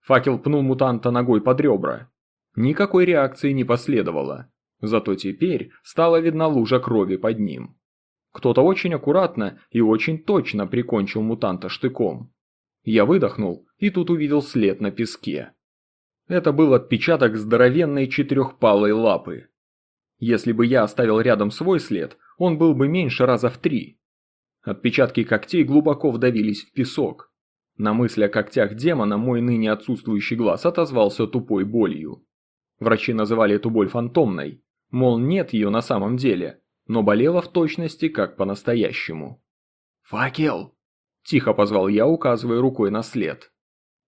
Факел пнул мутанта ногой под ребра. Никакой реакции не последовало. Зато теперь стала видна лужа крови под ним. Кто-то очень аккуратно и очень точно прикончил мутанта штыком. Я выдохнул и тут увидел след на песке. Это был отпечаток здоровенной четырехпалой лапы. Если бы я оставил рядом свой след, он был бы меньше раза в три. Отпечатки когтей глубоко вдавились в песок. На мысль о когтях демона мой ныне отсутствующий глаз отозвался тупой болью. Врачи называли эту боль фантомной, мол, нет ее на самом деле, но болела в точности, как по-настоящему. «Факел!» – тихо позвал я, указывая рукой на след.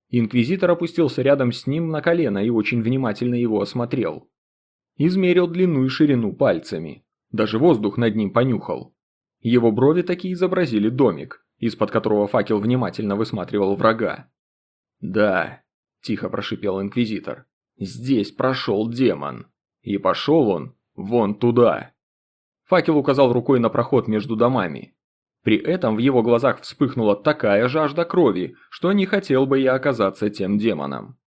Инквизитор опустился рядом с ним на колено и очень внимательно его осмотрел. Измерил длину и ширину пальцами. Даже воздух над ним понюхал. Его брови такие изобразили домик, из-под которого факел внимательно высматривал врага. «Да», – тихо прошипел Инквизитор. «Здесь прошел демон. И пошел он вон туда». Факел указал рукой на проход между домами. При этом в его глазах вспыхнула такая жажда крови, что не хотел бы я оказаться тем демоном.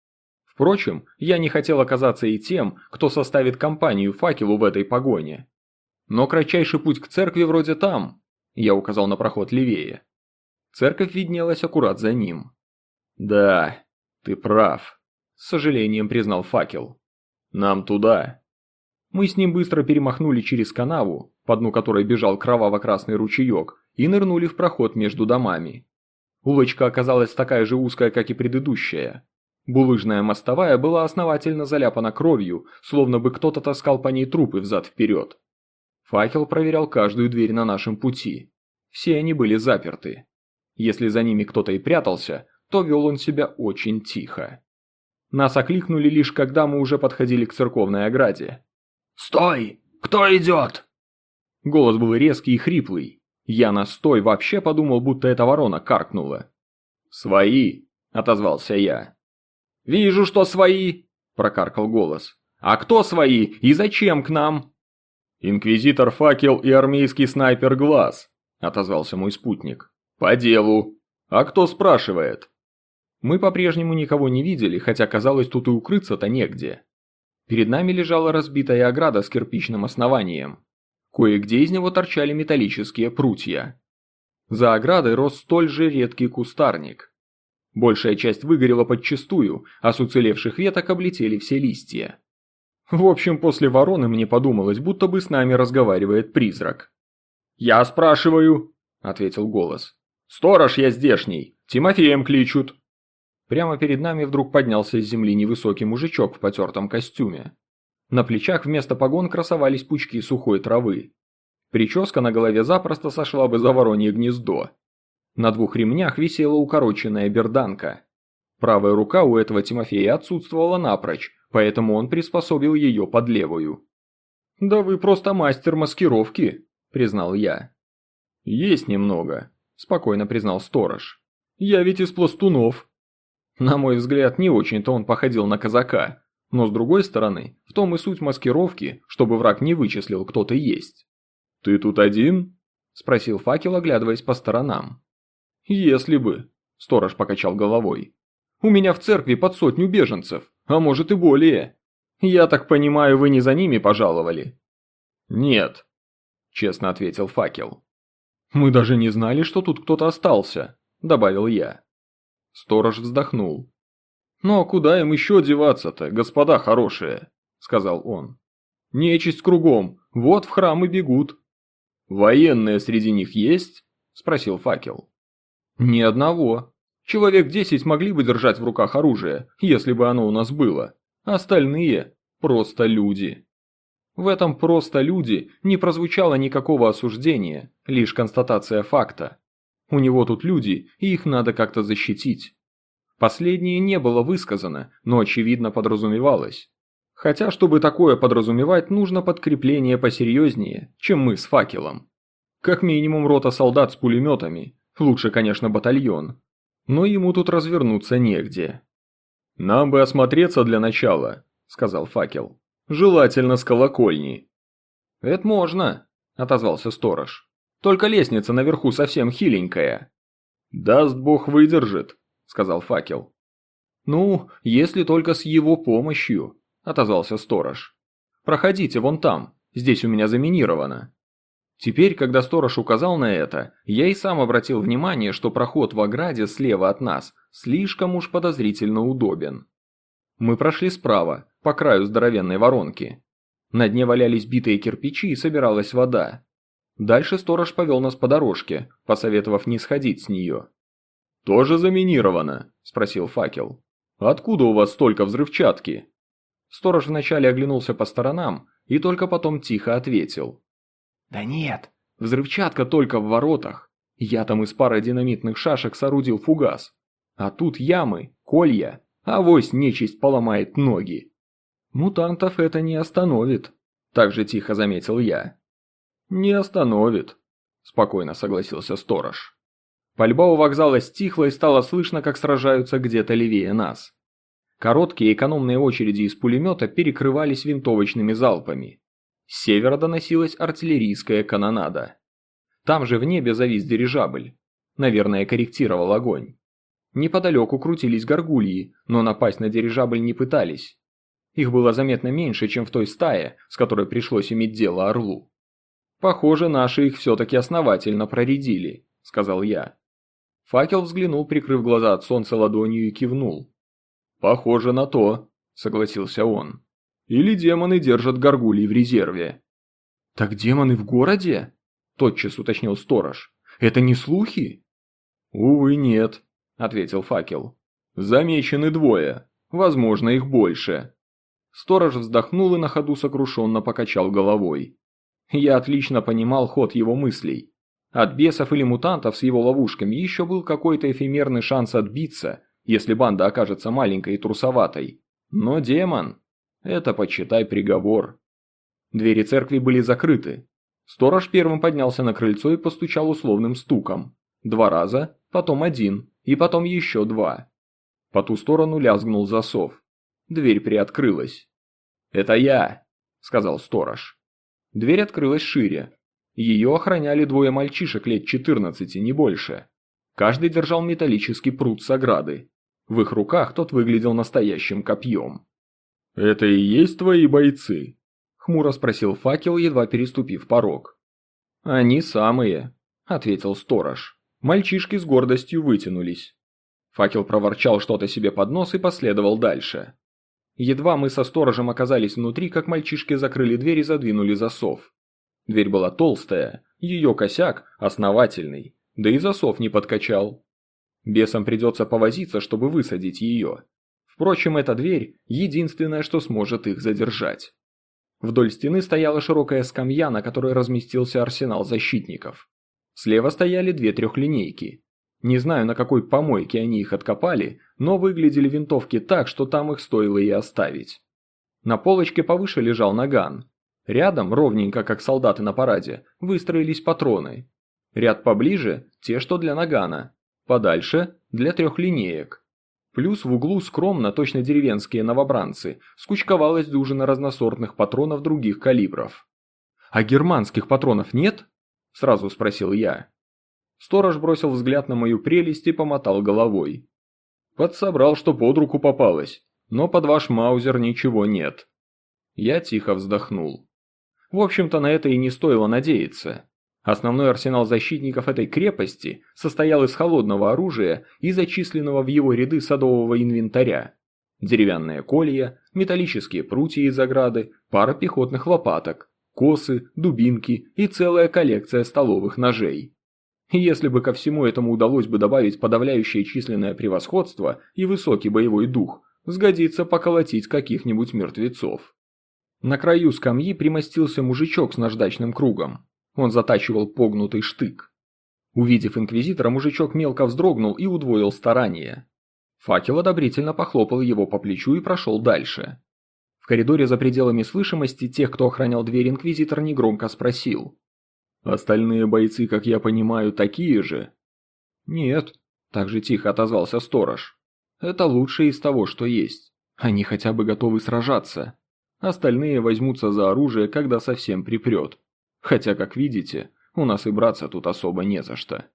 Впрочем, я не хотел оказаться и тем, кто составит компанию факелу в этой погоне. Но кратчайший путь к церкви вроде там, я указал на проход левее. Церковь виднелась аккурат за ним. Да, ты прав, с сожалением признал факел. Нам туда. Мы с ним быстро перемахнули через канаву, по дну которой бежал кроваво-красный ручеек, и нырнули в проход между домами. Улочка оказалась такая же узкая, как и предыдущая. Булыжная мостовая была основательно заляпана кровью, словно бы кто-то таскал по ней трупы взад-вперед. Факел проверял каждую дверь на нашем пути. Все они были заперты. Если за ними кто-то и прятался, то вел он себя очень тихо. Нас окликнули лишь когда мы уже подходили к церковной ограде. «Стой! Кто идет?» Голос был резкий и хриплый. Я на «стой» вообще подумал, будто эта ворона каркнула. «Свои!» – отозвался я. «Вижу, что свои!» – прокаркал голос. «А кто свои и зачем к нам?» «Инквизитор Факел и армейский снайпер Глаз», – отозвался мой спутник. «По делу. А кто спрашивает?» Мы по-прежнему никого не видели, хотя казалось, тут и укрыться-то негде. Перед нами лежала разбитая ограда с кирпичным основанием. Кое-где из него торчали металлические прутья. За оградой рос столь же редкий кустарник. Большая часть выгорела подчистую, а с уцелевших веток облетели все листья. В общем, после вороны мне подумалось, будто бы с нами разговаривает призрак. «Я спрашиваю», — ответил голос. «Сторож я здешний, Тимофеем кличут». Прямо перед нами вдруг поднялся из земли невысокий мужичок в потертом костюме. На плечах вместо погон красовались пучки сухой травы. Прическа на голове запросто сошла бы за воронье гнездо. На двух ремнях висела укороченная берданка. Правая рука у этого Тимофея отсутствовала напрочь, поэтому он приспособил ее под левую. «Да вы просто мастер маскировки», – признал я. «Есть немного», – спокойно признал сторож. «Я ведь из пластунов». На мой взгляд, не очень-то он походил на казака. Но с другой стороны, в том и суть маскировки, чтобы враг не вычислил, кто ты есть. «Ты тут один?» – спросил факел, оглядываясь по сторонам. «Если бы», – сторож покачал головой. «У меня в церкви под сотню беженцев, а может и более. Я так понимаю, вы не за ними пожаловали?» «Нет», – честно ответил факел. «Мы даже не знали, что тут кто-то остался», – добавил я. Сторож вздохнул. «Ну а куда им еще деваться-то, господа хорошие?» – сказал он. «Нечисть кругом, вот в храм и бегут». «Военные среди них есть?» – спросил факел. «Ни одного. Человек десять могли бы держать в руках оружие, если бы оно у нас было. Остальные – просто люди». В этом «просто люди» не прозвучало никакого осуждения, лишь констатация факта. У него тут люди, и их надо как-то защитить. Последнее не было высказано, но очевидно подразумевалось. Хотя, чтобы такое подразумевать, нужно подкрепление посерьезнее, чем мы с факелом. Как минимум рота солдат с пулеметами, лучше, конечно, батальон. Но ему тут развернуться негде. «Нам бы осмотреться для начала», – сказал факел. «Желательно с колокольни». «Это можно», – отозвался сторож. Только лестница наверху совсем хиленькая». «Даст бог выдержит», — сказал факел. «Ну, если только с его помощью», — отозвался сторож. «Проходите вон там, здесь у меня заминировано». Теперь, когда сторож указал на это, я и сам обратил внимание, что проход в ограде слева от нас слишком уж подозрительно удобен. Мы прошли справа, по краю здоровенной воронки. На дне валялись битые кирпичи и собиралась вода. Дальше сторож повел нас по дорожке, посоветовав не сходить с нее. «Тоже заминировано?» – спросил факел. «Откуда у вас столько взрывчатки?» Сторож вначале оглянулся по сторонам и только потом тихо ответил. «Да нет, взрывчатка только в воротах. Я там из пары динамитных шашек соорудил фугас. А тут ямы, колья, а вось нечисть поломает ноги». «Мутантов это не остановит», – также тихо заметил я. «Не остановит», – спокойно согласился сторож. Пальба у вокзала стихла и стало слышно, как сражаются где-то левее нас. Короткие экономные очереди из пулемета перекрывались винтовочными залпами. С севера доносилась артиллерийская канонада. Там же в небе завис дирижабль. Наверное, корректировал огонь. Неподалеку крутились горгульи, но напасть на дирижабль не пытались. Их было заметно меньше, чем в той стае, с которой пришлось иметь дело Орлу. «Похоже, наши их все-таки основательно проредили», — сказал я. Факел взглянул, прикрыв глаза от солнца ладонью и кивнул. «Похоже на то», — согласился он. «Или демоны держат горгулей в резерве». «Так демоны в городе?» – тотчас уточнил сторож. «Это не слухи?» «Увы, нет», – ответил факел. «Замечены двое. Возможно, их больше». Сторож вздохнул и на ходу сокрушенно покачал головой. Я отлично понимал ход его мыслей. От бесов или мутантов с его ловушками еще был какой-то эфемерный шанс отбиться, если банда окажется маленькой и трусоватой. Но демон – это, почитай, приговор. Двери церкви были закрыты. Сторож первым поднялся на крыльцо и постучал условным стуком. Два раза, потом один, и потом еще два. По ту сторону лязгнул засов. Дверь приоткрылась. «Это я», – сказал сторож. Дверь открылась шире. Ее охраняли двое мальчишек лет 14, не больше. Каждый держал металлический пруд с ограды. В их руках тот выглядел настоящим копьем. «Это и есть твои бойцы?» – хмуро спросил факел, едва переступив порог. «Они самые», – ответил сторож. Мальчишки с гордостью вытянулись. Факел проворчал что-то себе под нос и последовал дальше. Едва мы со сторожем оказались внутри, как мальчишки закрыли дверь и задвинули засов. Дверь была толстая, ее косяк основательный, да и засов не подкачал. Бесам придется повозиться, чтобы высадить ее. Впрочем, эта дверь – единственное, что сможет их задержать. Вдоль стены стояла широкая скамья, на которой разместился арсенал защитников. Слева стояли две трехлинейки. Не знаю, на какой помойке они их откопали, но выглядели винтовки так, что там их стоило и оставить. На полочке повыше лежал наган. Рядом, ровненько как солдаты на параде, выстроились патроны. Ряд поближе – те, что для нагана. Подальше – для трехлинеек. Плюс в углу скромно, точно деревенские новобранцы, скучковалась дюжина разносортных патронов других калибров. «А германских патронов нет?» – сразу спросил я. Сторож бросил взгляд на мою прелесть и помотал головой. Подсобрал, что под руку попалось, но под ваш маузер ничего нет. Я тихо вздохнул. В общем-то, на это и не стоило надеяться. Основной арсенал защитников этой крепости состоял из холодного оружия и зачисленного в его ряды садового инвентаря. Деревянные колья, металлические прутья из ограды, пара пехотных лопаток, косы, дубинки и целая коллекция столовых ножей. Если бы ко всему этому удалось бы добавить подавляющее численное превосходство и высокий боевой дух, сгодится поколотить каких-нибудь мертвецов. На краю скамьи примостился мужичок с наждачным кругом. Он затачивал погнутый штык. Увидев инквизитора, мужичок мелко вздрогнул и удвоил старания. Факел одобрительно похлопал его по плечу и прошел дальше. В коридоре за пределами слышимости тех, кто охранял дверь, инквизитор негромко спросил. Остальные бойцы, как я понимаю, такие же? Нет, так же тихо отозвался сторож. Это лучшее из того, что есть. Они хотя бы готовы сражаться. Остальные возьмутся за оружие, когда совсем припрет. Хотя, как видите, у нас и браться тут особо не за что.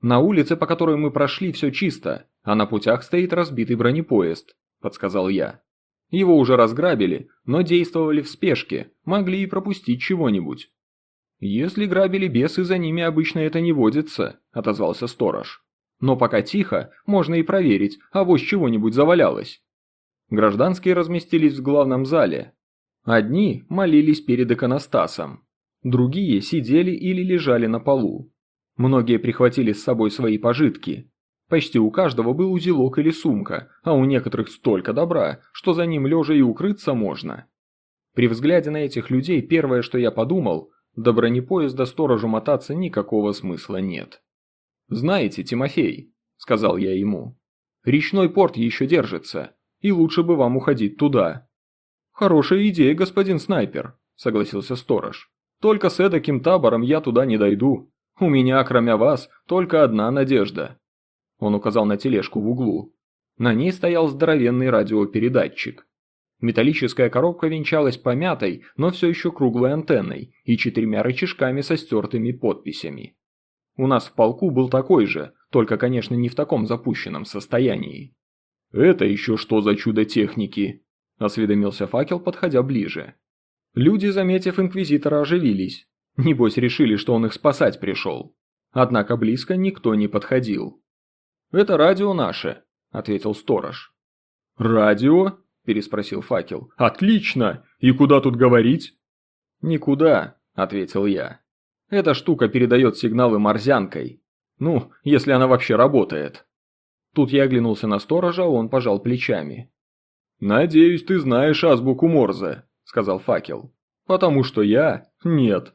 На улице, по которой мы прошли, все чисто, а на путях стоит разбитый бронепоезд, подсказал я. Его уже разграбили, но действовали в спешке, могли и пропустить чего-нибудь. «Если грабили бесы, за ними обычно это не водится», – отозвался сторож. «Но пока тихо, можно и проверить, а вось чего-нибудь завалялось». Гражданские разместились в главном зале. Одни молились перед иконостасом, другие сидели или лежали на полу. Многие прихватили с собой свои пожитки. Почти у каждого был узелок или сумка, а у некоторых столько добра, что за ним лежа и укрыться можно. При взгляде на этих людей первое, что я подумал, до бронепоезда сторожу мотаться никакого смысла нет. «Знаете, Тимофей», – сказал я ему, – «речной порт еще держится, и лучше бы вам уходить туда». «Хорошая идея, господин снайпер», – согласился сторож. «Только с эдаким табором я туда не дойду. У меня, кроме вас, только одна надежда». Он указал на тележку в углу. На ней стоял здоровенный радиопередатчик. Металлическая коробка венчалась помятой, но все еще круглой антенной и четырьмя рычажками со стертыми подписями. У нас в полку был такой же, только, конечно, не в таком запущенном состоянии. «Это еще что за чудо техники?» – осведомился факел, подходя ближе. Люди, заметив инквизитора, оживились. Небось, решили, что он их спасать пришел. Однако близко никто не подходил. «Это радио наше», – ответил сторож. «Радио?» – переспросил факел. «Отлично! И куда тут говорить?» «Никуда», – ответил я. «Эта штука передает сигналы морзянкой. Ну, если она вообще работает». Тут я оглянулся на сторожа, он пожал плечами. «Надеюсь, ты знаешь азбуку Морзе», – сказал факел. «Потому что я – нет».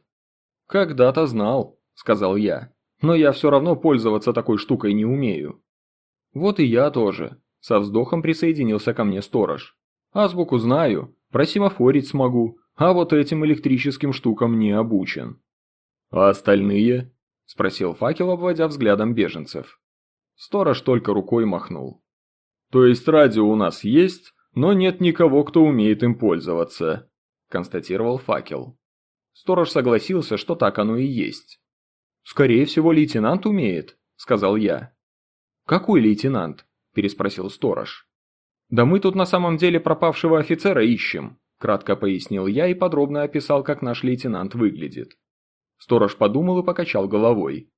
«Когда-то знал», – сказал я. «Но я все равно пользоваться такой штукой не умею». «Вот и я тоже», – со вздохом присоединился ко мне сторож. «Азбуку знаю, просимофорить смогу, а вот этим электрическим штукам не обучен». «А остальные?» – спросил факел, обводя взглядом беженцев. Сторож только рукой махнул. «То есть радио у нас есть, но нет никого, кто умеет им пользоваться», – констатировал факел. Сторож согласился, что так оно и есть. «Скорее всего, лейтенант умеет», – сказал я. «Какой лейтенант?» – переспросил сторож. «Да мы тут на самом деле пропавшего офицера ищем», – кратко пояснил я и подробно описал, как наш лейтенант выглядит. Сторож подумал и покачал головой.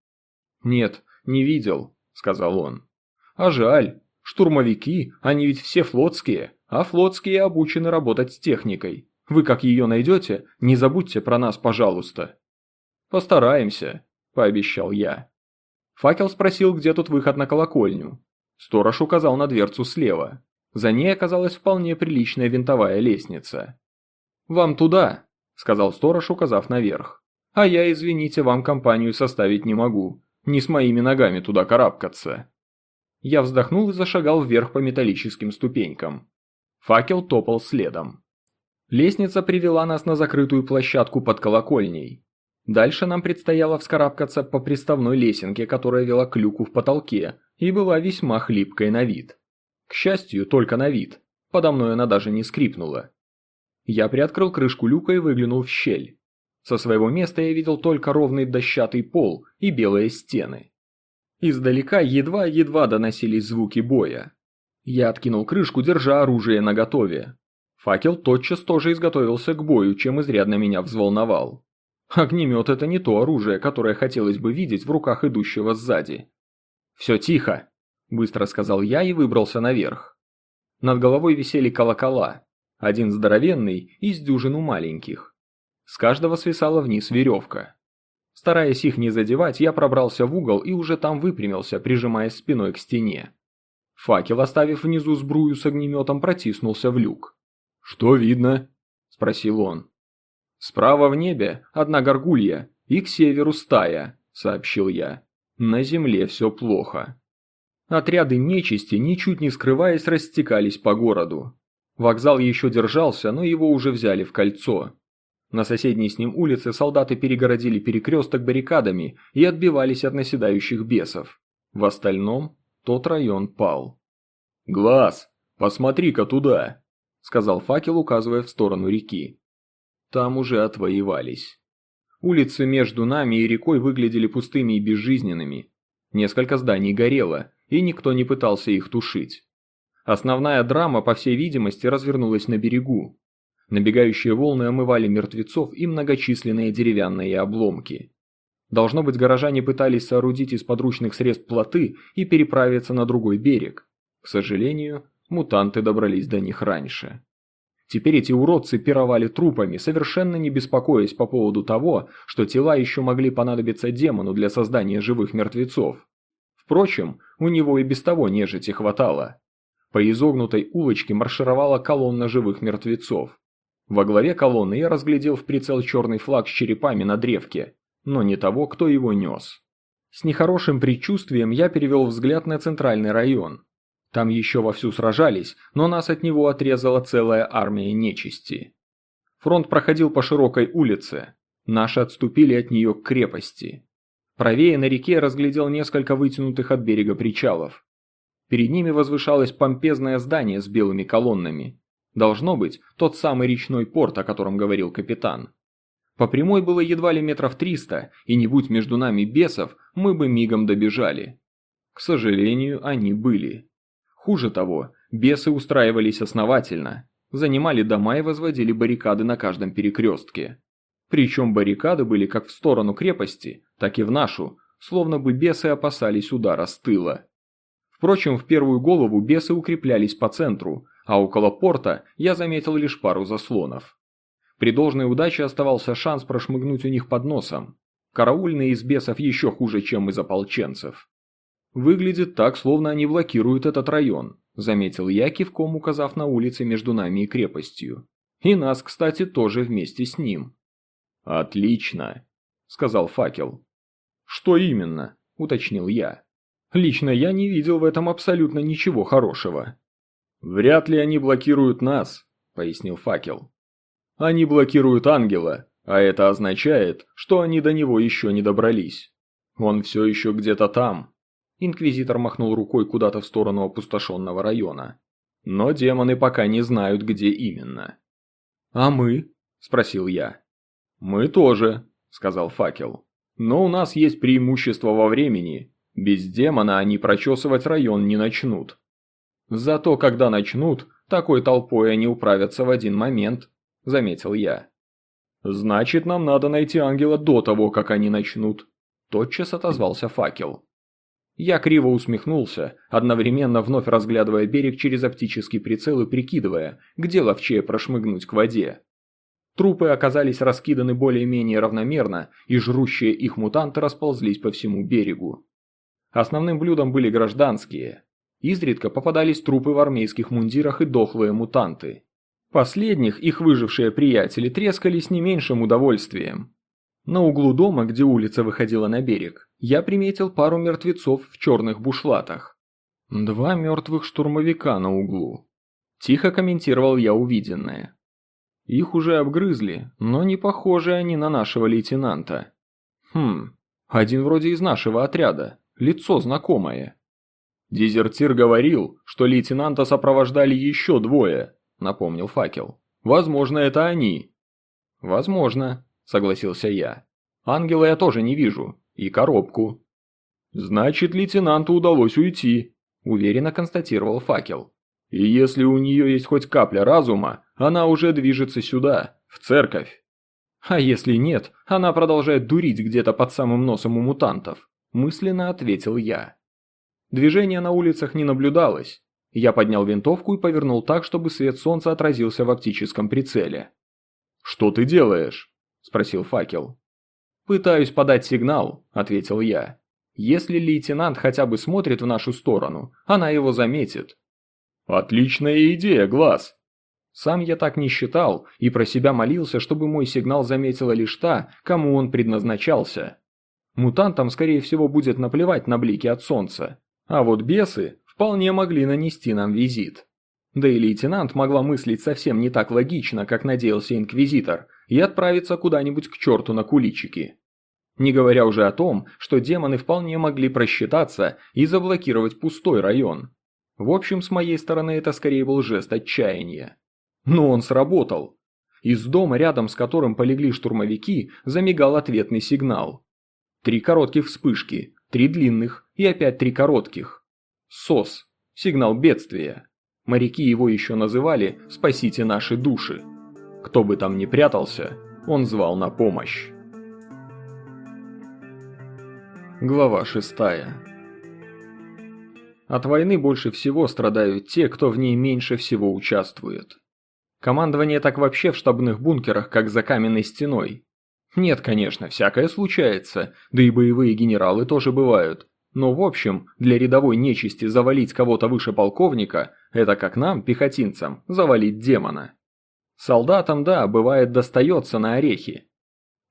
«Нет, не видел», – сказал он. «А жаль. Штурмовики, они ведь все флотские, а флотские обучены работать с техникой. Вы как ее найдете, не забудьте про нас, пожалуйста». «Постараемся», – пообещал я. Факел спросил, где тут выход на колокольню. Сторож указал на дверцу слева. За ней оказалась вполне приличная винтовая лестница. «Вам туда», – сказал сторож, указав наверх. «А я, извините, вам компанию составить не могу. Не с моими ногами туда карабкаться». Я вздохнул и зашагал вверх по металлическим ступенькам. Факел топал следом. Лестница привела нас на закрытую площадку под колокольней. Дальше нам предстояло вскарабкаться по приставной лесенке, которая вела к люку в потолке, и была весьма хлипкой на вид. К счастью, только на вид. Подо мной она даже не скрипнула. Я приоткрыл крышку люка и выглянул в щель. Со своего места я видел только ровный дощатый пол и белые стены. Издалека едва-едва доносились звуки боя. Я откинул крышку, держа оружие наготове. Факел тотчас тоже изготовился к бою, чем изрядно меня взволновал. Огнемет – это не то оружие, которое хотелось бы видеть в руках идущего сзади. «Все тихо», – быстро сказал я и выбрался наверх. Над головой висели колокола, один здоровенный и с дюжину маленьких. С каждого свисала вниз веревка. Стараясь их не задевать, я пробрался в угол и уже там выпрямился, прижимаясь спиной к стене. Факел, оставив внизу сбрую с огнеметом, протиснулся в люк. «Что видно?» – спросил он. «Справа в небе одна горгулья, и к северу стая», – сообщил я. «На земле все плохо». Отряды нечисти, ничуть не скрываясь, растекались по городу. Вокзал еще держался, но его уже взяли в кольцо. На соседней с ним улице солдаты перегородили перекресток баррикадами и отбивались от наседающих бесов. В остальном тот район пал. «Глаз, посмотри-ка туда!» сказал факел, указывая в сторону реки. Там уже отвоевались. Улицы между нами и рекой выглядели пустыми и безжизненными. Несколько зданий горело, и никто не пытался их тушить. Основная драма, по всей видимости, развернулась на берегу. Набегающие волны омывали мертвецов и многочисленные деревянные обломки. Должно быть, горожане пытались соорудить из подручных средств плоты и переправиться на другой берег. К сожалению, Мутанты добрались до них раньше. Теперь эти уродцы пировали трупами, совершенно не беспокоясь по поводу того, что тела еще могли понадобиться демону для создания живых мертвецов. Впрочем, у него и без того нежити хватало. По изогнутой улочке маршировала колонна живых мертвецов. Во главе колонны я разглядел в прицел черный флаг с черепами на древке, но не того, кто его нес. С нехорошим предчувствием я перевел взгляд на центральный район. Там еще вовсю сражались, но нас от него отрезала целая армия нечисти. Фронт проходил по широкой улице. Наши отступили от нее к крепости. Правее на реке разглядел несколько вытянутых от берега причалов. Перед ними возвышалось помпезное здание с белыми колоннами. Должно быть, тот самый речной порт, о котором говорил капитан. По прямой было едва ли метров триста, и не будь между нами бесов, мы бы мигом добежали. К сожалению, они были. Хуже того, бесы устраивались основательно, занимали дома и возводили баррикады на каждом перекрестке. Причем баррикады были как в сторону крепости, так и в нашу, словно бы бесы опасались удара с тыла. Впрочем, в первую голову бесы укреплялись по центру, а около порта я заметил лишь пару заслонов. При должной удаче оставался шанс прошмыгнуть у них под носом. Караульные из бесов еще хуже, чем из ополченцев. «Выглядит так, словно они блокируют этот район», – заметил я, кивком указав на улице между нами и крепостью. «И нас, кстати, тоже вместе с ним». «Отлично», – сказал факел. «Что именно?» – уточнил я. «Лично я не видел в этом абсолютно ничего хорошего». «Вряд ли они блокируют нас», – пояснил факел. «Они блокируют ангела, а это означает, что они до него еще не добрались. Он все еще где-то там, Инквизитор махнул рукой куда-то в сторону опустошенного района. Но демоны пока не знают, где именно. «А мы?» – спросил я. «Мы тоже», – сказал факел. «Но у нас есть преимущество во времени. Без демона они прочесывать район не начнут. Зато когда начнут, такой толпой они управятся в один момент», – заметил я. «Значит, нам надо найти ангела до того, как они начнут», – тотчас отозвался факел. Я криво усмехнулся, одновременно вновь разглядывая берег через оптический прицел и прикидывая, где ловчее прошмыгнуть к воде. Трупы оказались раскиданы более-менее равномерно, и жрущие их мутанты расползлись по всему берегу. Основным блюдом были гражданские. Изредка попадались трупы в армейских мундирах и дохлые мутанты. Последних их выжившие приятели трескались не меньшим удовольствием. На углу дома, где улица выходила на берег, я приметил пару мертвецов в черных бушлатах. Два мертвых штурмовика на углу. Тихо комментировал я увиденное. Их уже обгрызли, но не похожи они на нашего лейтенанта. Хм, один вроде из нашего отряда, лицо знакомое. Дезертир говорил, что лейтенанта сопровождали еще двое, напомнил факел. Возможно, это они. Возможно, – согласился я. «Ангела я тоже не вижу. И коробку». «Значит, лейтенанту удалось уйти», – уверенно констатировал факел. «И если у нее есть хоть капля разума, она уже движется сюда, в церковь». «А если нет, она продолжает дурить где-то под самым носом у мутантов», – мысленно ответил я. Движения на улицах не наблюдалось. Я поднял винтовку и повернул так, чтобы свет солнца отразился в оптическом прицеле. «Что ты делаешь?» – спросил факел. «Пытаюсь подать сигнал», – ответил я. «Если лейтенант хотя бы смотрит в нашу сторону, она его заметит». «Отличная идея, Глаз!» Сам я так не считал и про себя молился, чтобы мой сигнал заметила лишь та, кому он предназначался. Мутантам, скорее всего, будет наплевать на блики от солнца, а вот бесы вполне могли нанести нам визит. Да и лейтенант могла мыслить совсем не так логично, как надеялся инквизитор, и отправиться куда-нибудь к черту на куличики. Не говоря уже о том, что демоны вполне могли просчитаться и заблокировать пустой район. В общем, с моей стороны это скорее был жест отчаяния. Но он сработал. Из дома, рядом с которым полегли штурмовики, замигал ответный сигнал. Три коротких вспышки, три длинных и опять три коротких. СОС. Сигнал бедствия. Моряки его еще называли «Спасите наши души». Кто бы там ни прятался, он звал на помощь. Глава шестая. От войны больше всего страдают те, кто в ней меньше всего участвует. Командование так вообще в штабных бункерах, как за каменной стеной. Нет, конечно, всякое случается, да и боевые генералы тоже бывают. Но в общем, для рядовой нечисти завалить кого-то выше полковника – это как нам, пехотинцам, завалить демона. Солдатам, да, бывает достается на орехи.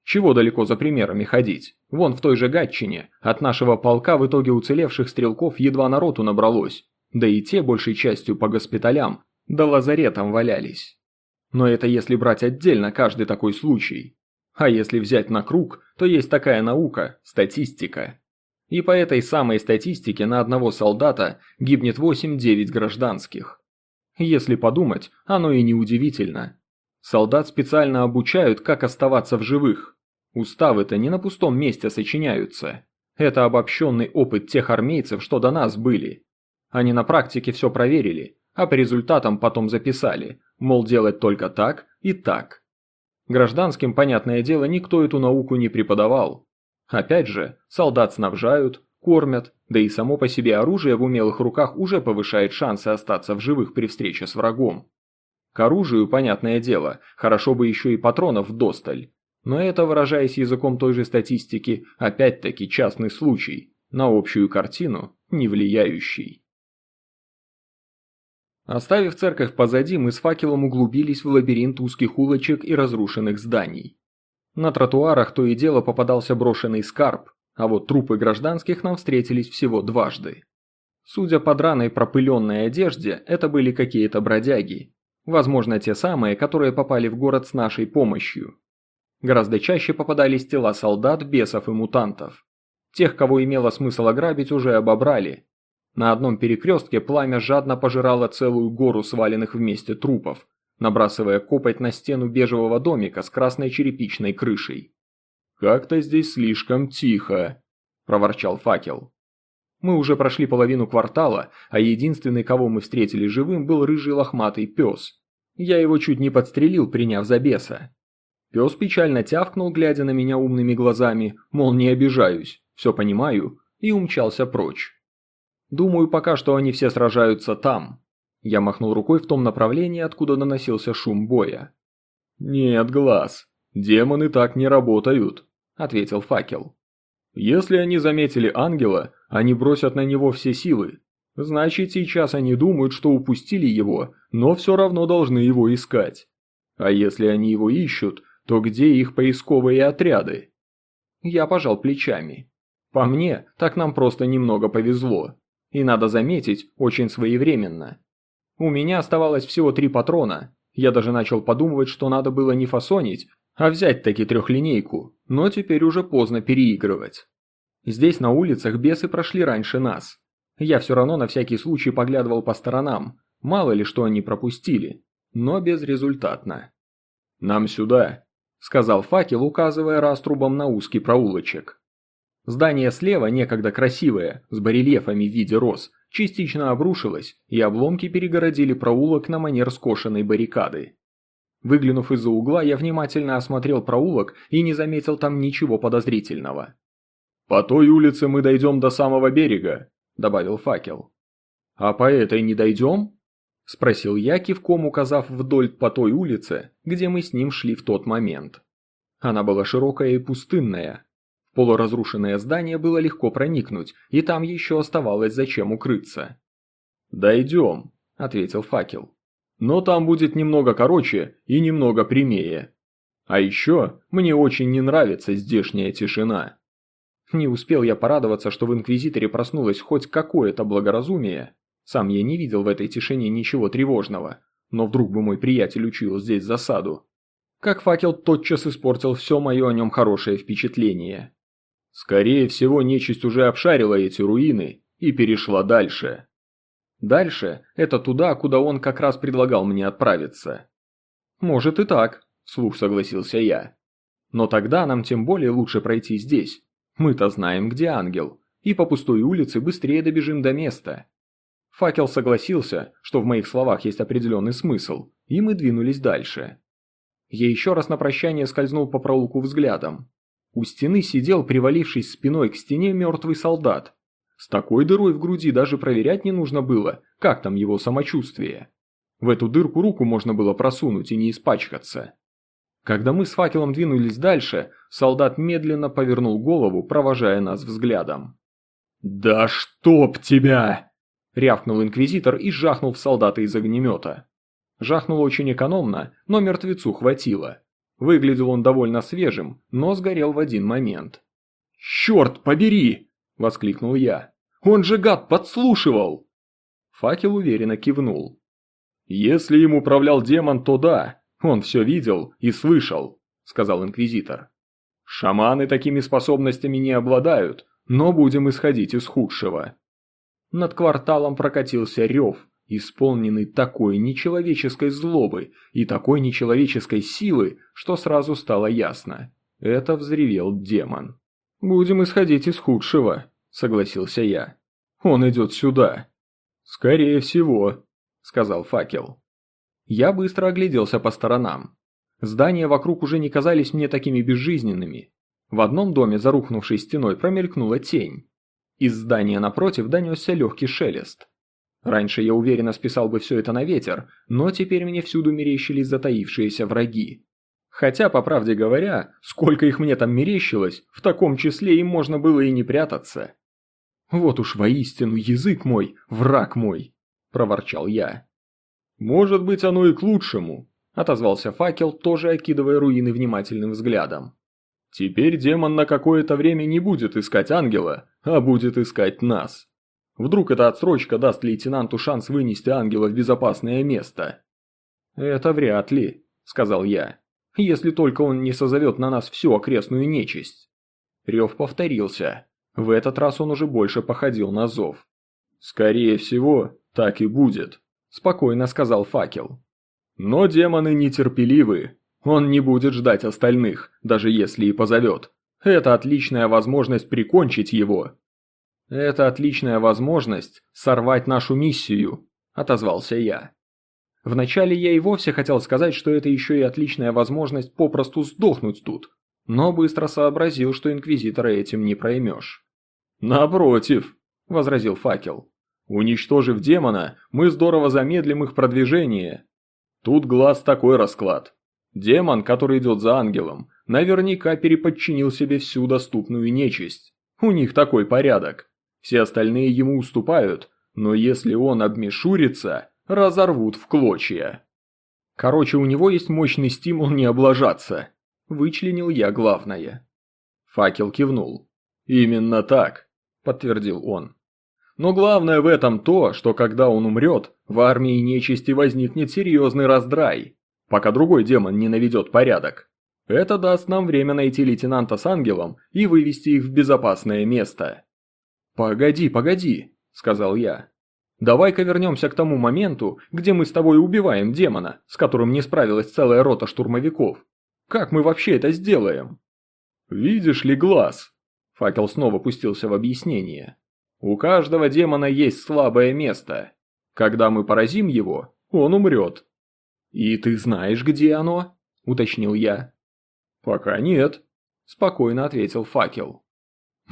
Чего далеко за примерами ходить? Вон в той же Гатчине от нашего полка в итоге уцелевших стрелков едва народу набралось, да и те большей частью по госпиталям, да лазаретам валялись. Но это если брать отдельно каждый такой случай. А если взять на круг, то есть такая наука – статистика. И по этой самой статистике на одного солдата гибнет 8-9 гражданских. Если подумать, оно и не удивительно. Солдат специально обучают, как оставаться в живых. Уставы-то не на пустом месте сочиняются. Это обобщенный опыт тех армейцев, что до нас были. Они на практике все проверили, а по результатам потом записали, мол, делать только так и так. Гражданским, понятное дело, никто эту науку не преподавал. Опять же, солдат снабжают, кормят, да и само по себе оружие в умелых руках уже повышает шансы остаться в живых при встрече с врагом. К оружию, понятное дело, хорошо бы еще и патронов досталь. Но это, выражаясь языком той же статистики, опять-таки частный случай, на общую картину не влияющий. Оставив церковь позади, мы с факелом углубились в лабиринт узких улочек и разрушенных зданий. На тротуарах то и дело попадался брошенный скарб, а вот трупы гражданских нам встретились всего дважды. Судя по драной пропыленной одежде, это были какие-то бродяги. Возможно, те самые, которые попали в город с нашей помощью. Гораздо чаще попадались тела солдат, бесов и мутантов. Тех, кого имело смысл ограбить, уже обобрали. На одном перекрестке пламя жадно пожирало целую гору сваленных вместе трупов, набрасывая копоть на стену бежевого домика с красной черепичной крышей. «Как-то здесь слишком тихо», – проворчал факел. Мы уже прошли половину квартала, а единственный, кого мы встретили живым, был рыжий лохматый пес. Я его чуть не подстрелил, приняв за беса. Пес печально тявкнул, глядя на меня умными глазами, мол, не обижаюсь, все понимаю, и умчался прочь. Думаю, пока что они все сражаются там. Я махнул рукой в том направлении, откуда наносился шум боя. «Нет, глаз, демоны так не работают», – ответил факел. «Если они заметили ангела, они бросят на него все силы. Значит, сейчас они думают, что упустили его, но все равно должны его искать. А если они его ищут, то где их поисковые отряды? Я пожал плечами. По мне, так нам просто немного повезло. И надо заметить, очень своевременно. У меня оставалось всего три патрона. Я даже начал подумывать, что надо было не фасонить, а взять таки трехлинейку, но теперь уже поздно переигрывать. Здесь на улицах бесы прошли раньше нас. Я все равно на всякий случай поглядывал по сторонам, мало ли что они пропустили, но безрезультатно. «Нам сюда», сказал факел, указывая раструбом на узкий проулочек. Здание слева, некогда красивое, с барельефами в виде роз, частично обрушилось, и обломки перегородили проулок на манер скошенной баррикады. Выглянув из-за угла, я внимательно осмотрел проулок и не заметил там ничего подозрительного. «По той улице мы дойдем до самого берега», – добавил факел. «А по этой не дойдем?» – спросил я, кивком указав вдоль по той улице, где мы с ним шли в тот момент. Она была широкая и пустынная. Полуразрушенное здание было легко проникнуть, и там еще оставалось зачем укрыться. «Дойдем», – ответил факел. «Но там будет немного короче и немного прямее. А еще мне очень не нравится здешняя тишина». Не успел я порадоваться, что в Инквизиторе проснулось хоть какое-то благоразумие, сам я не видел в этой тишине ничего тревожного, но вдруг бы мой приятель учил здесь засаду. Как факел тотчас испортил все мое о нем хорошее впечатление. Скорее всего, нечисть уже обшарила эти руины и перешла дальше. Дальше – это туда, куда он как раз предлагал мне отправиться. Может и так, вслух согласился я. Но тогда нам тем более лучше пройти здесь. Мы-то знаем, где ангел, и по пустой улице быстрее добежим до места. Факел согласился, что в моих словах есть определенный смысл, и мы двинулись дальше. Я еще раз на прощание скользнул по проулку взглядом. У стены сидел, привалившись спиной к стене, мертвый солдат. С такой дырой в груди даже проверять не нужно было, как там его самочувствие. В эту дырку руку можно было просунуть и не испачкаться. Когда мы с факелом двинулись дальше, солдат медленно повернул голову, провожая нас взглядом. «Да чтоб тебя!» Рявкнул инквизитор и жахнул в солдата из огнемета. Жахнул очень экономно, но мертвецу хватило. Выглядел он довольно свежим, но сгорел в один момент. «Черт побери!» – воскликнул я. «Он же, гад, подслушивал!» Факел уверенно кивнул. «Если им управлял демон, то да, он все видел и слышал. – сказал инквизитор. «Шаманы такими способностями не обладают, но будем исходить из худшего». Над кварталом прокатился рев, исполненный такой нечеловеческой злобы и такой нечеловеческой силы, что сразу стало ясно. Это взревел демон. «Будем исходить из худшего», – согласился я. «Он идет сюда». «Скорее всего», – сказал факел. Я быстро огляделся по сторонам. Здания вокруг уже не казались мне такими безжизненными. В одном доме за рухнувшей стеной промелькнула тень. Из здания напротив донесся легкий шелест. Раньше я уверенно списал бы все это на ветер, но теперь мне всюду мерещились затаившиеся враги. Хотя, по правде говоря, сколько их мне там мерещилось, в таком числе им можно было и не прятаться. «Вот уж воистину язык мой, враг мой!» – проворчал я. «Может быть, оно и к лучшему», – отозвался факел, тоже окидывая руины внимательным взглядом. «Теперь демон на какое-то время не будет искать ангела, а будет искать нас. Вдруг эта отсрочка даст лейтенанту шанс вынести ангела в безопасное место?» «Это вряд ли», – сказал я, – «если только он не созовет на нас всю окрестную нечисть». Рев повторился. В этот раз он уже больше походил на зов. «Скорее всего, так и будет», – спокойно сказал факел. «Но демоны нетерпеливы. Он не будет ждать остальных, даже если и позовет. Это отличная возможность прикончить его». «Это отличная возможность сорвать нашу миссию», – отозвался я. Вначале я и вовсе хотел сказать, что это еще и отличная возможность попросту сдохнуть тут, но быстро сообразил, что Инквизитора этим не проймешь. «Напротив», – возразил факел. «Уничтожив демона, мы здорово замедлим их продвижение. Тут глаз такой расклад. Демон, который идет за ангелом, наверняка переподчинил себе всю доступную нечисть. У них такой порядок. Все остальные ему уступают, но если он обмешурится, разорвут в клочья. Короче, у него есть мощный стимул не облажаться. Вычленил я главное. Факел кивнул. «Именно так», – подтвердил он. «Но главное в этом то, что когда он умрет, в армии нечисти возникнет серьезный раздрай, пока другой демон не наведет порядок. Это даст нам время найти лейтенанта с ангелом и вывести их в безопасное место». «Погоди, погоди», – сказал я. Давай-ка вернемся к тому моменту, где мы с тобой убиваем демона, с которым не справилась целая рота штурмовиков. Как мы вообще это сделаем? Видишь ли глаз? Факел снова пустился в объяснение. У каждого демона есть слабое место. Когда мы поразим его, он умрет. И ты знаешь, где оно? Уточнил я. Пока нет, спокойно ответил факел.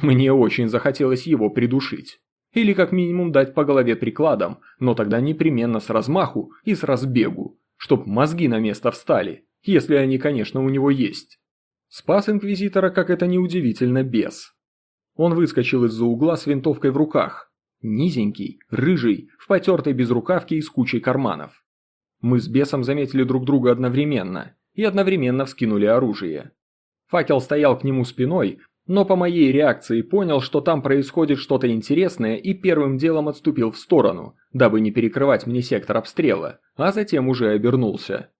Мне очень захотелось его придушить. Или как минимум дать по голове прикладом, но тогда непременно с размаху и с разбегу, чтоб мозги на место встали, если они, конечно, у него есть. Спас Инквизитора, как это неудивительно, бес. Он выскочил из-за угла с винтовкой в руках. Низенький, рыжий, в потертой безрукавке и с кучей карманов. Мы с бесом заметили друг друга одновременно и одновременно вскинули оружие. Факел стоял к нему спиной, но по моей реакции понял, что там происходит что-то интересное и первым делом отступил в сторону, дабы не перекрывать мне сектор обстрела, а затем уже обернулся.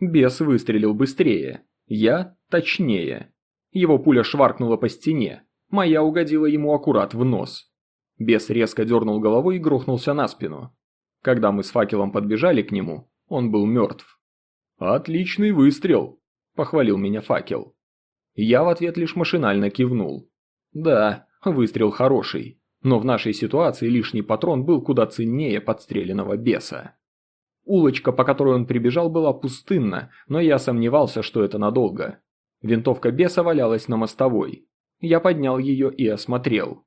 Бес выстрелил быстрее, я точнее. Его пуля шваркнула по стене, моя угодила ему аккурат в нос. Бес резко дернул головой и грохнулся на спину. Когда мы с факелом подбежали к нему, он был мертв. «Отличный выстрел», – похвалил меня факел. Я в ответ лишь машинально кивнул. Да, выстрел хороший, но в нашей ситуации лишний патрон был куда ценнее подстреленного беса. Улочка, по которой он прибежал, была пустынна, но я сомневался, что это надолго. Винтовка беса валялась на мостовой. Я поднял ее и осмотрел.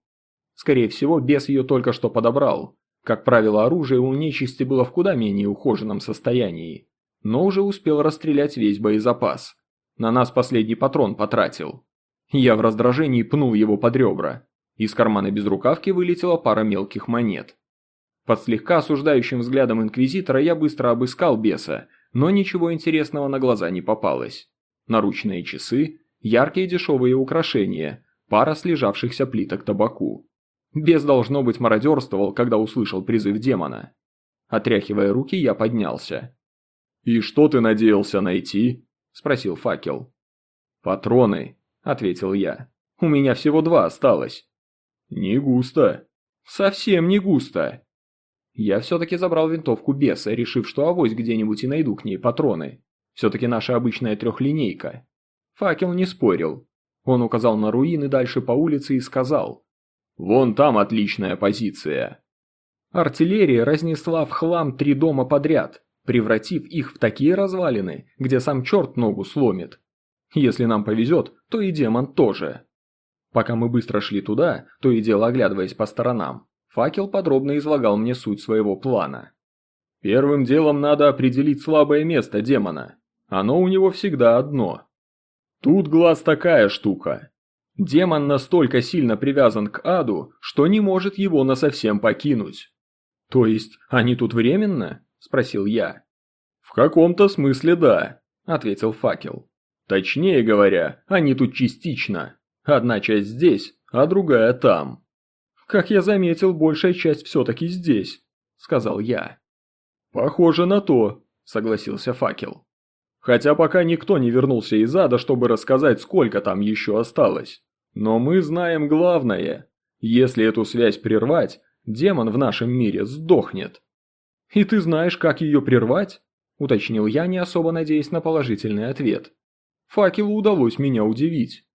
Скорее всего, бес ее только что подобрал. Как правило, оружие у нечисти было в куда менее ухоженном состоянии. Но уже успел расстрелять весь боезапас. На нас последний патрон потратил. Я в раздражении пнул его под ребра. Из кармана безрукавки вылетела пара мелких монет. Под слегка осуждающим взглядом инквизитора я быстро обыскал беса, но ничего интересного на глаза не попалось. Наручные часы, яркие дешевые украшения, пара слежавшихся плиток табаку. Бес, должно быть, мародерствовал, когда услышал призыв демона. Отряхивая руки, я поднялся. «И что ты надеялся найти?» – спросил факел. «Патроны», – ответил я. «У меня всего два осталось». «Не густо». «Совсем не густо». Я все-таки забрал винтовку беса, решив, что авось где-нибудь и найду к ней патроны. Все-таки наша обычная трехлинейка. Факел не спорил. Он указал на руины дальше по улице и сказал. «Вон там отличная позиция». Артиллерия разнесла в хлам три дома подряд, превратив их в такие развалины, где сам черт ногу сломит. Если нам повезет, то и демон тоже. Пока мы быстро шли туда, то и дело оглядываясь по сторонам, факел подробно излагал мне суть своего плана. Первым делом надо определить слабое место демона. Оно у него всегда одно. Тут глаз такая штука. Демон настолько сильно привязан к аду, что не может его насовсем покинуть. То есть, они тут временно? Спросил я. В каком-то смысле да, ответил факел. Точнее говоря, они тут частично. Одна часть здесь, а другая там. Как я заметил, большая часть все-таки здесь, сказал я. Похоже на то, согласился факел. Хотя пока никто не вернулся из ада, чтобы рассказать, сколько там еще осталось. Но мы знаем главное. Если эту связь прервать, демон в нашем мире сдохнет. «И ты знаешь, как ее прервать?» – уточнил я, не особо надеясь на положительный ответ. Факелу удалось меня удивить.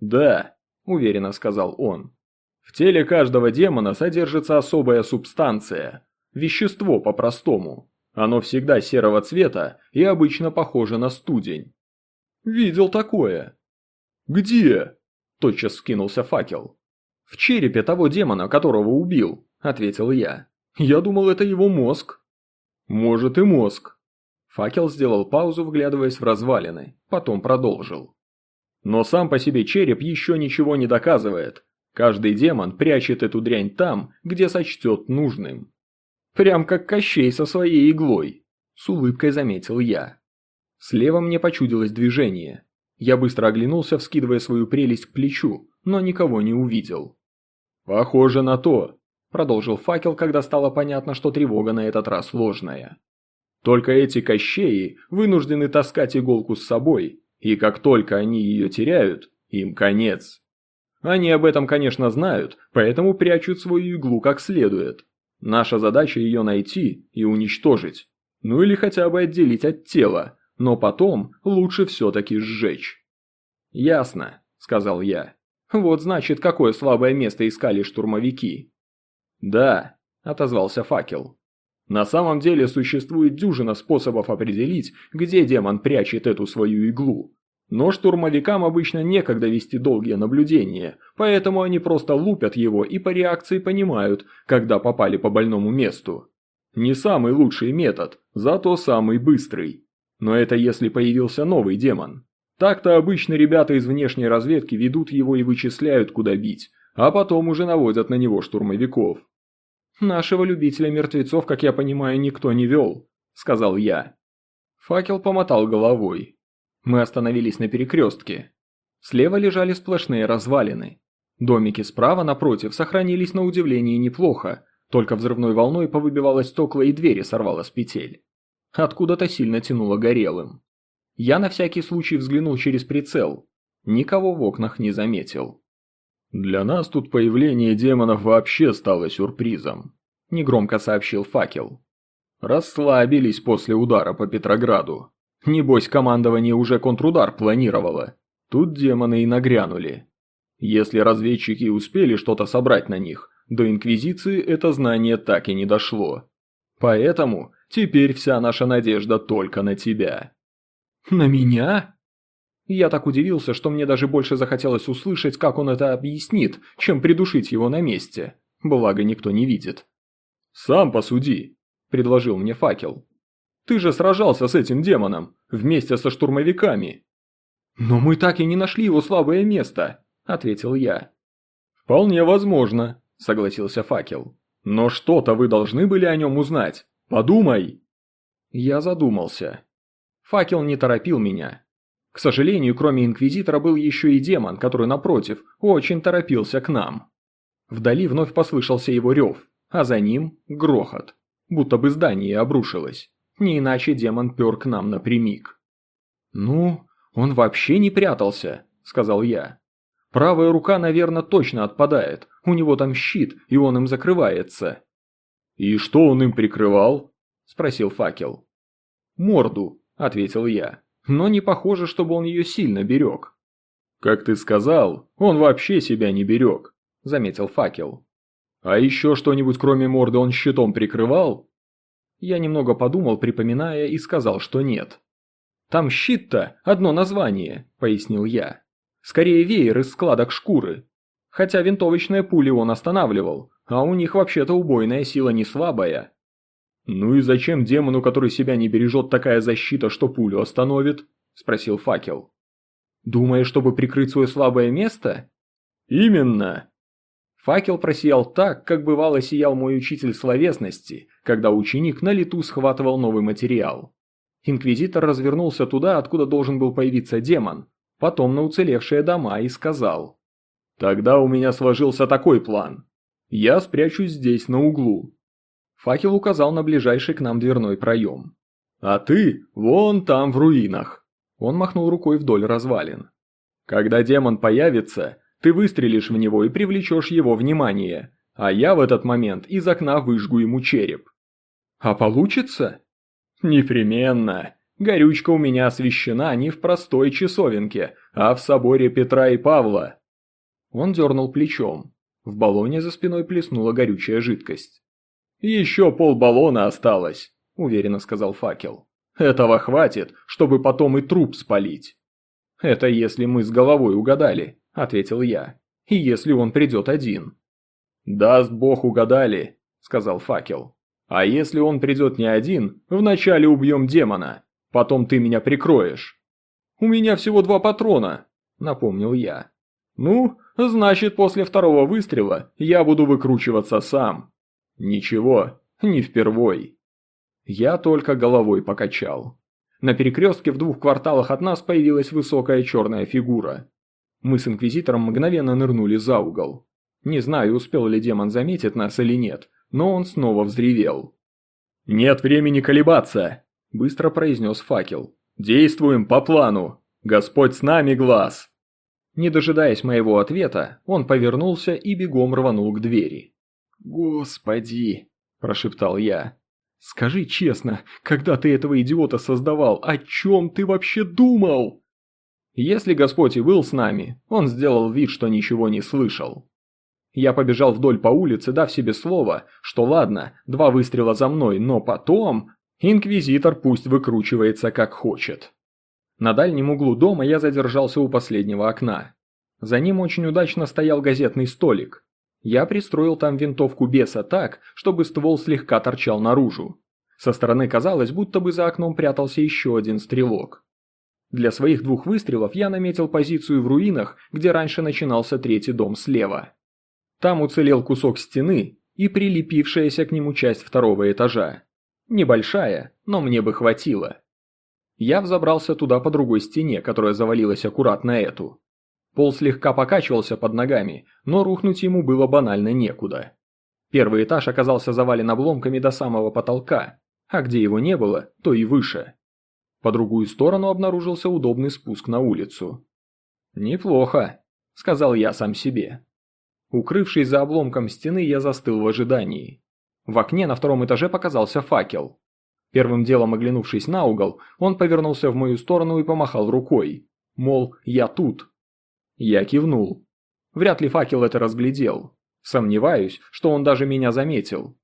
«Да», – уверенно сказал он. «В теле каждого демона содержится особая субстанция. Вещество по-простому. Оно всегда серого цвета и обычно похоже на студень». «Видел такое». «Где?» – тотчас скинулся факел. «В черепе того демона, которого убил», – ответил я. «Я думал, это его мозг». «Может и мозг». Факел сделал паузу, вглядываясь в развалины, потом продолжил. Но сам по себе череп еще ничего не доказывает. Каждый демон прячет эту дрянь там, где сочтет нужным. Прям как Кощей со своей иглой, с улыбкой заметил я. Слева мне почудилось движение. Я быстро оглянулся, вскидывая свою прелесть к плечу, но никого не увидел. «Похоже на то», – продолжил факел, когда стало понятно, что тревога на этот раз ложная. «Только эти кощеи вынуждены таскать иголку с собой, и как только они ее теряют, им конец. Они об этом, конечно, знают, поэтому прячут свою иглу как следует. Наша задача ее найти и уничтожить. Ну или хотя бы отделить от тела, но потом лучше все-таки сжечь. «Ясно», – сказал я. «Вот значит, какое слабое место искали штурмовики». «Да», – отозвался факел. «На самом деле существует дюжина способов определить, где демон прячет эту свою иглу. Но штурмовикам обычно некогда вести долгие наблюдения, поэтому они просто лупят его и по реакции понимают, когда попали по больному месту. Не самый лучший метод, зато самый быстрый. Но это если появился новый демон. Так-то обычно ребята из внешней разведки ведут его и вычисляют, куда бить, а потом уже наводят на него штурмовиков. «Нашего любителя мертвецов, как я понимаю, никто не вел», – сказал я. Факел помотал головой. Мы остановились на перекрестке. Слева лежали сплошные развалины. Домики справа, напротив, сохранились на удивление неплохо, только взрывной волной повыбивалось стекла и двери сорвало с петель. Откуда-то сильно тянуло горелым. Я на всякий случай взглянул через прицел. Никого в окнах не заметил. «Для нас тут появление демонов вообще стало сюрпризом», – негромко сообщил факел. «Расслабились после удара по Петрограду. Небось, командование уже контрудар планировало. Тут демоны и нагрянули. Если разведчики успели что-то собрать на них, до Инквизиции это знание так и не дошло. Поэтому Теперь вся наша надежда только на тебя». «На меня?» Я так удивился, что мне даже больше захотелось услышать, как он это объяснит, чем придушить его на месте. Благо, никто не видит. «Сам посуди», – предложил мне факел. «Ты же сражался с этим демоном, вместе со штурмовиками». «Но мы так и не нашли его слабое место», – ответил я. «Вполне возможно», – согласился факел. «Но что-то вы должны были о нем узнать. Подумай!» Я задумался. Факел не торопил меня. К сожалению, кроме Инквизитора был еще и демон, который, напротив, очень торопился к нам. Вдали вновь послышался его рев, а за ним – грохот. Будто бы здание обрушилось. Не иначе демон пер к нам напрямик. «Ну, «Он вообще не прятался», – сказал я. «Правая рука, наверное, точно отпадает. У него там щит, и он им закрывается». «И что он им прикрывал?» – спросил факел. «Морду», – ответил я. «Но не похоже, чтобы он ее сильно берег». «Как ты сказал, он вообще себя не берег», – заметил факел. «А еще что-нибудь кроме морды он щитом прикрывал?» Я немного подумал, припоминая, и сказал, что нет. «Там щит-то одно название», – пояснил я. «Скорее веер из складок шкуры. Хотя винтовочные пули он останавливал, а у них вообще-то убойная сила не слабая». «Ну и зачем демону, который себя не бережет, такая защита, что пулю остановит?» – спросил факел. «Думаешь, чтобы прикрыть свое слабое место?» «Именно!» Факел просиял так, как бывало сиял мой учитель словесности, когда ученик на лету схватывал новый материал. Инквизитор развернулся туда, откуда должен был появиться демон, потом на уцелевшие дома и сказал. «Тогда у меня сложился такой план. Я спрячусь здесь, на углу». Факел указал на ближайший к нам дверной проем. «А ты вон там в руинах». Он махнул рукой вдоль развалин. «Когда демон появится, ты выстрелишь в него и привлечешь его внимание, а я в этот момент из окна выжгу ему череп». «А получится?» «Непременно. Горючка у меня освещена не в простой часовенке, а в соборе Петра и Павла». Он дернул плечом. В баллоне за спиной плеснула горючая жидкость. «Еще полбаллона осталось», – уверенно сказал факел. «Этого хватит, чтобы потом и труп спалить». «Это если мы с головой угадали», – ответил я. «И если он придет один». «Даст бог угадали», – сказал факел. А если он придет не один, вначале убьем демона, потом ты меня прикроешь. У меня всего два патрона, напомнил я. Ну, значит, после второго выстрела я буду выкручиваться сам. Ничего, не впервой. Я только головой покачал. На перекрестке в двух кварталах от нас появилась высокая черная фигура. Мы с Инквизитором мгновенно нырнули за угол. Не знаю, успел ли демон заметить нас или нет, но он снова взревел. «Нет времени колебаться!» – быстро произнес факел. «Действуем по плану! Господь с нами глаз!» Не дожидаясь моего ответа, он повернулся и бегом рванул к двери. «Господи!» – прошептал я. «Скажи честно, когда ты этого идиота создавал, о чем ты вообще думал?» Если Господь и был с нами, он сделал вид, что ничего не слышал. Я побежал вдоль по улице, дав себе слово, что ладно, два выстрела за мной, но потом... Инквизитор пусть выкручивается как хочет. На дальнем углу дома я задержался у последнего окна. За ним очень удачно стоял газетный столик. Я пристроил там винтовку беса так, чтобы ствол слегка торчал наружу. Со стороны казалось, будто бы за окном прятался еще один стрелок. Для своих двух выстрелов я наметил позицию в руинах, где раньше начинался третий дом слева. Там уцелел кусок стены и прилепившаяся к нему часть второго этажа. Небольшая, но мне бы хватило. Я взобрался туда по другой стене, которая завалилась аккуратно эту. Пол слегка покачивался под ногами, но рухнуть ему было банально некуда. Первый этаж оказался завален обломками до самого потолка, а где его не было, то и выше. По другую сторону обнаружился удобный спуск на улицу. «Неплохо», — сказал я сам себе. Укрывшись за обломком стены, я застыл в ожидании. В окне на втором этаже показался факел. Первым делом оглянувшись на угол, он повернулся в мою сторону и помахал рукой. Мол, я тут. Я кивнул. Вряд ли факел это разглядел. Сомневаюсь, что он даже меня заметил.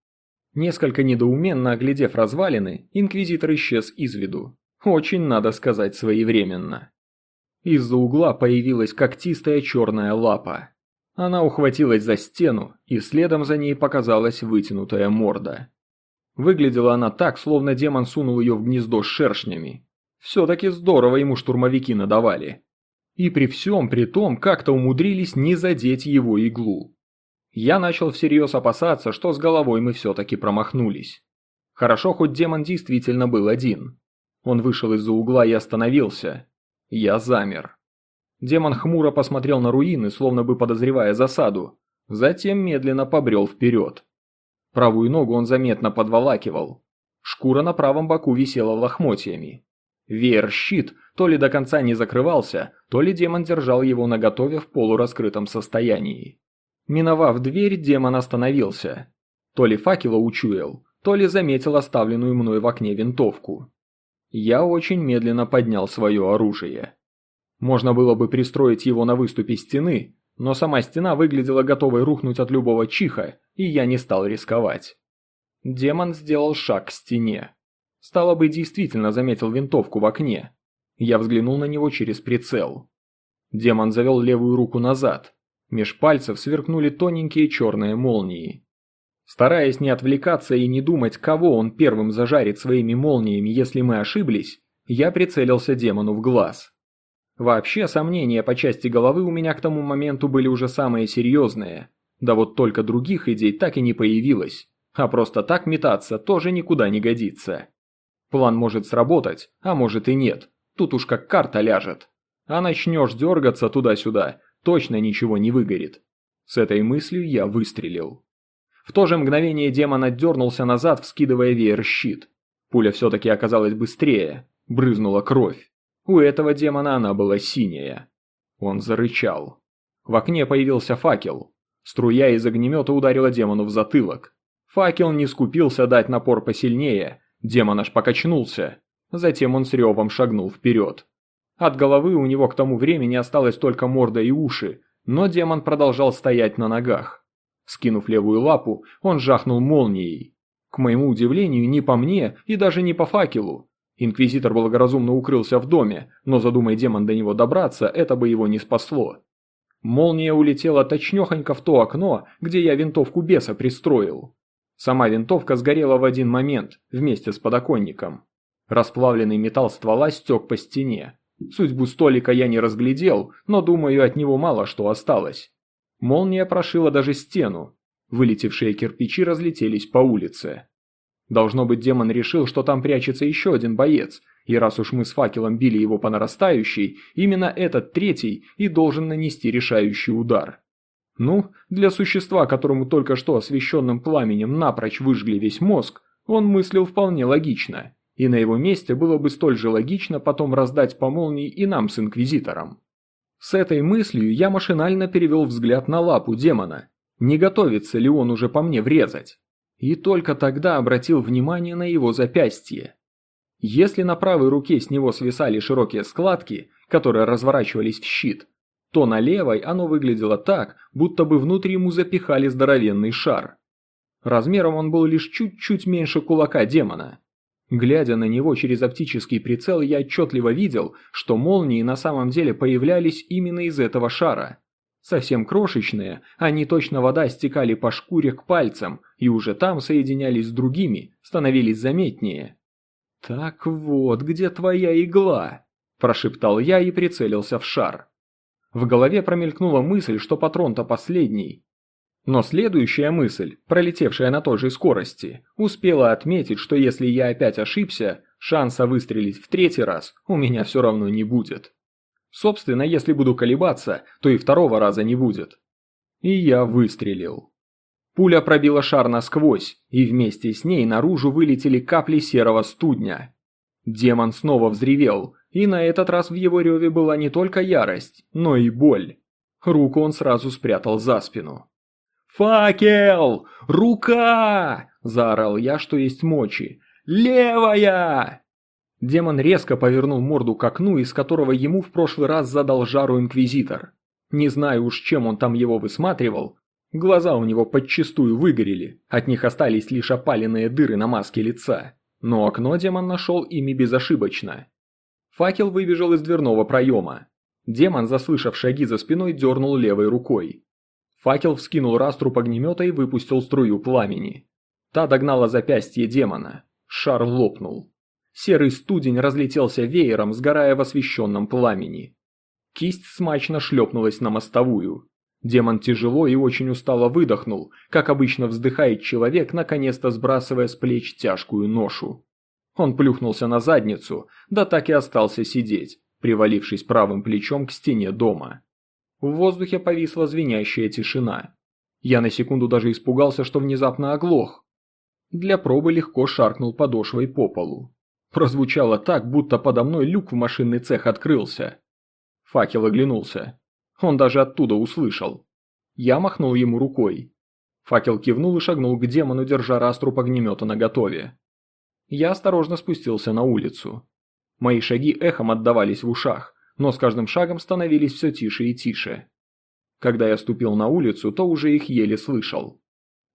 Несколько недоуменно оглядев развалины, инквизитор исчез из виду. Очень, надо сказать, своевременно. Из-за угла появилась когтистая черная лапа. Она ухватилась за стену, и следом за ней показалась вытянутая морда. Выглядела она так, словно демон сунул ее в гнездо с шершнями. Все-таки здорово ему штурмовики надавали. И при всем при том как-то умудрились не задеть его иглу. Я начал всерьез опасаться, что с головой мы все-таки промахнулись. Хорошо, хоть демон действительно был один. Он вышел из-за угла и остановился. Я замер. Демон хмуро посмотрел на руины, словно бы подозревая засаду. Затем медленно побрел вперед. Правую ногу он заметно подволакивал. Шкура на правом боку висела лохмотьями. Веер-щит то ли до конца не закрывался, то ли демон держал его наготове в полураскрытом состоянии. Миновав дверь, демон остановился. То ли факела учуял, то ли заметил оставленную мной в окне винтовку. Я очень медленно поднял свое оружие. Можно было бы пристроить его на выступе стены, но сама стена выглядела готовой рухнуть от любого чиха, и я не стал рисковать. Демон сделал шаг к стене. Стало быть, действительно заметил винтовку в окне. Я взглянул на него через прицел. Демон завел левую руку назад. Меж пальцев сверкнули тоненькие черные молнии. Стараясь не отвлекаться и не думать, кого он первым зажарит своими молниями, если мы ошиблись, я прицелился демону в глаз. Вообще, сомнения по части головы у меня к тому моменту были уже самые серьезные. Да вот только других идей так и не появилось. А просто так метаться тоже никуда не годится. План может сработать, а может и нет. Тут уж как карта ляжет. А начнешь дергаться туда-сюда, точно ничего не выгорит. С этой мыслью я выстрелил. В то же мгновение демон отдернулся назад, вскидывая веер-щит. Пуля все-таки оказалась быстрее, брызнула кровь. У этого демона она была синяя. Он зарычал. В окне появился факел. Струя из огнемета ударила демону в затылок. Факел не скупился дать напор посильнее, демон аж покачнулся. Затем он с ревом шагнул вперед. От головы у него к тому времени осталось только морда и уши, но демон продолжал стоять на ногах. Скинув левую лапу, он жахнул молнией. К моему удивлению, не по мне и даже не по факелу. Инквизитор благоразумно укрылся в доме, но задумай демон до него добраться, это бы его не спасло. Молния улетела точнёхонько в то окно, где я винтовку беса пристроил. Сама винтовка сгорела в один момент, вместе с подоконником. Расплавленный металл ствола стек по стене. Судьбу столика я не разглядел, но думаю, от него мало что осталось. Молния прошила даже стену. Вылетевшие кирпичи разлетелись по улице. Должно быть, демон решил, что там прячется еще один боец, и раз уж мы с факелом били его по нарастающей, именно этот третий и должен нанести решающий удар. Ну, для существа, которому только что освещенным пламенем напрочь выжгли весь мозг, он мыслил вполне логично, и на его месте было бы столь же логично потом раздать по молнии и нам с Инквизитором. С этой мыслью я машинально перевел взгляд на лапу демона. Не готовится ли он уже по мне врезать? И только тогда обратил внимание на его запястье. Если на правой руке с него свисали широкие складки, которые разворачивались в щит, то на левой оно выглядело так, будто бы внутрь ему запихали здоровенный шар. Размером он был лишь чуть-чуть меньше кулака демона. Глядя на него через оптический прицел, я отчетливо видел, что молнии на самом деле появлялись именно из этого шара. Совсем крошечные, они точно вода стекали по шкуре к пальцам, и уже там соединялись с другими, становились заметнее. «Так вот, где твоя игла?» – прошептал я и прицелился в шар. В голове промелькнула мысль, что патрон-то последний. Но следующая мысль, пролетевшая на той же скорости, успела отметить, что если я опять ошибся, шанса выстрелить в третий раз у меня все равно не будет. Собственно, если буду колебаться, то и второго раза не будет. И я выстрелил. Пуля пробила шар насквозь, и вместе с ней наружу вылетели капли серого студня. Демон снова взревел, и на этот раз в его реве была не только ярость, но и боль. Руку он сразу спрятал за спину. «Факел! Рука!» – заорал я, что есть мочи. «Левая!» Демон резко повернул морду к окну, из которого ему в прошлый раз задал жару Инквизитор. Не знаю уж, чем он там его высматривал. Глаза у него подчистую выгорели, от них остались лишь опаленные дыры на маске лица. Но окно демон нашел ими безошибочно. Факел выбежал из дверного проема. Демон, заслышав шаги за спиной, дернул левой рукой. Факел вскинул раструб огнемета и выпустил струю пламени. Та догнала запястье демона. Шар лопнул. Серый студень разлетелся веером, сгорая в освещенном пламени. Кисть смачно шлепнулась на мостовую. Демон тяжело и очень устало выдохнул, как обычно вздыхает человек, наконец-то сбрасывая с плеч тяжкую ношу. Он плюхнулся на задницу, да так и остался сидеть, привалившись правым плечом к стене дома. В воздухе повисла звенящая тишина. Я на секунду даже испугался, что внезапно оглох. Для пробы легко шаркнул подошвой по полу. Прозвучало так, будто подо мной люк в машинный цех открылся. Факел оглянулся. Он даже оттуда услышал. Я махнул ему рукой. Факел кивнул и шагнул к демону, держа раструб огнемета наготове. Я осторожно спустился на улицу. Мои шаги эхом отдавались в ушах, но с каждым шагом становились все тише и тише. Когда я ступил на улицу, то уже их еле слышал.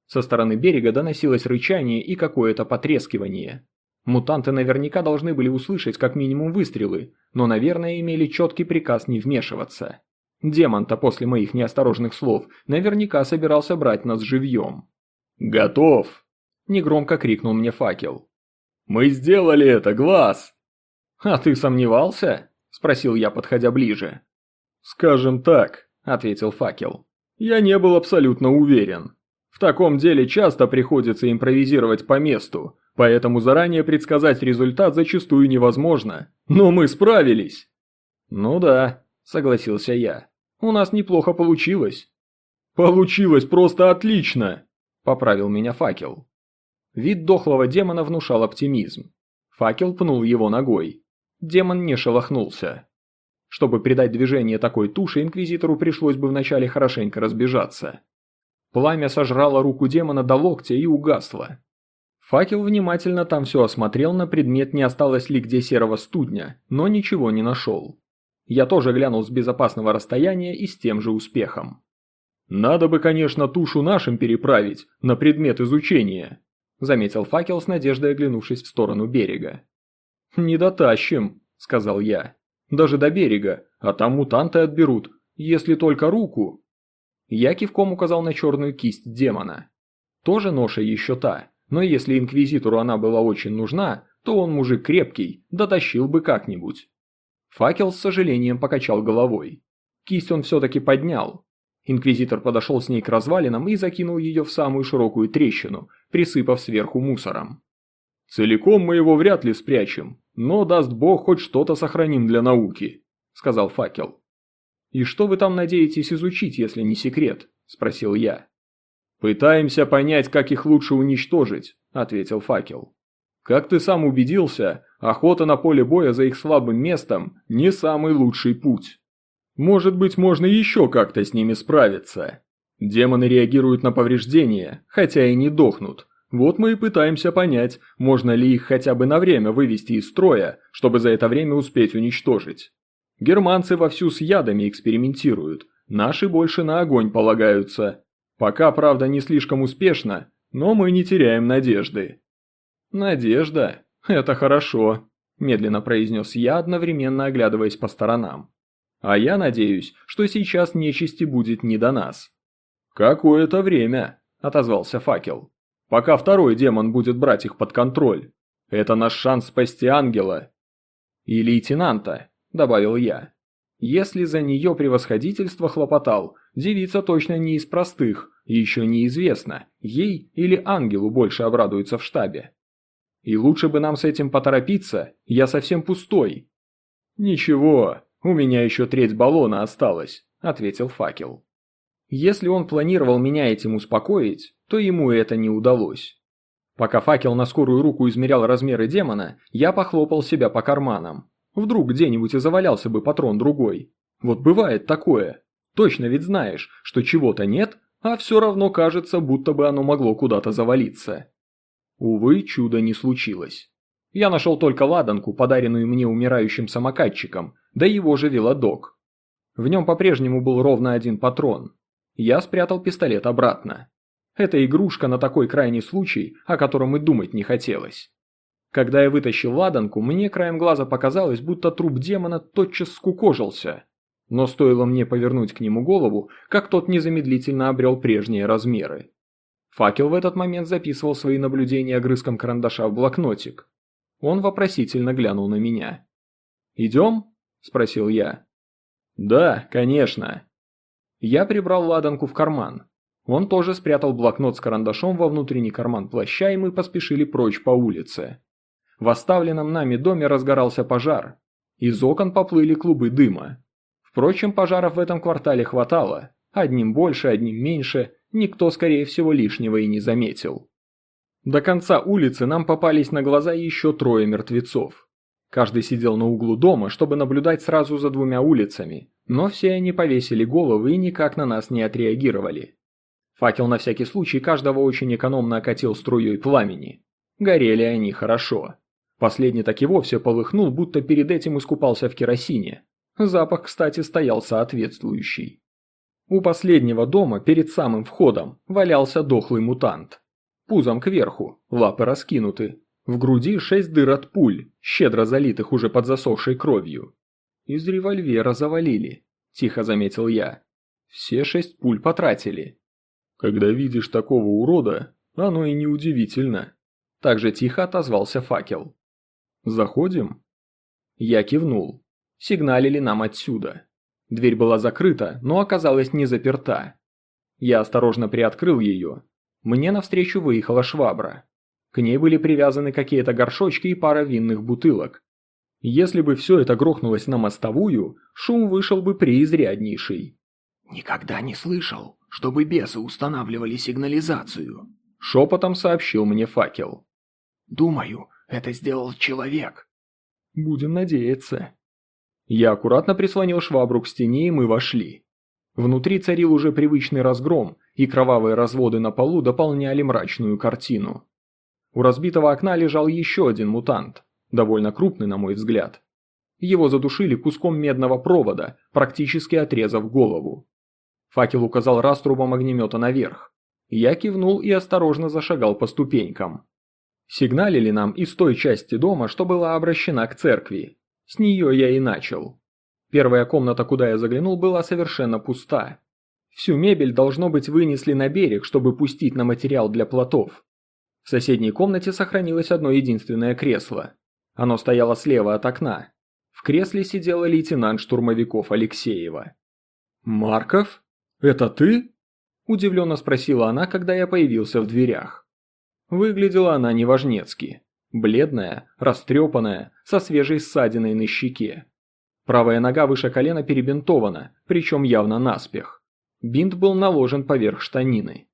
Со стороны берега доносилось рычание и какое-то потрескивание. Мутанты наверняка должны были услышать как минимум выстрелы, но, наверное, имели четкий приказ не вмешиваться. Демон-то после моих неосторожных слов наверняка собирался брать нас живьем. «Готов!» – негромко крикнул мне факел. «Мы сделали это, Глаз!» «А ты сомневался?» – спросил я, подходя ближе. «Скажем так», – ответил факел. «Я не был абсолютно уверен. В таком деле часто приходится импровизировать по месту, поэтому заранее предсказать результат зачастую невозможно. Но мы справились!» «Ну да», – согласился я. «У нас неплохо получилось». «Получилось просто отлично!» – поправил меня факел. Вид дохлого демона внушал оптимизм. Факел пнул его ногой. Демон не шелохнулся. Чтобы придать движение такой туше, инквизитору пришлось бы вначале хорошенько разбежаться. Пламя сожрало руку демона до локтя и угасло. Факел внимательно там все осмотрел на предмет, не осталось ли где серого студня, но ничего не нашел. Я тоже глянул с безопасного расстояния и с тем же успехом. «Надо бы, конечно, тушу нашим переправить, на предмет изучения», заметил факел с надеждой оглянувшись в сторону берега. «Не дотащим», – сказал я. «Даже до берега, а там мутанты отберут, если только руку». Я кивком указал на черную кисть демона. Тоже ноша еще та, но если инквизитору она была очень нужна, то он мужик крепкий, дотащил бы как-нибудь. Факел с сожалением покачал головой. Кисть он все-таки поднял. Инквизитор подошел с ней к развалинам и закинул ее в самую широкую трещину, присыпав сверху мусором. «Целиком мы его вряд ли спрячем, но, даст бог, хоть что-то сохраним для науки», – сказал факел. «И что вы там надеетесь изучить, если не секрет?» – спросил я. «Пытаемся понять, как их лучше уничтожить», – ответил факел. «Как ты сам убедился, охота на поле боя за их слабым местом – не самый лучший путь. Может быть, можно еще как-то с ними справиться. Демоны реагируют на повреждения, хотя и не дохнут, вот мы и пытаемся понять, можно ли их хотя бы на время вывести из строя, чтобы за это время успеть уничтожить. Германцы вовсю с ядами экспериментируют, наши больше на огонь полагаются. Пока, правда, не слишком успешно, но мы не теряем надежды. «Надежда? Это хорошо», – медленно произнес я, одновременно оглядываясь по сторонам. «А я надеюсь, что сейчас нечисти будет не до нас». «Какое-то время», – отозвался факел пока второй демон будет брать их под контроль. Это наш шанс спасти ангела. И лейтенанта, добавил я. Если за нее превосходительство хлопотал, девица точно не из простых, еще неизвестно, ей или ангелу больше обрадуется в штабе. И лучше бы нам с этим поторопиться, я совсем пустой. Ничего, у меня еще треть баллона осталась, ответил факел. Если он планировал меня этим успокоить, то ему это не удалось. Пока факел на скорую руку измерял размеры демона, я похлопал себя по карманам. Вдруг где-нибудь и завалялся бы патрон другой. Вот бывает такое. Точно ведь знаешь, что чего-то нет, а все равно кажется, будто бы оно могло куда-то завалиться. Увы, чуда не случилось. Я нашел только ладанку, подаренную мне умирающим самокатчиком, да его же велодок. В нем по-прежнему был ровно один патрон, я спрятал пистолет обратно. Это игрушка на такой крайний случай, о котором и думать не хотелось. Когда я вытащил ладанку, мне краем глаза показалось, будто труп демона тотчас скукожился. Но стоило мне повернуть к нему голову, как тот незамедлительно обрел прежние размеры. Факел в этот момент записывал свои наблюдения огрызком карандаша в блокнотик. Он вопросительно глянул на меня. «Идем?» – спросил я. «Да, конечно», я прибрал ладанку в карман. Он тоже спрятал блокнот с карандашом во внутренний карман плаща, и мы поспешили прочь по улице. В оставленном нами доме разгорался пожар. Из окон поплыли клубы дыма. Впрочем, пожаров в этом квартале хватало. Одним больше, одним меньше, никто, скорее всего, лишнего и не заметил. До конца улицы нам попались на глаза еще трое мертвецов. Каждый сидел на углу дома, чтобы наблюдать сразу за двумя улицами, но все они повесили головы и никак на нас не отреагировали. Факел на всякий случай каждого очень экономно окатил струей пламени. Горели они хорошо. Последний так и вовсе полыхнул, будто перед этим искупался в керосине. Запах, кстати, стоял соответствующий. У последнего дома, перед самым входом, валялся дохлый мутант. Пузом кверху, лапы раскинуты. В груди шесть дыр от пуль, щедро залитых уже под засохшей кровью. Из револьвера завалили, тихо заметил я. Все шесть пуль потратили. Когда видишь такого урода, оно и неудивительно. Так же тихо отозвался факел. «Заходим?» Я кивнул. Сигналили нам отсюда. Дверь была закрыта, но оказалась не заперта. Я осторожно приоткрыл ее. Мне навстречу выехала швабра. К ней были привязаны какие-то горшочки и пара винных бутылок. Если бы все это грохнулось на мостовую, шум вышел бы преизряднейший. «Никогда не слышал, чтобы бесы устанавливали сигнализацию», — шепотом сообщил мне факел. «Думаю, это сделал человек. Будем надеяться. Я аккуратно прислонил швабру к стене, и мы вошли. Внутри царил уже привычный разгром, и кровавые разводы на полу дополняли мрачную картину. У разбитого окна лежал еще один мутант, довольно крупный, на мой взгляд. Его задушили куском медного провода, практически отрезав голову. Факел указал раструбом огнемета наверх. Я кивнул и осторожно зашагал по ступенькам. Сигналили нам из той части дома, что была обращена к церкви. С нее я и начал. Первая комната, куда я заглянул, была совершенно пуста. Всю мебель, должно быть, вынесли на берег, чтобы пустить на материал для плотов. В соседней комнате сохранилось одно единственное кресло. Оно стояло слева от окна. В кресле сидела лейтенант штурмовиков Алексеева. «Марков? Это ты?» – удивленно спросила она, когда я появился в дверях. Выглядела она неважнецки. Бледная, растрепанная, со свежей ссадиной на щеке. Правая нога выше колена перебинтована, причем явно наспех. Бинт был наложен поверх штанины.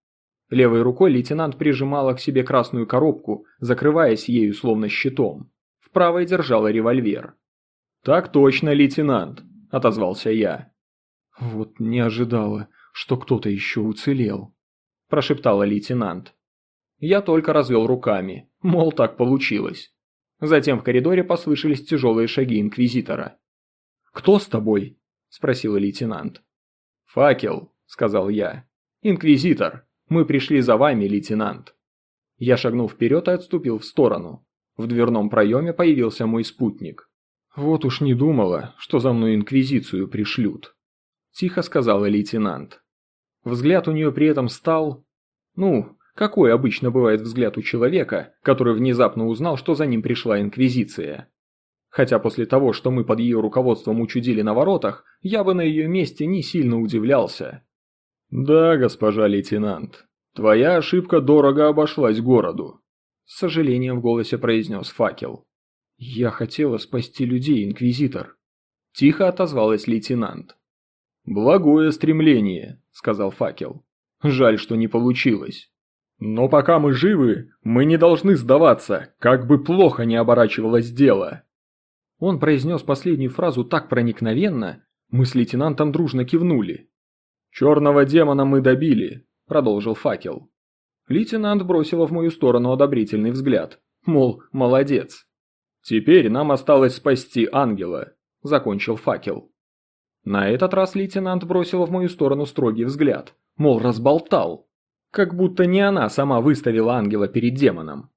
Левой рукой лейтенант прижимала к себе красную коробку, закрываясь ею словно щитом. В правой держала револьвер. «Так точно, лейтенант», – отозвался я. «Вот не ожидала, что кто-то еще уцелел», – прошептала лейтенант. Я только развел руками, мол, так получилось. Затем в коридоре послышались тяжелые шаги Инквизитора. «Кто с тобой?» – спросил лейтенант. «Факел», – сказал я. «Инквизитор, мы пришли за вами, лейтенант». Я шагнул вперед и отступил в сторону. В дверном проеме появился мой спутник. «Вот уж не думала, что за мной инквизицию пришлют», – тихо сказала лейтенант. Взгляд у нее при этом стал... Ну, какой обычно бывает взгляд у человека, который внезапно узнал, что за ним пришла Инквизиция? Хотя после того, что мы под ее руководством учудили на воротах, я бы на ее месте не сильно удивлялся. «Да, госпожа лейтенант, твоя ошибка дорого обошлась городу», – с сожалением в голосе произнес факел. «Я хотела спасти людей, Инквизитор», – тихо отозвалась лейтенант. «Благое стремление», – сказал факел. «Жаль, что не получилось». Но пока мы живы, мы не должны сдаваться, как бы плохо ни оборачивалось дело. Он произнес последнюю фразу так проникновенно, мы с лейтенантом дружно кивнули. «Черного демона мы добили», – продолжил факел. Лейтенант бросила в мою сторону одобрительный взгляд, мол, молодец. «Теперь нам осталось спасти ангела», – закончил факел. На этот раз лейтенант бросила в мою сторону строгий взгляд, мол, разболтал. Как будто не она сама выставила ангела перед демоном.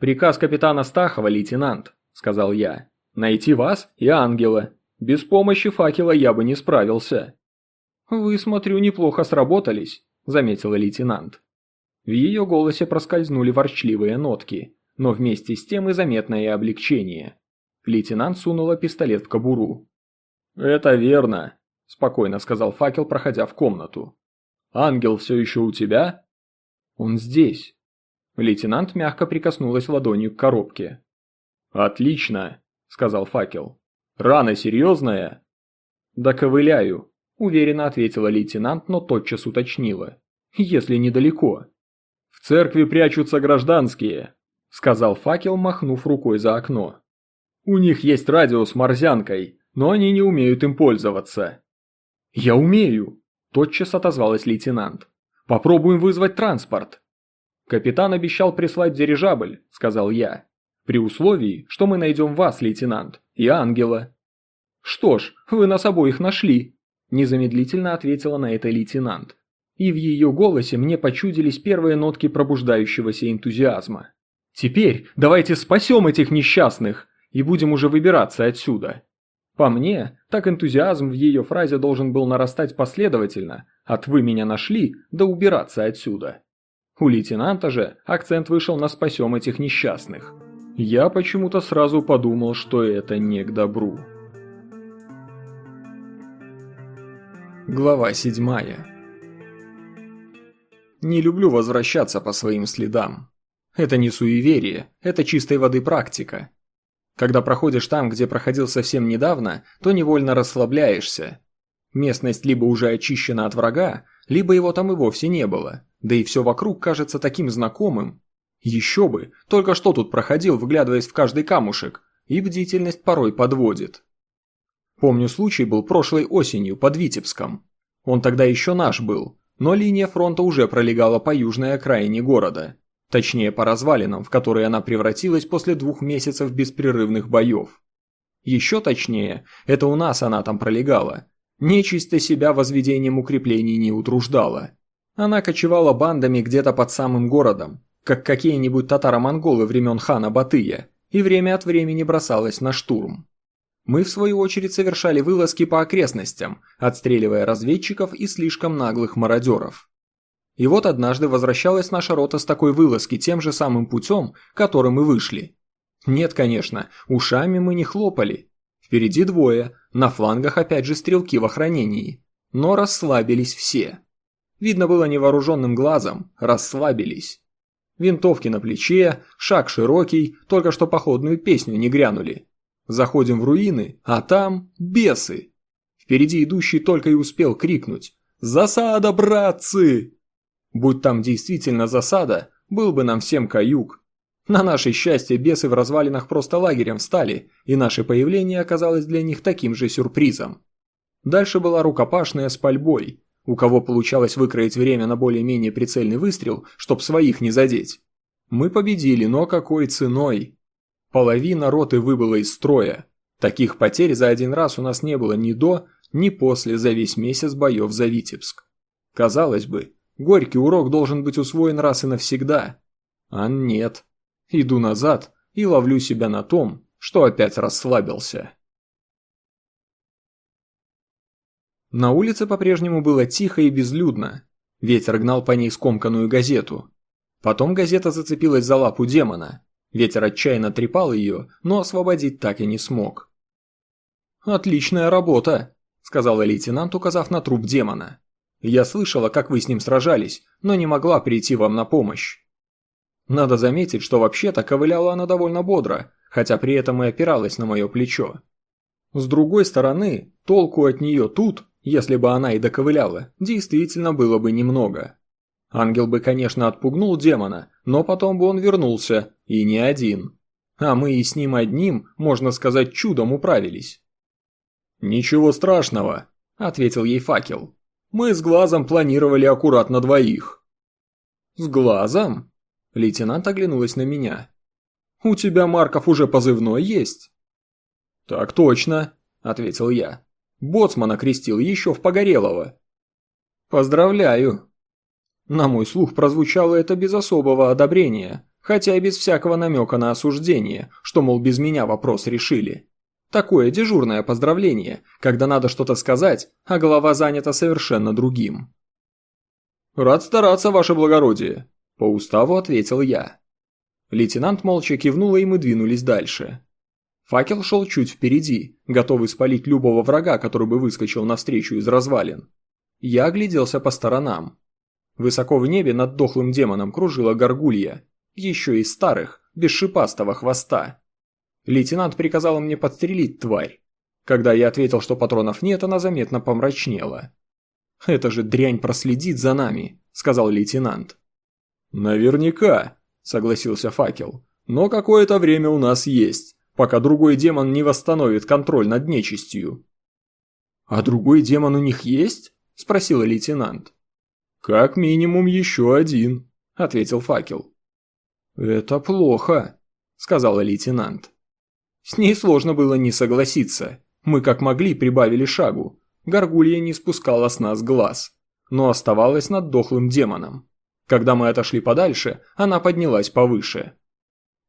«Приказ капитана Стахова, лейтенант», – сказал я. «Найти вас и ангела. Без помощи факела я бы не справился». «Вы, смотрю, неплохо сработались», – заметила лейтенант. В ее голосе проскользнули ворчливые нотки, но вместе с тем и заметное облегчение. Лейтенант сунула пистолет в кобуру. «Это верно», – спокойно сказал факел, проходя в комнату. «Ангел все еще у тебя?» «Он здесь». Лейтенант мягко прикоснулась ладонью к коробке. «Отлично», — сказал факел. «Рана серьезная?» «Доковыляю», — уверенно ответила лейтенант, но тотчас уточнила. «Если недалеко». В церкви прячутся гражданские», – сказал факел, махнув рукой за окно. «У них есть радио с морзянкой, но они не умеют им пользоваться». «Я умею», – тотчас отозвалась лейтенант. «Попробуем вызвать транспорт». «Капитан обещал прислать дирижабль», – сказал я. «При условии, что мы найдем вас, лейтенант, и ангела». «Что ж, вы нас обоих нашли», – незамедлительно ответила на это лейтенант. И в ее голосе мне почудились первые нотки пробуждающегося энтузиазма. «Теперь давайте спасем этих несчастных и будем уже выбираться отсюда». По мне, так энтузиазм в ее фразе должен был нарастать последовательно, от «вы меня нашли» до «убираться отсюда». У лейтенанта же акцент вышел на «спасем этих несчастных». Я почему-то сразу подумал, что это не к добру. Глава седьмая Не люблю возвращаться по своим следам. Это не суеверие, это чистой воды практика. Когда проходишь там, где проходил совсем недавно, то невольно расслабляешься. Местность либо уже очищена от врага, либо его там и вовсе не было, да и все вокруг кажется таким знакомым. Еще бы, только что тут проходил, выглядываясь в каждый камушек, и бдительность порой подводит. Помню, случай был прошлой осенью под Витебском. Он тогда еще наш был, но линия фронта уже пролегала по южной окраине города. Точнее, по развалинам, в которые она превратилась после двух месяцев беспрерывных боев. Еще точнее, это у нас она там пролегала. Нечисто себя возведением укреплений не утруждала. Она кочевала бандами где-то под самым городом, как какие-нибудь татаро-монголы времен хана Батыя, и время от времени бросалась на штурм. Мы, в свою очередь, совершали вылазки по окрестностям, отстреливая разведчиков и слишком наглых мародеров. И вот однажды возвращалась наша рота с такой вылазки тем же самым путем, которым мы вышли. Нет, конечно, ушами мы не хлопали. Впереди двое, на флангах опять же стрелки в охранении. Но расслабились все. Видно было невооруженным глазом, расслабились. Винтовки на плече, шаг широкий, только что походную песню не грянули. Заходим в руины, а там бесы. Впереди идущий только и успел крикнуть «Засада, братцы!» Будь там действительно засада, был бы нам всем каюк. На наше счастье, бесы в развалинах просто лагерем встали, и наше появление оказалось для них таким же сюрпризом. Дальше была рукопашная с пальбой. У кого получалось выкроить время на более-менее прицельный выстрел, чтоб своих не задеть. Мы победили, но какой ценой? Половина роты выбыла из строя. Таких потерь за один раз у нас не было ни до, ни после за весь месяц боев за Витебск. Казалось бы, Горький урок должен быть усвоен раз и навсегда. А нет. Иду назад и ловлю себя на том, что опять расслабился. На улице по-прежнему было тихо и безлюдно. Ветер гнал по ней скомканную газету. Потом газета зацепилась за лапу демона. Ветер отчаянно трепал ее, но освободить так и не смог. «Отличная работа», — сказала лейтенант, указав на труп демона. Я слышала, как вы с ним сражались, но не могла прийти вам на помощь. Надо заметить, что вообще-то ковыляла она довольно бодро, хотя при этом и опиралась на мое плечо. С другой стороны, толку от нее тут, если бы она и доковыляла, действительно было бы немного. Ангел бы, конечно, отпугнул демона, но потом бы он вернулся, и не один. А мы и с ним одним, можно сказать, чудом управились. «Ничего страшного», — ответил ей факел. Мы с глазом планировали аккуратно двоих. С глазом? Лейтенант оглянулась на меня. У тебя, Марков, уже позывной есть? Так точно, ответил я. Боцмана крестил еще в Погорелого. Поздравляю. На мой слух прозвучало это без особого одобрения, хотя и без всякого намека на осуждение, что, мол, без меня вопрос решили. Такое дежурное поздравление, когда надо что-то сказать, а голова занята совершенно другим. «Рад стараться, ваше благородие», – по уставу ответил я. Лейтенант молча кивнул, и мы двинулись дальше. Факел шел чуть впереди, готовый спалить любого врага, который бы выскочил навстречу из развалин. Я огляделся по сторонам. Высоко в небе над дохлым демоном кружила горгулья, еще из старых, без шипастого хвоста. Лейтенант приказал мне подстрелить тварь. Когда я ответил, что патронов нет, она заметно помрачнела. «Это же дрянь проследит за нами», — сказал лейтенант. Наверняка, согласился факел. Но какое-то время у нас есть, пока другой демон не восстановит контроль над нечистью. А другой демон у них есть? Спросил лейтенант. Как минимум еще один, ответил факел. Это плохо, сказал лейтенант. С ней сложно было не согласиться. Мы как могли прибавили шагу. Горгулья не спускала с нас глаз, но оставалась над дохлым демоном. Когда мы отошли подальше, она поднялась повыше.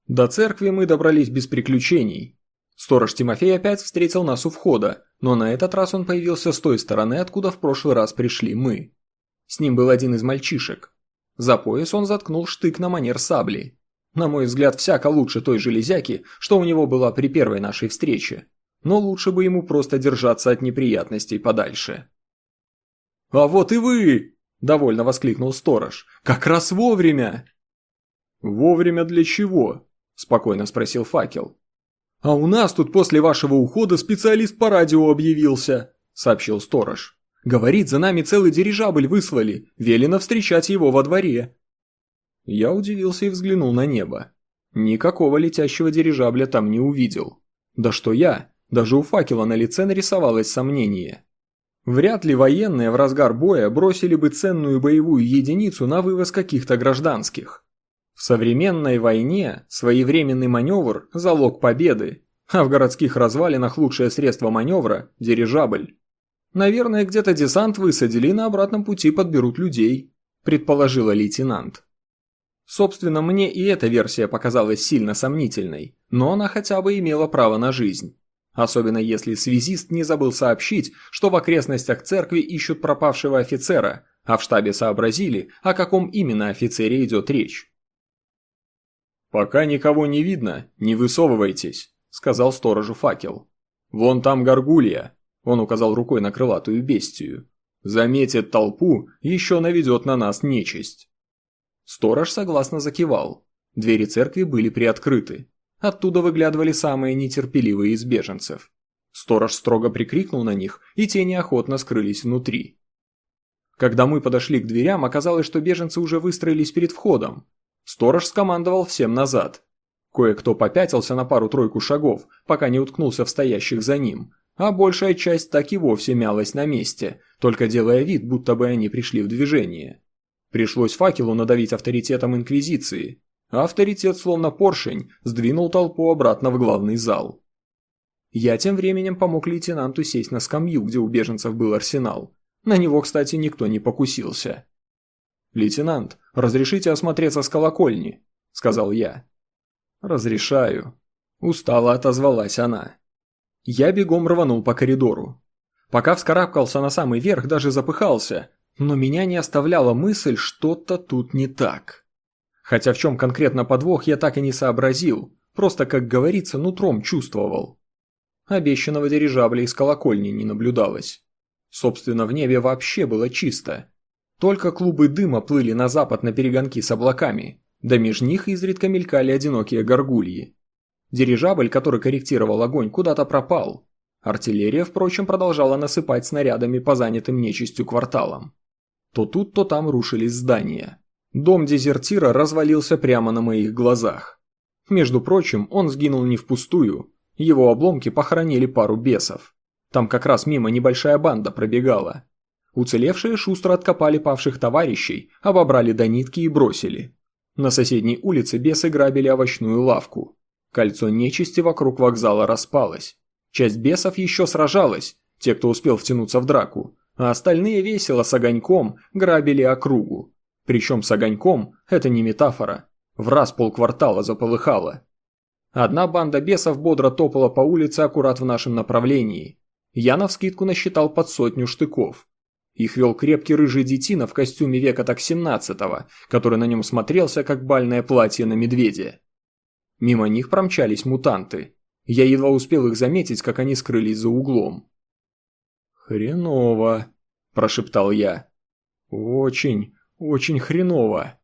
До церкви мы добрались без приключений. Сторож Тимофей опять встретил нас у входа, но на этот раз он появился с той стороны, откуда в прошлый раз пришли мы. С ним был один из мальчишек. За пояс он заткнул штык на манер сабли. На мой взгляд, всяко лучше той железяки, что у него была при первой нашей встрече. Но лучше бы ему просто держаться от неприятностей подальше. «А вот и вы!» – довольно воскликнул сторож. «Как раз вовремя!» «Вовремя для чего?» – спокойно спросил факел. «А у нас тут после вашего ухода специалист по радио объявился», – сообщил сторож. «Говорит, за нами целый дирижабль выслали, велено встречать его во дворе». Я удивился и взглянул на небо. Никакого летящего дирижабля там не увидел. Да что я, даже у факела на лице нарисовалось сомнение. Вряд ли военные в разгар боя бросили бы ценную боевую единицу на вывоз каких-то гражданских. В современной войне своевременный маневр – залог победы, а в городских развалинах лучшее средство маневра – дирижабль. Наверное, где-то десант высадили и на обратном пути подберут людей, предположила лейтенант. Собственно, мне и эта версия показалась сильно сомнительной, но она хотя бы имела право на жизнь. Особенно если связист не забыл сообщить, что в окрестностях церкви ищут пропавшего офицера, а в штабе сообразили, о каком именно офицере идет речь. «Пока никого не видно, не высовывайтесь», — сказал сторожу факел. «Вон там горгулья», — он указал рукой на крылатую бестию. «Заметит толпу, еще наведет на нас нечисть». Сторож согласно закивал. Двери церкви были приоткрыты. Оттуда выглядывали самые нетерпеливые из беженцев. Сторож строго прикрикнул на них, и те неохотно скрылись внутри. Когда мы подошли к дверям, оказалось, что беженцы уже выстроились перед входом. Сторож скомандовал всем назад. Кое-кто попятился на пару-тройку шагов, пока не уткнулся в стоящих за ним, а большая часть так и вовсе мялась на месте, только делая вид, будто бы они пришли в движение. Пришлось факелу надавить авторитетом Инквизиции. А авторитет, словно поршень, сдвинул толпу обратно в главный зал. Я тем временем помог лейтенанту сесть на скамью, где у беженцев был арсенал. На него, кстати, никто не покусился. «Лейтенант, разрешите осмотреться с колокольни?» – сказал я. «Разрешаю». Устало отозвалась она. Я бегом рванул по коридору. Пока вскарабкался на самый верх, даже запыхался, но меня не оставляла мысль, что-то тут не так. Хотя в чем конкретно подвох я так и не сообразил, просто, как говорится, нутром чувствовал. Обещанного дирижабля из колокольни не наблюдалось. Собственно, в небе вообще было чисто. Только клубы дыма плыли на запад на перегонки с облаками, да меж них изредка мелькали одинокие горгульи. Дирижабль, который корректировал огонь, куда-то пропал. Артиллерия, впрочем, продолжала насыпать снарядами по занятым нечистью кварталам. То тут, то там рушились здания. Дом дезертира развалился прямо на моих глазах. Между прочим, он сгинул не впустую. Его обломки похоронили пару бесов. Там как раз мимо небольшая банда пробегала. Уцелевшие шустро откопали павших товарищей, обобрали до нитки и бросили. На соседней улице бесы грабили овощную лавку. Кольцо нечисти вокруг вокзала распалось. Часть бесов еще сражалась, те, кто успел втянуться в драку, а остальные весело с огоньком грабили округу. Причем с огоньком это не метафора. В раз полквартала заполыхало. Одна банда бесов бодро топала по улице аккурат в нашем направлении. Я навскидку насчитал под сотню штыков. Их вел крепкий рыжий детина в костюме века так семнадцатого, который на нем смотрелся, как бальное платье на медведе. Мимо них промчались мутанты. Я едва успел их заметить, как они скрылись за углом. «Хреново», – прошептал я. «Очень, очень хреново».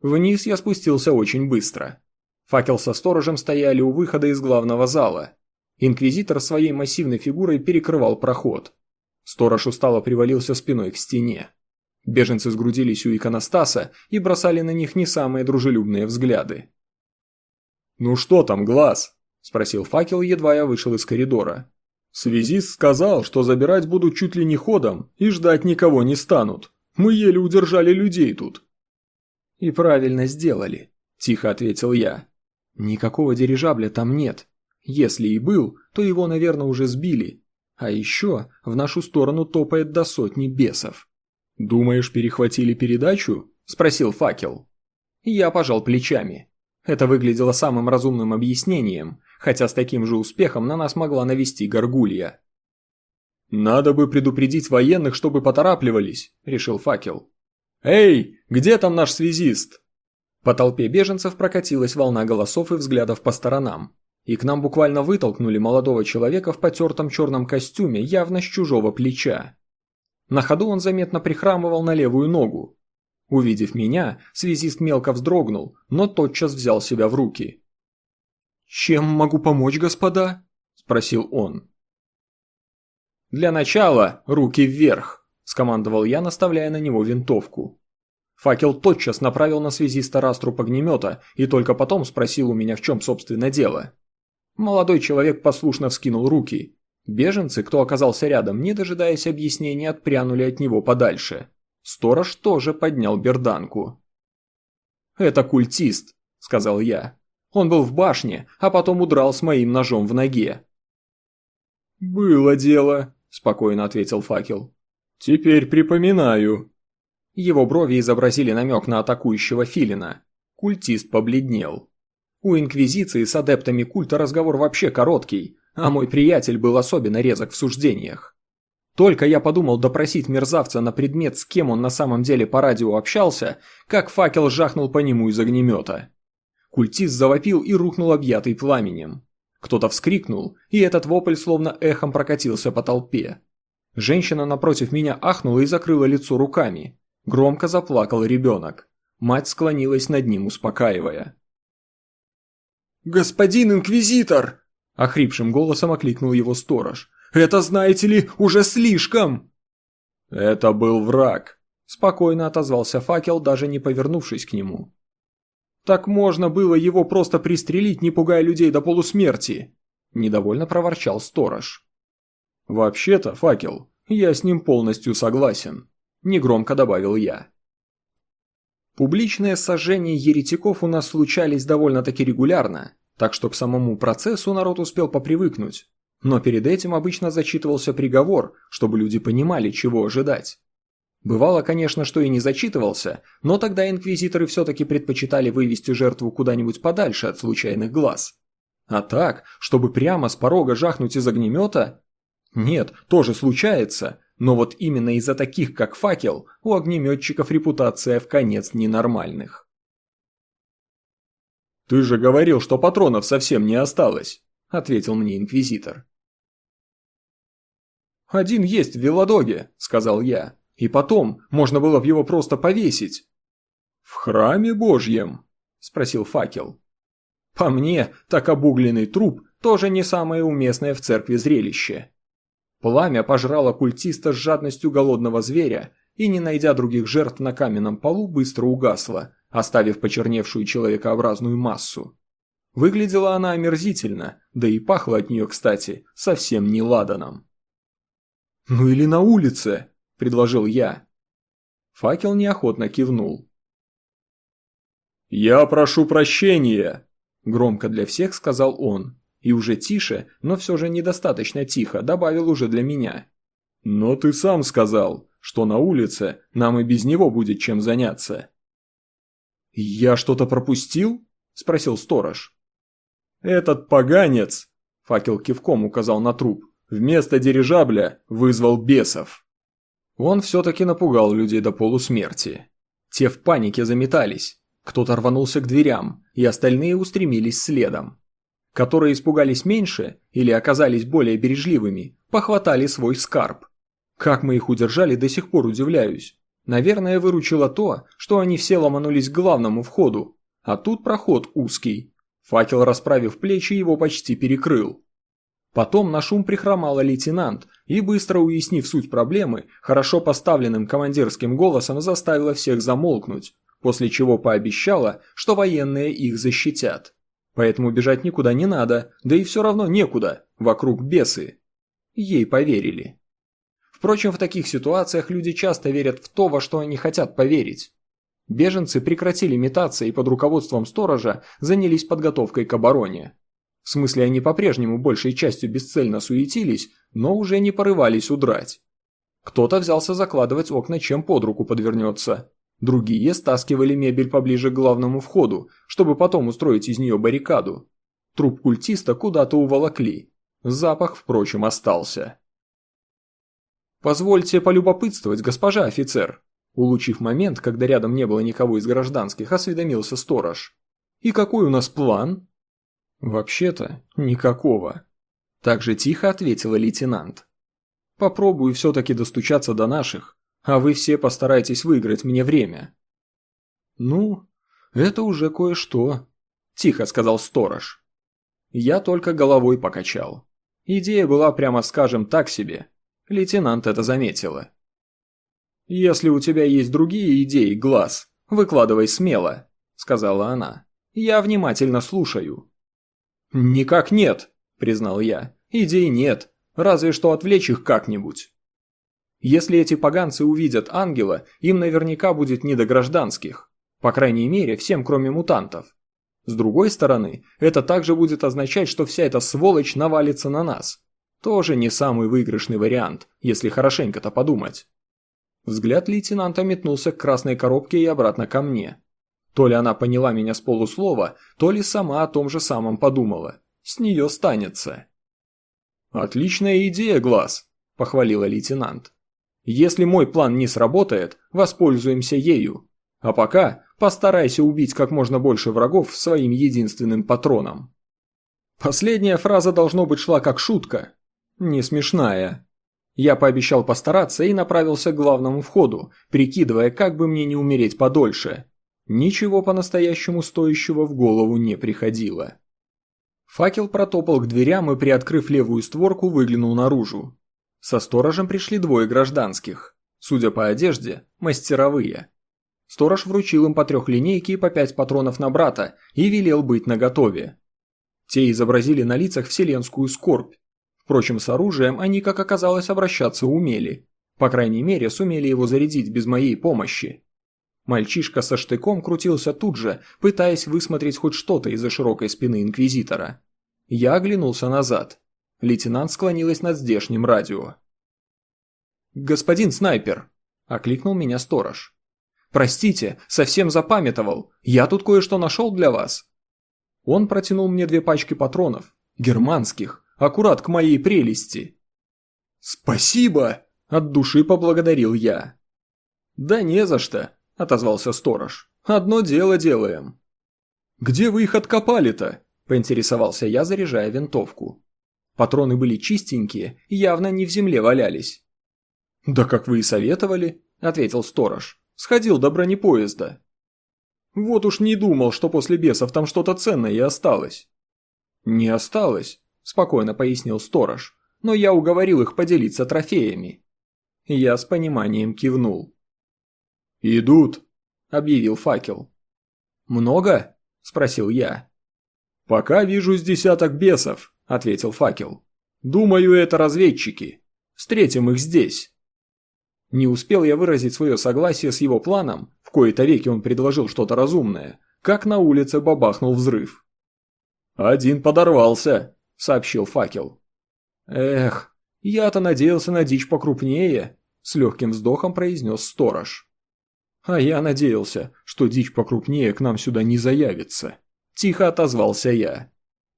Вниз я спустился очень быстро. Факел со сторожем стояли у выхода из главного зала. Инквизитор своей массивной фигурой перекрывал проход. Сторож устало привалился спиной к стене. Беженцы сгрудились у иконостаса и бросали на них не самые дружелюбные взгляды. «Ну что там, глаз?» – спросил факел, едва я вышел из коридора. «Связист сказал, что забирать будут чуть ли не ходом и ждать никого не станут. Мы еле удержали людей тут». «И правильно сделали», – тихо ответил я. «Никакого дирижабля там нет. Если и был, то его, наверное, уже сбили. А еще в нашу сторону топает до сотни бесов». «Думаешь, перехватили передачу?» – спросил факел. Я пожал плечами. Это выглядело самым разумным объяснением, хотя с таким же успехом на нас могла навести горгулья. «Надо бы предупредить военных, чтобы поторапливались», – решил факел. «Эй, где там наш связист?» По толпе беженцев прокатилась волна голосов и взглядов по сторонам. И к нам буквально вытолкнули молодого человека в потертом черном костюме, явно с чужого плеча. На ходу он заметно прихрамывал на левую ногу. Увидев меня, связист мелко вздрогнул, но тотчас взял себя в руки. «Чем могу помочь, господа?» – спросил он. «Для начала руки вверх», – скомандовал я, наставляя на него винтовку. Факел тотчас направил на связиста раструб огнемета и только потом спросил у меня, в чем собственно дело. Молодой человек послушно вскинул руки, Беженцы, кто оказался рядом, не дожидаясь объяснений, отпрянули от него подальше. Сторож тоже поднял берданку. «Это культист», — сказал я. «Он был в башне, а потом удрал с моим ножом в ноге». «Было дело», — спокойно ответил факел. «Теперь припоминаю». Его брови изобразили намек на атакующего филина. Культист побледнел. У Инквизиции с адептами культа разговор вообще короткий, а мой приятель был особенно резок в суждениях. Только я подумал допросить мерзавца на предмет, с кем он на самом деле по радио общался, как факел жахнул по нему из огнемета. Культист завопил и рухнул объятый пламенем. Кто-то вскрикнул, и этот вопль словно эхом прокатился по толпе. Женщина напротив меня ахнула и закрыла лицо руками. Громко заплакал ребенок. Мать склонилась над ним, успокаивая. «Господин инквизитор!» – охрипшим голосом окликнул его сторож. «Это, знаете ли, уже слишком!» «Это был враг», – спокойно отозвался факел, даже не повернувшись к нему. «Так можно было его просто пристрелить, не пугая людей до полусмерти!» – недовольно проворчал сторож. «Вообще-то, факел, я с ним полностью согласен», – негромко добавил я. Публичные сожжения еретиков у нас случались довольно-таки регулярно, так что к самому процессу народ успел попривыкнуть. Но перед этим обычно зачитывался приговор, чтобы люди понимали, чего ожидать. Бывало, конечно, что и не зачитывался, но тогда инквизиторы все-таки предпочитали вывести жертву куда-нибудь подальше от случайных глаз. А так, чтобы прямо с порога жахнуть из огнемета? Нет, тоже случается, но вот именно из-за таких, как факел, у огнеметчиков репутация в конец ненормальных. «Ты же говорил, что патронов совсем не осталось», — ответил мне инквизитор. «Один есть в Велодоге», — сказал я. «И потом, можно было бы его просто повесить». «В храме божьем?» — спросил факел. «По мне, так обугленный труп тоже не самое уместное в церкви зрелище». Пламя пожрало культиста с жадностью голодного зверя и, не найдя других жертв на каменном полу, быстро угасло, оставив почерневшую человекообразную массу. Выглядела она омерзительно, да и пахло от нее, кстати, совсем не ладаном. «Ну или на улице», — предложил я. Факел неохотно кивнул. «Я прошу прощения», — громко для всех сказал он, и уже тише, но все же недостаточно тихо, добавил уже для меня. «Но ты сам сказал, что на улице нам и без него будет чем заняться». «Я что-то пропустил?» – спросил сторож. «Этот поганец!» – факел кивком указал на труп. «Вместо дирижабля вызвал бесов». Он все-таки напугал людей до полусмерти. Те в панике заметались. Кто-то рванулся к дверям, и остальные устремились следом. Которые испугались меньше или оказались более бережливыми, похватали свой скарб. Как мы их удержали, до сих пор удивляюсь. Наверное, выручило то, что они все ломанулись к главному входу, а тут проход узкий. Факел, расправив плечи, его почти перекрыл. Потом на шум прихромала лейтенант, и, быстро уяснив суть проблемы, хорошо поставленным командирским голосом заставила всех замолкнуть, после чего пообещала, что военные их защитят. Поэтому бежать никуда не надо, да и все равно некуда, вокруг бесы. Ей поверили. Впрочем, в таких ситуациях люди часто верят в то, во что они хотят поверить. Беженцы прекратили метаться и под руководством сторожа занялись подготовкой к обороне. В смысле, они по-прежнему большей частью бесцельно суетились, но уже не порывались удрать. Кто-то взялся закладывать окна, чем под руку подвернется. Другие стаскивали мебель поближе к главному входу, чтобы потом устроить из нее баррикаду. Труп культиста куда-то уволокли. Запах, впрочем, остался. «Позвольте полюбопытствовать, госпожа офицер», улучив момент, когда рядом не было никого из гражданских, осведомился сторож. «И какой у нас план?» «Вообще-то, никакого», – так же тихо ответила лейтенант. «Попробую все-таки достучаться до наших, а вы все постарайтесь выиграть мне время». «Ну, это уже кое-что», – тихо сказал сторож. Я только головой покачал. Идея была, прямо скажем, так себе. Лейтенант это заметила. «Если у тебя есть другие идеи, Глаз, выкладывай смело», – сказала она. «Я внимательно слушаю». «Никак нет», – признал я. «Идей нет, разве что отвлечь их как-нибудь». Если эти поганцы увидят ангела, им наверняка будет не до гражданских. По крайней мере, всем кроме мутантов. С другой стороны, это также будет означать, что вся эта сволочь навалится на нас. Тоже не самый выигрышный вариант, если хорошенько-то подумать. Взгляд лейтенанта метнулся к красной коробке и обратно ко мне. То ли она поняла меня с полуслова, то ли сама о том же самом подумала. С нее станется. «Отличная идея, Глаз», – похвалила лейтенант. Если мой план не сработает, воспользуемся ею. А пока постарайся убить как можно больше врагов своим единственным патроном. Последняя фраза должно быть шла как шутка. Не смешная. Я пообещал постараться и направился к главному входу, прикидывая, как бы мне не умереть подольше. Ничего по-настоящему стоящего в голову не приходило. Факел протопал к дверям и, приоткрыв левую створку, выглянул наружу. Со сторожем пришли двое гражданских. Судя по одежде, мастеровые. Сторож вручил им по трех линейки и по пять патронов на брата и велел быть наготове. Те изобразили на лицах вселенскую скорбь. Впрочем, с оружием они, как оказалось, обращаться умели. По крайней мере, сумели его зарядить без моей помощи. Мальчишка со штыком крутился тут же, пытаясь высмотреть хоть что-то из-за широкой спины Инквизитора. Я оглянулся назад. Лейтенант склонилась над здешним радио. «Господин снайпер!» – окликнул меня сторож. «Простите, совсем запамятовал. Я тут кое-что нашел для вас». Он протянул мне две пачки патронов. Германских. Аккурат к моей прелести. «Спасибо!» – от души поблагодарил я. «Да не за что», – отозвался сторож. «Одно дело делаем». «Где вы их откопали-то?» – поинтересовался я, заряжая винтовку. Патроны были чистенькие, явно не в земле валялись. «Да как вы и советовали», — ответил сторож. «Сходил до бронепоезда». «Вот уж не думал, что после бесов там что-то ценное и осталось». «Не осталось», — спокойно пояснил сторож. «Но я уговорил их поделиться трофеями». Я с пониманием кивнул. «Идут», — объявил факел. «Много?» – спросил я. «Пока вижу с десяток бесов», – ответил факел. «Думаю, это разведчики. Встретим их здесь». Не успел я выразить свое согласие с его планом, в кои-то веки он предложил что-то разумное, как на улице бабахнул взрыв. «Один подорвался», – сообщил факел. «Эх, я-то надеялся на дичь покрупнее», – с легким вздохом произнес сторож. «А я надеялся, что дичь покрупнее к нам сюда не заявится», – тихо отозвался я.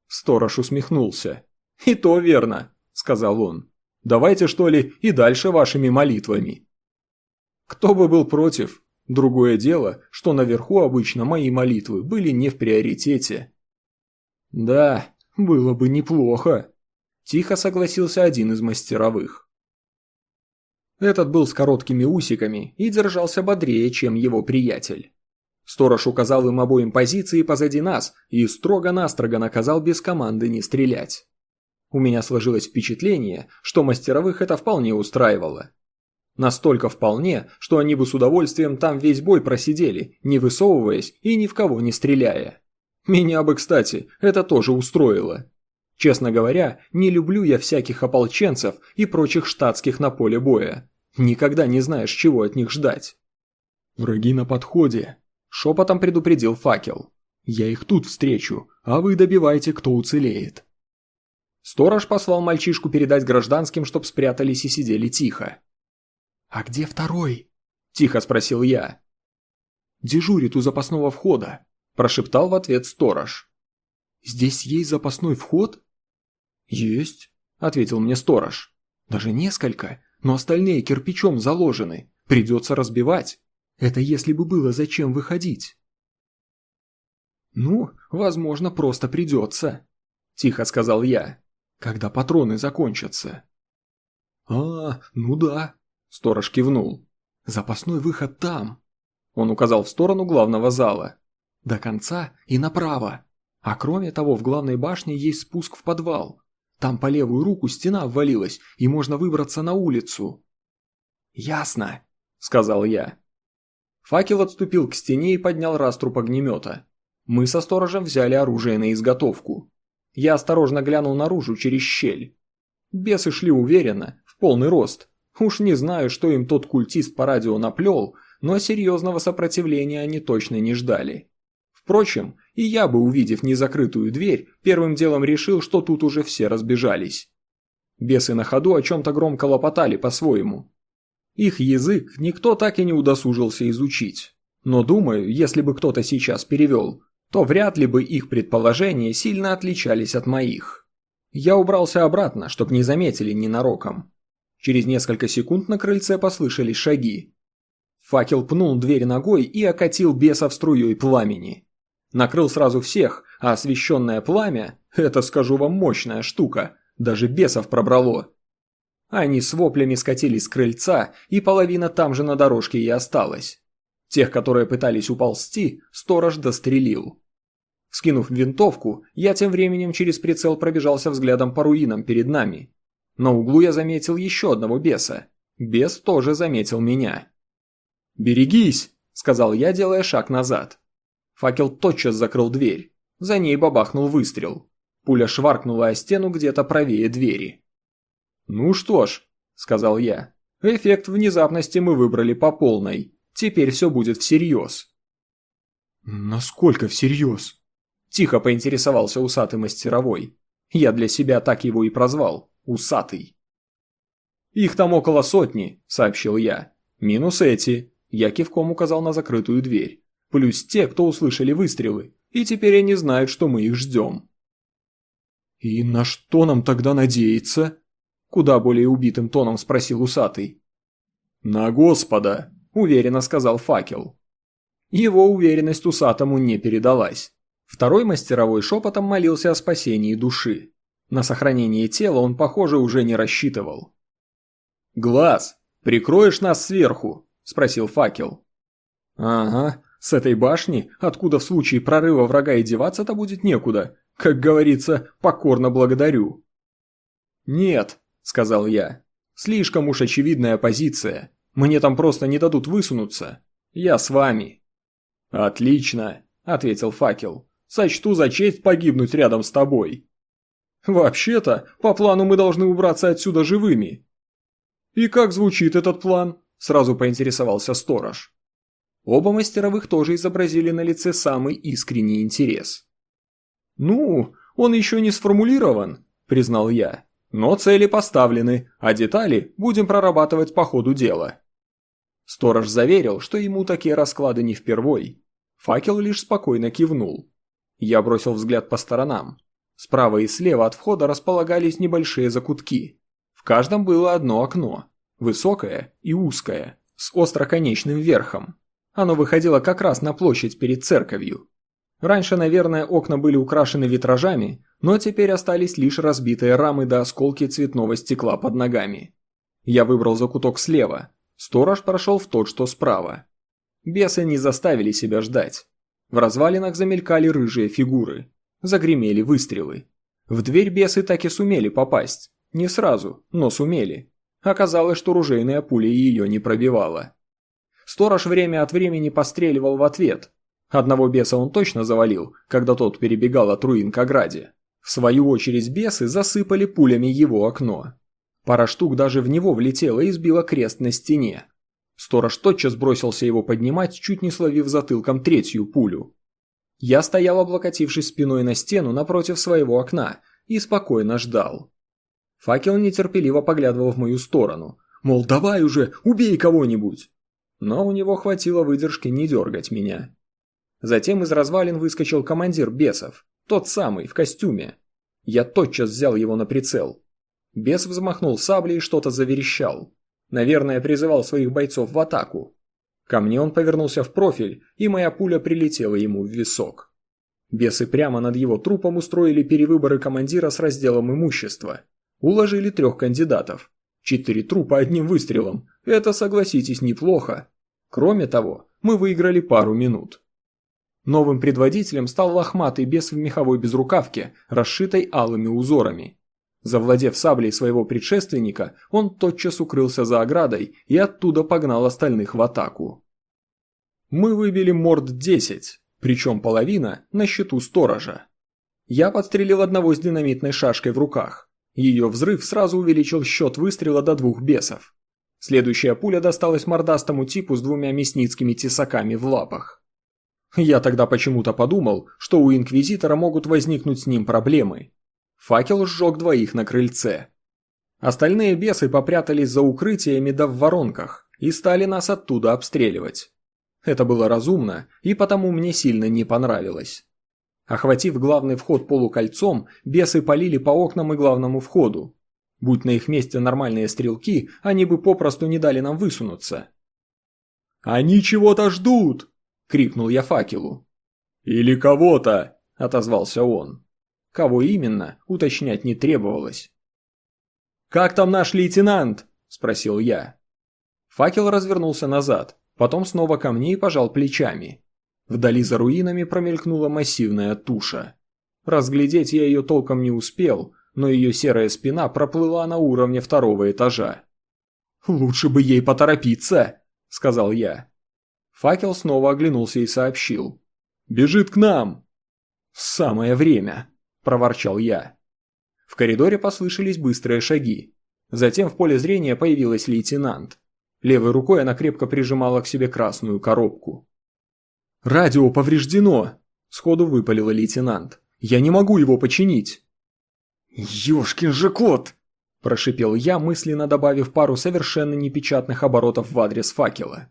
Сторож усмехнулся. «И то верно», — сказал он. «Давайте, что ли, и дальше вашими молитвами». Кто бы был против? Другое дело, что наверху обычно мои молитвы были не в приоритете. «Да, было бы неплохо», – тихо согласился один из мастеровых. Этот был с короткими усиками и держался бодрее, чем его приятель. Сторож указал им обоим позиции позади нас и строго-настрого наказал без команды не стрелять. У меня сложилось впечатление, что мастеровых это вполне устраивало. Настолько вполне, что они бы с удовольствием там весь бой просидели, не высовываясь и ни в кого не стреляя. Меня бы, кстати, это тоже устроило. Честно говоря, не люблю я всяких ополченцев и прочих штатских на поле боя. Никогда не знаешь, чего от них ждать. «Враги на подходе», – шепотом предупредил факел. «Я их тут встречу, а вы добивайте, кто уцелеет». Сторож послал мальчишку передать гражданским, чтоб спрятались и сидели тихо. «А где второй?» – тихо спросил я. «Дежурит у запасного входа», – прошептал в ответ сторож. «Здесь есть запасной вход?» «Есть», – ответил мне сторож. «Даже несколько, но остальные кирпичом заложены. Придется разбивать. Это если бы было зачем выходить». «Ну, возможно, просто придется», – тихо сказал я когда патроны закончатся. А, ну да, сторож кивнул. Запасной выход там. Он указал в сторону главного зала. До конца и направо. А кроме того, в главной башне есть спуск в подвал. Там по левую руку стена обвалилась, и можно выбраться на улицу. «Ясно», — сказал я. Факел отступил к стене и поднял раструб огнемета. Мы со сторожем взяли оружие на изготовку. Я осторожно глянул наружу через щель. Бесы шли уверенно, в полный рост. Уж не знаю, что им тот культист по радио наплел, но серьезного сопротивления они точно не ждали. Впрочем, и я бы, увидев незакрытую дверь, первым делом решил, что тут уже все разбежались. Бесы на ходу о чем-то громко лопотали по-своему. Их язык никто так и не удосужился изучить. Но думаю, если бы кто-то сейчас перевел, то вряд ли бы их предположения сильно отличались от моих. Я убрался обратно, чтоб не заметили ненароком. Через несколько секунд на крыльце послышались шаги. Факел пнул дверь ногой и окатил бесов струей пламени. Накрыл сразу всех, а освещенное пламя – это, скажу вам, мощная штука, даже бесов пробрало. Они с воплями скатились с крыльца, и половина там же на дорожке и осталась. Тех, которые пытались уползти, сторож дострелил. Скинув винтовку, я тем временем через прицел пробежался взглядом по руинам перед нами. На углу я заметил еще одного беса. Бес тоже заметил меня. «Берегись!» – сказал я, делая шаг назад. Факел тотчас закрыл дверь. За ней бабахнул выстрел. Пуля шваркнула о стену где-то правее двери. «Ну что ж», – сказал я, – «эффект внезапности мы выбрали по полной. Теперь все будет всерьез». «Насколько всерьез?» Тихо поинтересовался усатый мастеровой. Я для себя так его и прозвал. Усатый. «Их там около сотни», — сообщил я. «Минус эти». Я кивком указал на закрытую дверь. Плюс те, кто услышали выстрелы. И теперь они знают, что мы их ждем. «И на что нам тогда надеяться?» Куда более убитым тоном спросил усатый. «На Господа», — уверенно сказал факел. Его уверенность усатому не передалась. Второй мастеровой шепотом молился о спасении души. На сохранение тела он, похоже, уже не рассчитывал. «Глаз, прикроешь нас сверху?» – спросил факел. «Ага, с этой башни, откуда в случае прорыва врага и деваться-то будет некуда. Как говорится, покорно благодарю». «Нет», – сказал я, – «слишком уж очевидная позиция. Мне там просто не дадут высунуться. Я с вами». «Отлично», – ответил факел сочту за честь погибнуть рядом с тобой. Вообще-то, по плану мы должны убраться отсюда живыми. И как звучит этот план? Сразу поинтересовался сторож. Оба мастеровых тоже изобразили на лице самый искренний интерес. «Ну, он еще не сформулирован», – признал я. «Но цели поставлены, а детали будем прорабатывать по ходу дела». Сторож заверил, что ему такие расклады не впервой. Факел лишь спокойно кивнул. Я бросил взгляд по сторонам. Справа и слева от входа располагались небольшие закутки. В каждом было одно окно, высокое и узкое, с остроконечным верхом. Оно выходило как раз на площадь перед церковью. Раньше, наверное, окна были украшены витражами, но теперь остались лишь разбитые рамы до осколки цветного стекла под ногами. Я выбрал закуток слева. Сторож прошел в тот, что справа. Бесы не заставили себя ждать. В развалинах замелькали рыжие фигуры. Загремели выстрелы. В дверь бесы так и сумели попасть. Не сразу, но сумели. Оказалось, что ружейная пуля ее не пробивала. Сторож время от времени постреливал в ответ. Одного беса он точно завалил, когда тот перебегал от руин к ограде. В свою очередь бесы засыпали пулями его окно. Пара штук даже в него влетела и сбила крест на стене. Сторож тотчас бросился его поднимать, чуть не словив затылком третью пулю. Я стоял, облокотившись спиной на стену напротив своего окна, и спокойно ждал. Факел нетерпеливо поглядывал в мою сторону, мол, давай уже, убей кого-нибудь. Но у него хватило выдержки не дергать меня. Затем из развалин выскочил командир бесов, тот самый, в костюме. Я тотчас взял его на прицел. Бес взмахнул саблей и что-то заверещал. Наверное, призывал своих бойцов в атаку. Ко мне он повернулся в профиль, и моя пуля прилетела ему в висок. Бесы прямо над его трупом устроили перевыборы командира с разделом имущества. Уложили трех кандидатов. Четыре трупа одним выстрелом. Это, согласитесь, неплохо. Кроме того, мы выиграли пару минут. Новым предводителем стал лохматый бес в меховой безрукавке, расшитой алыми узорами. Завладев саблей своего предшественника, он тотчас укрылся за оградой и оттуда погнал остальных в атаку. Мы выбили морд 10, причем половина на счету сторожа. Я подстрелил одного с динамитной шашкой в руках. Ее взрыв сразу увеличил счет выстрела до двух бесов. Следующая пуля досталась мордастому типу с двумя мясницкими тесаками в лапах. Я тогда почему-то подумал, что у Инквизитора могут возникнуть с ним проблемы, Факел сжег двоих на крыльце. Остальные бесы попрятались за укрытиями да в воронках и стали нас оттуда обстреливать. Это было разумно и потому мне сильно не понравилось. Охватив главный вход полукольцом, бесы полили по окнам и главному входу. Будь на их месте нормальные стрелки, они бы попросту не дали нам высунуться. «Они чего-то ждут!» — крикнул я факелу. «Или кого-то!» — отозвался он. Кого именно, уточнять не требовалось. «Как там наш лейтенант?» – спросил я. Факел развернулся назад, потом снова ко мне и пожал плечами. Вдали за руинами промелькнула массивная туша. Разглядеть я ее толком не успел, но ее серая спина проплыла на уровне второго этажа. «Лучше бы ей поторопиться», – сказал я. Факел снова оглянулся и сообщил. «Бежит к нам!» «Самое время!» – проворчал я. В коридоре послышались быстрые шаги. Затем в поле зрения появилась лейтенант. Левой рукой она крепко прижимала к себе красную коробку. «Радио повреждено!» – сходу выпалила лейтенант. «Я не могу его починить!» «Ёшкин же кот!» – прошипел я, мысленно добавив пару совершенно непечатных оборотов в адрес факела.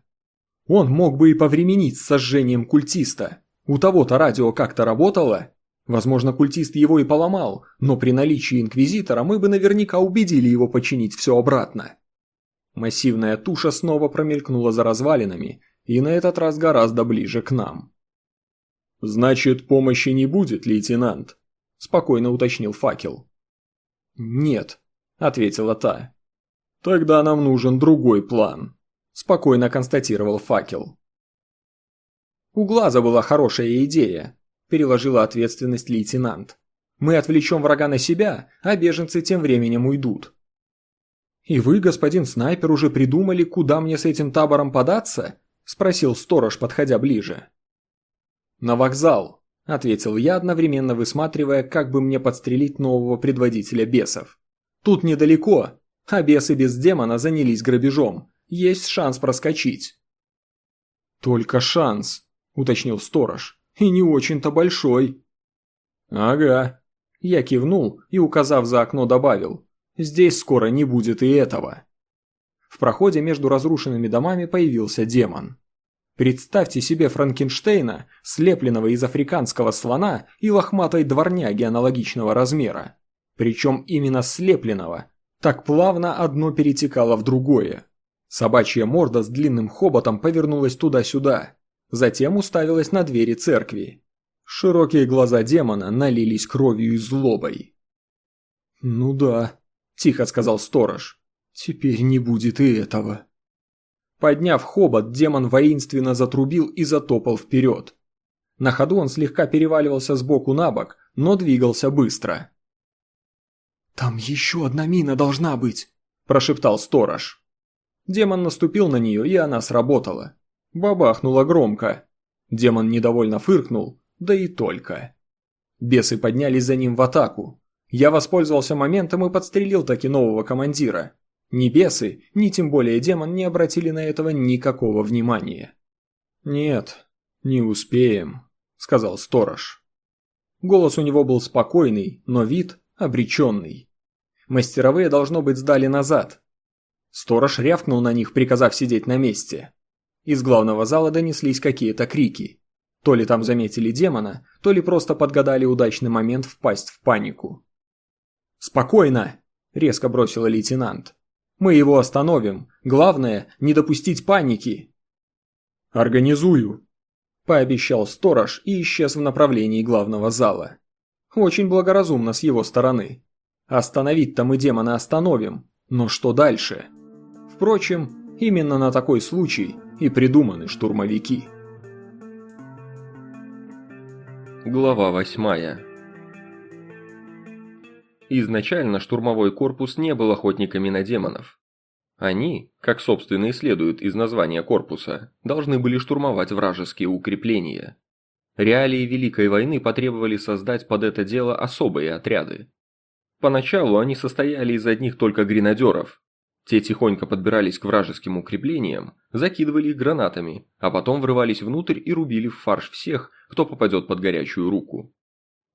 «Он мог бы и повременить с сожжением культиста. У того-то радио как-то работало, Возможно, культист его и поломал, но при наличии инквизитора мы бы наверняка убедили его починить все обратно. Массивная туша снова промелькнула за развалинами, и на этот раз гораздо ближе к нам. «Значит, помощи не будет, лейтенант?» – спокойно уточнил факел. «Нет», – ответила та. «Тогда нам нужен другой план», – спокойно констатировал факел. У Глаза была хорошая идея, переложила ответственность лейтенант. «Мы отвлечем врага на себя, а беженцы тем временем уйдут». «И вы, господин снайпер, уже придумали, куда мне с этим табором податься?» – спросил сторож, подходя ближе. «На вокзал», – ответил я, одновременно высматривая, как бы мне подстрелить нового предводителя бесов. «Тут недалеко, а бесы без демона занялись грабежом. Есть шанс проскочить». «Только шанс», – уточнил сторож. И не очень-то большой. Ага. Я кивнул и, указав за окно, добавил. Здесь скоро не будет и этого. В проходе между разрушенными домами появился демон. Представьте себе Франкенштейна, слепленного из африканского слона и лохматой дворняги аналогичного размера. Причем именно слепленного. Так плавно одно перетекало в другое. Собачья морда с длинным хоботом повернулась туда-сюда. Затем уставилась на двери церкви. Широкие глаза демона налились кровью и злобой. «Ну да», – тихо сказал сторож. «Теперь не будет и этого». Подняв хобот, демон воинственно затрубил и затопал вперед. На ходу он слегка переваливался с боку на бок, но двигался быстро. «Там еще одна мина должна быть», – прошептал сторож. Демон наступил на нее, и она сработала. Бабахнула громко. Демон недовольно фыркнул, да и только. Бесы поднялись за ним в атаку. Я воспользовался моментом и подстрелил таки нового командира. Ни бесы, ни тем более демон не обратили на этого никакого внимания. «Нет, не успеем», — сказал сторож. Голос у него был спокойный, но вид обреченный. Мастеровые, должно быть, сдали назад. Сторож рявкнул на них, приказав сидеть на месте. Из главного зала донеслись какие-то крики. То ли там заметили демона, то ли просто подгадали удачный момент впасть в панику. «Спокойно!» – резко бросил лейтенант. «Мы его остановим. Главное – не допустить паники!» «Организую!» – пообещал сторож и исчез в направлении главного зала. Очень благоразумно с его стороны. Остановить-то мы демона остановим, но что дальше? Впрочем, именно на такой случай и придуманы штурмовики. Глава восьмая Изначально штурмовой корпус не был охотниками на демонов. Они, как собственно и следует из названия корпуса, должны были штурмовать вражеские укрепления. Реалии Великой войны потребовали создать под это дело особые отряды. Поначалу они состояли из одних только гренадеров. Те тихонько подбирались к вражеским укреплениям, закидывали их гранатами, а потом врывались внутрь и рубили в фарш всех, кто попадет под горячую руку.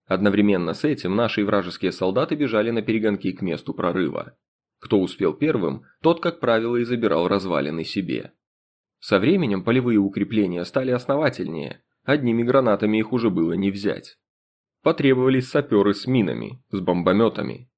Одновременно с этим наши и вражеские солдаты бежали на перегонки к месту прорыва. Кто успел первым, тот, как правило, и забирал развалины себе. Со временем полевые укрепления стали основательнее, одними гранатами их уже было не взять. Потребовались саперы с минами, с бомбометами.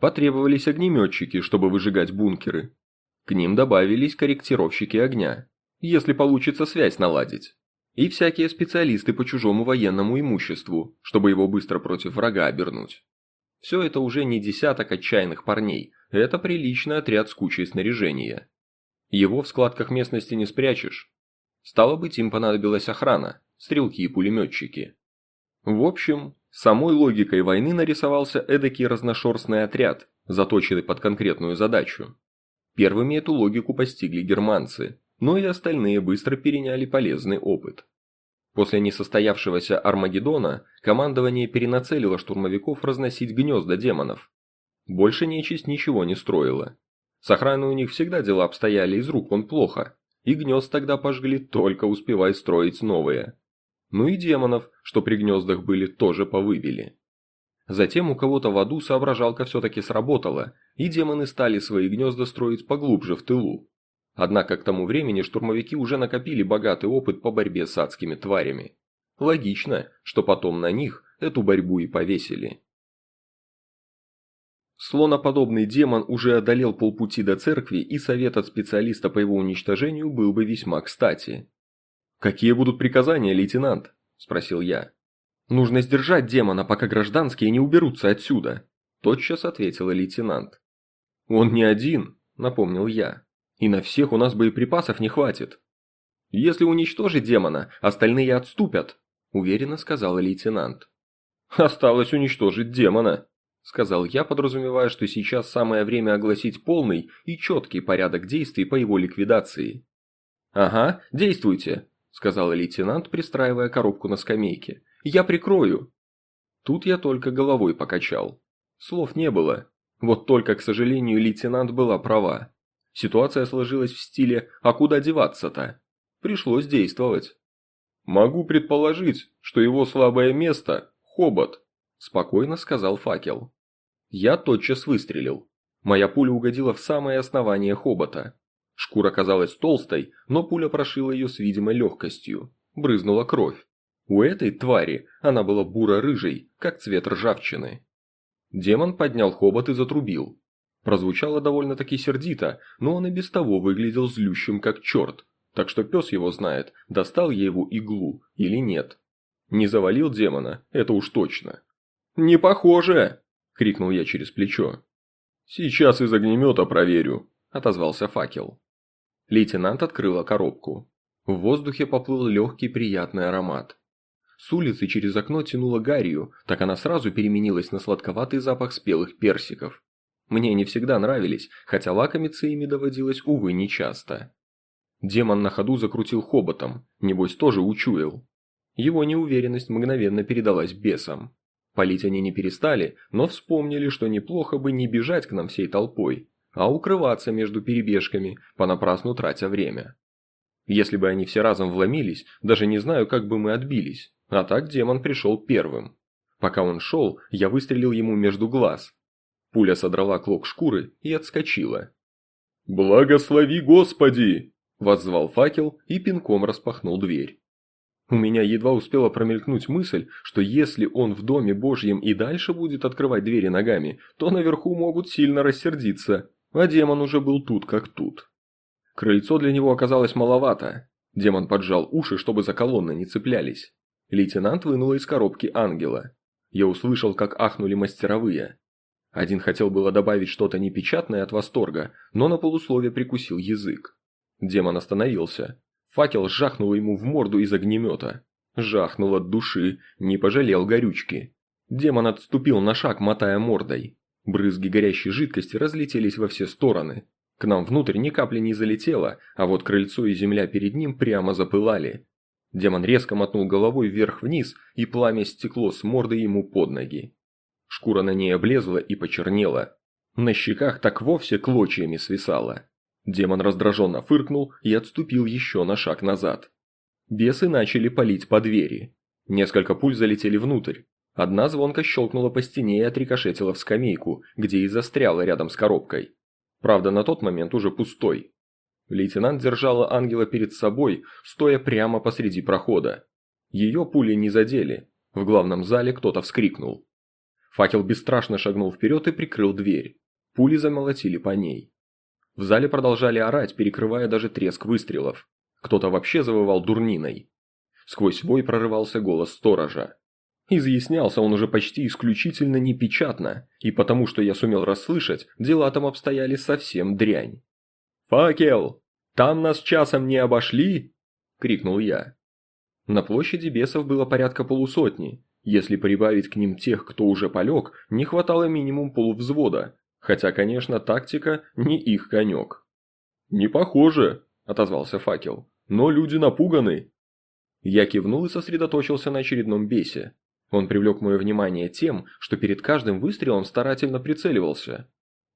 Потребовались огнеметчики, чтобы выжигать бункеры. К ним добавились корректировщики огня, если получится связь наладить. И всякие специалисты по чужому военному имуществу, чтобы его быстро против врага обернуть. Все это уже не десяток отчаянных парней, это приличный отряд с кучей снаряжения. Его в складках местности не спрячешь. Стало быть, им понадобилась охрана, стрелки и пулеметчики. В общем, самой логикой войны нарисовался эдакий разношерстный отряд, заточенный под конкретную задачу. Первыми эту логику постигли германцы, но и остальные быстро переняли полезный опыт. После несостоявшегося Армагеддона командование перенацелило штурмовиков разносить гнезда демонов. Больше нечисть ничего не строила. С охраной у них всегда дела обстояли из рук вон плохо, и гнезд тогда пожгли только успевая строить новые. Ну и демонов, что при гнездах были, тоже повыбили. Затем у кого-то в аду соображалка все-таки сработала, и демоны стали свои гнезда строить поглубже в тылу. Однако к тому времени штурмовики уже накопили богатый опыт по борьбе с адскими тварями. Логично, что потом на них эту борьбу и повесили. Слоноподобный демон уже одолел полпути до церкви, и совет от специалиста по его уничтожению был бы весьма кстати. «Какие будут приказания, лейтенант?» – спросил я. «Нужно сдержать демона, пока гражданские не уберутся отсюда», – тотчас ответил лейтенант. «Он не один», – напомнил я. «И на всех у нас боеприпасов не хватит». «Если уничтожить демона, остальные отступят», – уверенно сказал лейтенант. «Осталось уничтожить демона», – сказал я, подразумевая, что сейчас самое время огласить полный и четкий порядок действий по его ликвидации. «Ага, действуйте», – сказал лейтенант, пристраивая коробку на скамейке. «Я прикрою». Тут я только головой покачал. Слов не было. Вот только, к сожалению, лейтенант была права. Ситуация сложилась в стиле «а куда деваться-то?» Пришлось действовать. «Могу предположить, что его слабое место – хобот», – спокойно сказал факел. Я тотчас выстрелил. Моя пуля угодила в самое основание хобота. Шкура казалась толстой, но пуля прошила ее с видимой легкостью. Брызнула кровь. У этой твари она была буро-рыжей, как цвет ржавчины. Демон поднял хобот и затрубил. Прозвучало довольно-таки сердито, но он и без того выглядел злющим как черт, так что пес его знает, достал я его иглу или нет. Не завалил демона, это уж точно. «Не похоже!» – крикнул я через плечо. «Сейчас из огнемета проверю», – отозвался факел. Лейтенант открыла коробку. В воздухе поплыл легкий приятный аромат. С улицы через окно тянуло гарью, так она сразу переменилась на сладковатый запах спелых персиков. Мне не всегда нравились, хотя лакомиться ими доводилось, увы, нечасто. Демон на ходу закрутил хоботом, небось тоже учуял. Его неуверенность мгновенно передалась бесам. Палить они не перестали, но вспомнили, что неплохо бы не бежать к нам всей толпой, а укрываться между перебежками, понапрасну тратя время. Если бы они все разом вломились, даже не знаю, как бы мы отбились. А так демон пришел первым. Пока он шел, я выстрелил ему между глаз. Пуля содрала клок шкуры и отскочила. «Благослови Господи!» – воззвал факел и пинком распахнул дверь. У меня едва успела промелькнуть мысль, что если он в Доме Божьем и дальше будет открывать двери ногами, то наверху могут сильно рассердиться, а демон уже был тут как тут. Крыльцо для него оказалось маловато. Демон поджал уши, чтобы за колонны не цеплялись. Лейтенант вынул из коробки ангела. Я услышал, как ахнули мастеровые. Один хотел было добавить что-то непечатное от восторга, но на полуслове прикусил язык. Демон остановился. Факел жахнул ему в морду из огнемета. Жахнул от души, не пожалел горючки. Демон отступил на шаг, мотая мордой. Брызги горящей жидкости разлетелись во все стороны. К нам внутрь ни капли не залетело, а вот крыльцо и земля перед ним прямо запылали. Демон резко мотнул головой вверх-вниз, и пламя стекло с морды ему под ноги. Шкура на ней облезла и почернела. На щеках так вовсе клочьями свисала. Демон раздраженно фыркнул и отступил еще на шаг назад. Бесы начали палить по двери. Несколько пуль залетели внутрь. Одна звонко щелкнула по стене и отрикошетила в скамейку, где и застряла рядом с коробкой. Правда, на тот момент уже пустой. Лейтенант держала ангела перед собой, стоя прямо посреди прохода. Ее пули не задели. В главном зале кто-то вскрикнул. Факел бесстрашно шагнул вперед и прикрыл дверь. Пули замолотили по ней. В зале продолжали орать, перекрывая даже треск выстрелов. Кто-то вообще завывал дурниной. Сквозь вой прорывался голос сторожа. Изъяснялся он уже почти исключительно непечатно, и потому что я сумел расслышать, дела там обстояли совсем дрянь. «Факел! Там нас часом не обошли?» – крикнул я. На площади бесов было порядка полусотни. Если прибавить к ним тех, кто уже полег, не хватало минимум полувзвода, хотя, конечно, тактика не их конек. «Не похоже», – отозвался факел, – «но люди напуганы». Я кивнул и сосредоточился на очередном бесе. Он привлек мое внимание тем, что перед каждым выстрелом старательно прицеливался.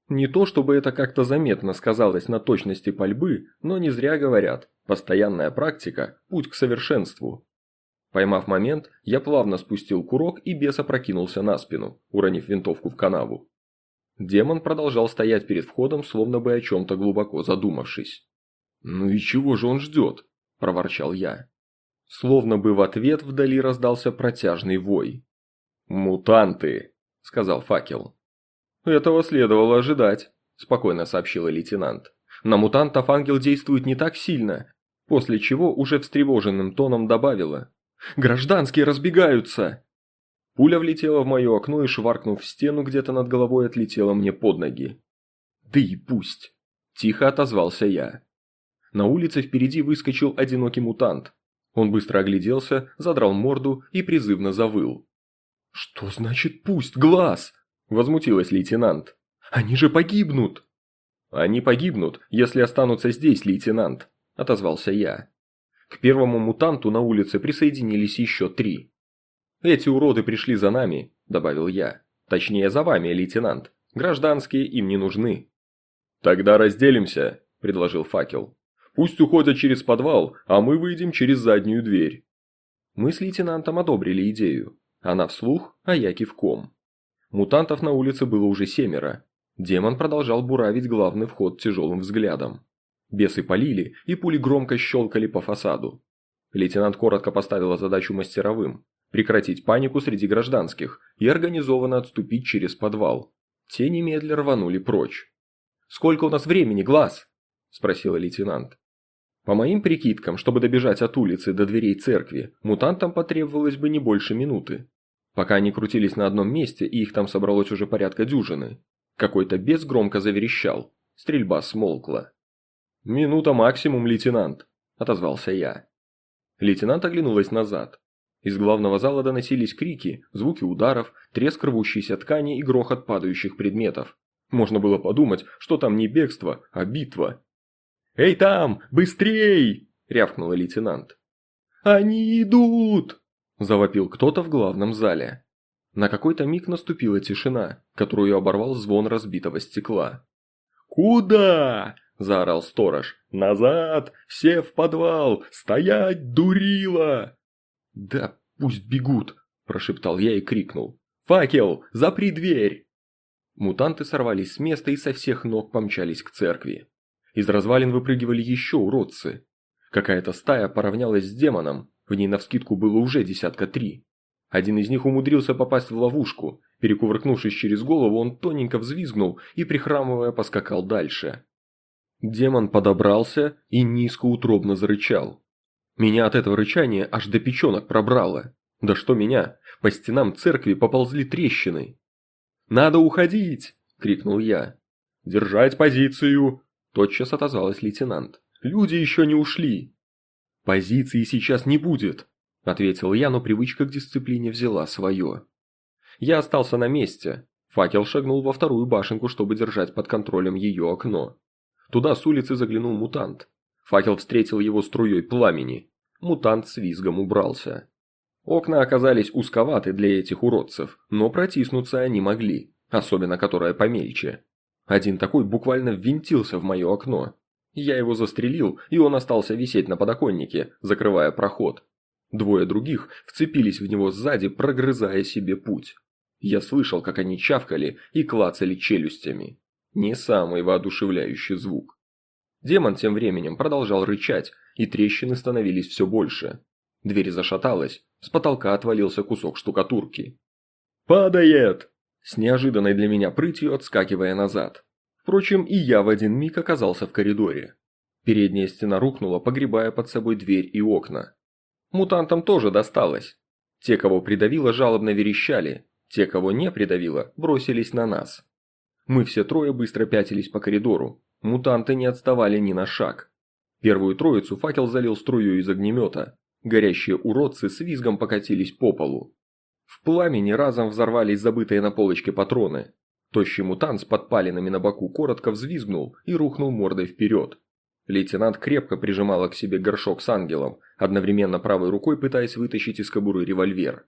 Не то чтобы это как-то заметно сказалось на точности пальбы, но не зря говорят, постоянная практика – путь к совершенству. Поймав момент, я плавно спустил курок и бес опрокинулся на спину, уронив винтовку в канаву. Демон продолжал стоять перед входом, словно бы о чем-то глубоко задумавшись. «Ну и чего же он ждет?» – проворчал я. Словно бы в ответ вдали раздался протяжный вой. «Мутанты!» – сказал факел. «Этого следовало ожидать», – спокойно сообщила лейтенант. «На мутантов ангел действует не так сильно», после чего уже встревоженным тоном добавила. «Гражданские разбегаются!» Пуля влетела в мое окно и, шваркнув в стену где-то над головой, отлетела мне под ноги. «Да и пусть!» – тихо отозвался я. На улице впереди выскочил одинокий мутант. Он быстро огляделся, задрал морду и призывно завыл. «Что значит пусть, глаз?» – возмутилась лейтенант. «Они же погибнут!» «Они погибнут, если останутся здесь, лейтенант», – отозвался я. К первому мутанту на улице присоединились еще три. «Эти уроды пришли за нами», – добавил я. «Точнее, за вами, лейтенант. Гражданские им не нужны». «Тогда разделимся», – предложил факел. «Пусть уходят через подвал, а мы выйдем через заднюю дверь». Мы с лейтенантом одобрили идею. Она вслух, а я кивком. Мутантов на улице было уже семеро. Демон продолжал буравить главный вход тяжелым взглядом. Бесы полили, и пули громко щелкали по фасаду. Лейтенант коротко поставила задачу мастеровым – прекратить панику среди гражданских и организованно отступить через подвал. Те немедля рванули прочь. «Сколько у нас времени, глаз?» – спросила лейтенант. По моим прикидкам, чтобы добежать от улицы до дверей церкви, мутантам потребовалось бы не больше минуты. Пока они крутились на одном месте, и их там собралось уже порядка дюжины. Какой-то бес громко заверещал. Стрельба смолкла. «Минута максимум, лейтенант», – отозвался я. Лейтенант оглянулась назад. Из главного зала доносились крики, звуки ударов, треск рвущейся ткани и грохот падающих предметов. Можно было подумать, что там не бегство, а битва. «Эй там, быстрей!» – рявкнул лейтенант. «Они идут!» – завопил кто-то в главном зале. На какой-то миг наступила тишина, которую оборвал звон разбитого стекла. «Куда?» – заорал сторож. «Назад! Все в подвал! Стоять, дурила!» «Да пусть бегут!» – прошептал я и крикнул. «Факел! Запри дверь!» Мутанты сорвались с места и со всех ног помчались к церкви. Из развалин выпрыгивали еще уродцы. Какая-то стая поравнялась с демоном, в ней навскидку было уже десятка три. Один из них умудрился попасть в ловушку, перекувыркнувшись через голову, он тоненько взвизгнул и, прихрамывая, поскакал дальше. Демон подобрался и низко утробно зарычал. Меня от этого рычания аж до печенок пробрало. Да что меня, по стенам церкви поползли трещины. «Надо уходить!» – крикнул я. «Держать позицию!» – тотчас отозвалась лейтенант. «Люди еще не ушли!» «Позиции сейчас не будет!» – ответил я, но привычка к дисциплине взяла свое. Я остался на месте. Факел шагнул во вторую башенку, чтобы держать под контролем ее окно. Туда с улицы заглянул мутант. Факел встретил его струей пламени. Мутант с визгом убрался. Окна оказались узковаты для этих уродцев, но протиснуться они могли, особенно которое помельче. Один такой буквально ввинтился в мое окно. Я его застрелил, и он остался висеть на подоконнике, закрывая проход. Двое других вцепились в него сзади, прогрызая себе путь. Я слышал, как они чавкали и клацали челюстями. Не самый воодушевляющий звук. Демон тем временем продолжал рычать, и трещины становились все больше. Дверь зашаталась, с потолка отвалился кусок штукатурки. «Падает!» С неожиданной для меня прытью отскакивая назад. Впрочем, и я в один миг оказался в коридоре. Передняя стена рухнула, погребая под собой дверь и окна. Мутантам тоже досталось. Те, кого придавило, жалобно верещали, те, кого не придавило, бросились на нас. Мы все трое быстро пятились по коридору. Мутанты не отставали ни на шаг. Первую троицу факел залил струю из огнемета. Горящие уродцы с визгом покатились по полу. В пламени разом взорвались забытые на полочке патроны. Тощий мутант с подпалинами на боку коротко взвизгнул и рухнул мордой вперед. Лейтенант крепко прижимала к себе горшок с ангелом, одновременно правой рукой пытаясь вытащить из кобуры револьвер.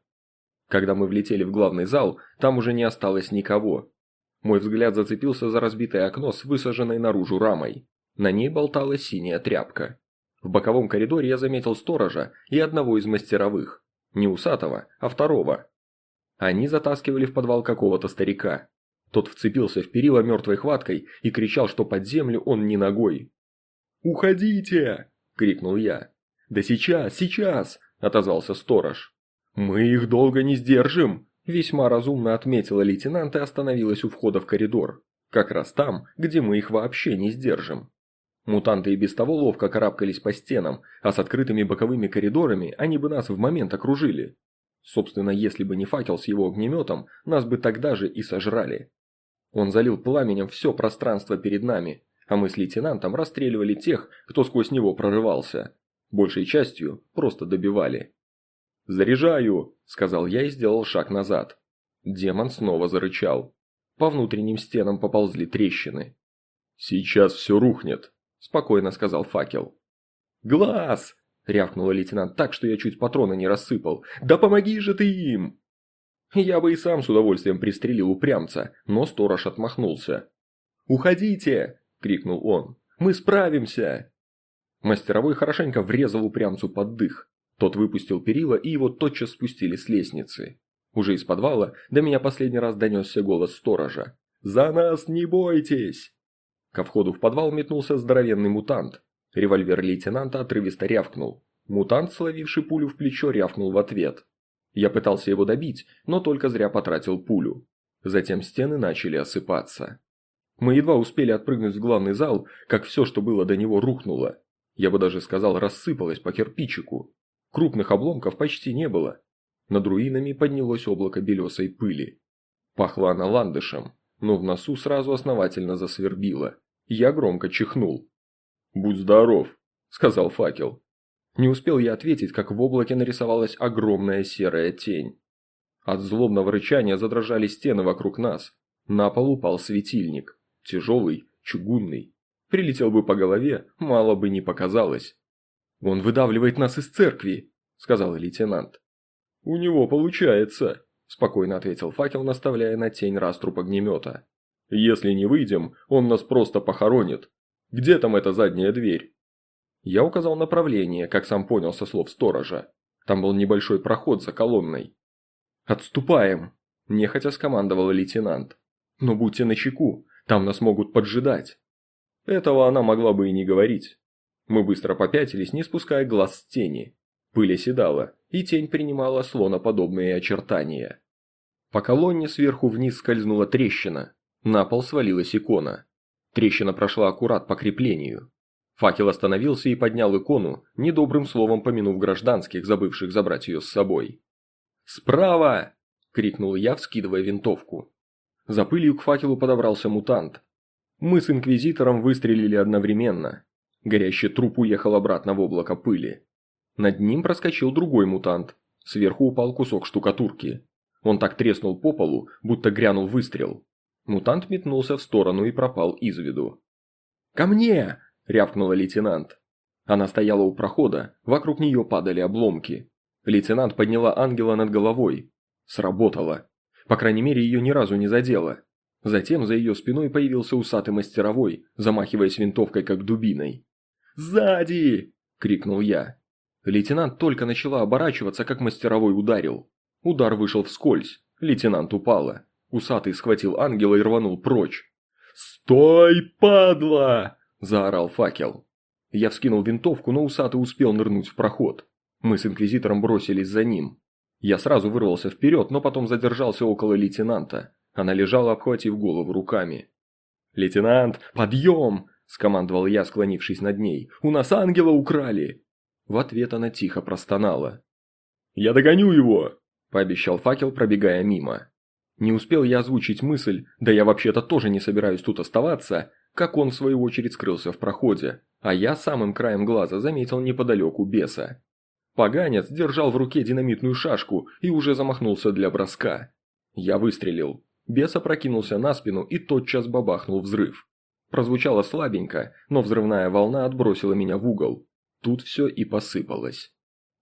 Когда мы влетели в главный зал, там уже не осталось никого. Мой взгляд зацепился за разбитое окно с высаженной наружу рамой. На ней болталась синяя тряпка. В боковом коридоре я заметил сторожа и одного из мастеровых. Не усатого, а второго. Они затаскивали в подвал какого-то старика. Тот вцепился в перила мертвой хваткой и кричал, что под землю он не ногой. «Уходите!» – крикнул я. «Да сейчас, сейчас!» – отозвался сторож. «Мы их долго не сдержим!» – весьма разумно отметила лейтенант и остановилась у входа в коридор. Как раз там, где мы их вообще не сдержим. Мутанты и без того ловко карабкались по стенам, а с открытыми боковыми коридорами они бы нас в момент окружили. Собственно, если бы не факел с его огнеметом, нас бы тогда же и сожрали. Он залил пламенем все пространство перед нами, а мы с лейтенантом расстреливали тех, кто сквозь него прорывался. Большей частью просто добивали. «Заряжаю!» – сказал я и сделал шаг назад. Демон снова зарычал. По внутренним стенам поползли трещины. «Сейчас все рухнет», – спокойно сказал факел. «Глаз!» – рявкнул лейтенант так, что я чуть патроны не рассыпал. «Да помоги же ты им!» Я бы и сам с удовольствием пристрелил упрямца, но сторож отмахнулся. «Уходите!» – крикнул он. «Мы справимся!» Мастеровой хорошенько врезал упрямцу под дых. Тот выпустил перила, и его тотчас спустили с лестницы. Уже из подвала до меня последний раз донесся голос сторожа. «За нас не бойтесь!» Ко входу в подвал метнулся здоровенный мутант. Револьвер лейтенанта отрывисто рявкнул. Мутант, словивший пулю в плечо, рявкнул в ответ. Я пытался его добить, но только зря потратил пулю. Затем стены начали осыпаться. Мы едва успели отпрыгнуть в главный зал, как все, что было до него, рухнуло. Я бы даже сказал, рассыпалось по кирпичику. Крупных обломков почти не было. Над руинами поднялось облако белесой пыли. Пахло она ландышем, но в носу сразу основательно засвербило. Я громко чихнул. «Будь здоров», — сказал факел. Не успел я ответить, как в облаке нарисовалась огромная серая тень. От злобного рычания задрожали стены вокруг нас. На пол упал светильник. Тяжелый, чугунный. Прилетел бы по голове, мало бы не показалось. «Он выдавливает нас из церкви», — сказал лейтенант. «У него получается», – спокойно ответил факел, наставляя на тень раструб огнемета. «Если не выйдем, он нас просто похоронит. Где там эта задняя дверь?» Я указал направление, как сам понял со слов сторожа. Там был небольшой проход за колонной. «Отступаем!» – нехотя скомандовал лейтенант. «Но будьте начеку, там нас могут поджидать». Этого она могла бы и не говорить. Мы быстро попятились, не спуская глаз с тени. Пыль оседала, и тень принимала слоноподобные очертания. По колонне сверху вниз скользнула трещина, на пол свалилась икона. Трещина прошла аккурат по креплению. Факел остановился и поднял икону, недобрым словом помянув гражданских, забывших забрать ее с собой. «Справа!» – крикнул я, вскидывая винтовку. За пылью к факелу подобрался мутант. Мы с Инквизитором выстрелили одновременно. Горящий труп уехал обратно в облако пыли. Над ним проскочил другой мутант. Сверху упал кусок штукатурки. Он так треснул по полу, будто грянул выстрел. Мутант метнулся в сторону и пропал из виду. «Ко мне!» – рявкнула лейтенант. Она стояла у прохода, вокруг нее падали обломки. Лейтенант подняла ангела над головой. Сработало. По крайней мере, ее ни разу не задело. Затем за ее спиной появился усатый мастеровой, замахиваясь винтовкой как дубиной. «Сзади!» – крикнул я. Лейтенант только начала оборачиваться, как мастеровой ударил. Удар вышел вскользь. Лейтенант упала. Усатый схватил ангела и рванул прочь. «Стой, падла!» – заорал факел. Я вскинул винтовку, но усатый успел нырнуть в проход. Мы с инквизитором бросились за ним. Я сразу вырвался вперед, но потом задержался около лейтенанта. Она лежала, обхватив голову руками. «Лейтенант, подъем!» – скомандовал я, склонившись над ней. «У нас ангела украли!» В ответ она тихо простонала. «Я догоню его!» – пообещал факел, пробегая мимо. Не успел я озвучить мысль, да я вообще-то тоже не собираюсь тут оставаться, как он в свою очередь скрылся в проходе, а я самым краем глаза заметил неподалеку беса. Поганец держал в руке динамитную шашку и уже замахнулся для броска. Я выстрелил. Бес опрокинулся на спину и тотчас бабахнул взрыв. Прозвучало слабенько, но взрывная волна отбросила меня в угол. Тут все и посыпалось.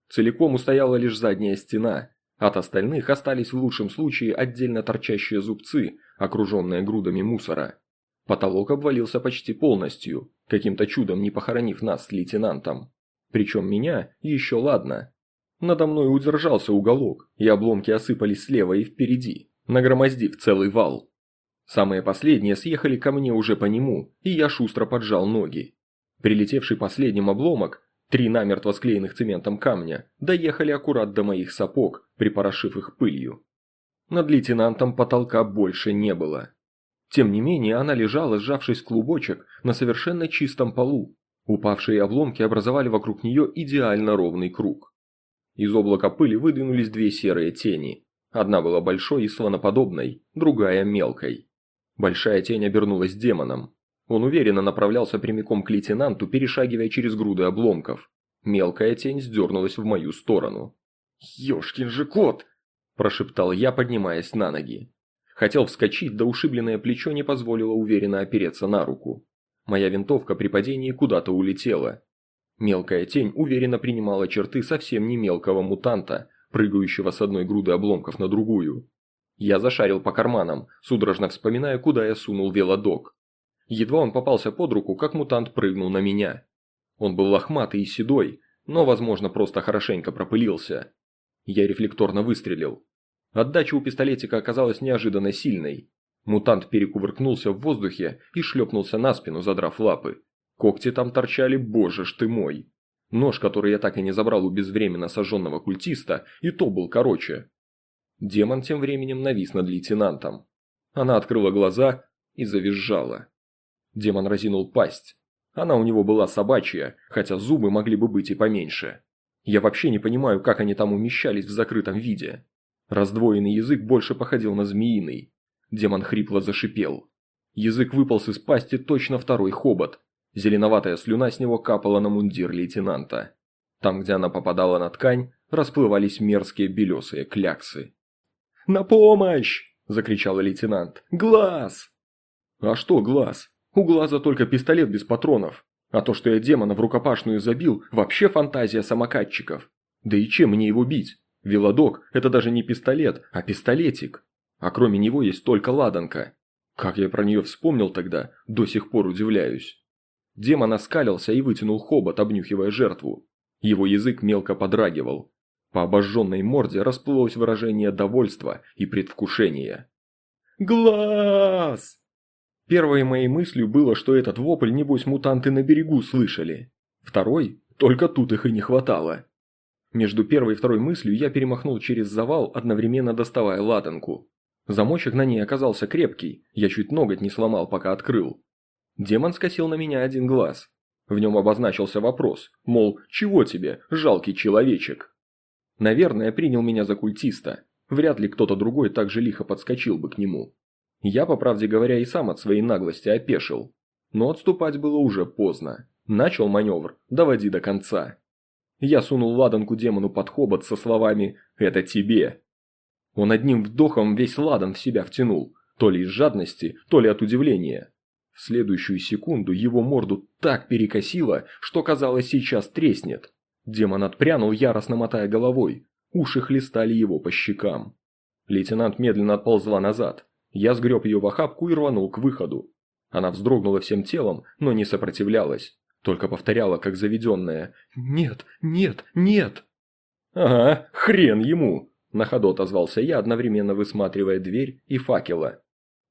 Целиком устояла лишь задняя стена. От остальных остались в лучшем случае отдельно торчащие зубцы, окруженные грудами мусора. Потолок обвалился почти полностью, каким-то чудом не похоронив нас с лейтенантом. Причем меня еще ладно. Надо мной удержался уголок, и обломки осыпались слева и впереди, нагромоздив целый вал. Самые последние съехали ко мне уже по нему, и я шустро поджал ноги. Прилетевший последним обломок, три намертво склеенных цементом камня, доехали аккурат до моих сапог, припорошив их пылью. Над лейтенантом потолка больше не было. Тем не менее, она лежала, сжавшись клубочек, на совершенно чистом полу. Упавшие обломки образовали вокруг нее идеально ровный круг. Из облака пыли выдвинулись две серые тени. Одна была большой и слоноподобной, другая мелкой. Большая тень обернулась демоном, он уверенно направлялся прямиком к лейтенанту, перешагивая через груды обломков. Мелкая тень сдернулась в мою сторону. «Ешкин же кот!» – прошептал я, поднимаясь на ноги. Хотел вскочить, да ушибленное плечо не позволило уверенно опереться на руку. Моя винтовка при падении куда-то улетела. Мелкая тень уверенно принимала черты совсем не мелкого мутанта, прыгающего с одной груды обломков на другую. Я зашарил по карманам, судорожно вспоминая, куда я сунул велодок. Едва он попался под руку, как мутант прыгнул на меня. Он был лохматый и седой, но, возможно, просто хорошенько пропылился. Я рефлекторно выстрелил. Отдача у пистолетика оказалась неожиданно сильной. Мутант перекувыркнулся в воздухе и шлепнулся на спину, задрав лапы. Когти там торчали, боже ж ты мой. Нож, который я так и не забрал у безвременно сожженного культиста, и то был короче. Демон тем временем навис над лейтенантом. Она открыла глаза и завизжала. Демон разинул пасть. Она у него была собачья, хотя зубы могли бы быть и поменьше. Я вообще не понимаю, как они там умещались в закрытом виде. Раздвоенный язык больше походил на змеиный. Демон хрипло зашипел. Язык выполз из пасти точно второй хобот. Зеленоватая слюна с него капала на мундир лейтенанта. Там, где она попадала на ткань, расплывались мерзкие белесые кляксы. «На помощь!» – закричал лейтенант. «Глаз!» «А что глаз? У глаза только пистолет без патронов. А то, что я демона в рукопашную забил, вообще фантазия самокатчиков. Да и чем мне его бить? Велодок – это даже не пистолет, а пистолетик. А кроме него есть только ладанка. Как я про нее вспомнил тогда, до сих пор удивляюсь. Демон оскалился и вытянул хобот, обнюхивая жертву. Его язык мелко подрагивал. По обожженной морде расплылось выражение довольства и предвкушения. «Глаз!» Первой моей мыслью было, что этот вопль, небось, мутанты на берегу слышали. Второй, только тут их и не хватало. Между первой и второй мыслью я перемахнул через завал, одновременно доставая ладанку. Замочек на ней оказался крепкий, я чуть ноготь не сломал, пока открыл. Демон скосил на меня один глаз. В нем обозначился вопрос, мол, чего тебе, жалкий человечек? Наверное, принял меня за культиста. Вряд ли кто-то другой так же лихо подскочил бы к нему. Я, по правде говоря, и сам от своей наглости опешил. Но отступать было уже поздно. Начал маневр, доводи до конца. Я сунул ладанку демону под хобот со словами «Это тебе». Он одним вдохом весь ладан в себя втянул, то ли из жадности, то ли от удивления. В следующую секунду его морду так перекосило, что казалось сейчас треснет. Демон отпрянул, яростно мотая головой. Уши хлестали его по щекам. Лейтенант медленно отползла назад. Я сгреб ее в охапку и рванул к выходу. Она вздрогнула всем телом, но не сопротивлялась. Только повторяла, как заведенная «Нет, нет, нет!» «Ага, хрен ему!» На ходу отозвался я, одновременно высматривая дверь и факела.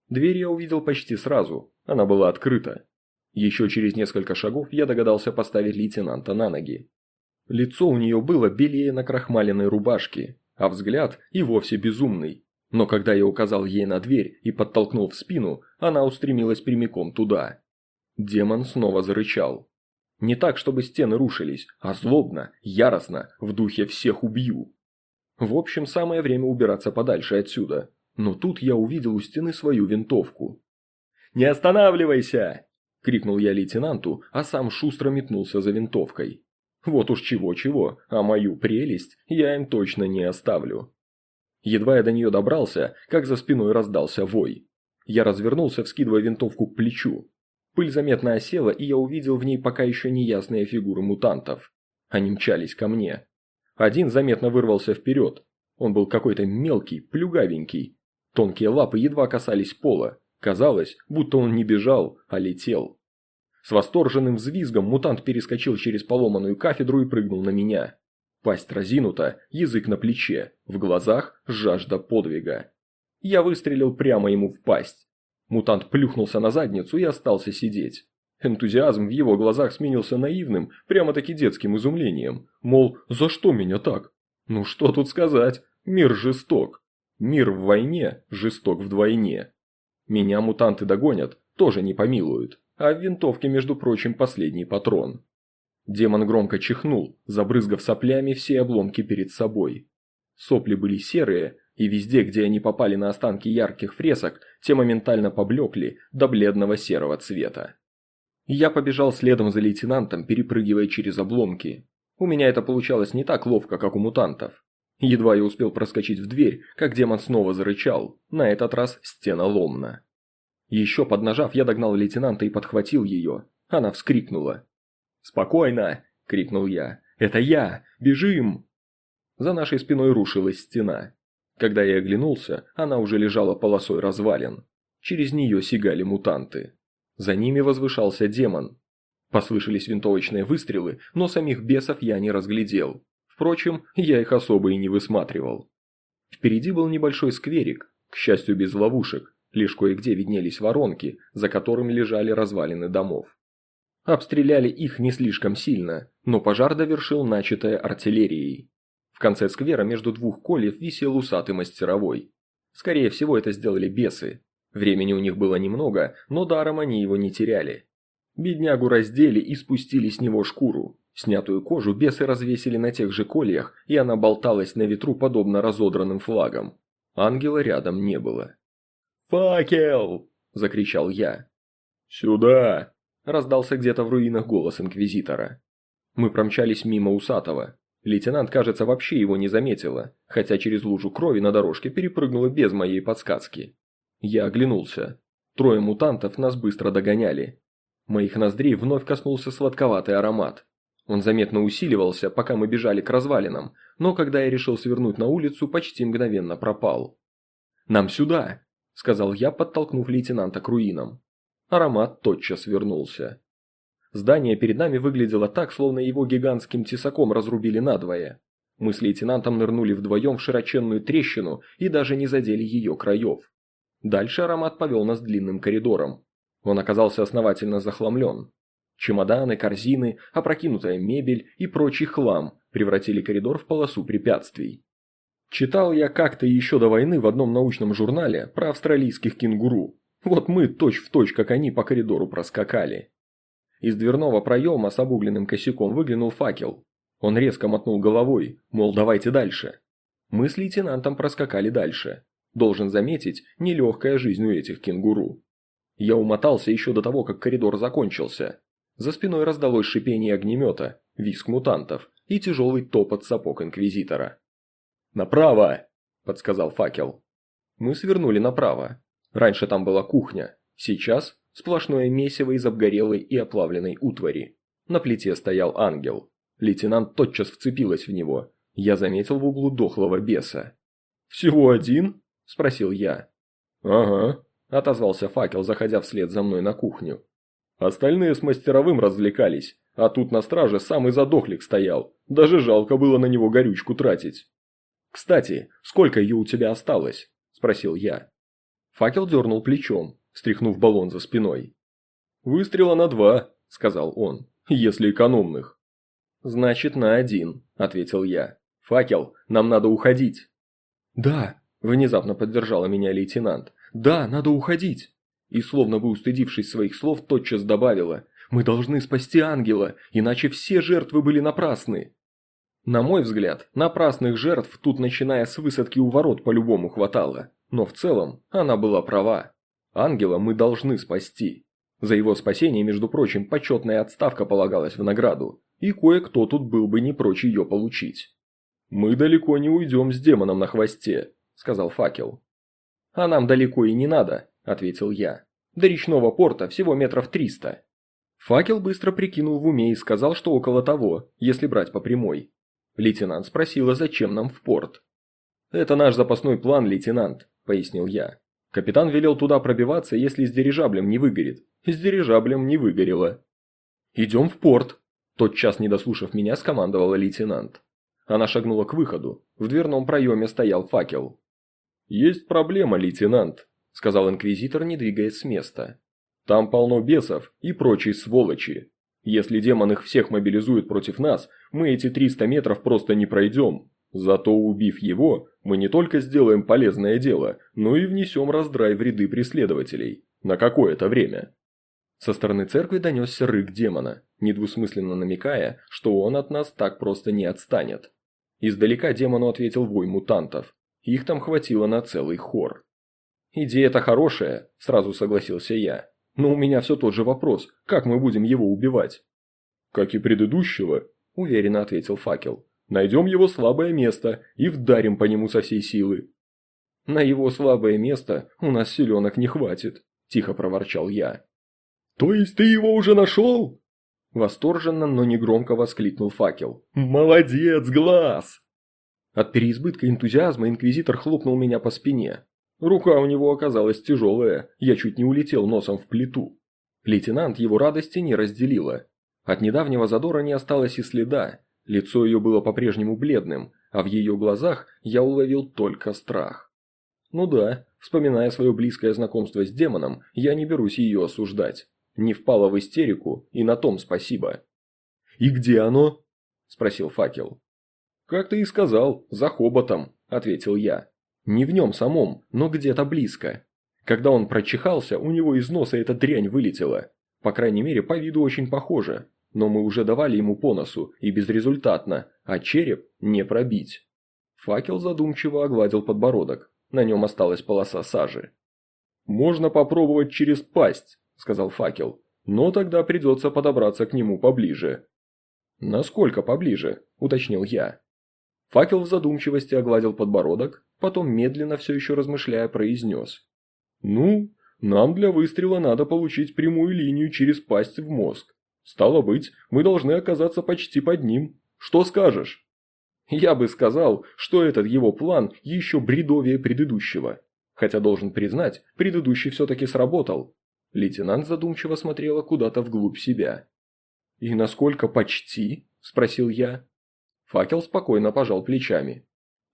Дверь я увидел почти сразу, она была открыта. Еще через несколько шагов я догадался поставить лейтенанта на ноги. Лицо у нее было белее на крахмаленной рубашке, а взгляд и вовсе безумный. Но когда я указал ей на дверь и подтолкнул в спину, она устремилась прямиком туда. Демон снова зарычал. Не так, чтобы стены рушились, а злобно, яростно, в духе «всех убью». В общем, самое время убираться подальше отсюда. Но тут я увидел у стены свою винтовку. «Не останавливайся!» – крикнул я лейтенанту, а сам шустро метнулся за винтовкой. Вот уж чего-чего, а мою прелесть я им точно не оставлю. Едва я до нее добрался, как за спиной раздался вой. Я развернулся, вскидывая винтовку к плечу. Пыль заметно осела, и я увидел в ней пока еще неясные фигуры мутантов. Они мчались ко мне. Один заметно вырвался вперед. Он был какой-то мелкий, плюгавенький. Тонкие лапы едва касались пола. Казалось, будто он не бежал, а летел. С восторженным взвизгом мутант перескочил через поломанную кафедру и прыгнул на меня. Пасть разинута, язык на плече, в глазах жажда подвига. Я выстрелил прямо ему в пасть. Мутант плюхнулся на задницу и остался сидеть. Энтузиазм в его глазах сменился наивным, прямо-таки детским изумлением. Мол, за что меня так? Ну что тут сказать, мир жесток. Мир в войне жесток вдвойне. Меня мутанты догонят, тоже не помилуют. А в винтовке, между прочим, последний патрон. Демон громко чихнул, забрызгав соплями все обломки перед собой. Сопли были серые, и везде, где они попали на останки ярких фресок, те моментально поблекли до бледного серого цвета. Я побежал следом за лейтенантом, перепрыгивая через обломки. У меня это получалось не так ловко, как у мутантов. Едва я успел проскочить в дверь, как демон снова зарычал, на этот раз стена ломна. Еще поднажав, я догнал лейтенанта и подхватил ее. Она вскрикнула. «Спокойно!» – крикнул я. «Это я! Бежим!» За нашей спиной рушилась стена. Когда я оглянулся, она уже лежала полосой развалин. Через нее сигали мутанты. За ними возвышался демон. Послышались винтовочные выстрелы, но самих бесов я не разглядел. Впрочем, я их особо и не высматривал. Впереди был небольшой скверик, к счастью без ловушек, лишь кое-где виднелись воронки, за которыми лежали развалины домов. Обстреляли их не слишком сильно, но пожар довершил начатое артиллерией. В конце сквера между двух кольев висел усатый мастеровой. Скорее всего, это сделали бесы. Времени у них было немного, но даром они его не теряли. Беднягу раздели и спустили с него шкуру. Снятую кожу бесы развесили на тех же кольях, и она болталась на ветру подобно разодранным флагам. Ангела рядом не было. «Факел!» – закричал я. «Сюда!» – раздался где-то в руинах голос Инквизитора. Мы промчались мимо Усатого. Лейтенант, кажется, вообще его не заметила, хотя через лужу крови на дорожке перепрыгнула без моей подсказки. Я оглянулся. Трое мутантов нас быстро догоняли. Моих ноздрей вновь коснулся сладковатый аромат. Он заметно усиливался, пока мы бежали к развалинам, но когда я решил свернуть на улицу, почти мгновенно пропал. «Нам сюда!» – сказал я, подтолкнув лейтенанта к руинам. Аромат тотчас вернулся. Здание перед нами выглядело так, словно его гигантским тесаком разрубили надвое. Мы с лейтенантом нырнули вдвоем в широченную трещину и даже не задели ее краев. Дальше аромат повел нас длинным коридором. Он оказался основательно захламлен. Чемоданы, корзины, опрокинутая мебель и прочий хлам превратили коридор в полосу препятствий. Читал я как-то еще до войны в одном научном журнале про австралийских кенгуру. Вот мы точь-в-точь, точь, как они, по коридору проскакали. Из дверного проема с обугленным косяком выглянул факел. Он резко мотнул головой, мол, давайте дальше. Мы с лейтенантом проскакали дальше. Должен заметить, нелегкая жизнь у этих кенгуру. Я умотался еще до того, как коридор закончился. За спиной раздалось шипение огнемета, виск мутантов и тяжелый топот сапог Инквизитора. «Направо!» – подсказал факел. Мы свернули направо. Раньше там была кухня, сейчас сплошное месиво из обгорелой и оплавленной утвари. На плите стоял ангел. Лейтенант тотчас вцепилась в него. Я заметил в углу дохлого беса. «Всего один?» – спросил я. «Ага», – отозвался факел, заходя вслед за мной на кухню. Остальные с мастеровым развлекались, а тут на страже самый задохлик стоял. Даже жалко было на него горючку тратить. «Кстати, сколько ее у тебя осталось?» – спросил я. Факел дернул плечом, стряхнув баллон за спиной. «Выстрела на два», – сказал он, – «если экономных». «Значит, на один», – ответил я. «Факел, нам надо уходить». «Да», – внезапно поддержала меня лейтенант. «Да, надо уходить» и, словно бы устыдившись своих слов, тотчас добавила «Мы должны спасти ангела, иначе все жертвы были напрасны». На мой взгляд, напрасных жертв тут начиная с высадки у ворот по-любому хватало, но в целом она была права. Ангела мы должны спасти. За его спасение, между прочим, почетная отставка полагалась в награду, и кое-кто тут был бы не прочь ее получить. «Мы далеко не уйдем с демоном на хвосте», – сказал факел. «А нам далеко и не надо», – ответил я. «До речного порта всего метров триста». Факел быстро прикинул в уме и сказал, что около того, если брать по прямой. Лейтенант спросила, зачем нам в порт. «Это наш запасной план, лейтенант», – пояснил я. «Капитан велел туда пробиваться, если с дирижаблем не выгорит. С дирижаблем не выгорело». «Идем в порт», – тотчас не дослушав меня, скомандовала лейтенант. Она шагнула к выходу. В дверном проеме стоял факел. «Есть проблема, лейтенант», – сказал инквизитор, не двигаясь с места. «Там полно бесов и прочей сволочи. Если демон их всех мобилизует против нас, мы эти 300 метров просто не пройдем. Зато убив его, мы не только сделаем полезное дело, но и внесем раздрай в ряды преследователей. На какое-то время». Со стороны церкви донесся рык демона, недвусмысленно намекая, что он от нас так просто не отстанет. Издалека демону ответил вой мутантов. Их там хватило на целый хор. «Идея-то хорошая», – сразу согласился я. «Но у меня все тот же вопрос, как мы будем его убивать?» «Как и предыдущего», – уверенно ответил факел. «Найдем его слабое место и вдарим по нему со всей силы». «На его слабое место у нас селенок не хватит», – тихо проворчал я. «То есть ты его уже нашел?» Восторженно, но негромко воскликнул факел. «Молодец, глаз!» От переизбытка энтузиазма инквизитор хлопнул меня по спине. Рука у него оказалась тяжелая, я чуть не улетел носом в плиту. Лейтенант его радости не разделила. От недавнего задора не осталось и следа, лицо ее было по-прежнему бледным, а в ее глазах я уловил только страх. Ну да, вспоминая свое близкое знакомство с демоном, я не берусь ее осуждать. Не впала в истерику, и на том спасибо. «И где оно?» – спросил факел. «Как ты и сказал, за хоботом», – ответил я. Не в нем самом, но где-то близко. Когда он прочихался, у него из носа эта дрянь вылетела. По крайней мере, по виду очень похоже. Но мы уже давали ему по носу, и безрезультатно, а череп не пробить. Факел задумчиво огладил подбородок. На нем осталась полоса сажи. «Можно попробовать через пасть», – сказал факел. «Но тогда придется подобраться к нему поближе». «Насколько поближе?» – уточнил я. Факел в задумчивости огладил подбородок, потом медленно, все еще размышляя, произнес. «Ну, нам для выстрела надо получить прямую линию через пасть в мозг. Стало быть, мы должны оказаться почти под ним. Что скажешь?» Я бы сказал, что этот его план еще бредовее предыдущего. Хотя должен признать, предыдущий все-таки сработал. Лейтенант задумчиво смотрела куда-то вглубь себя. «И насколько почти?» – спросил я. Факел спокойно пожал плечами.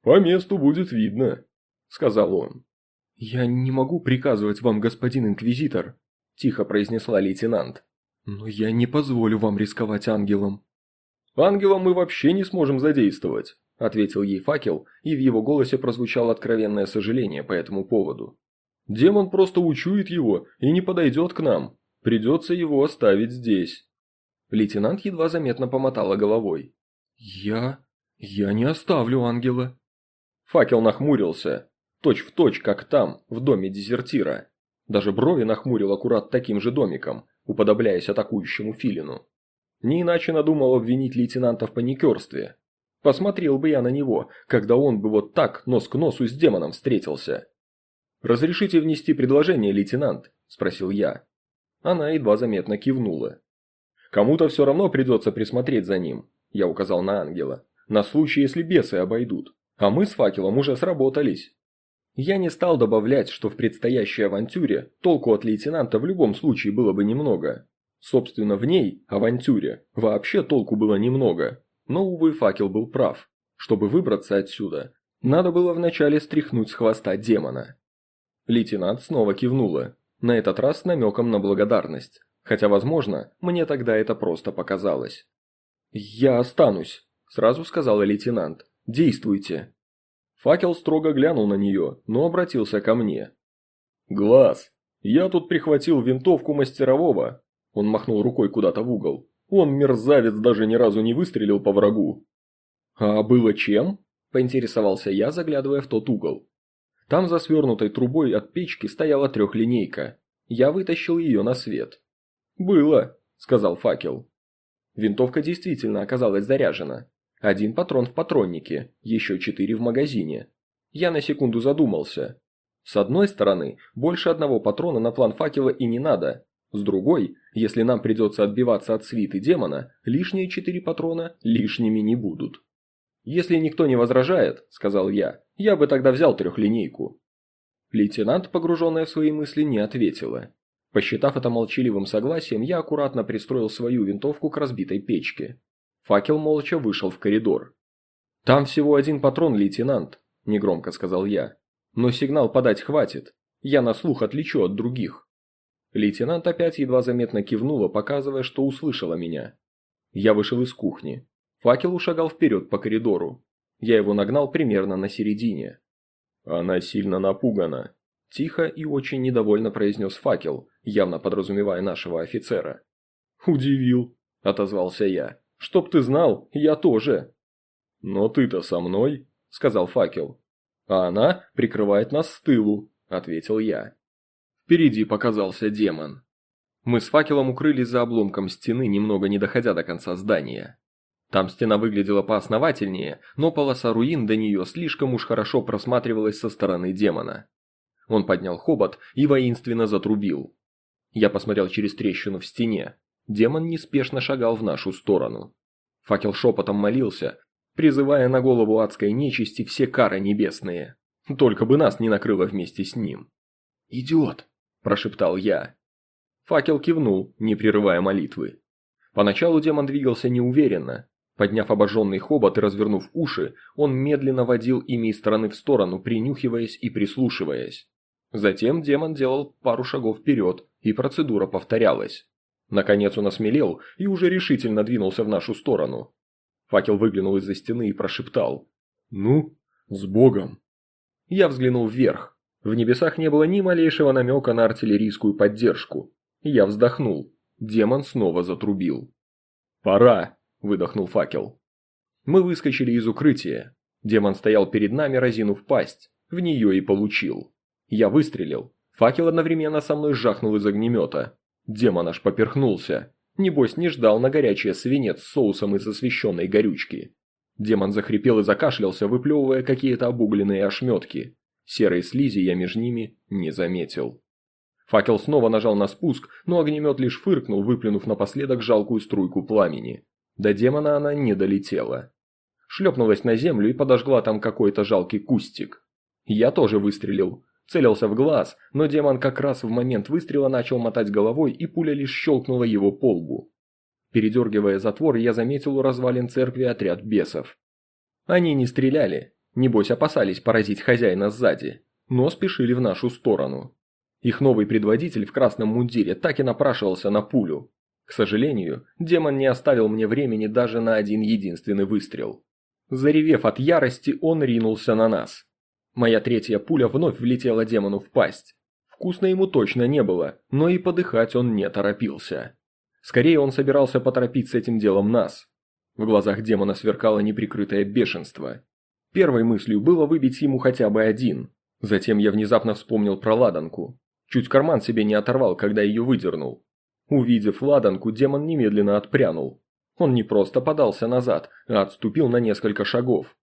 «По месту будет видно», – сказал он. «Я не могу приказывать вам, господин инквизитор», – тихо произнесла лейтенант. «Но я не позволю вам рисковать ангелом». «Ангелом мы вообще не сможем задействовать», – ответил ей факел, и в его голосе прозвучало откровенное сожаление по этому поводу. «Демон просто учует его и не подойдет к нам. Придется его оставить здесь». Лейтенант едва заметно помотала головой. «Я... я не оставлю ангела». Факел нахмурился, точь в точь, как там, в доме дезертира. Даже брови нахмурил аккурат таким же домиком, уподобляясь атакующему филину. Не иначе надумал обвинить лейтенанта в паникерстве. Посмотрел бы я на него, когда он бы вот так нос к носу с демоном встретился. «Разрешите внести предложение, лейтенант?» – спросил я. Она едва заметно кивнула. «Кому-то все равно придется присмотреть за ним», – я указал на ангела, – «на случай, если бесы обойдут. А мы с факелом уже сработались». Я не стал добавлять, что в предстоящей авантюре толку от лейтенанта в любом случае было бы немного. Собственно, в ней, авантюре, вообще толку было немного. Но, увы, факел был прав. Чтобы выбраться отсюда, надо было вначале стряхнуть с хвоста демона. Лейтенант снова кивнула, на этот раз с намеком на благодарность. Хотя, возможно, мне тогда это просто показалось. «Я останусь», – сразу сказала лейтенант. «Действуйте». Факел строго глянул на нее, но обратился ко мне. «Глаз, я тут прихватил винтовку мастерового, он махнул рукой куда-то в угол. Он, мерзавец, даже ни разу не выстрелил по врагу. «А было чем?» – поинтересовался я, заглядывая в тот угол. Там за свернутой трубой от печки стояла трехлинейка. Я вытащил ее на свет. «Было», – сказал факел. Винтовка действительно оказалась заряжена. Один патрон в патроннике, еще четыре в магазине. Я на секунду задумался. С одной стороны, больше одного патрона на план факела и не надо, с другой, если нам придется отбиваться от свиты демона, лишние четыре патрона лишними не будут. «Если никто не возражает», – сказал я, – «я бы тогда взял трехлинейку». Лейтенант, погруженная в свои мысли, не ответила. Посчитав это молчаливым согласием, я аккуратно пристроил свою винтовку к разбитой печке. Факел молча вышел в коридор. «Там всего один патрон, лейтенант», – негромко сказал я. «Но сигнал подать хватит. Я на слух отличу от других». Лейтенант опять едва заметно кивнула, показывая, что услышала меня. Я вышел из кухни. Факел ушагал вперед по коридору. Я его нагнал примерно на середине. Она сильно напугана. Тихо и очень недовольно произнес факел, явно подразумевая нашего офицера. «Удивил», – отозвался я. «Чтоб ты знал, я тоже». «Но ты-то со мной», – сказал факел. «А она прикрывает нас с тылу», – ответил я. Впереди показался демон. Мы с факелом укрылись за обломком стены, немного не доходя до конца здания. Там стена выглядела поосновательнее, но полоса руин до нее слишком уж хорошо просматривалась со стороны демона. Он поднял хобот и воинственно затрубил. Я посмотрел через трещину в стене. Демон неспешно шагал в нашу сторону. Факел шепотом молился, призывая на голову адской нечисти все кары небесные. Только бы нас не накрыло вместе с ним. «Идет!» – прошептал я. Факел кивнул, не прерывая молитвы. Поначалу демон двигался неуверенно. Подняв обожженный хобот и развернув уши, он медленно водил ими из стороны в сторону, принюхиваясь и прислушиваясь. Затем демон делал пару шагов вперед, и процедура повторялась. Наконец он осмелел и уже решительно двинулся в нашу сторону. Факел выглянул из-за стены и прошептал. «Ну, с Богом!» Я взглянул вверх. В небесах не было ни малейшего намека на артиллерийскую поддержку. Я вздохнул. Демон снова затрубил. «Пора!» – выдохнул факел. Мы выскочили из укрытия. Демон стоял перед нами, разинув пасть. В нее и получил. Я выстрелил. Факел одновременно со мной жахнул из огнемета. Демон аж поперхнулся. Небось не ждал на горячее свинец с соусом из освещенной горючки. Демон захрипел и закашлялся, выплевывая какие-то обугленные ошметки. Серой слизи я между ними не заметил. Факел снова нажал на спуск, но огнемет лишь фыркнул, выплюнув напоследок жалкую струйку пламени. До демона она не долетела. Шлепнулась на землю и подожгла там какой-то жалкий кустик. Я тоже выстрелил. Целился в глаз, но демон как раз в момент выстрела начал мотать головой, и пуля лишь щелкнула его по лбу. Передергивая затвор, я заметил у развалин церкви отряд бесов. Они не стреляли, небось опасались поразить хозяина сзади, но спешили в нашу сторону. Их новый предводитель в красном мундире так и напрашивался на пулю. К сожалению, демон не оставил мне времени даже на один единственный выстрел. Заревев от ярости, он ринулся на нас. Моя третья пуля вновь влетела демону в пасть. Вкусно ему точно не было, но и подыхать он не торопился. Скорее он собирался поторопить с этим делом нас. В глазах демона сверкало неприкрытое бешенство. Первой мыслью было выбить ему хотя бы один. Затем я внезапно вспомнил про ладанку. Чуть карман себе не оторвал, когда ее выдернул. Увидев ладанку, демон немедленно отпрянул. Он не просто подался назад, а отступил на несколько шагов.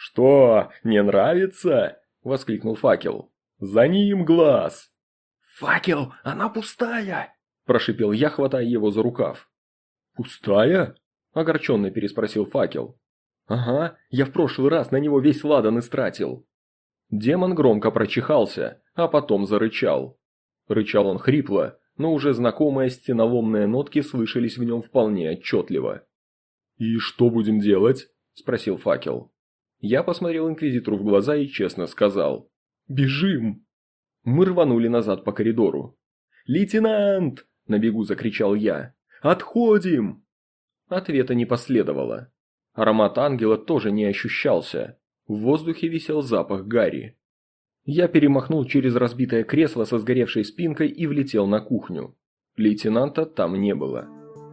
«Что, не нравится?» – воскликнул факел. «За ним глаз!» «Факел, она пустая!» – прошипел я, хватая его за рукав. «Пустая?» – огорченно переспросил факел. «Ага, я в прошлый раз на него весь ладан истратил». Демон громко прочихался, а потом зарычал. Рычал он хрипло, но уже знакомые стеноломные нотки слышались в нем вполне отчетливо. «И что будем делать?» – спросил факел. Я посмотрел инквизитору в глаза и честно сказал. «Бежим!» Мы рванули назад по коридору. «Лейтенант!» – на бегу закричал я. «Отходим!» Ответа не последовало. Аромат ангела тоже не ощущался. В воздухе висел запах гари. Я перемахнул через разбитое кресло со сгоревшей спинкой и влетел на кухню. Лейтенанта там не было.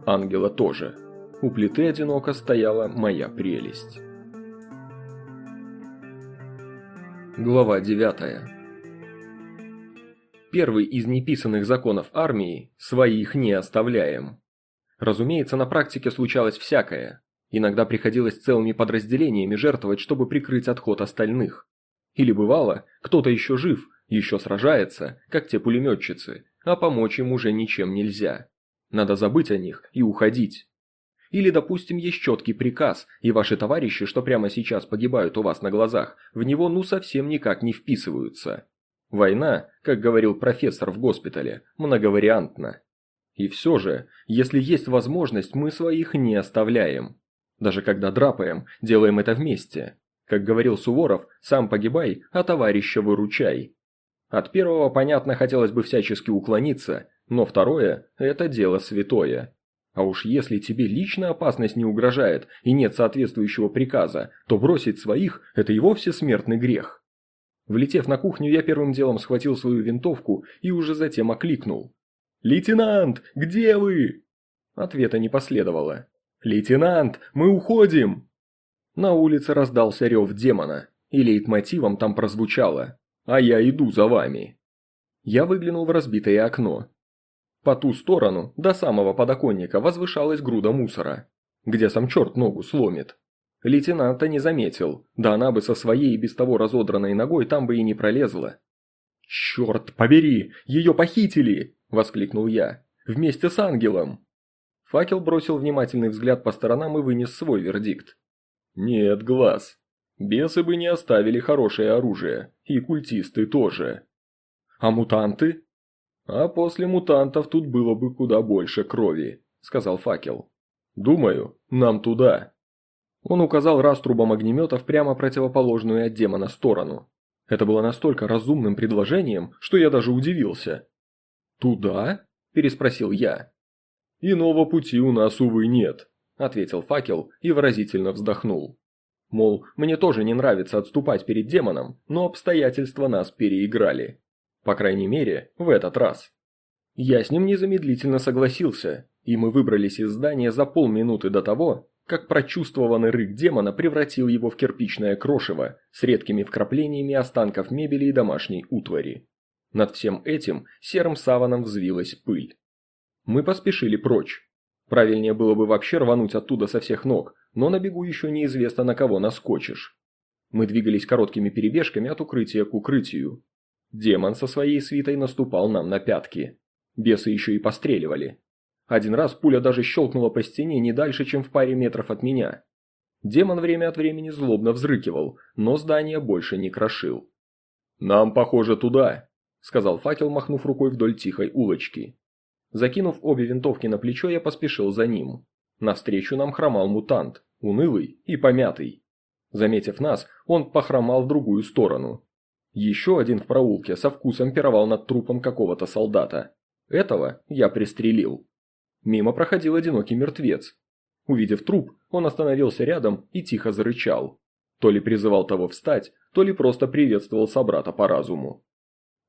Ангела тоже. У плиты одиноко стояла моя прелесть. Глава 9 Первый из неписанных законов армии – своих не оставляем. Разумеется, на практике случалось всякое. Иногда приходилось целыми подразделениями жертвовать, чтобы прикрыть отход остальных. Или бывало, кто-то еще жив, еще сражается, как те пулеметчицы, а помочь им уже ничем нельзя. Надо забыть о них и уходить. Или, допустим, есть четкий приказ, и ваши товарищи, что прямо сейчас погибают у вас на глазах, в него ну совсем никак не вписываются. Война, как говорил профессор в госпитале, многовариантна. И все же, если есть возможность, мы своих не оставляем. Даже когда драпаем, делаем это вместе. Как говорил Суворов, сам погибай, а товарища выручай. От первого, понятно, хотелось бы всячески уклониться, но второе – это дело святое. А уж если тебе лично опасность не угрожает и нет соответствующего приказа, то бросить своих – это и вовсе смертный грех. Влетев на кухню, я первым делом схватил свою винтовку и уже затем окликнул. «Лейтенант, где вы?» Ответа не последовало. «Лейтенант, мы уходим!» На улице раздался рев демона, и лейтмотивом там прозвучало «А я иду за вами». Я выглянул в разбитое окно. По ту сторону, до самого подоконника, возвышалась груда мусора, где сам черт ногу сломит. Лейтенанта не заметил, да она бы со своей и без того разодранной ногой там бы и не пролезла. «Черт побери, ее похитили!» – воскликнул я. «Вместе с ангелом!» Факел бросил внимательный взгляд по сторонам и вынес свой вердикт. Нет, глаз. Бесы бы не оставили хорошее оружие, и культисты тоже. А мутанты? А после мутантов тут было бы куда больше крови, сказал факел. Думаю, нам туда. Он указал раструбом огнеметов прямо противоположную от демона сторону. Это было настолько разумным предложением, что я даже удивился. «Туда?» – переспросил я. «Иного пути у нас, увы, нет», – ответил факел и выразительно вздохнул. Мол, мне тоже не нравится отступать перед демоном, но обстоятельства нас переиграли. По крайней мере, в этот раз. Я с ним незамедлительно согласился, и мы выбрались из здания за полминуты до того, как прочувствованный рык демона превратил его в кирпичное крошево с редкими вкраплениями останков мебели и домашней утвари. Над всем этим серым саваном взвилась пыль. Мы поспешили прочь. Правильнее было бы вообще рвануть оттуда со всех ног, но на бегу еще неизвестно на кого наскочишь. Мы двигались короткими перебежками от укрытия к укрытию. Демон со своей свитой наступал нам на пятки. Бесы еще и постреливали. Один раз пуля даже щелкнула по стене не дальше, чем в паре метров от меня. Демон время от времени злобно взрыкивал, но здание больше не крошил. «Нам, похоже, туда», – сказал факел, махнув рукой вдоль тихой улочки. Закинув обе винтовки на плечо, я поспешил за ним. Навстречу нам хромал мутант, унылый и помятый. Заметив нас, он похромал в другую сторону. Еще один в проулке со вкусом пировал над трупом какого-то солдата. Этого я пристрелил. Мимо проходил одинокий мертвец. Увидев труп, он остановился рядом и тихо зарычал. То ли призывал того встать, то ли просто приветствовал собрата по разуму.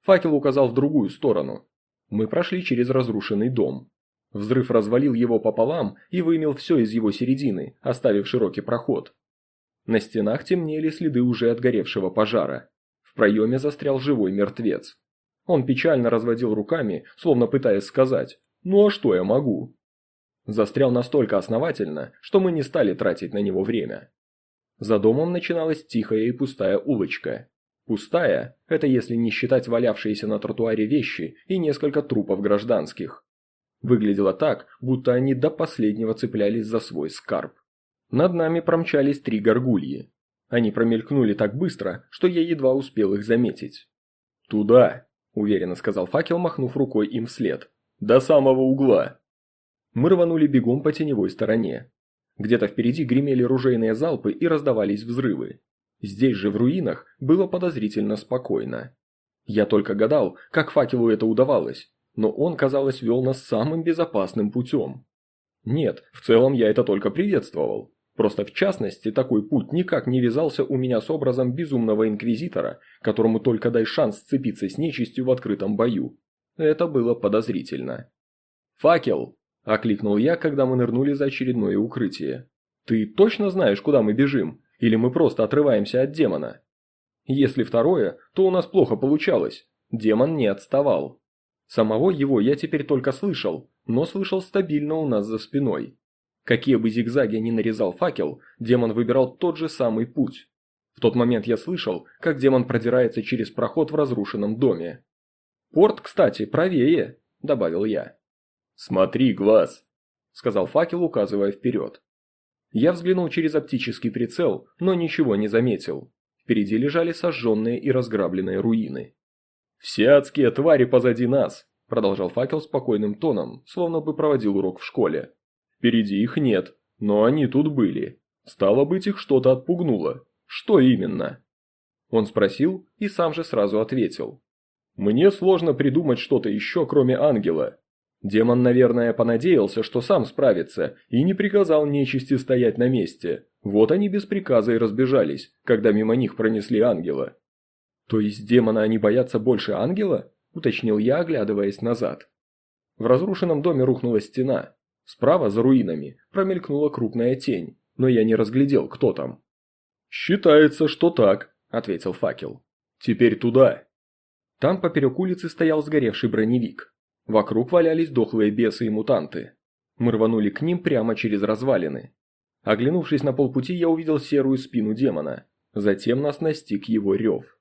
Факел указал в другую сторону. Мы прошли через разрушенный дом. Взрыв развалил его пополам и вымел все из его середины, оставив широкий проход. На стенах темнели следы уже отгоревшего пожара. Проеме застрял живой мертвец. Он печально разводил руками, словно пытаясь сказать «Ну а что я могу?». Застрял настолько основательно, что мы не стали тратить на него время. За домом начиналась тихая и пустая улочка. Пустая – это если не считать валявшиеся на тротуаре вещи и несколько трупов гражданских. Выглядело так, будто они до последнего цеплялись за свой скарб. Над нами промчались три горгульи. Они промелькнули так быстро, что я едва успел их заметить. «Туда!» – уверенно сказал факел, махнув рукой им вслед. «До самого угла!» Мы рванули бегом по теневой стороне. Где-то впереди гремели ружейные залпы и раздавались взрывы. Здесь же в руинах было подозрительно спокойно. Я только гадал, как факелу это удавалось, но он, казалось, вел нас самым безопасным путем. Нет, в целом я это только приветствовал. Просто в частности, такой путь никак не вязался у меня с образом безумного инквизитора, которому только дай шанс сцепиться с нечистью в открытом бою. Это было подозрительно. «Факел!» – окликнул я, когда мы нырнули за очередное укрытие. «Ты точно знаешь, куда мы бежим? Или мы просто отрываемся от демона?» Если второе, то у нас плохо получалось. Демон не отставал. Самого его я теперь только слышал, но слышал стабильно у нас за спиной. Какие бы зигзаги ни нарезал факел, демон выбирал тот же самый путь. В тот момент я слышал, как демон продирается через проход в разрушенном доме. «Порт, кстати, правее», – добавил я. «Смотри, глаз», – сказал факел, указывая вперед. Я взглянул через оптический прицел, но ничего не заметил. Впереди лежали сожженные и разграбленные руины. «Все адские твари позади нас», – продолжал факел спокойным тоном, словно бы проводил урок в школе. Впереди их нет, но они тут были. Стало быть, их что-то отпугнуло. Что именно? Он спросил и сам же сразу ответил. Мне сложно придумать что-то еще, кроме ангела. Демон, наверное, понадеялся, что сам справится, и не приказал нечисти стоять на месте. Вот они без приказа и разбежались, когда мимо них пронесли ангела. То есть демона они боятся больше ангела? Уточнил я, оглядываясь назад. В разрушенном доме рухнула стена, Справа, за руинами, промелькнула крупная тень, но я не разглядел, кто там. «Считается, что так», – ответил факел. «Теперь туда». Там поперек улицы стоял сгоревший броневик. Вокруг валялись дохлые бесы и мутанты. Мы рванули к ним прямо через развалины. Оглянувшись на полпути, я увидел серую спину демона. Затем нас настиг его рев.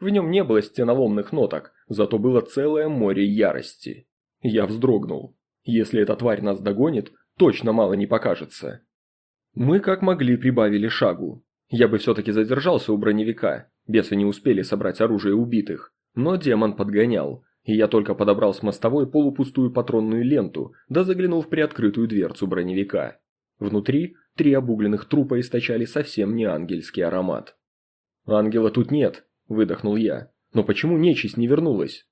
В нем не было стеноломных ноток, зато было целое море ярости. Я вздрогнул. Если эта тварь нас догонит, точно мало не покажется. Мы как могли прибавили шагу. Я бы все-таки задержался у броневика, бесы не успели собрать оружие убитых. Но демон подгонял, и я только подобрал с мостовой полупустую патронную ленту, да заглянул в приоткрытую дверцу броневика. Внутри три обугленных трупа источали совсем не ангельский аромат. «Ангела тут нет», – выдохнул я. «Но почему нечисть не вернулась?»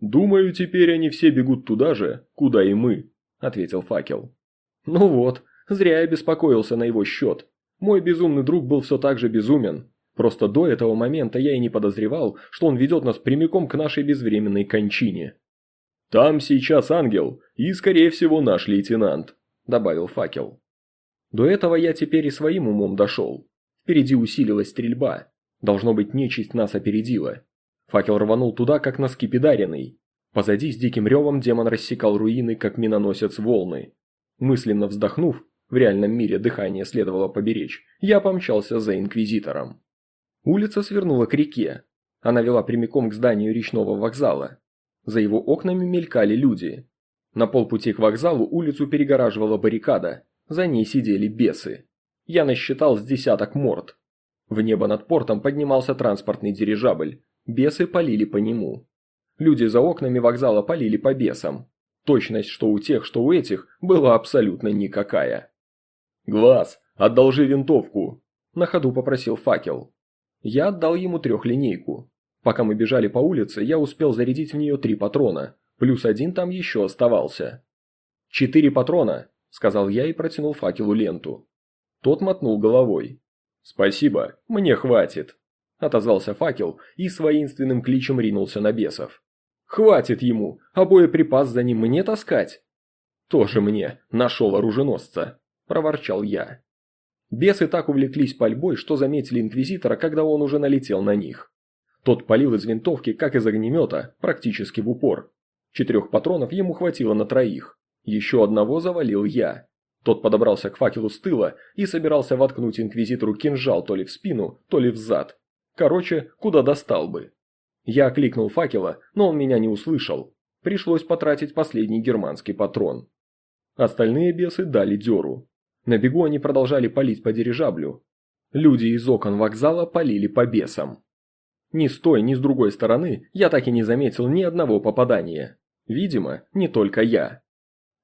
«Думаю, теперь они все бегут туда же, куда и мы», – ответил факел. «Ну вот, зря я беспокоился на его счет. Мой безумный друг был все так же безумен. Просто до этого момента я и не подозревал, что он ведет нас прямиком к нашей безвременной кончине». «Там сейчас ангел и, скорее всего, наш лейтенант», – добавил факел. До этого я теперь и своим умом дошел. Впереди усилилась стрельба. Должно быть, нечисть нас опередила. Факел рванул туда, как на скипидаренный. Позади с диким ревом демон рассекал руины, как миноносец волны. Мысленно вздохнув, в реальном мире дыхание следовало поберечь, я помчался за Инквизитором. Улица свернула к реке. Она вела прямиком к зданию речного вокзала. За его окнами мелькали люди. На полпути к вокзалу улицу перегораживала баррикада, за ней сидели бесы. Я насчитал с десяток морд. В небо над портом поднимался транспортный дирижабль, бесы полили по нему. Люди за окнами вокзала полили по бесам. Точность, что у тех, что у этих, была абсолютно никакая. «Глаз, одолжи винтовку!» – на ходу попросил факел. Я отдал ему трехлинейку. Пока мы бежали по улице, я успел зарядить в нее три патрона, плюс один там еще оставался. «Четыре патрона», – сказал я и протянул факелу ленту. Тот мотнул головой. «Спасибо, мне хватит», – отозвался факел и с воинственным кличем ринулся на бесов. «Хватит ему, а боеприпас за ним мне таскать?» «Тоже мне, нашел оруженосца», – проворчал я. Бесы так увлеклись пальбой, что заметили инквизитора, когда он уже налетел на них. Тот палил из винтовки, как из огнемета, практически в упор. Четырех патронов ему хватило на троих. Еще одного завалил я. Тот подобрался к факелу с тыла и собирался воткнуть инквизитору кинжал то ли в спину, то ли в зад. Короче, куда достал бы. Я окликнул факела, но он меня не услышал. Пришлось потратить последний германский патрон. Остальные бесы дали дёру. На бегу они продолжали палить по дирижаблю. Люди из окон вокзала палили по бесам. Ни с той, ни с другой стороны я так и не заметил ни одного попадания. Видимо, не только я.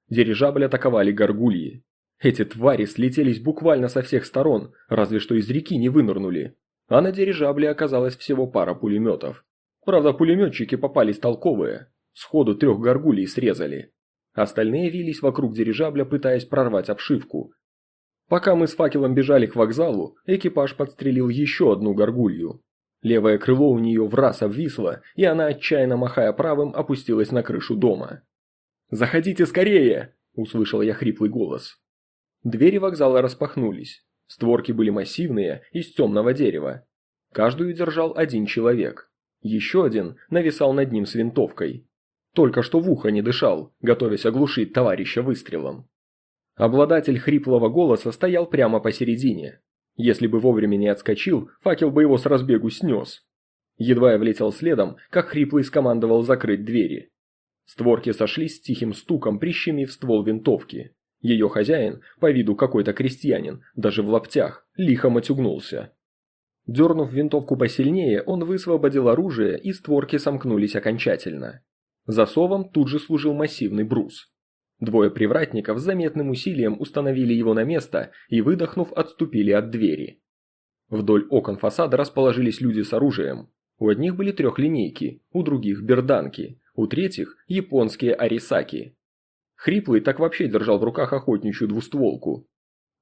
Дирижабль атаковали горгульи. Эти твари слетелись буквально со всех сторон, разве что из реки не вынырнули. А на дирижабле оказалось всего пара пулеметов. Правда, пулеметчики попались толковые. Сходу трех горгулей срезали. Остальные вились вокруг дирижабля, пытаясь прорвать обшивку, Пока мы с факелом бежали к вокзалу, экипаж подстрелил еще одну горгулью. Левое крыло у нее в раз обвисло, и она, отчаянно махая правым, опустилась на крышу дома. «Заходите скорее!» – услышал я хриплый голос. Двери вокзала распахнулись. Створки были массивные, из темного дерева. Каждую держал один человек. Еще один нависал над ним с винтовкой. Только что в ухо не дышал, готовясь оглушить товарища выстрелом. Обладатель хриплого голоса стоял прямо посередине. Если бы вовремя не отскочил, факел бы его с разбегу снес. Едва я влетел следом, как хриплый скомандовал закрыть двери. Створки сошлись с тихим стуком, прищемив ствол винтовки. Ее хозяин, по виду какой-то крестьянин, даже в лаптях, лихо матюгнулся. Дернув винтовку посильнее, он высвободил оружие, и створки сомкнулись окончательно. Засовом тут же служил массивный брус. Двое привратников с заметным усилием установили его на место и, выдохнув, отступили от двери. Вдоль окон фасада расположились люди с оружием. У одних были трехлинейки, у других берданки, у третьих – японские арисаки. Хриплый так вообще держал в руках охотничью двустволку.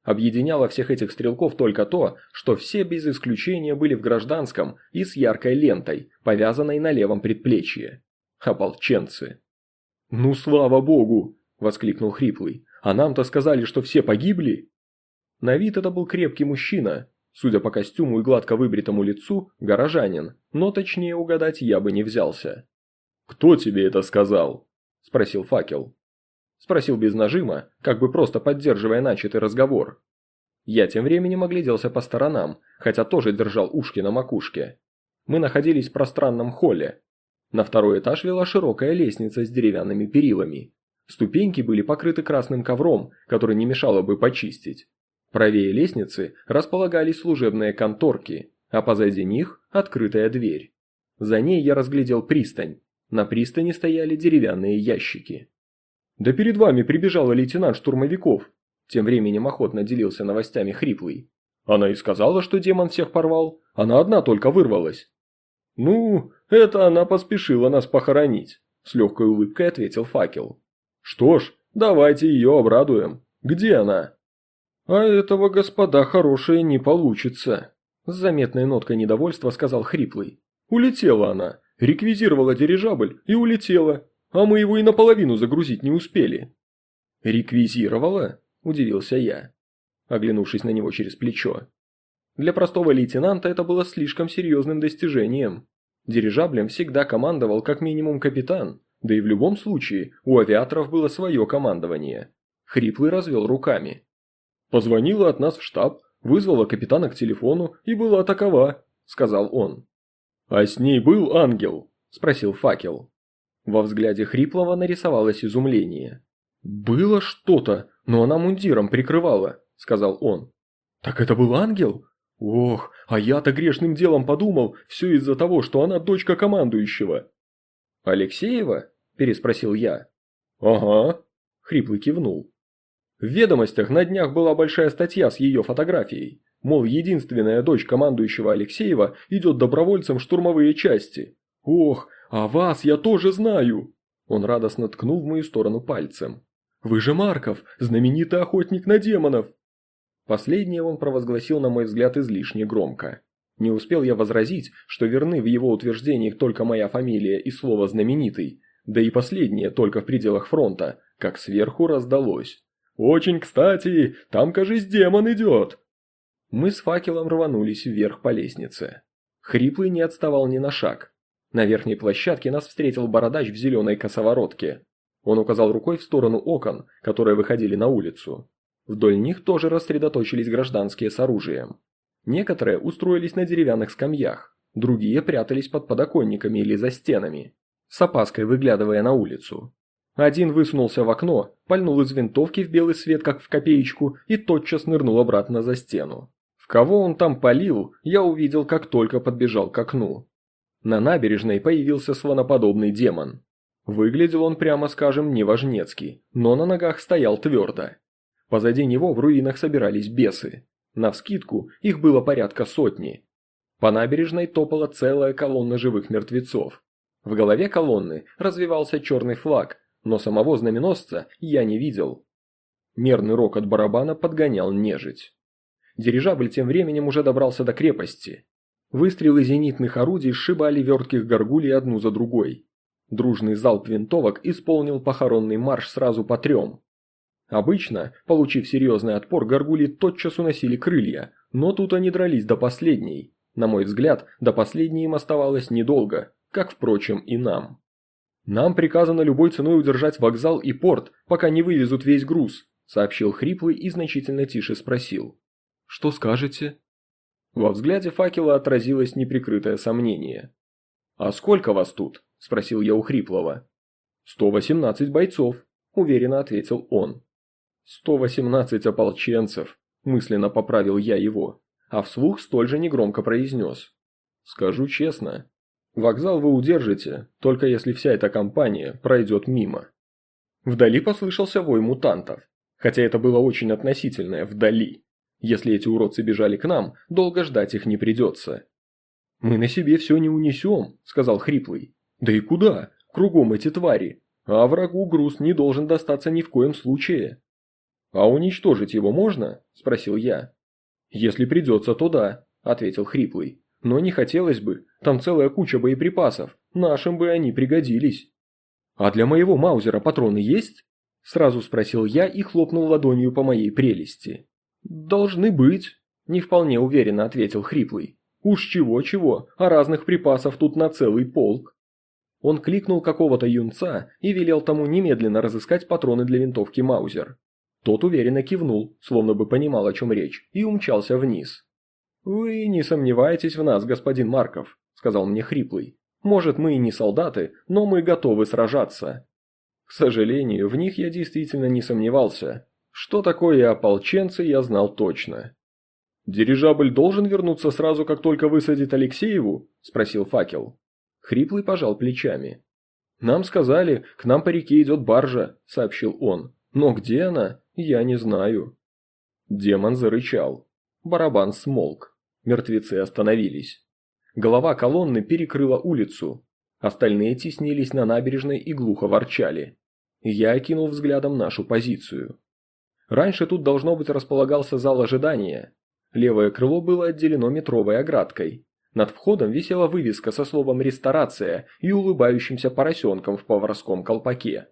Объединяло всех этих стрелков только то, что все без исключения были в гражданском и с яркой лентой, повязанной на левом предплечье. Ополченцы. «Ну, слава богу!» воскликнул Хриплый. «А нам-то сказали, что все погибли?» На вид это был крепкий мужчина, судя по костюму и гладко выбритому лицу, горожанин, но точнее угадать я бы не взялся. «Кто тебе это сказал?» – спросил факел. Спросил без нажима, как бы просто поддерживая начатый разговор. Я тем временем огляделся по сторонам, хотя тоже держал ушки на макушке. Мы находились в пространном холле. На второй этаж вела широкая лестница с деревянными перилами. Ступеньки были покрыты красным ковром, который не мешало бы почистить. Правее лестницы располагались служебные конторки, а позади них открытая дверь. За ней я разглядел пристань. На пристани стояли деревянные ящики. «Да перед вами прибежал лейтенант штурмовиков», тем временем охотно делился новостями хриплый. Она и сказала, что демон всех порвал, она одна только вырвалась. «Ну, это она поспешила нас похоронить», – с легкой улыбкой ответил факел. Что ж, давайте ее обрадуем. Где она? А этого, господа, хорошее не получится. С заметной ноткой недовольства сказал Хриплый. Улетела она, реквизировала дирижабль и улетела, а мы его и наполовину загрузить не успели. Реквизировала? Удивился я, оглянувшись на него через плечо. Для простого лейтенанта это было слишком серьезным достижением. Дирижаблем всегда командовал как минимум капитан, да и в любом случае, у авиаторов было свое командование. Хриплый развел руками. «Позвонила от нас в штаб, вызвала капитана к телефону и была такова», – сказал он. «А с ней был ангел?» – спросил факел. Во взгляде Хриплого нарисовалось изумление. «Было что-то, но она мундиром прикрывала», – сказал он. «Так это был ангел? Ох, а я-то грешным делом подумал, все из-за того, что она дочка командующего». «Алексеева?» – переспросил я. «Ага», – Хриплый кивнул. В ведомостях на днях была большая статья с ее фотографией. Мол, единственная дочь командующего Алексеева идет добровольцем в штурмовые части. Ох, а вас я тоже знаю!» Он радостно ткнул в мою сторону пальцем. «Вы же Марков, знаменитый охотник на демонов!» Последнее он провозгласил, на мой взгляд, излишне громко. Не успел я возразить, что верны в его утверждениях только моя фамилия и слово «знаменитый», да и последнее только в пределах фронта, как сверху раздалось. «Очень кстати, там, кажись, демон идет!» Мы с факелом рванулись вверх по лестнице. Хриплый не отставал ни на шаг. На верхней площадке нас встретил бородач в зеленой косоворотке. Он указал рукой в сторону окон, которые выходили на улицу. Вдоль них тоже рассредоточились гражданские с оружием. Некоторые устроились на деревянных скамьях, другие прятались под подоконниками или за стенами, с опаской выглядывая на улицу. Один высунулся в окно, пальнул из винтовки в белый свет, как в копеечку, и тотчас нырнул обратно за стену. В кого он там палил, я увидел, как только подбежал к окну. На набережной появился слоноподобный демон. Выглядел он, прямо скажем, неважнецкий, но на ногах стоял твердо. Позади него в руинах собирались бесы. Навскидку их было порядка сотни. По набережной топала целая колонна живых мертвецов. В голове колонны развивался черный флаг, но самого знаменосца я не видел. Мерный рок от барабана подгонял нежить. Дирижабль тем временем уже добрался до крепости. Выстрелы зенитных орудий сшибали вертких горгулей одну за другой. Дружный залп винтовок исполнил похоронный марш сразу по трем. Обычно, получив серьезный отпор, горгули тотчас уносили крылья, но тут они дрались до последней. На мой взгляд, до последней им оставалось недолго, как, впрочем, и нам. «Нам приказано любой ценой удержать вокзал и порт, пока не вывезут весь груз», сообщил Хриплый и значительно тише спросил. «Что скажете?» Во взгляде факела отразилось неприкрытое сомнение. «А сколько вас тут?» – спросил я у Хриплого. «Сто восемнадцать бойцов», – уверенно ответил он. «Сто восемнадцать ополченцев», – мысленно поправил я его, а вслух столь же негромко произнес. «Скажу честно, вокзал вы удержите, только если вся эта компания пройдет мимо». Вдали послышался вой мутантов, хотя это было очень относительное «вдали». Если эти уродцы бежали к нам, долго ждать их не придется. «Мы на себе все не унесем», – сказал Хриплый. «Да и куда? Кругом эти твари. А врагу груз не должен достаться ни в коем случае». «А уничтожить его можно?» – спросил я. «Если придется, то да», – ответил Хриплый. «Но не хотелось бы, там целая куча боеприпасов, нашим бы они пригодились». «А для моего маузера патроны есть?» – сразу спросил я и хлопнул ладонью по моей прелести. «Должны быть», – не вполне уверенно ответил Хриплый. «Уж чего-чего, а разных припасов тут на целый полк». Он кликнул какого-то юнца и велел тому немедленно разыскать патроны для винтовки Маузер. Тот уверенно кивнул, словно бы понимал, о чем речь, и умчался вниз. «Вы не сомневаетесь в нас, господин Марков», – сказал мне Хриплый. «Может, мы и не солдаты, но мы готовы сражаться». К сожалению, в них я действительно не сомневался. Что такое ополченцы, я знал точно. «Дирижабль должен вернуться сразу, как только высадит Алексееву?» – спросил факел. Хриплый пожал плечами. «Нам сказали, к нам по реке идет баржа», – сообщил он. «Но где она? Я не знаю». Демон зарычал. Барабан смолк. Мертвецы остановились. Голова колонны перекрыла улицу. Остальные теснились на набережной и глухо ворчали. Я окинул взглядом нашу позицию. Раньше тут должно быть располагался зал ожидания. Левое крыло было отделено метровой оградкой. Над входом висела вывеска со словом «Ресторация» и улыбающимся поросенком в поварском колпаке.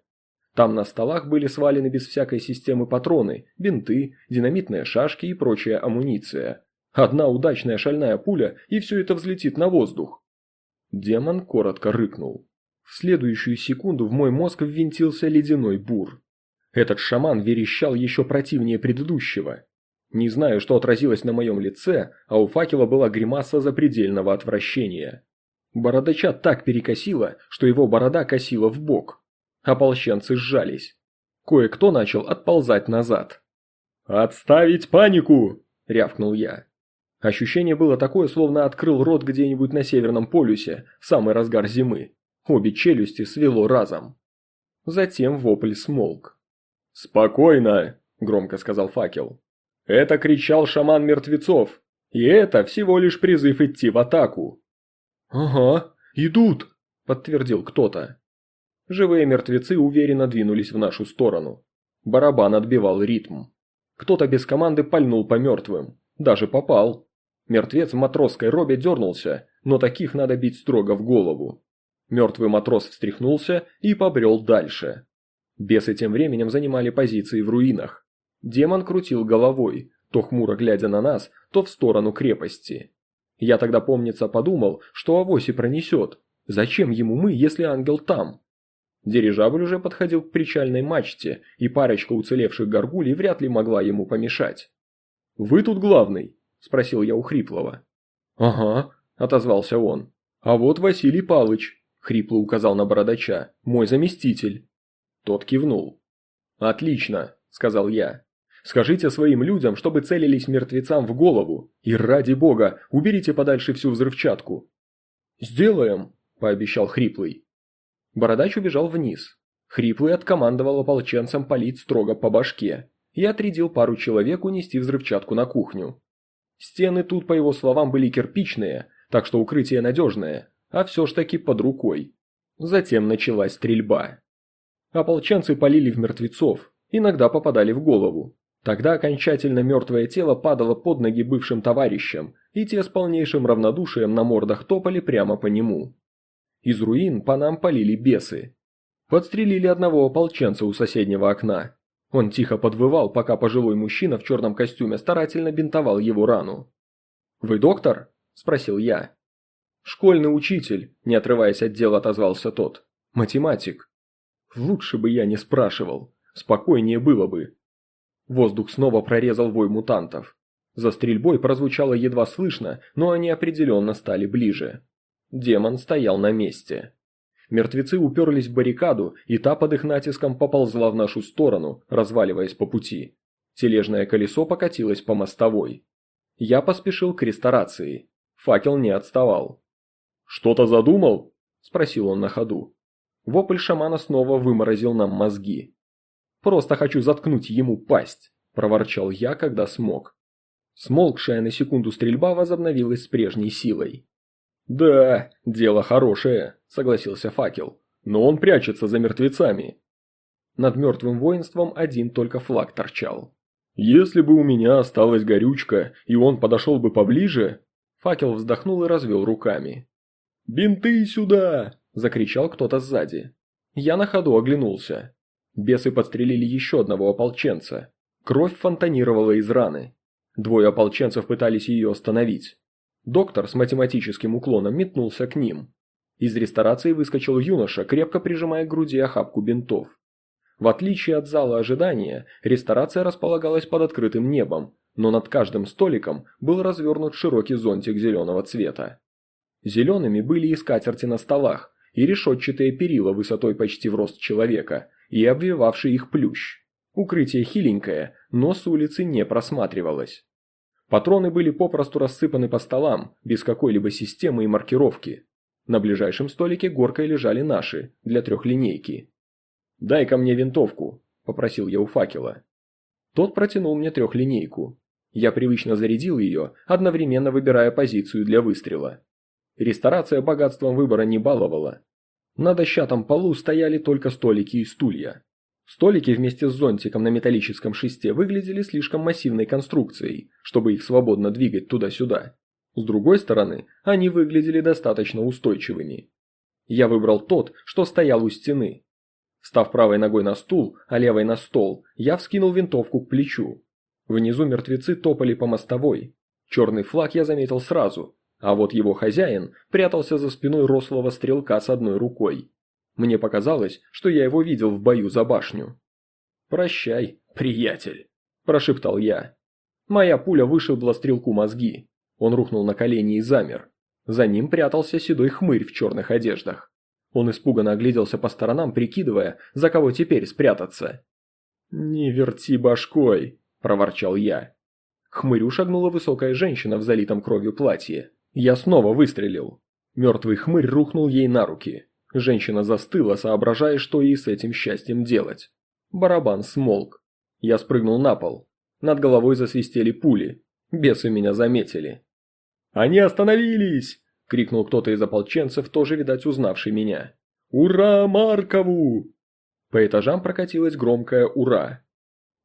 Там на столах были свалены без всякой системы патроны, бинты, динамитные шашки и прочая амуниция. Одна удачная шальная пуля, и все это взлетит на воздух. Демон коротко рыкнул. В следующую секунду в мой мозг ввинтился ледяной бур. Этот шаман верещал еще противнее предыдущего. Не знаю, что отразилось на моем лице, а у факела была гримаса запредельного отвращения. Бородача так перекосило, что его борода косила в бок. Ополченцы сжались. Кое-кто начал отползать назад. «Отставить панику!» – рявкнул я. Ощущение было такое, словно открыл рот где-нибудь на Северном полюсе, в самый разгар зимы. Обе челюсти свело разом. Затем вопль смолк. «Спокойно!» – громко сказал факел. «Это кричал шаман мертвецов, и это всего лишь призыв идти в атаку». «Ага, идут!» – подтвердил кто-то. Живые мертвецы уверенно двинулись в нашу сторону. Барабан отбивал ритм. Кто-то без команды пальнул по мертвым. Даже попал. Мертвец в матросской робе дернулся, но таких надо бить строго в голову. Мертвый матрос встряхнулся и побрел дальше. Бесы тем временем занимали позиции в руинах. Демон крутил головой, то хмуро глядя на нас, то в сторону крепости. Я тогда, помнится, подумал, что авось пронесет. Зачем ему мы, если ангел там? Дирижабль уже подходил к причальной мачте, и парочка уцелевших горгулей вряд ли могла ему помешать. «Вы тут главный?» – спросил я у Хриплова. «Ага», – отозвался он. «А вот Василий Палыч», – хрипло указал на бородача, – «мой заместитель». Тот кивнул. «Отлично», – сказал я. «Скажите своим людям, чтобы целились мертвецам в голову, и ради бога, уберите подальше всю взрывчатку». «Сделаем», – пообещал Хриплый. Бородач убежал вниз. Хриплый откомандовал ополченцам палить строго по башке и отрядил пару человек унести взрывчатку на кухню. Стены тут, по его словам, были кирпичные, так что укрытие надежное, а все ж таки под рукой. Затем началась стрельба. Ополченцы полили в мертвецов, иногда попадали в голову. Тогда окончательно мертвое тело падало под ноги бывшим товарищам, и те с полнейшим равнодушием на мордах топали прямо по нему. Из руин по нам полили бесы. Подстрелили одного ополченца у соседнего окна. Он тихо подвывал, пока пожилой мужчина в черном костюме старательно бинтовал его рану. «Вы доктор?» – спросил я. «Школьный учитель», – не отрываясь от дела, отозвался тот. «Математик». Лучше бы я не спрашивал. Спокойнее было бы. Воздух снова прорезал вой мутантов. За стрельбой прозвучало едва слышно, но они определенно стали ближе. Демон стоял на месте. Мертвецы уперлись в баррикаду, и та под их натиском поползла в нашу сторону, разваливаясь по пути. Тележное колесо покатилось по мостовой. Я поспешил к ресторации. Факел не отставал. «Что-то задумал?» – спросил он на ходу. Вопль шамана снова выморозил нам мозги. «Просто хочу заткнуть ему пасть», – проворчал я, когда смог. Смолкшая на секунду стрельба возобновилась с прежней силой. «Да, дело хорошее», – согласился факел. «Но он прячется за мертвецами». Над мертвым воинством один только флаг торчал. «Если бы у меня осталась горючка, и он подошел бы поближе...» Факел вздохнул и развел руками. «Бинты сюда!» – закричал кто-то сзади. Я на ходу оглянулся. Бесы подстрелили еще одного ополченца. Кровь фонтанировала из раны. Двое ополченцев пытались ее остановить. Доктор с математическим уклоном метнулся к ним. Из ресторации выскочил юноша, крепко прижимая к груди охапку бинтов. В отличие от зала ожидания, ресторация располагалась под открытым небом, но над каждым столиком был развернут широкий зонтик зеленого цвета. Зелеными были и скатерти на столах, и решетчатые перила высотой почти в рост человека, и обвивавший их плющ. Укрытие хиленькое, но с улицы не просматривалось. Патроны были попросту рассыпаны по столам, без какой-либо системы и маркировки. На ближайшем столике горкой лежали наши, для трехлинейки. «Дай-ка мне винтовку», – попросил я у факела. Тот протянул мне трехлинейку. Я привычно зарядил ее, одновременно выбирая позицию для выстрела. Ресторация богатством выбора не баловала. На дощатом полу стояли только столики и стулья. Столики вместе с зонтиком на металлическом шесте выглядели слишком массивной конструкцией, чтобы их свободно двигать туда-сюда. С другой стороны, они выглядели достаточно устойчивыми. Я выбрал тот, что стоял у стены. Став правой ногой на стул, а левой на стол, я вскинул винтовку к плечу. Внизу мертвецы топали по мостовой. Черный флаг я заметил сразу, а вот его хозяин прятался за спиной рослого стрелка с одной рукой. Мне показалось, что я его видел в бою за башню. «Прощай, приятель», – прошептал я. Моя пуля вышибла стрелку мозги. Он рухнул на колени и замер. За ним прятался седой хмырь в черных одеждах. Он испуганно огляделся по сторонам, прикидывая, за кого теперь спрятаться. «Не верти башкой», – проворчал я. К хмырю шагнула высокая женщина в залитом кровью платье. Я снова выстрелил. Мертвый хмырь рухнул ей на руки. Женщина застыла, соображая, что ей с этим счастьем делать. Барабан смолк. Я спрыгнул на пол. Над головой засвистели пули. Бесы меня заметили. «Они остановились!» – крикнул кто-то из ополченцев, тоже, видать, узнавший меня. «Ура Маркову!» По этажам прокатилось громкое «Ура!».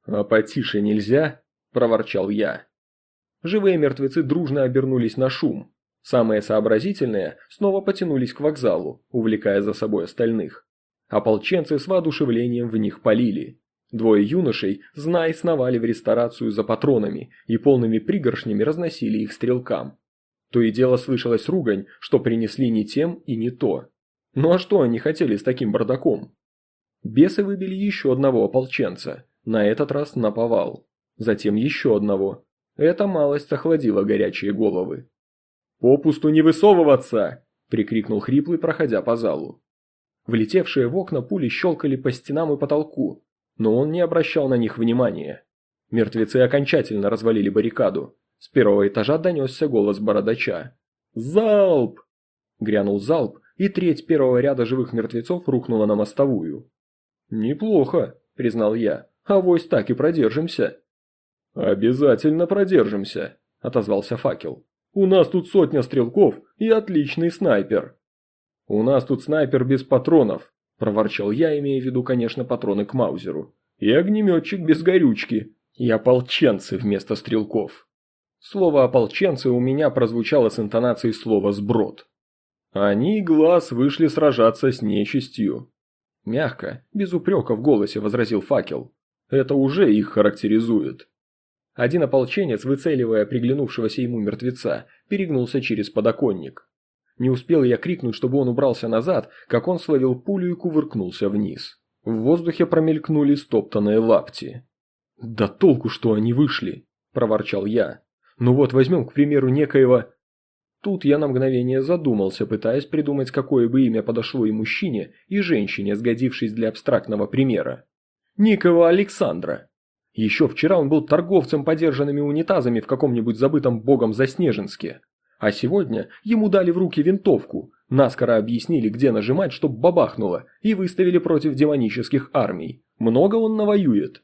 «А потише нельзя?» – проворчал я. Живые мертвецы дружно обернулись на шум. Самые сообразительные снова потянулись к вокзалу, увлекая за собой остальных. Ополченцы с воодушевлением в них полили. Двое юношей, зная, сновали в ресторацию за патронами и полными пригоршнями разносили их стрелкам. То и дело слышалась ругань, что принесли не тем и не то. Ну а что они хотели с таким бардаком? Бесы выбили еще одного ополченца, на этот раз на повал. Затем еще одного. Эта малость охладила горячие головы. «Попусту не высовываться!» – прикрикнул хриплый, проходя по залу. Влетевшие в окна пули щелкали по стенам и потолку, но он не обращал на них внимания. Мертвецы окончательно развалили баррикаду. С первого этажа донесся голос бородача. «Залп!» Грянул залп, и треть первого ряда живых мертвецов рухнула на мостовую. «Неплохо», – признал я, – «авось так и продержимся». «Обязательно продержимся», – отозвался факел. «У нас тут сотня стрелков и отличный снайпер». «У нас тут снайпер без патронов», – проворчал я, имея в виду, конечно, патроны к Маузеру. «И огнеметчик без горючки. И ополченцы вместо стрелков». Слово «ополченцы» у меня прозвучало с интонацией слова «сброд». Они, глаз, вышли сражаться с нечистью. Мягко, без упрека в голосе возразил факел. Это уже их характеризует. Один ополченец, выцеливая приглянувшегося ему мертвеца, перегнулся через подоконник. Не успел я крикнуть, чтобы он убрался назад, как он словил пулю и кувыркнулся вниз. В воздухе промелькнули стоптанные лапти. «Да толку, что они вышли!» – проворчал я. «Ну вот возьмем, к примеру, некоего...» Тут я на мгновение задумался, пытаясь придумать, какое бы имя подошло и мужчине, и женщине, сгодившись для абстрактного примера. Некого Александра. Еще вчера он был торговцем подержанными унитазами в каком-нибудь забытом богом Заснеженске. А сегодня ему дали в руки винтовку, наскоро объяснили, где нажимать, чтоб бабахнуло, и выставили против демонических армий. Много он навоюет.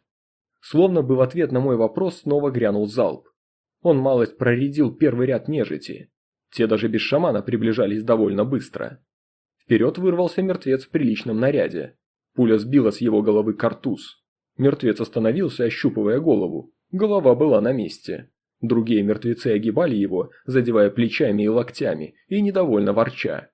Словно бы в ответ на мой вопрос снова грянул залп. Он малость проредил первый ряд нежити. Те даже без шамана приближались довольно быстро. Вперед вырвался мертвец в приличном наряде. Пуля сбила с его головы картуз. Мертвец остановился, ощупывая голову. Голова была на месте. Другие мертвецы огибали его, задевая плечами и локтями, и недовольно ворча.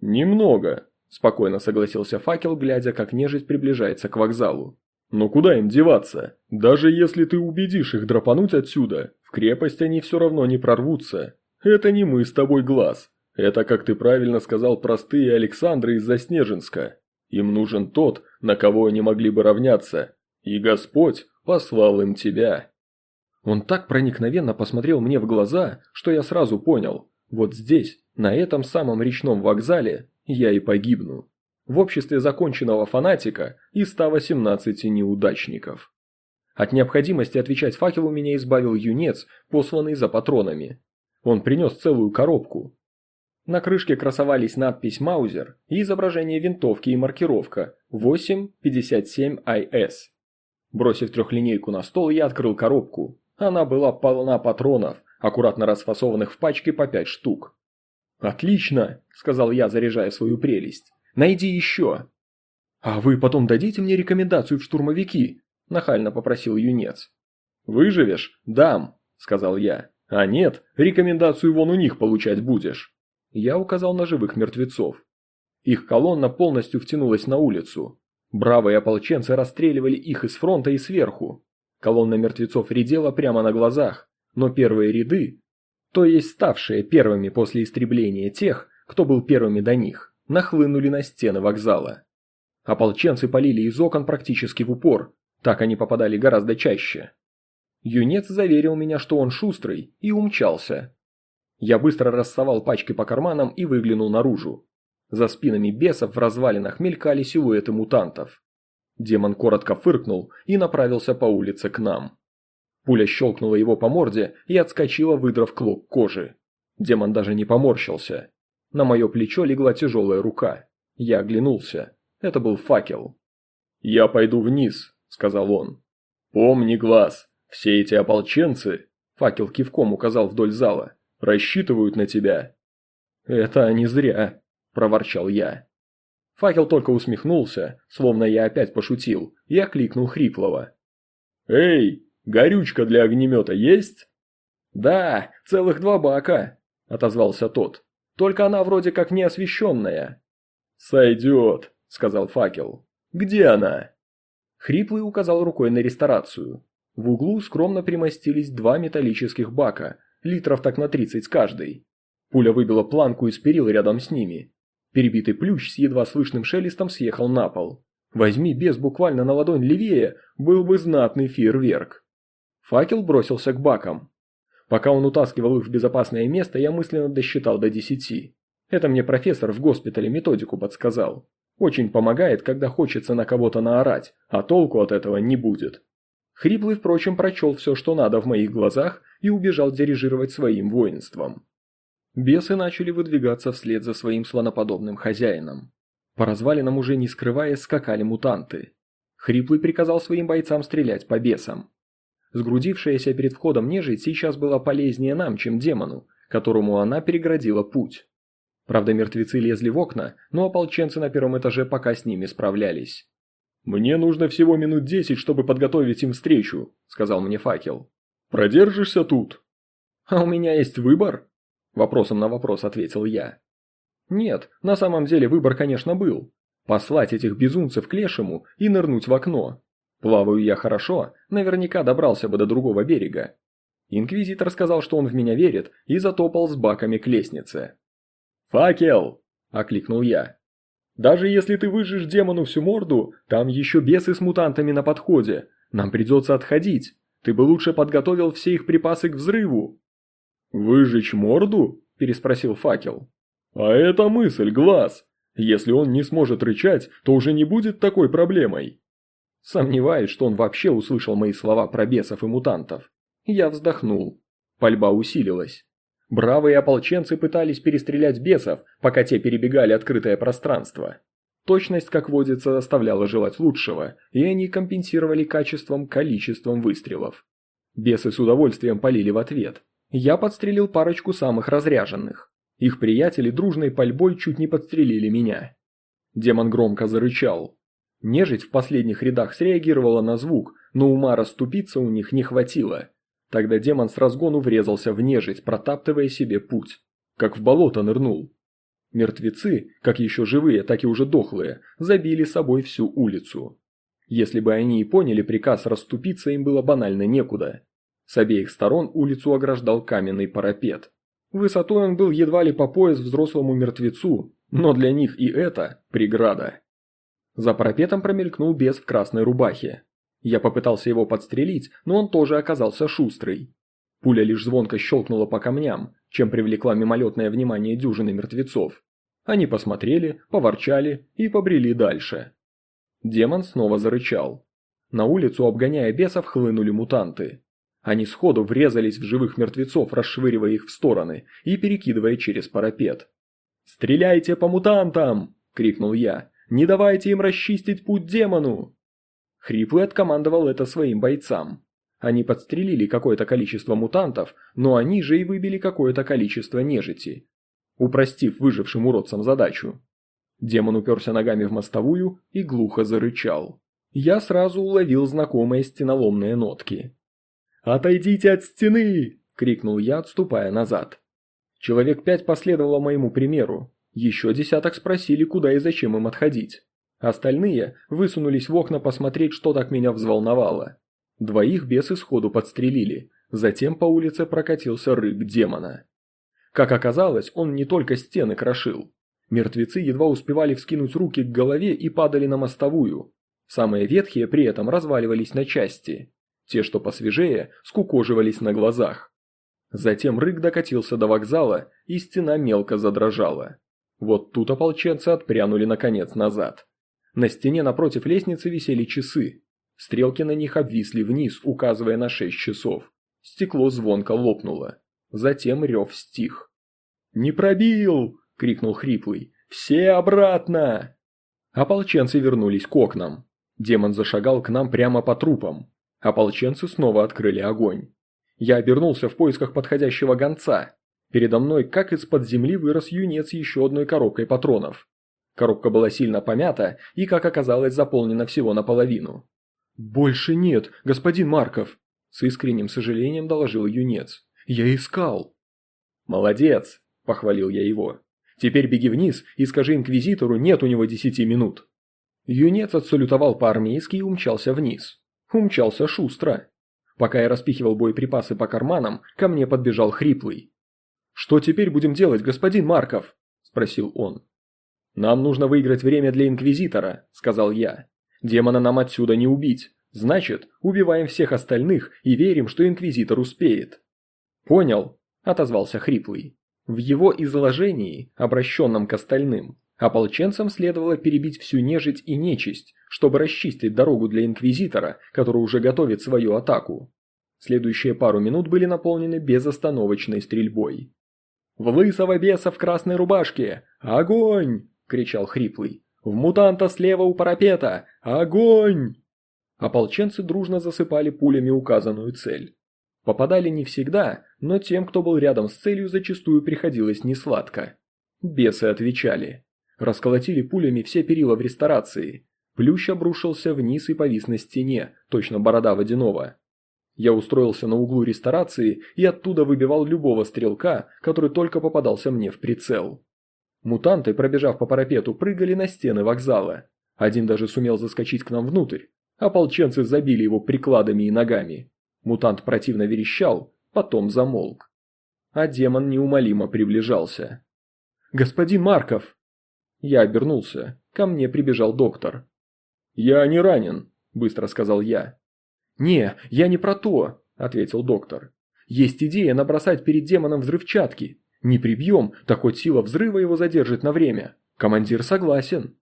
«Немного», – спокойно согласился факел, глядя, как нежить приближается к вокзалу. «Но куда им деваться? Даже если ты убедишь их драпануть отсюда, в крепость они все равно не прорвутся. Это не мы с тобой глаз. Это, как ты правильно сказал, простые Александры из Заснеженска. Им нужен тот, на кого они могли бы равняться. И Господь послал им тебя». Он так проникновенно посмотрел мне в глаза, что я сразу понял, вот здесь, на этом самом речном вокзале, я и погибну. В обществе законченного фанатика и 118 неудачников. От необходимости отвечать факелу меня избавил юнец, посланный за патронами. Он принес целую коробку. На крышке красовались надпись «Маузер» и изображение винтовки и маркировка 857IS. Бросив трехлинейку на стол, я открыл коробку. Она была полна патронов, аккуратно расфасованных в пачке по пять штук. «Отлично!» – сказал я, заряжая свою прелесть. «Найди еще!» «А вы потом дадите мне рекомендацию в штурмовики?» – нахально попросил юнец. «Выживешь? Дам!» – сказал я. «А нет, рекомендацию вон у них получать будешь!» Я указал на живых мертвецов. Их колонна полностью втянулась на улицу. Бравые ополченцы расстреливали их из фронта и сверху. Колонна мертвецов редела прямо на глазах, но первые ряды, то есть ставшие первыми после истребления тех, кто был первыми до них, нахлынули на стены вокзала. Ополченцы полили из окон практически в упор, Так они попадали гораздо чаще. Юнец заверил меня, что он шустрый, и умчался. Я быстро рассовал пачки по карманам и выглянул наружу. За спинами бесов в развалинах мелькали силуэты мутантов. Демон коротко фыркнул и направился по улице к нам. Пуля щелкнула его по морде и отскочила, выдрав клок кожи. Демон даже не поморщился. На мое плечо легла тяжелая рука. Я оглянулся. Это был факел. «Я пойду вниз», — сказал он. «Помни глаз, все эти ополченцы, факел кивком указал вдоль зала, рассчитывают на тебя. Это они зря, проворчал я. Факел только усмехнулся, словно я опять пошутил, и окликнул Хриплова. «Эй, горючка для огнемета есть?» «Да, целых два бака», – отозвался тот. «Только она вроде как не освещенная». «Сойдет», – сказал факел. «Где она?» Хриплый указал рукой на ресторацию. В углу скромно примостились два металлических бака, литров так на 30 каждый. Пуля выбила планку из перил рядом с ними. Перебитый плющ с едва слышным шелестом съехал на пол. Возьми без буквально на ладонь левее, был бы знатный фейерверк. Факел бросился к бакам. Пока он утаскивал их в безопасное место, я мысленно досчитал до десяти. Это мне профессор в госпитале методику подсказал. Очень помогает, когда хочется на кого-то наорать, а толку от этого не будет. Хриплый, впрочем, прочел все, что надо в моих глазах и убежал дирижировать своим воинством. Бесы начали выдвигаться вслед за своим слоноподобным хозяином. По развалинам уже не скрываясь скакали мутанты. Хриплый приказал своим бойцам стрелять по бесам. Сгрудившаяся перед входом нежить сейчас была полезнее нам, чем демону, которому она переградила путь. Правда, мертвецы лезли в окна, но ополченцы на первом этаже пока с ними справлялись. «Мне нужно всего минут десять, чтобы подготовить им встречу», – сказал мне факел. «Продержишься тут?» «А у меня есть выбор?» – вопросом на вопрос ответил я. «Нет, на самом деле выбор, конечно, был. Послать этих безумцев к лешему и нырнуть в окно. Плаваю я хорошо, наверняка добрался бы до другого берега. Инквизитор сказал, что он в меня верит, и затопал с баками к лестнице. «Факел!» – окликнул я. Даже если ты выжжешь демону всю морду, там еще бесы с мутантами на подходе. Нам придется отходить. Ты бы лучше подготовил все их припасы к взрыву». «Выжечь морду?» – переспросил факел. «А это мысль, глаз. Если он не сможет рычать, то уже не будет такой проблемой». Сомневаюсь, что он вообще услышал мои слова про бесов и мутантов. Я вздохнул. Пальба усилилась. Бравые ополченцы пытались перестрелять бесов, пока те перебегали открытое пространство. Точность, как водится, оставляла желать лучшего, и они компенсировали качеством количеством выстрелов. Бесы с удовольствием полили в ответ. Я подстрелил парочку самых разряженных. Их приятели дружной пальбой чуть не подстрелили меня. Демон громко зарычал. Нежить в последних рядах среагировала на звук, но ума расступиться у них не хватило. Тогда демон с разгону врезался в нежить, протаптывая себе путь. Как в болото нырнул. Мертвецы, как еще живые, так и уже дохлые, забили собой всю улицу. Если бы они и поняли приказ расступиться, им было банально некуда. С обеих сторон улицу ограждал каменный парапет. Высотой он был едва ли по пояс взрослому мертвецу, но для них и это преграда. За парапетом промелькнул бес в красной рубахе. Я попытался его подстрелить, но он тоже оказался шустрый. Пуля лишь звонко щелкнула по камням, чем привлекла мимолетное внимание дюжины мертвецов. Они посмотрели, поворчали и побрели дальше. Демон снова зарычал. На улицу, обгоняя бесов, хлынули мутанты. Они сходу врезались в живых мертвецов, расшвыривая их в стороны и перекидывая через парапет. «Стреляйте по мутантам!» – крикнул я. «Не давайте им расчистить путь демону!» Хриплый откомандовал это своим бойцам. Они подстрелили какое-то количество мутантов, но они же и выбили какое-то количество нежити, упростив выжившим уродцам задачу. Демон уперся ногами в мостовую и глухо зарычал. Я сразу уловил знакомые стеноломные нотки. «Отойдите от стены!» – крикнул я, отступая назад. Человек пять последовало моему примеру. Еще десяток спросили, куда и зачем им отходить. Остальные высунулись в окна посмотреть, что так меня взволновало. Двоих бесы сходу подстрелили, затем по улице прокатился рык демона. Как оказалось, он не только стены крошил. Мертвецы едва успевали вскинуть руки к голове и падали на мостовую. Самые ветхие при этом разваливались на части. Те, что посвежее, скукоживались на глазах. Затем рык докатился до вокзала, и стена мелко задрожала. Вот тут ополченцы отпрянули наконец назад. На стене напротив лестницы висели часы. Стрелки на них обвисли вниз, указывая на шесть часов. Стекло звонко лопнуло. Затем рев стих. «Не пробил!» – крикнул хриплый. «Все обратно!» Ополченцы вернулись к окнам. Демон зашагал к нам прямо по трупам. Ополченцы снова открыли огонь. Я обернулся в поисках подходящего гонца. Передо мной, как из-под земли, вырос юнец еще одной коробкой патронов. Коробка была сильно помята и, как оказалось, заполнена всего наполовину. «Больше нет, господин Марков!» С искренним сожалением доложил юнец. «Я искал!» «Молодец!» – похвалил я его. «Теперь беги вниз и скажи инквизитору, нет у него десяти минут!» Юнец отсалютовал по-армейски и умчался вниз. Умчался шустро. Пока я распихивал боеприпасы по карманам, ко мне подбежал хриплый. «Что теперь будем делать, господин Марков?» – спросил он. «Нам нужно выиграть время для Инквизитора», – сказал я. «Демона нам отсюда не убить. Значит, убиваем всех остальных и верим, что Инквизитор успеет». «Понял», – отозвался Хриплый. В его изложении, обращенном к остальным, Ополченцам следовало перебить всю нежить и нечисть, чтобы расчистить дорогу для Инквизитора, который уже готовит свою атаку. Следующие пару минут были наполнены безостановочной стрельбой. «В лысого беса в красной рубашке! Огонь!» – кричал Хриплый. «В мутанта слева у парапета! Огонь!» Ополченцы дружно засыпали пулями указанную цель. Попадали не всегда, но тем, кто был рядом с целью, зачастую приходилось несладко. Бесы отвечали. Расколотили пулями все перила в ресторации. Плющ обрушился вниз и повис на стене, точно борода водяного. Я устроился на углу ресторации и оттуда выбивал любого стрелка, который только попадался мне в прицел. Мутанты, пробежав по парапету, прыгали на стены вокзала. Один даже сумел заскочить к нам внутрь. Ополченцы забили его прикладами и ногами. Мутант противно верещал, потом замолк. А демон неумолимо приближался. «Господин Марков!» Я обернулся. Ко мне прибежал доктор. «Я не ранен», – быстро сказал я. «Не, я не про то», – ответил доктор. «Есть идея набросать перед демоном взрывчатки. Не прибьем, так хоть сила взрыва его задержит на время. Командир согласен».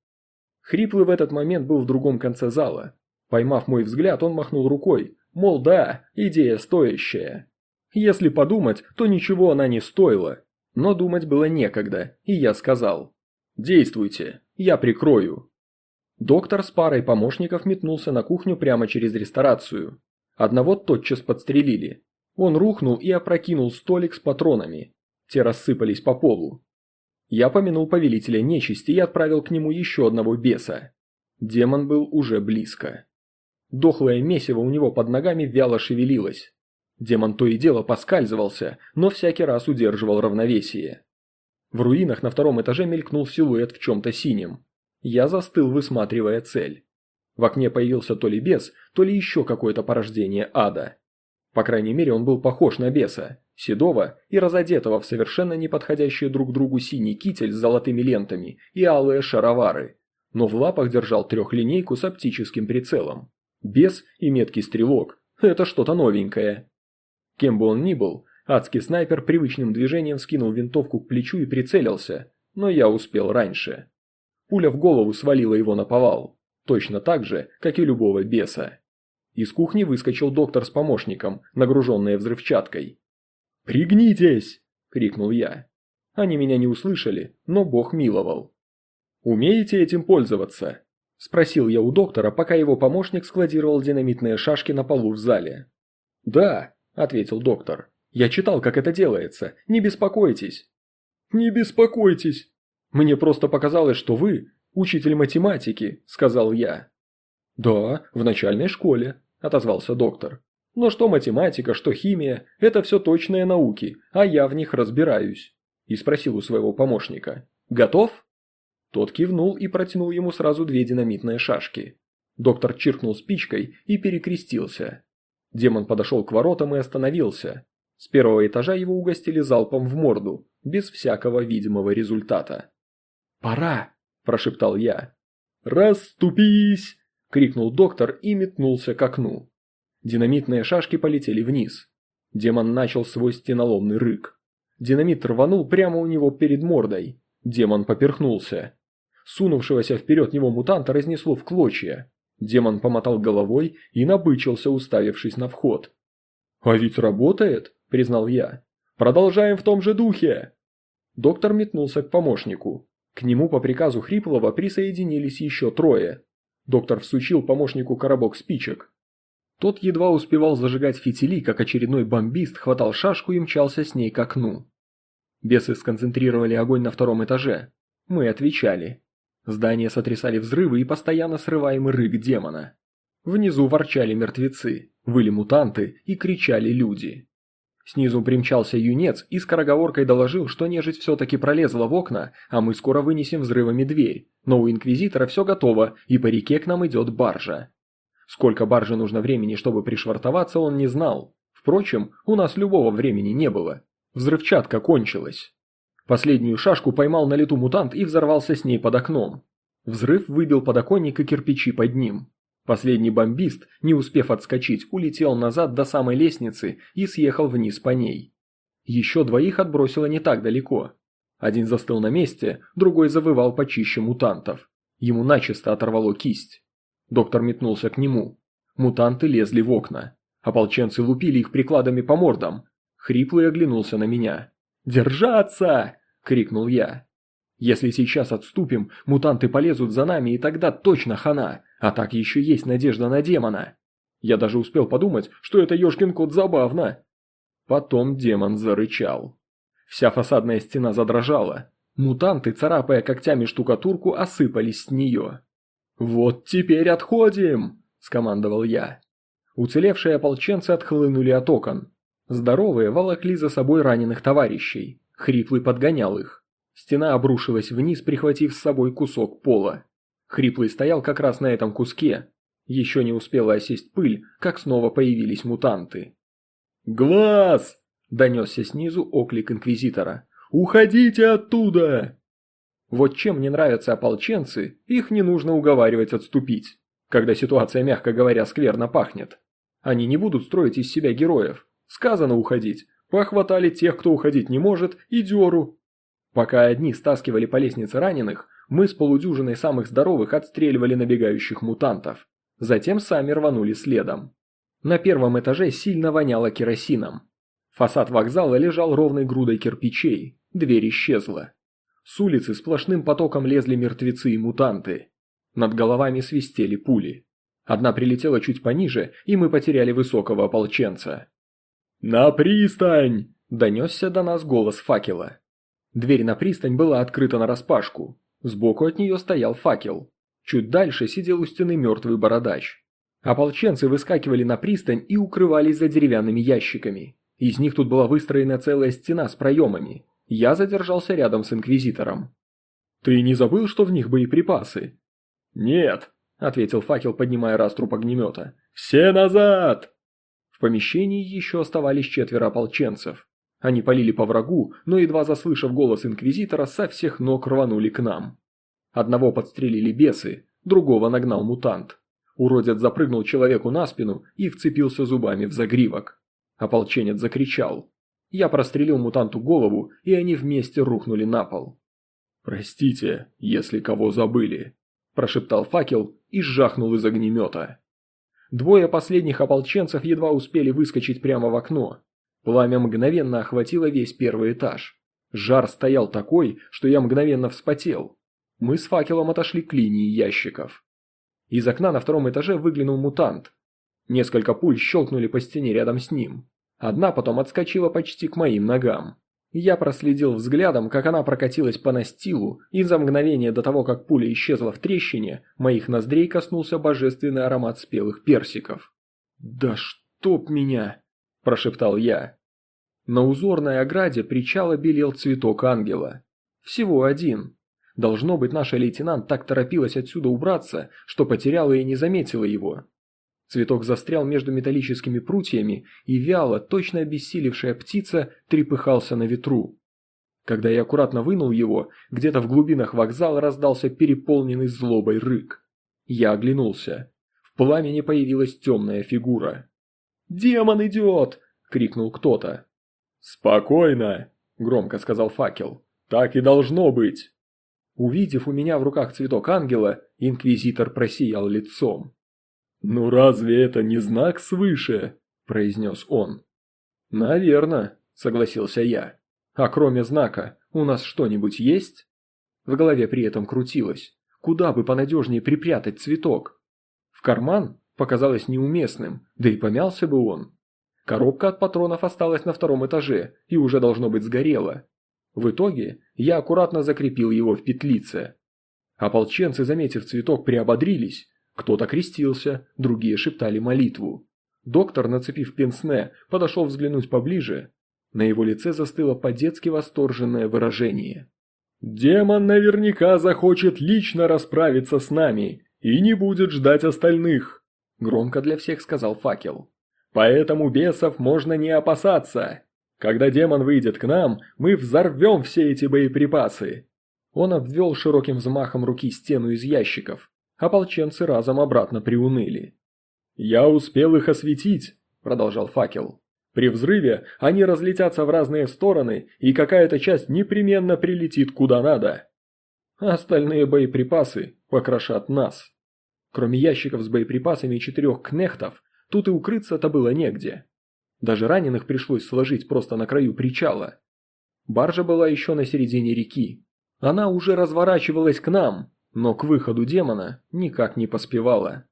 Хриплый в этот момент был в другом конце зала. Поймав мой взгляд, он махнул рукой, мол, да, идея стоящая. Если подумать, то ничего она не стоила. Но думать было некогда, и я сказал. «Действуйте, я прикрою». Доктор с парой помощников метнулся на кухню прямо через ресторацию. Одного тотчас подстрелили. Он рухнул и опрокинул столик с патронами. Те рассыпались по полу. Я помянул повелителя нечисти и отправил к нему еще одного беса. Демон был уже близко. Дохлое месиво у него под ногами вяло шевелилось. Демон то и дело поскальзывался, но всякий раз удерживал равновесие. В руинах на втором этаже мелькнул силуэт в чем-то синем. Я застыл, высматривая цель. В окне появился то ли бес, то ли еще какое-то порождение ада. По крайней мере, он был похож на беса, седого и разодетого в совершенно неподходящие друг другу синий китель с золотыми лентами и алые шаровары, но в лапах держал трехлинейку с оптическим прицелом. Бес и меткий стрелок – это что-то новенькое. Кем бы он ни был, Адский снайпер привычным движением скинул винтовку к плечу и прицелился, но я успел раньше. Пуля в голову свалила его на повал, точно так же, как и любого беса. Из кухни выскочил доктор с помощником, нагруженные взрывчаткой. «Пригнитесь!» – крикнул я. Они меня не услышали, но бог миловал. «Умеете этим пользоваться?» – спросил я у доктора, пока его помощник складировал динамитные шашки на полу в зале. «Да», – ответил доктор. Я читал, как это делается. Не беспокойтесь». «Не беспокойтесь». «Мне просто показалось, что вы учитель математики», – сказал я. «Да, в начальной школе», – отозвался доктор. «Но что математика, что химия – это все точные науки, а я в них разбираюсь». И спросил у своего помощника. «Готов?» Тот кивнул и протянул ему сразу две динамитные шашки. Доктор чиркнул спичкой и перекрестился. Демон подошел к воротам и остановился. С первого этажа его угостили залпом в морду, без всякого видимого результата. «Пора!» – прошептал я. «Расступись!» – крикнул доктор и метнулся к окну. Динамитные шашки полетели вниз. Демон начал свой стеноломный рык. Динамит рванул прямо у него перед мордой. Демон поперхнулся. Сунувшегося вперед него мутанта разнесло в клочья. Демон помотал головой и набычился, уставившись на вход. «А ведь работает», – признал я. «Продолжаем в том же духе!» Доктор метнулся к помощнику. К нему по приказу Хриплова присоединились еще трое. Доктор всучил помощнику коробок спичек. Тот едва успевал зажигать фитили, как очередной бомбист хватал шашку и мчался с ней к окну. Бесы сконцентрировали огонь на втором этаже. Мы отвечали. Здание сотрясали взрывы и постоянно срываемый рык демона. Внизу ворчали мертвецы, выли мутанты и кричали люди. Снизу примчался юнец и скороговоркой доложил, что нежить все-таки пролезла в окна, а мы скоро вынесем взрывами дверь, но у Инквизитора все готово, и по реке к нам идет баржа. Сколько барже нужно времени, чтобы пришвартоваться, он не знал. Впрочем, у нас любого времени не было. Взрывчатка кончилась. Последнюю шашку поймал на лету мутант и взорвался с ней под окном. Взрыв выбил подоконник и кирпичи под ним. Последний бомбист, не успев отскочить, улетел назад до самой лестницы и съехал вниз по ней. Еще двоих отбросило не так далеко. Один застыл на месте, другой завывал почище мутантов. Ему начисто оторвало кисть. Доктор метнулся к нему. Мутанты лезли в окна. Ополченцы лупили их прикладами по мордам. Хриплый оглянулся на меня. «Держаться!» – крикнул я. «Если сейчас отступим, мутанты полезут за нами, и тогда точно хана, а так еще есть надежда на демона». Я даже успел подумать, что это ёшкин кот забавно. Потом демон зарычал. Вся фасадная стена задрожала. Мутанты, царапая когтями штукатурку, осыпались с нее. «Вот теперь отходим!» – скомандовал я. Уцелевшие ополченцы отхлынули от окон. Здоровые волокли за собой раненых товарищей. Хриплый подгонял их. Стена обрушилась вниз, прихватив с собой кусок пола. Хриплый стоял как раз на этом куске. Еще не успела осесть пыль, как снова появились мутанты. «Глаз!» – донесся снизу оклик Инквизитора. «Уходите оттуда!» Вот чем мне нравятся ополченцы, их не нужно уговаривать отступить, когда ситуация, мягко говоря, скверно пахнет. Они не будут строить из себя героев. Сказано уходить. Похватали тех, кто уходить не может, и дёру. Пока одни стаскивали по лестнице раненых, мы с полудюжиной самых здоровых отстреливали набегающих мутантов. Затем сами рванули следом. На первом этаже сильно воняло керосином. Фасад вокзала лежал ровной грудой кирпичей, дверь исчезла. С улицы сплошным потоком лезли мертвецы и мутанты. Над головами свистели пули. Одна прилетела чуть пониже, и мы потеряли высокого ополченца. «На пристань!» – донесся до нас голос факела. Дверь на пристань была открыта нараспашку. Сбоку от нее стоял факел. Чуть дальше сидел у стены мертвый бородач. Ополченцы выскакивали на пристань и укрывались за деревянными ящиками. Из них тут была выстроена целая стена с проемами. Я задержался рядом с Инквизитором. «Ты не забыл, что в них боеприпасы?» «Нет», — ответил факел, поднимая раструб огнемета. «Все назад!» В помещении еще оставались четверо ополченцев. Они полили по врагу, но едва заслышав голос Инквизитора, со всех ног рванули к нам. Одного подстрелили бесы, другого нагнал мутант. Уродец запрыгнул человеку на спину и вцепился зубами в загривок. Ополченец закричал. Я прострелил мутанту голову, и они вместе рухнули на пол. «Простите, если кого забыли», – прошептал факел и сжахнул из огнемета. Двое последних ополченцев едва успели выскочить прямо в окно. Пламя мгновенно охватило весь первый этаж. Жар стоял такой, что я мгновенно вспотел. Мы с факелом отошли к линии ящиков. Из окна на втором этаже выглянул мутант. Несколько пуль щелкнули по стене рядом с ним. Одна потом отскочила почти к моим ногам. Я проследил взглядом, как она прокатилась по настилу, и за мгновение до того, как пуля исчезла в трещине, моих ноздрей коснулся божественный аромат спелых персиков. «Да чтоб меня!» – прошептал я. На узорной ограде причала белел цветок ангела. Всего один. Должно быть, наша лейтенант так торопилась отсюда убраться, что потеряла и не заметила его. Цветок застрял между металлическими прутьями, и вяло, точно обессилевшая птица трепыхался на ветру. Когда я аккуратно вынул его, где-то в глубинах вокзала раздался переполненный злобой рык. Я оглянулся. В пламени появилась темная фигура. «Демон идет!» – крикнул кто-то. «Спокойно!» – громко сказал факел. «Так и должно быть!» Увидев у меня в руках цветок ангела, инквизитор просиял лицом. «Ну разве это не знак свыше?» – произнес он. «Наверно», – согласился я. «А кроме знака, у нас что-нибудь есть?» В голове при этом крутилось. Куда бы понадежнее припрятать цветок? В карман показалось неуместным, да и помялся бы он. Коробка от патронов осталась на втором этаже и уже должно быть сгорела. В итоге я аккуратно закрепил его в петлице. Ополченцы, заметив цветок, приободрились. Кто-то крестился, другие шептали молитву. Доктор, нацепив пенсне, подошел взглянуть поближе. На его лице застыло по-детски восторженное выражение. «Демон наверняка захочет лично расправиться с нами и не будет ждать остальных», – громко для всех сказал факел. «Поэтому бесов можно не опасаться. Когда демон выйдет к нам, мы взорвем все эти боеприпасы. Он обвел широким взмахом руки стену из ящиков. Ополченцы разом обратно приуныли. «Я успел их осветить», – продолжал факел. «При взрыве они разлетятся в разные стороны, и какая-то часть непременно прилетит куда надо. Остальные боеприпасы покрошат нас. Кроме ящиков с боеприпасами и четырех кнехтов, тут и укрыться-то было негде. Даже раненых пришлось сложить просто на краю причала. Баржа была еще на середине реки. Она уже разворачивалась к нам, но к выходу демона никак не поспевала.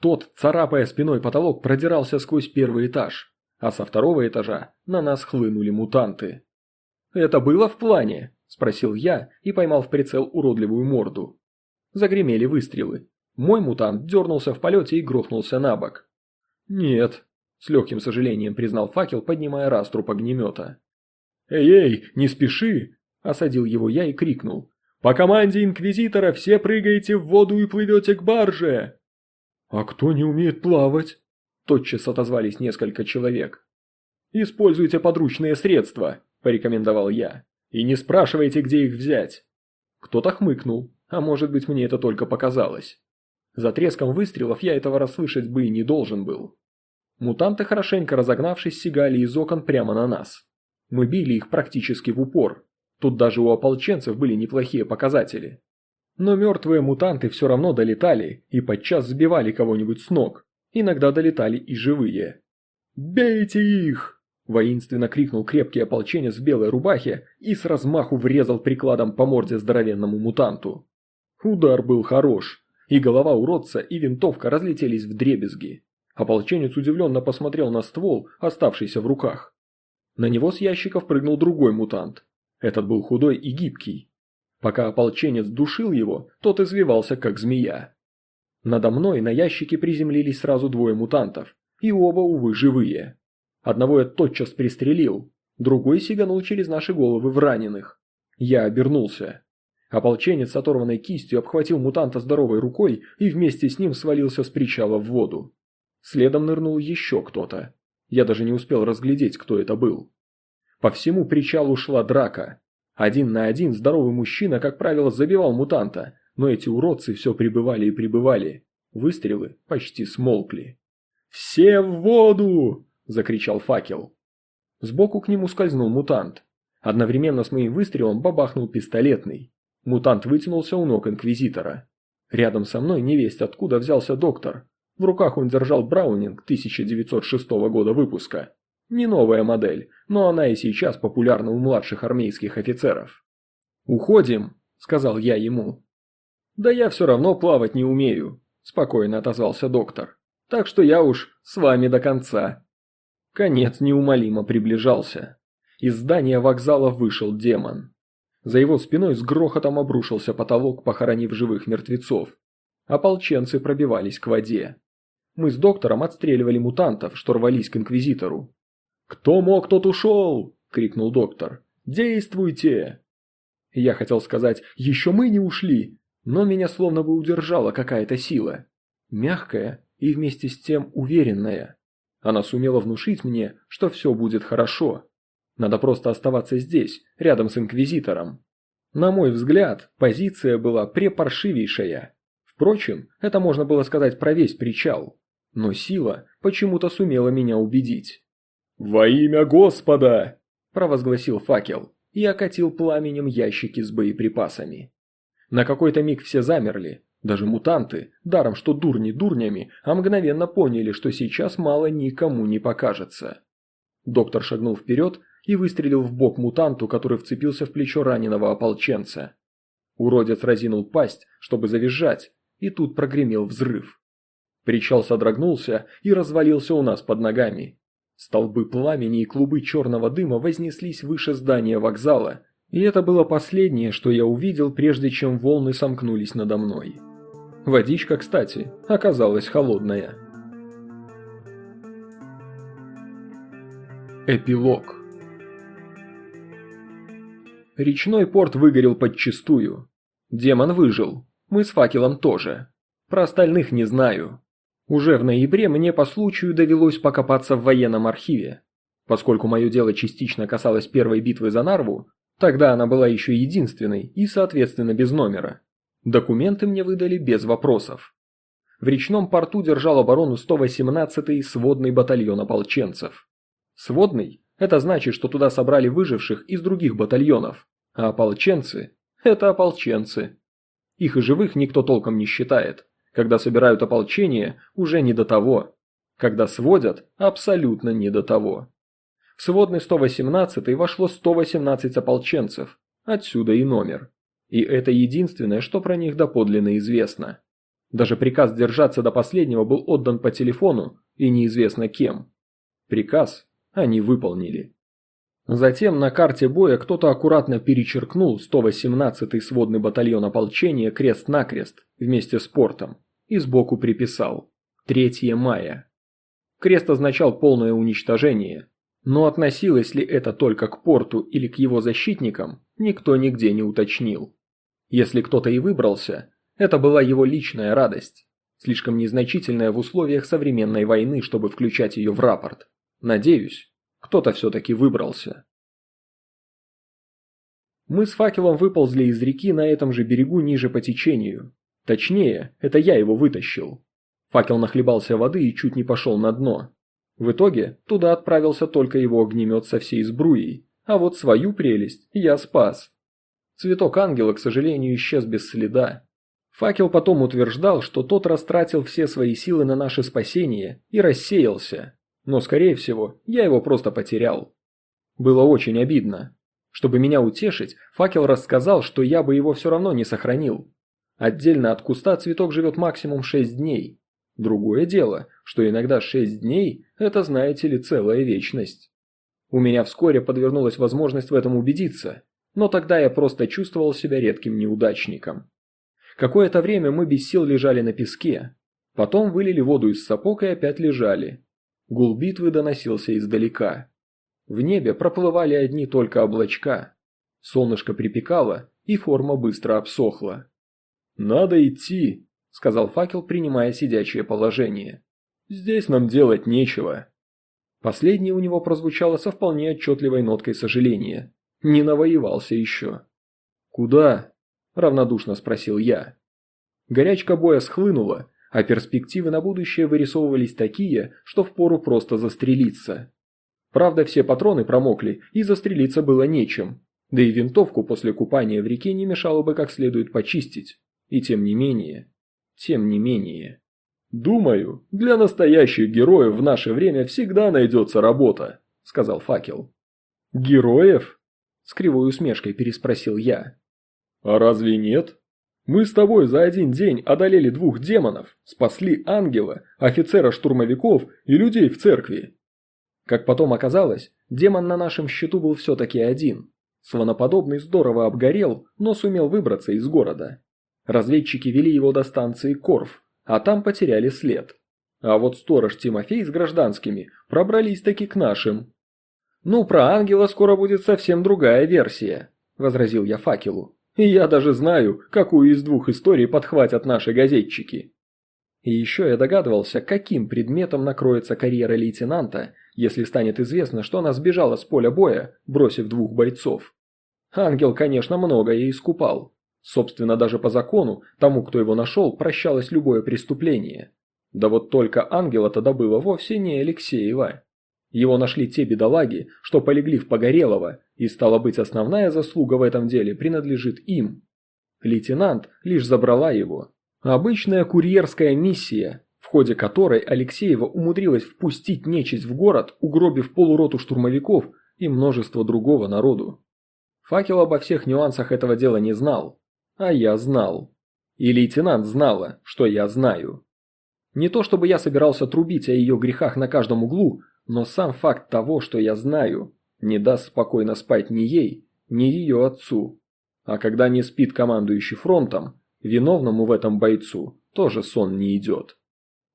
Тот, царапая спиной потолок, продирался сквозь первый этаж, а со второго этажа на нас хлынули мутанты. «Это было в плане?» – спросил я и поймал в прицел уродливую морду. Загремели выстрелы. Мой мутант дернулся в полете и грохнулся на бок. «Нет, с легким сожалением признал факел, поднимая раструб огнемета. «Эй-эй, не спеши!» – осадил его я и крикнул. «По команде Инквизитора все прыгаете в воду и плывете к барже!» «А кто не умеет плавать?» – тотчас отозвались несколько человек. «Используйте подручные средства», – порекомендовал я. «И не спрашивайте, где их взять». Кто-то хмыкнул, а может быть мне это только показалось. За треском выстрелов я этого расслышать бы и не должен был. Мутанты, хорошенько разогнавшись, сигали из окон прямо на нас. Мы били их практически в упор. Тут даже у ополченцев были неплохие показатели. Но мертвые мутанты все равно долетали и подчас сбивали кого-нибудь с ног. Иногда долетали и живые. «Бейте их!» – воинственно крикнул крепкий ополченец в белой рубахе и с размаху врезал прикладом по морде здоровенному мутанту. Удар был хорош, и голова уродца и винтовка разлетелись в дребезги. Ополченец удивленно посмотрел на ствол, оставшийся в руках. На него с ящиков прыгнул другой мутант. Этот был худой и гибкий. Пока ополченец душил его, тот извивался как змея. Надо мной на ящике приземлились сразу двое мутантов, и оба, увы, живые. Одного я тотчас пристрелил, другой сиганул через наши головы в раненых. Я обернулся. Ополченец с оторванной кистью обхватил мутанта здоровой рукой и вместе с ним свалился с причала в воду. Следом нырнул еще кто-то. Я даже не успел разглядеть, кто это был. По всему причалу шла драка. Один на один здоровый мужчина, как правило, забивал мутанта, но эти уродцы все прибывали и прибывали. Выстрелы почти смолкли. «Все в воду!» – закричал факел. Сбоку к нему скользнул мутант. Одновременно с моим выстрелом бабахнул пистолетный. Мутант вытянулся у ног инквизитора. Рядом со мной невесть откуда взялся доктор. В руках он держал Браунинг 1906 года выпуска. Не новая модель, но она и сейчас популярна у младших армейских офицеров. «Уходим», – сказал я ему. «Да я все равно плавать не умею», – спокойно отозвался доктор. «Так что я уж с вами до конца». Конец неумолимо приближался. Из здания вокзала вышел демон. За его спиной с грохотом обрушился потолок, похоронив живых мертвецов. Ополченцы пробивались к воде. Мы с доктором отстреливали мутантов, что рвались к Инквизитору. «Кто мог, тот ушел!» – крикнул доктор. «Действуйте!» Я хотел сказать «Еще мы не ушли!» но меня словно бы удержала какая-то сила. Мягкая и вместе с тем уверенная. Она сумела внушить мне, что все будет хорошо. Надо просто оставаться здесь, рядом с Инквизитором. На мой взгляд, позиция была препаршивейшая Впрочем, это можно было сказать про весь причал. Но сила почему-то сумела меня убедить. «Во имя Господа!» – провозгласил факел и окатил пламенем ящики с боеприпасами. На какой-то миг все замерли, даже мутанты, даром что дурни дурнями, а мгновенно поняли, что сейчас мало никому не покажется. Доктор шагнул вперед и выстрелил в бок мутанту, который вцепился в плечо раненого ополченца. Уродец разинул пасть, чтобы завизжать, и тут прогремел взрыв. Причал содрогнулся и развалился у нас под ногами. Столбы пламени и клубы черного дыма вознеслись выше здания вокзала, и это было последнее, что я увидел, прежде чем волны сомкнулись надо мной. Водичка, кстати, оказалась холодная. Эпилог Речной порт выгорел подчистую. Демон выжил, мы с факелом тоже. Про остальных не знаю. Уже в ноябре мне по случаю довелось покопаться в военном архиве. Поскольку мое дело частично касалось первой битвы за Нарву, тогда она была еще единственной и, соответственно, без номера. Документы мне выдали без вопросов. В речном порту держал оборону 118-й сводный батальон ополченцев. Сводный – это значит, что туда собрали выживших из других батальонов, а ополченцы – это ополченцы. Их и живых никто толком не считает. Когда собирают ополчение, уже не до того. Когда сводят, абсолютно не до того. В сводный 118 вошло 118 ополченцев, отсюда и номер. И это единственное, что про них доподлинно известно. Даже приказ держаться до последнего был отдан по телефону, и неизвестно кем. Приказ они выполнили. Затем на карте боя кто-то аккуратно перечеркнул 118-й сводный батальон ополчения крест-накрест вместе с портом и сбоку приписал 3 мая. Крест означал полное уничтожение, но относилось ли это только к порту или к его защитникам, никто нигде не уточнил. Если кто-то и выбрался, это была его личная радость, слишком незначительная в условиях современной войны, чтобы включать ее в рапорт. Надеюсь, кто-то все-таки выбрался. Мы с факелом выползли из реки на этом же берегу ниже по течению. Точнее, это я его вытащил. Факел нахлебался воды и чуть не пошел на дно. В итоге туда отправился только его огнемет со всей сбруей, а вот свою прелесть я спас. Цветок ангела, к сожалению, исчез без следа. Факел потом утверждал, что тот растратил все свои силы на наше спасение и рассеялся, но, скорее всего, я его просто потерял. Было очень обидно. Чтобы меня утешить, факел рассказал, что я бы его все равно не сохранил. Отдельно от куста цветок живет максимум 6 дней. Другое дело, что иногда 6 дней – это, знаете ли, целая вечность. У меня вскоре подвернулась возможность в этом убедиться, но тогда я просто чувствовал себя редким неудачником. Какое-то время мы без сил лежали на песке, потом вылили воду из сапог и опять лежали, Гул битвы доносился издалека. В небе проплывали одни только облачка. Солнышко припекало, и форма быстро обсохла. «Надо идти», — сказал факел, принимая сидячее положение. «Здесь нам делать нечего». Последнее у него прозвучало со вполне отчетливой ноткой сожаления. Не навоевался еще. «Куда?» – равнодушно спросил я. Горячка боя схлынула, а перспективы на будущее вырисовывались такие, что впору просто застрелиться. Правда, все патроны промокли, и застрелиться было нечем. Да и винтовку после купания в реке не мешало бы как следует почистить. И тем не менее... Тем не менее... «Думаю, для настоящих героев в наше время всегда найдется работа», — сказал факел. «Героев?» — с кривой усмешкой переспросил я. «А разве нет?» Мы с тобой за один день одолели двух демонов, спасли ангела, офицера штурмовиков и людей в церкви. Как потом оказалось, демон на нашем счету был все-таки один. Слоноподобный здорово обгорел, но сумел выбраться из города. Разведчики вели его до станции Корф, а там потеряли след. А вот сторож Тимофей с гражданскими пробрались таки к нашим. «Ну, про ангела скоро будет совсем другая версия», – возразил я факелу. И я даже знаю, какую из двух историй подхватят наши газетчики. И еще я догадывался, каким предметом накроется карьера лейтенанта, если станет известно, что она сбежала с поля боя, бросив двух бойцов. Ангел, конечно, многое искупал. Собственно, даже по закону, тому, кто его нашел, прощалось любое преступление. Да вот только ангела тогда было вовсе не Алексеева. Его нашли те бедолаги, что полегли в Погорелого, и стало быть основная заслуга в этом деле принадлежит им. Лейтенант лишь забрала его. Обычная курьерская миссия, в ходе которой Алексеева умудрилась впустить нечисть в город, угробив полуроту штурмовиков и множество другого народу. Факел обо всех нюансах этого дела не знал, а я знал. И лейтенант знала, что я знаю. Не то чтобы я собирался трубить о ее грехах на каждом углу, но сам факт того, что я знаю, не даст спокойно спать ни ей, ни ее отцу. А когда не спит командующий фронтом, виновному в этом бойцу тоже сон не идет.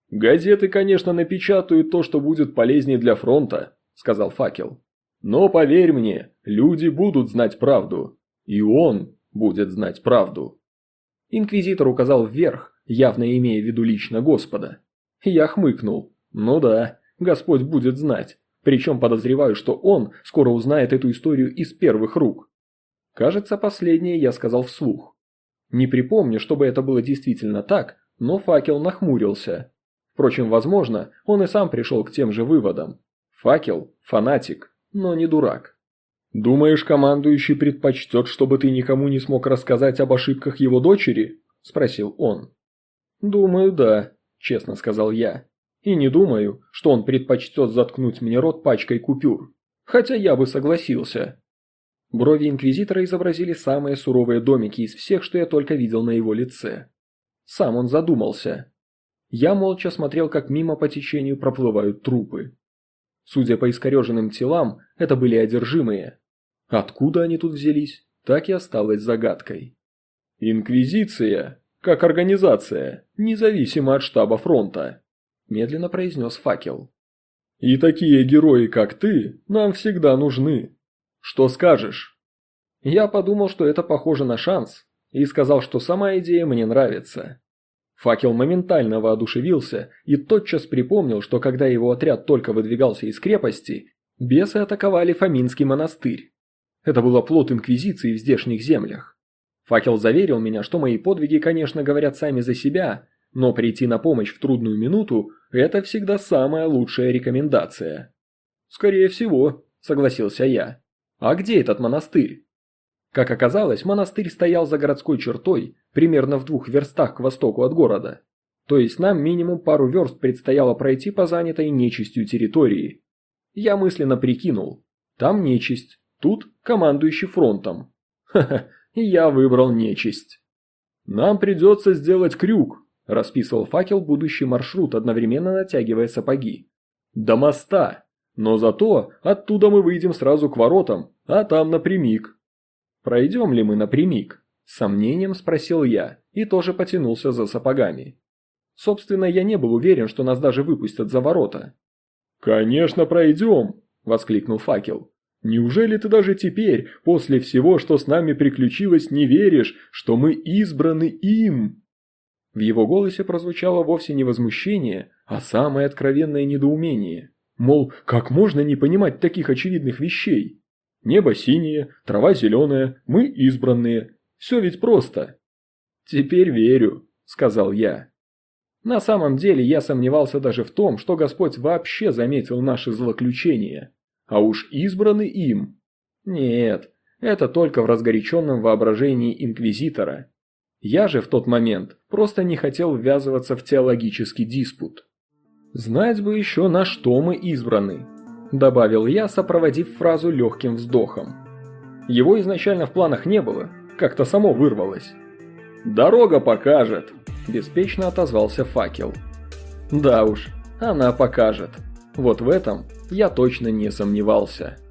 «Газеты, конечно, напечатают то, что будет полезнее для фронта», – сказал Факел. «Но поверь мне, люди будут знать правду. И он будет знать правду». Инквизитор указал вверх, явно имея в виду лично Господа. Я хмыкнул. «Ну да, Господь будет знать. Причем подозреваю, что он скоро узнает эту историю из первых рук. Кажется, последнее я сказал вслух. Не припомню, чтобы это было действительно так, но факел нахмурился. Впрочем, возможно, он и сам пришел к тем же выводам. Факел – фанатик, но не дурак. «Думаешь, командующий предпочтет, чтобы ты никому не смог рассказать об ошибках его дочери?» – спросил он. «Думаю, да», – честно сказал я. И не думаю, что он предпочтет заткнуть мне рот пачкой купюр. Хотя я бы согласился. Брови Инквизитора изобразили самые суровые домики из всех, что я только видел на его лице. Сам он задумался. Я молча смотрел, как мимо по течению проплывают трупы. Судя по искореженным телам, это были одержимые. Откуда они тут взялись, так и осталось загадкой. Инквизиция, как организация, независимо от штаба фронта медленно произнес факел. «И такие герои, как ты, нам всегда нужны. Что скажешь?» Я подумал, что это похоже на шанс, и сказал, что сама идея мне нравится. Факел моментально воодушевился и тотчас припомнил, что когда его отряд только выдвигался из крепости, бесы атаковали Фоминский монастырь. Это был оплот Инквизиции в здешних землях. Факел заверил меня, что мои подвиги, конечно, говорят сами за себя, но прийти на помощь в трудную минуту – это всегда самая лучшая рекомендация. «Скорее всего», – согласился я. «А где этот монастырь?» Как оказалось, монастырь стоял за городской чертой, примерно в двух верстах к востоку от города. То есть нам минимум пару верст предстояло пройти по занятой нечистью территории. Я мысленно прикинул. Там нечисть, тут командующий фронтом. Ха-ха, я выбрал нечисть. Нам придется сделать крюк, Расписывал факел будущий маршрут, одновременно натягивая сапоги. «До моста! Но зато оттуда мы выйдем сразу к воротам, а там напрямик». «Пройдем ли мы напрямик?» С сомнением спросил я и тоже потянулся за сапогами. Собственно, я не был уверен, что нас даже выпустят за ворота. «Конечно пройдем!» – воскликнул факел. «Неужели ты даже теперь, после всего, что с нами приключилось, не веришь, что мы избраны им?» В его голосе прозвучало вовсе не возмущение, а самое откровенное недоумение. Мол, как можно не понимать таких очевидных вещей? Небо синее, трава зеленая, мы избранные. Все ведь просто. «Теперь верю», — сказал я. На самом деле я сомневался даже в том, что Господь вообще заметил наши злоключения. А уж избраны им. Нет, это только в разгоряченном воображении Инквизитора. Я же в тот момент просто не хотел ввязываться в теологический диспут. «Знать бы еще, на что мы избраны», – добавил я, сопроводив фразу легким вздохом. Его изначально в планах не было, как-то само вырвалось. «Дорога покажет», – беспечно отозвался факел. «Да уж, она покажет. Вот в этом я точно не сомневался».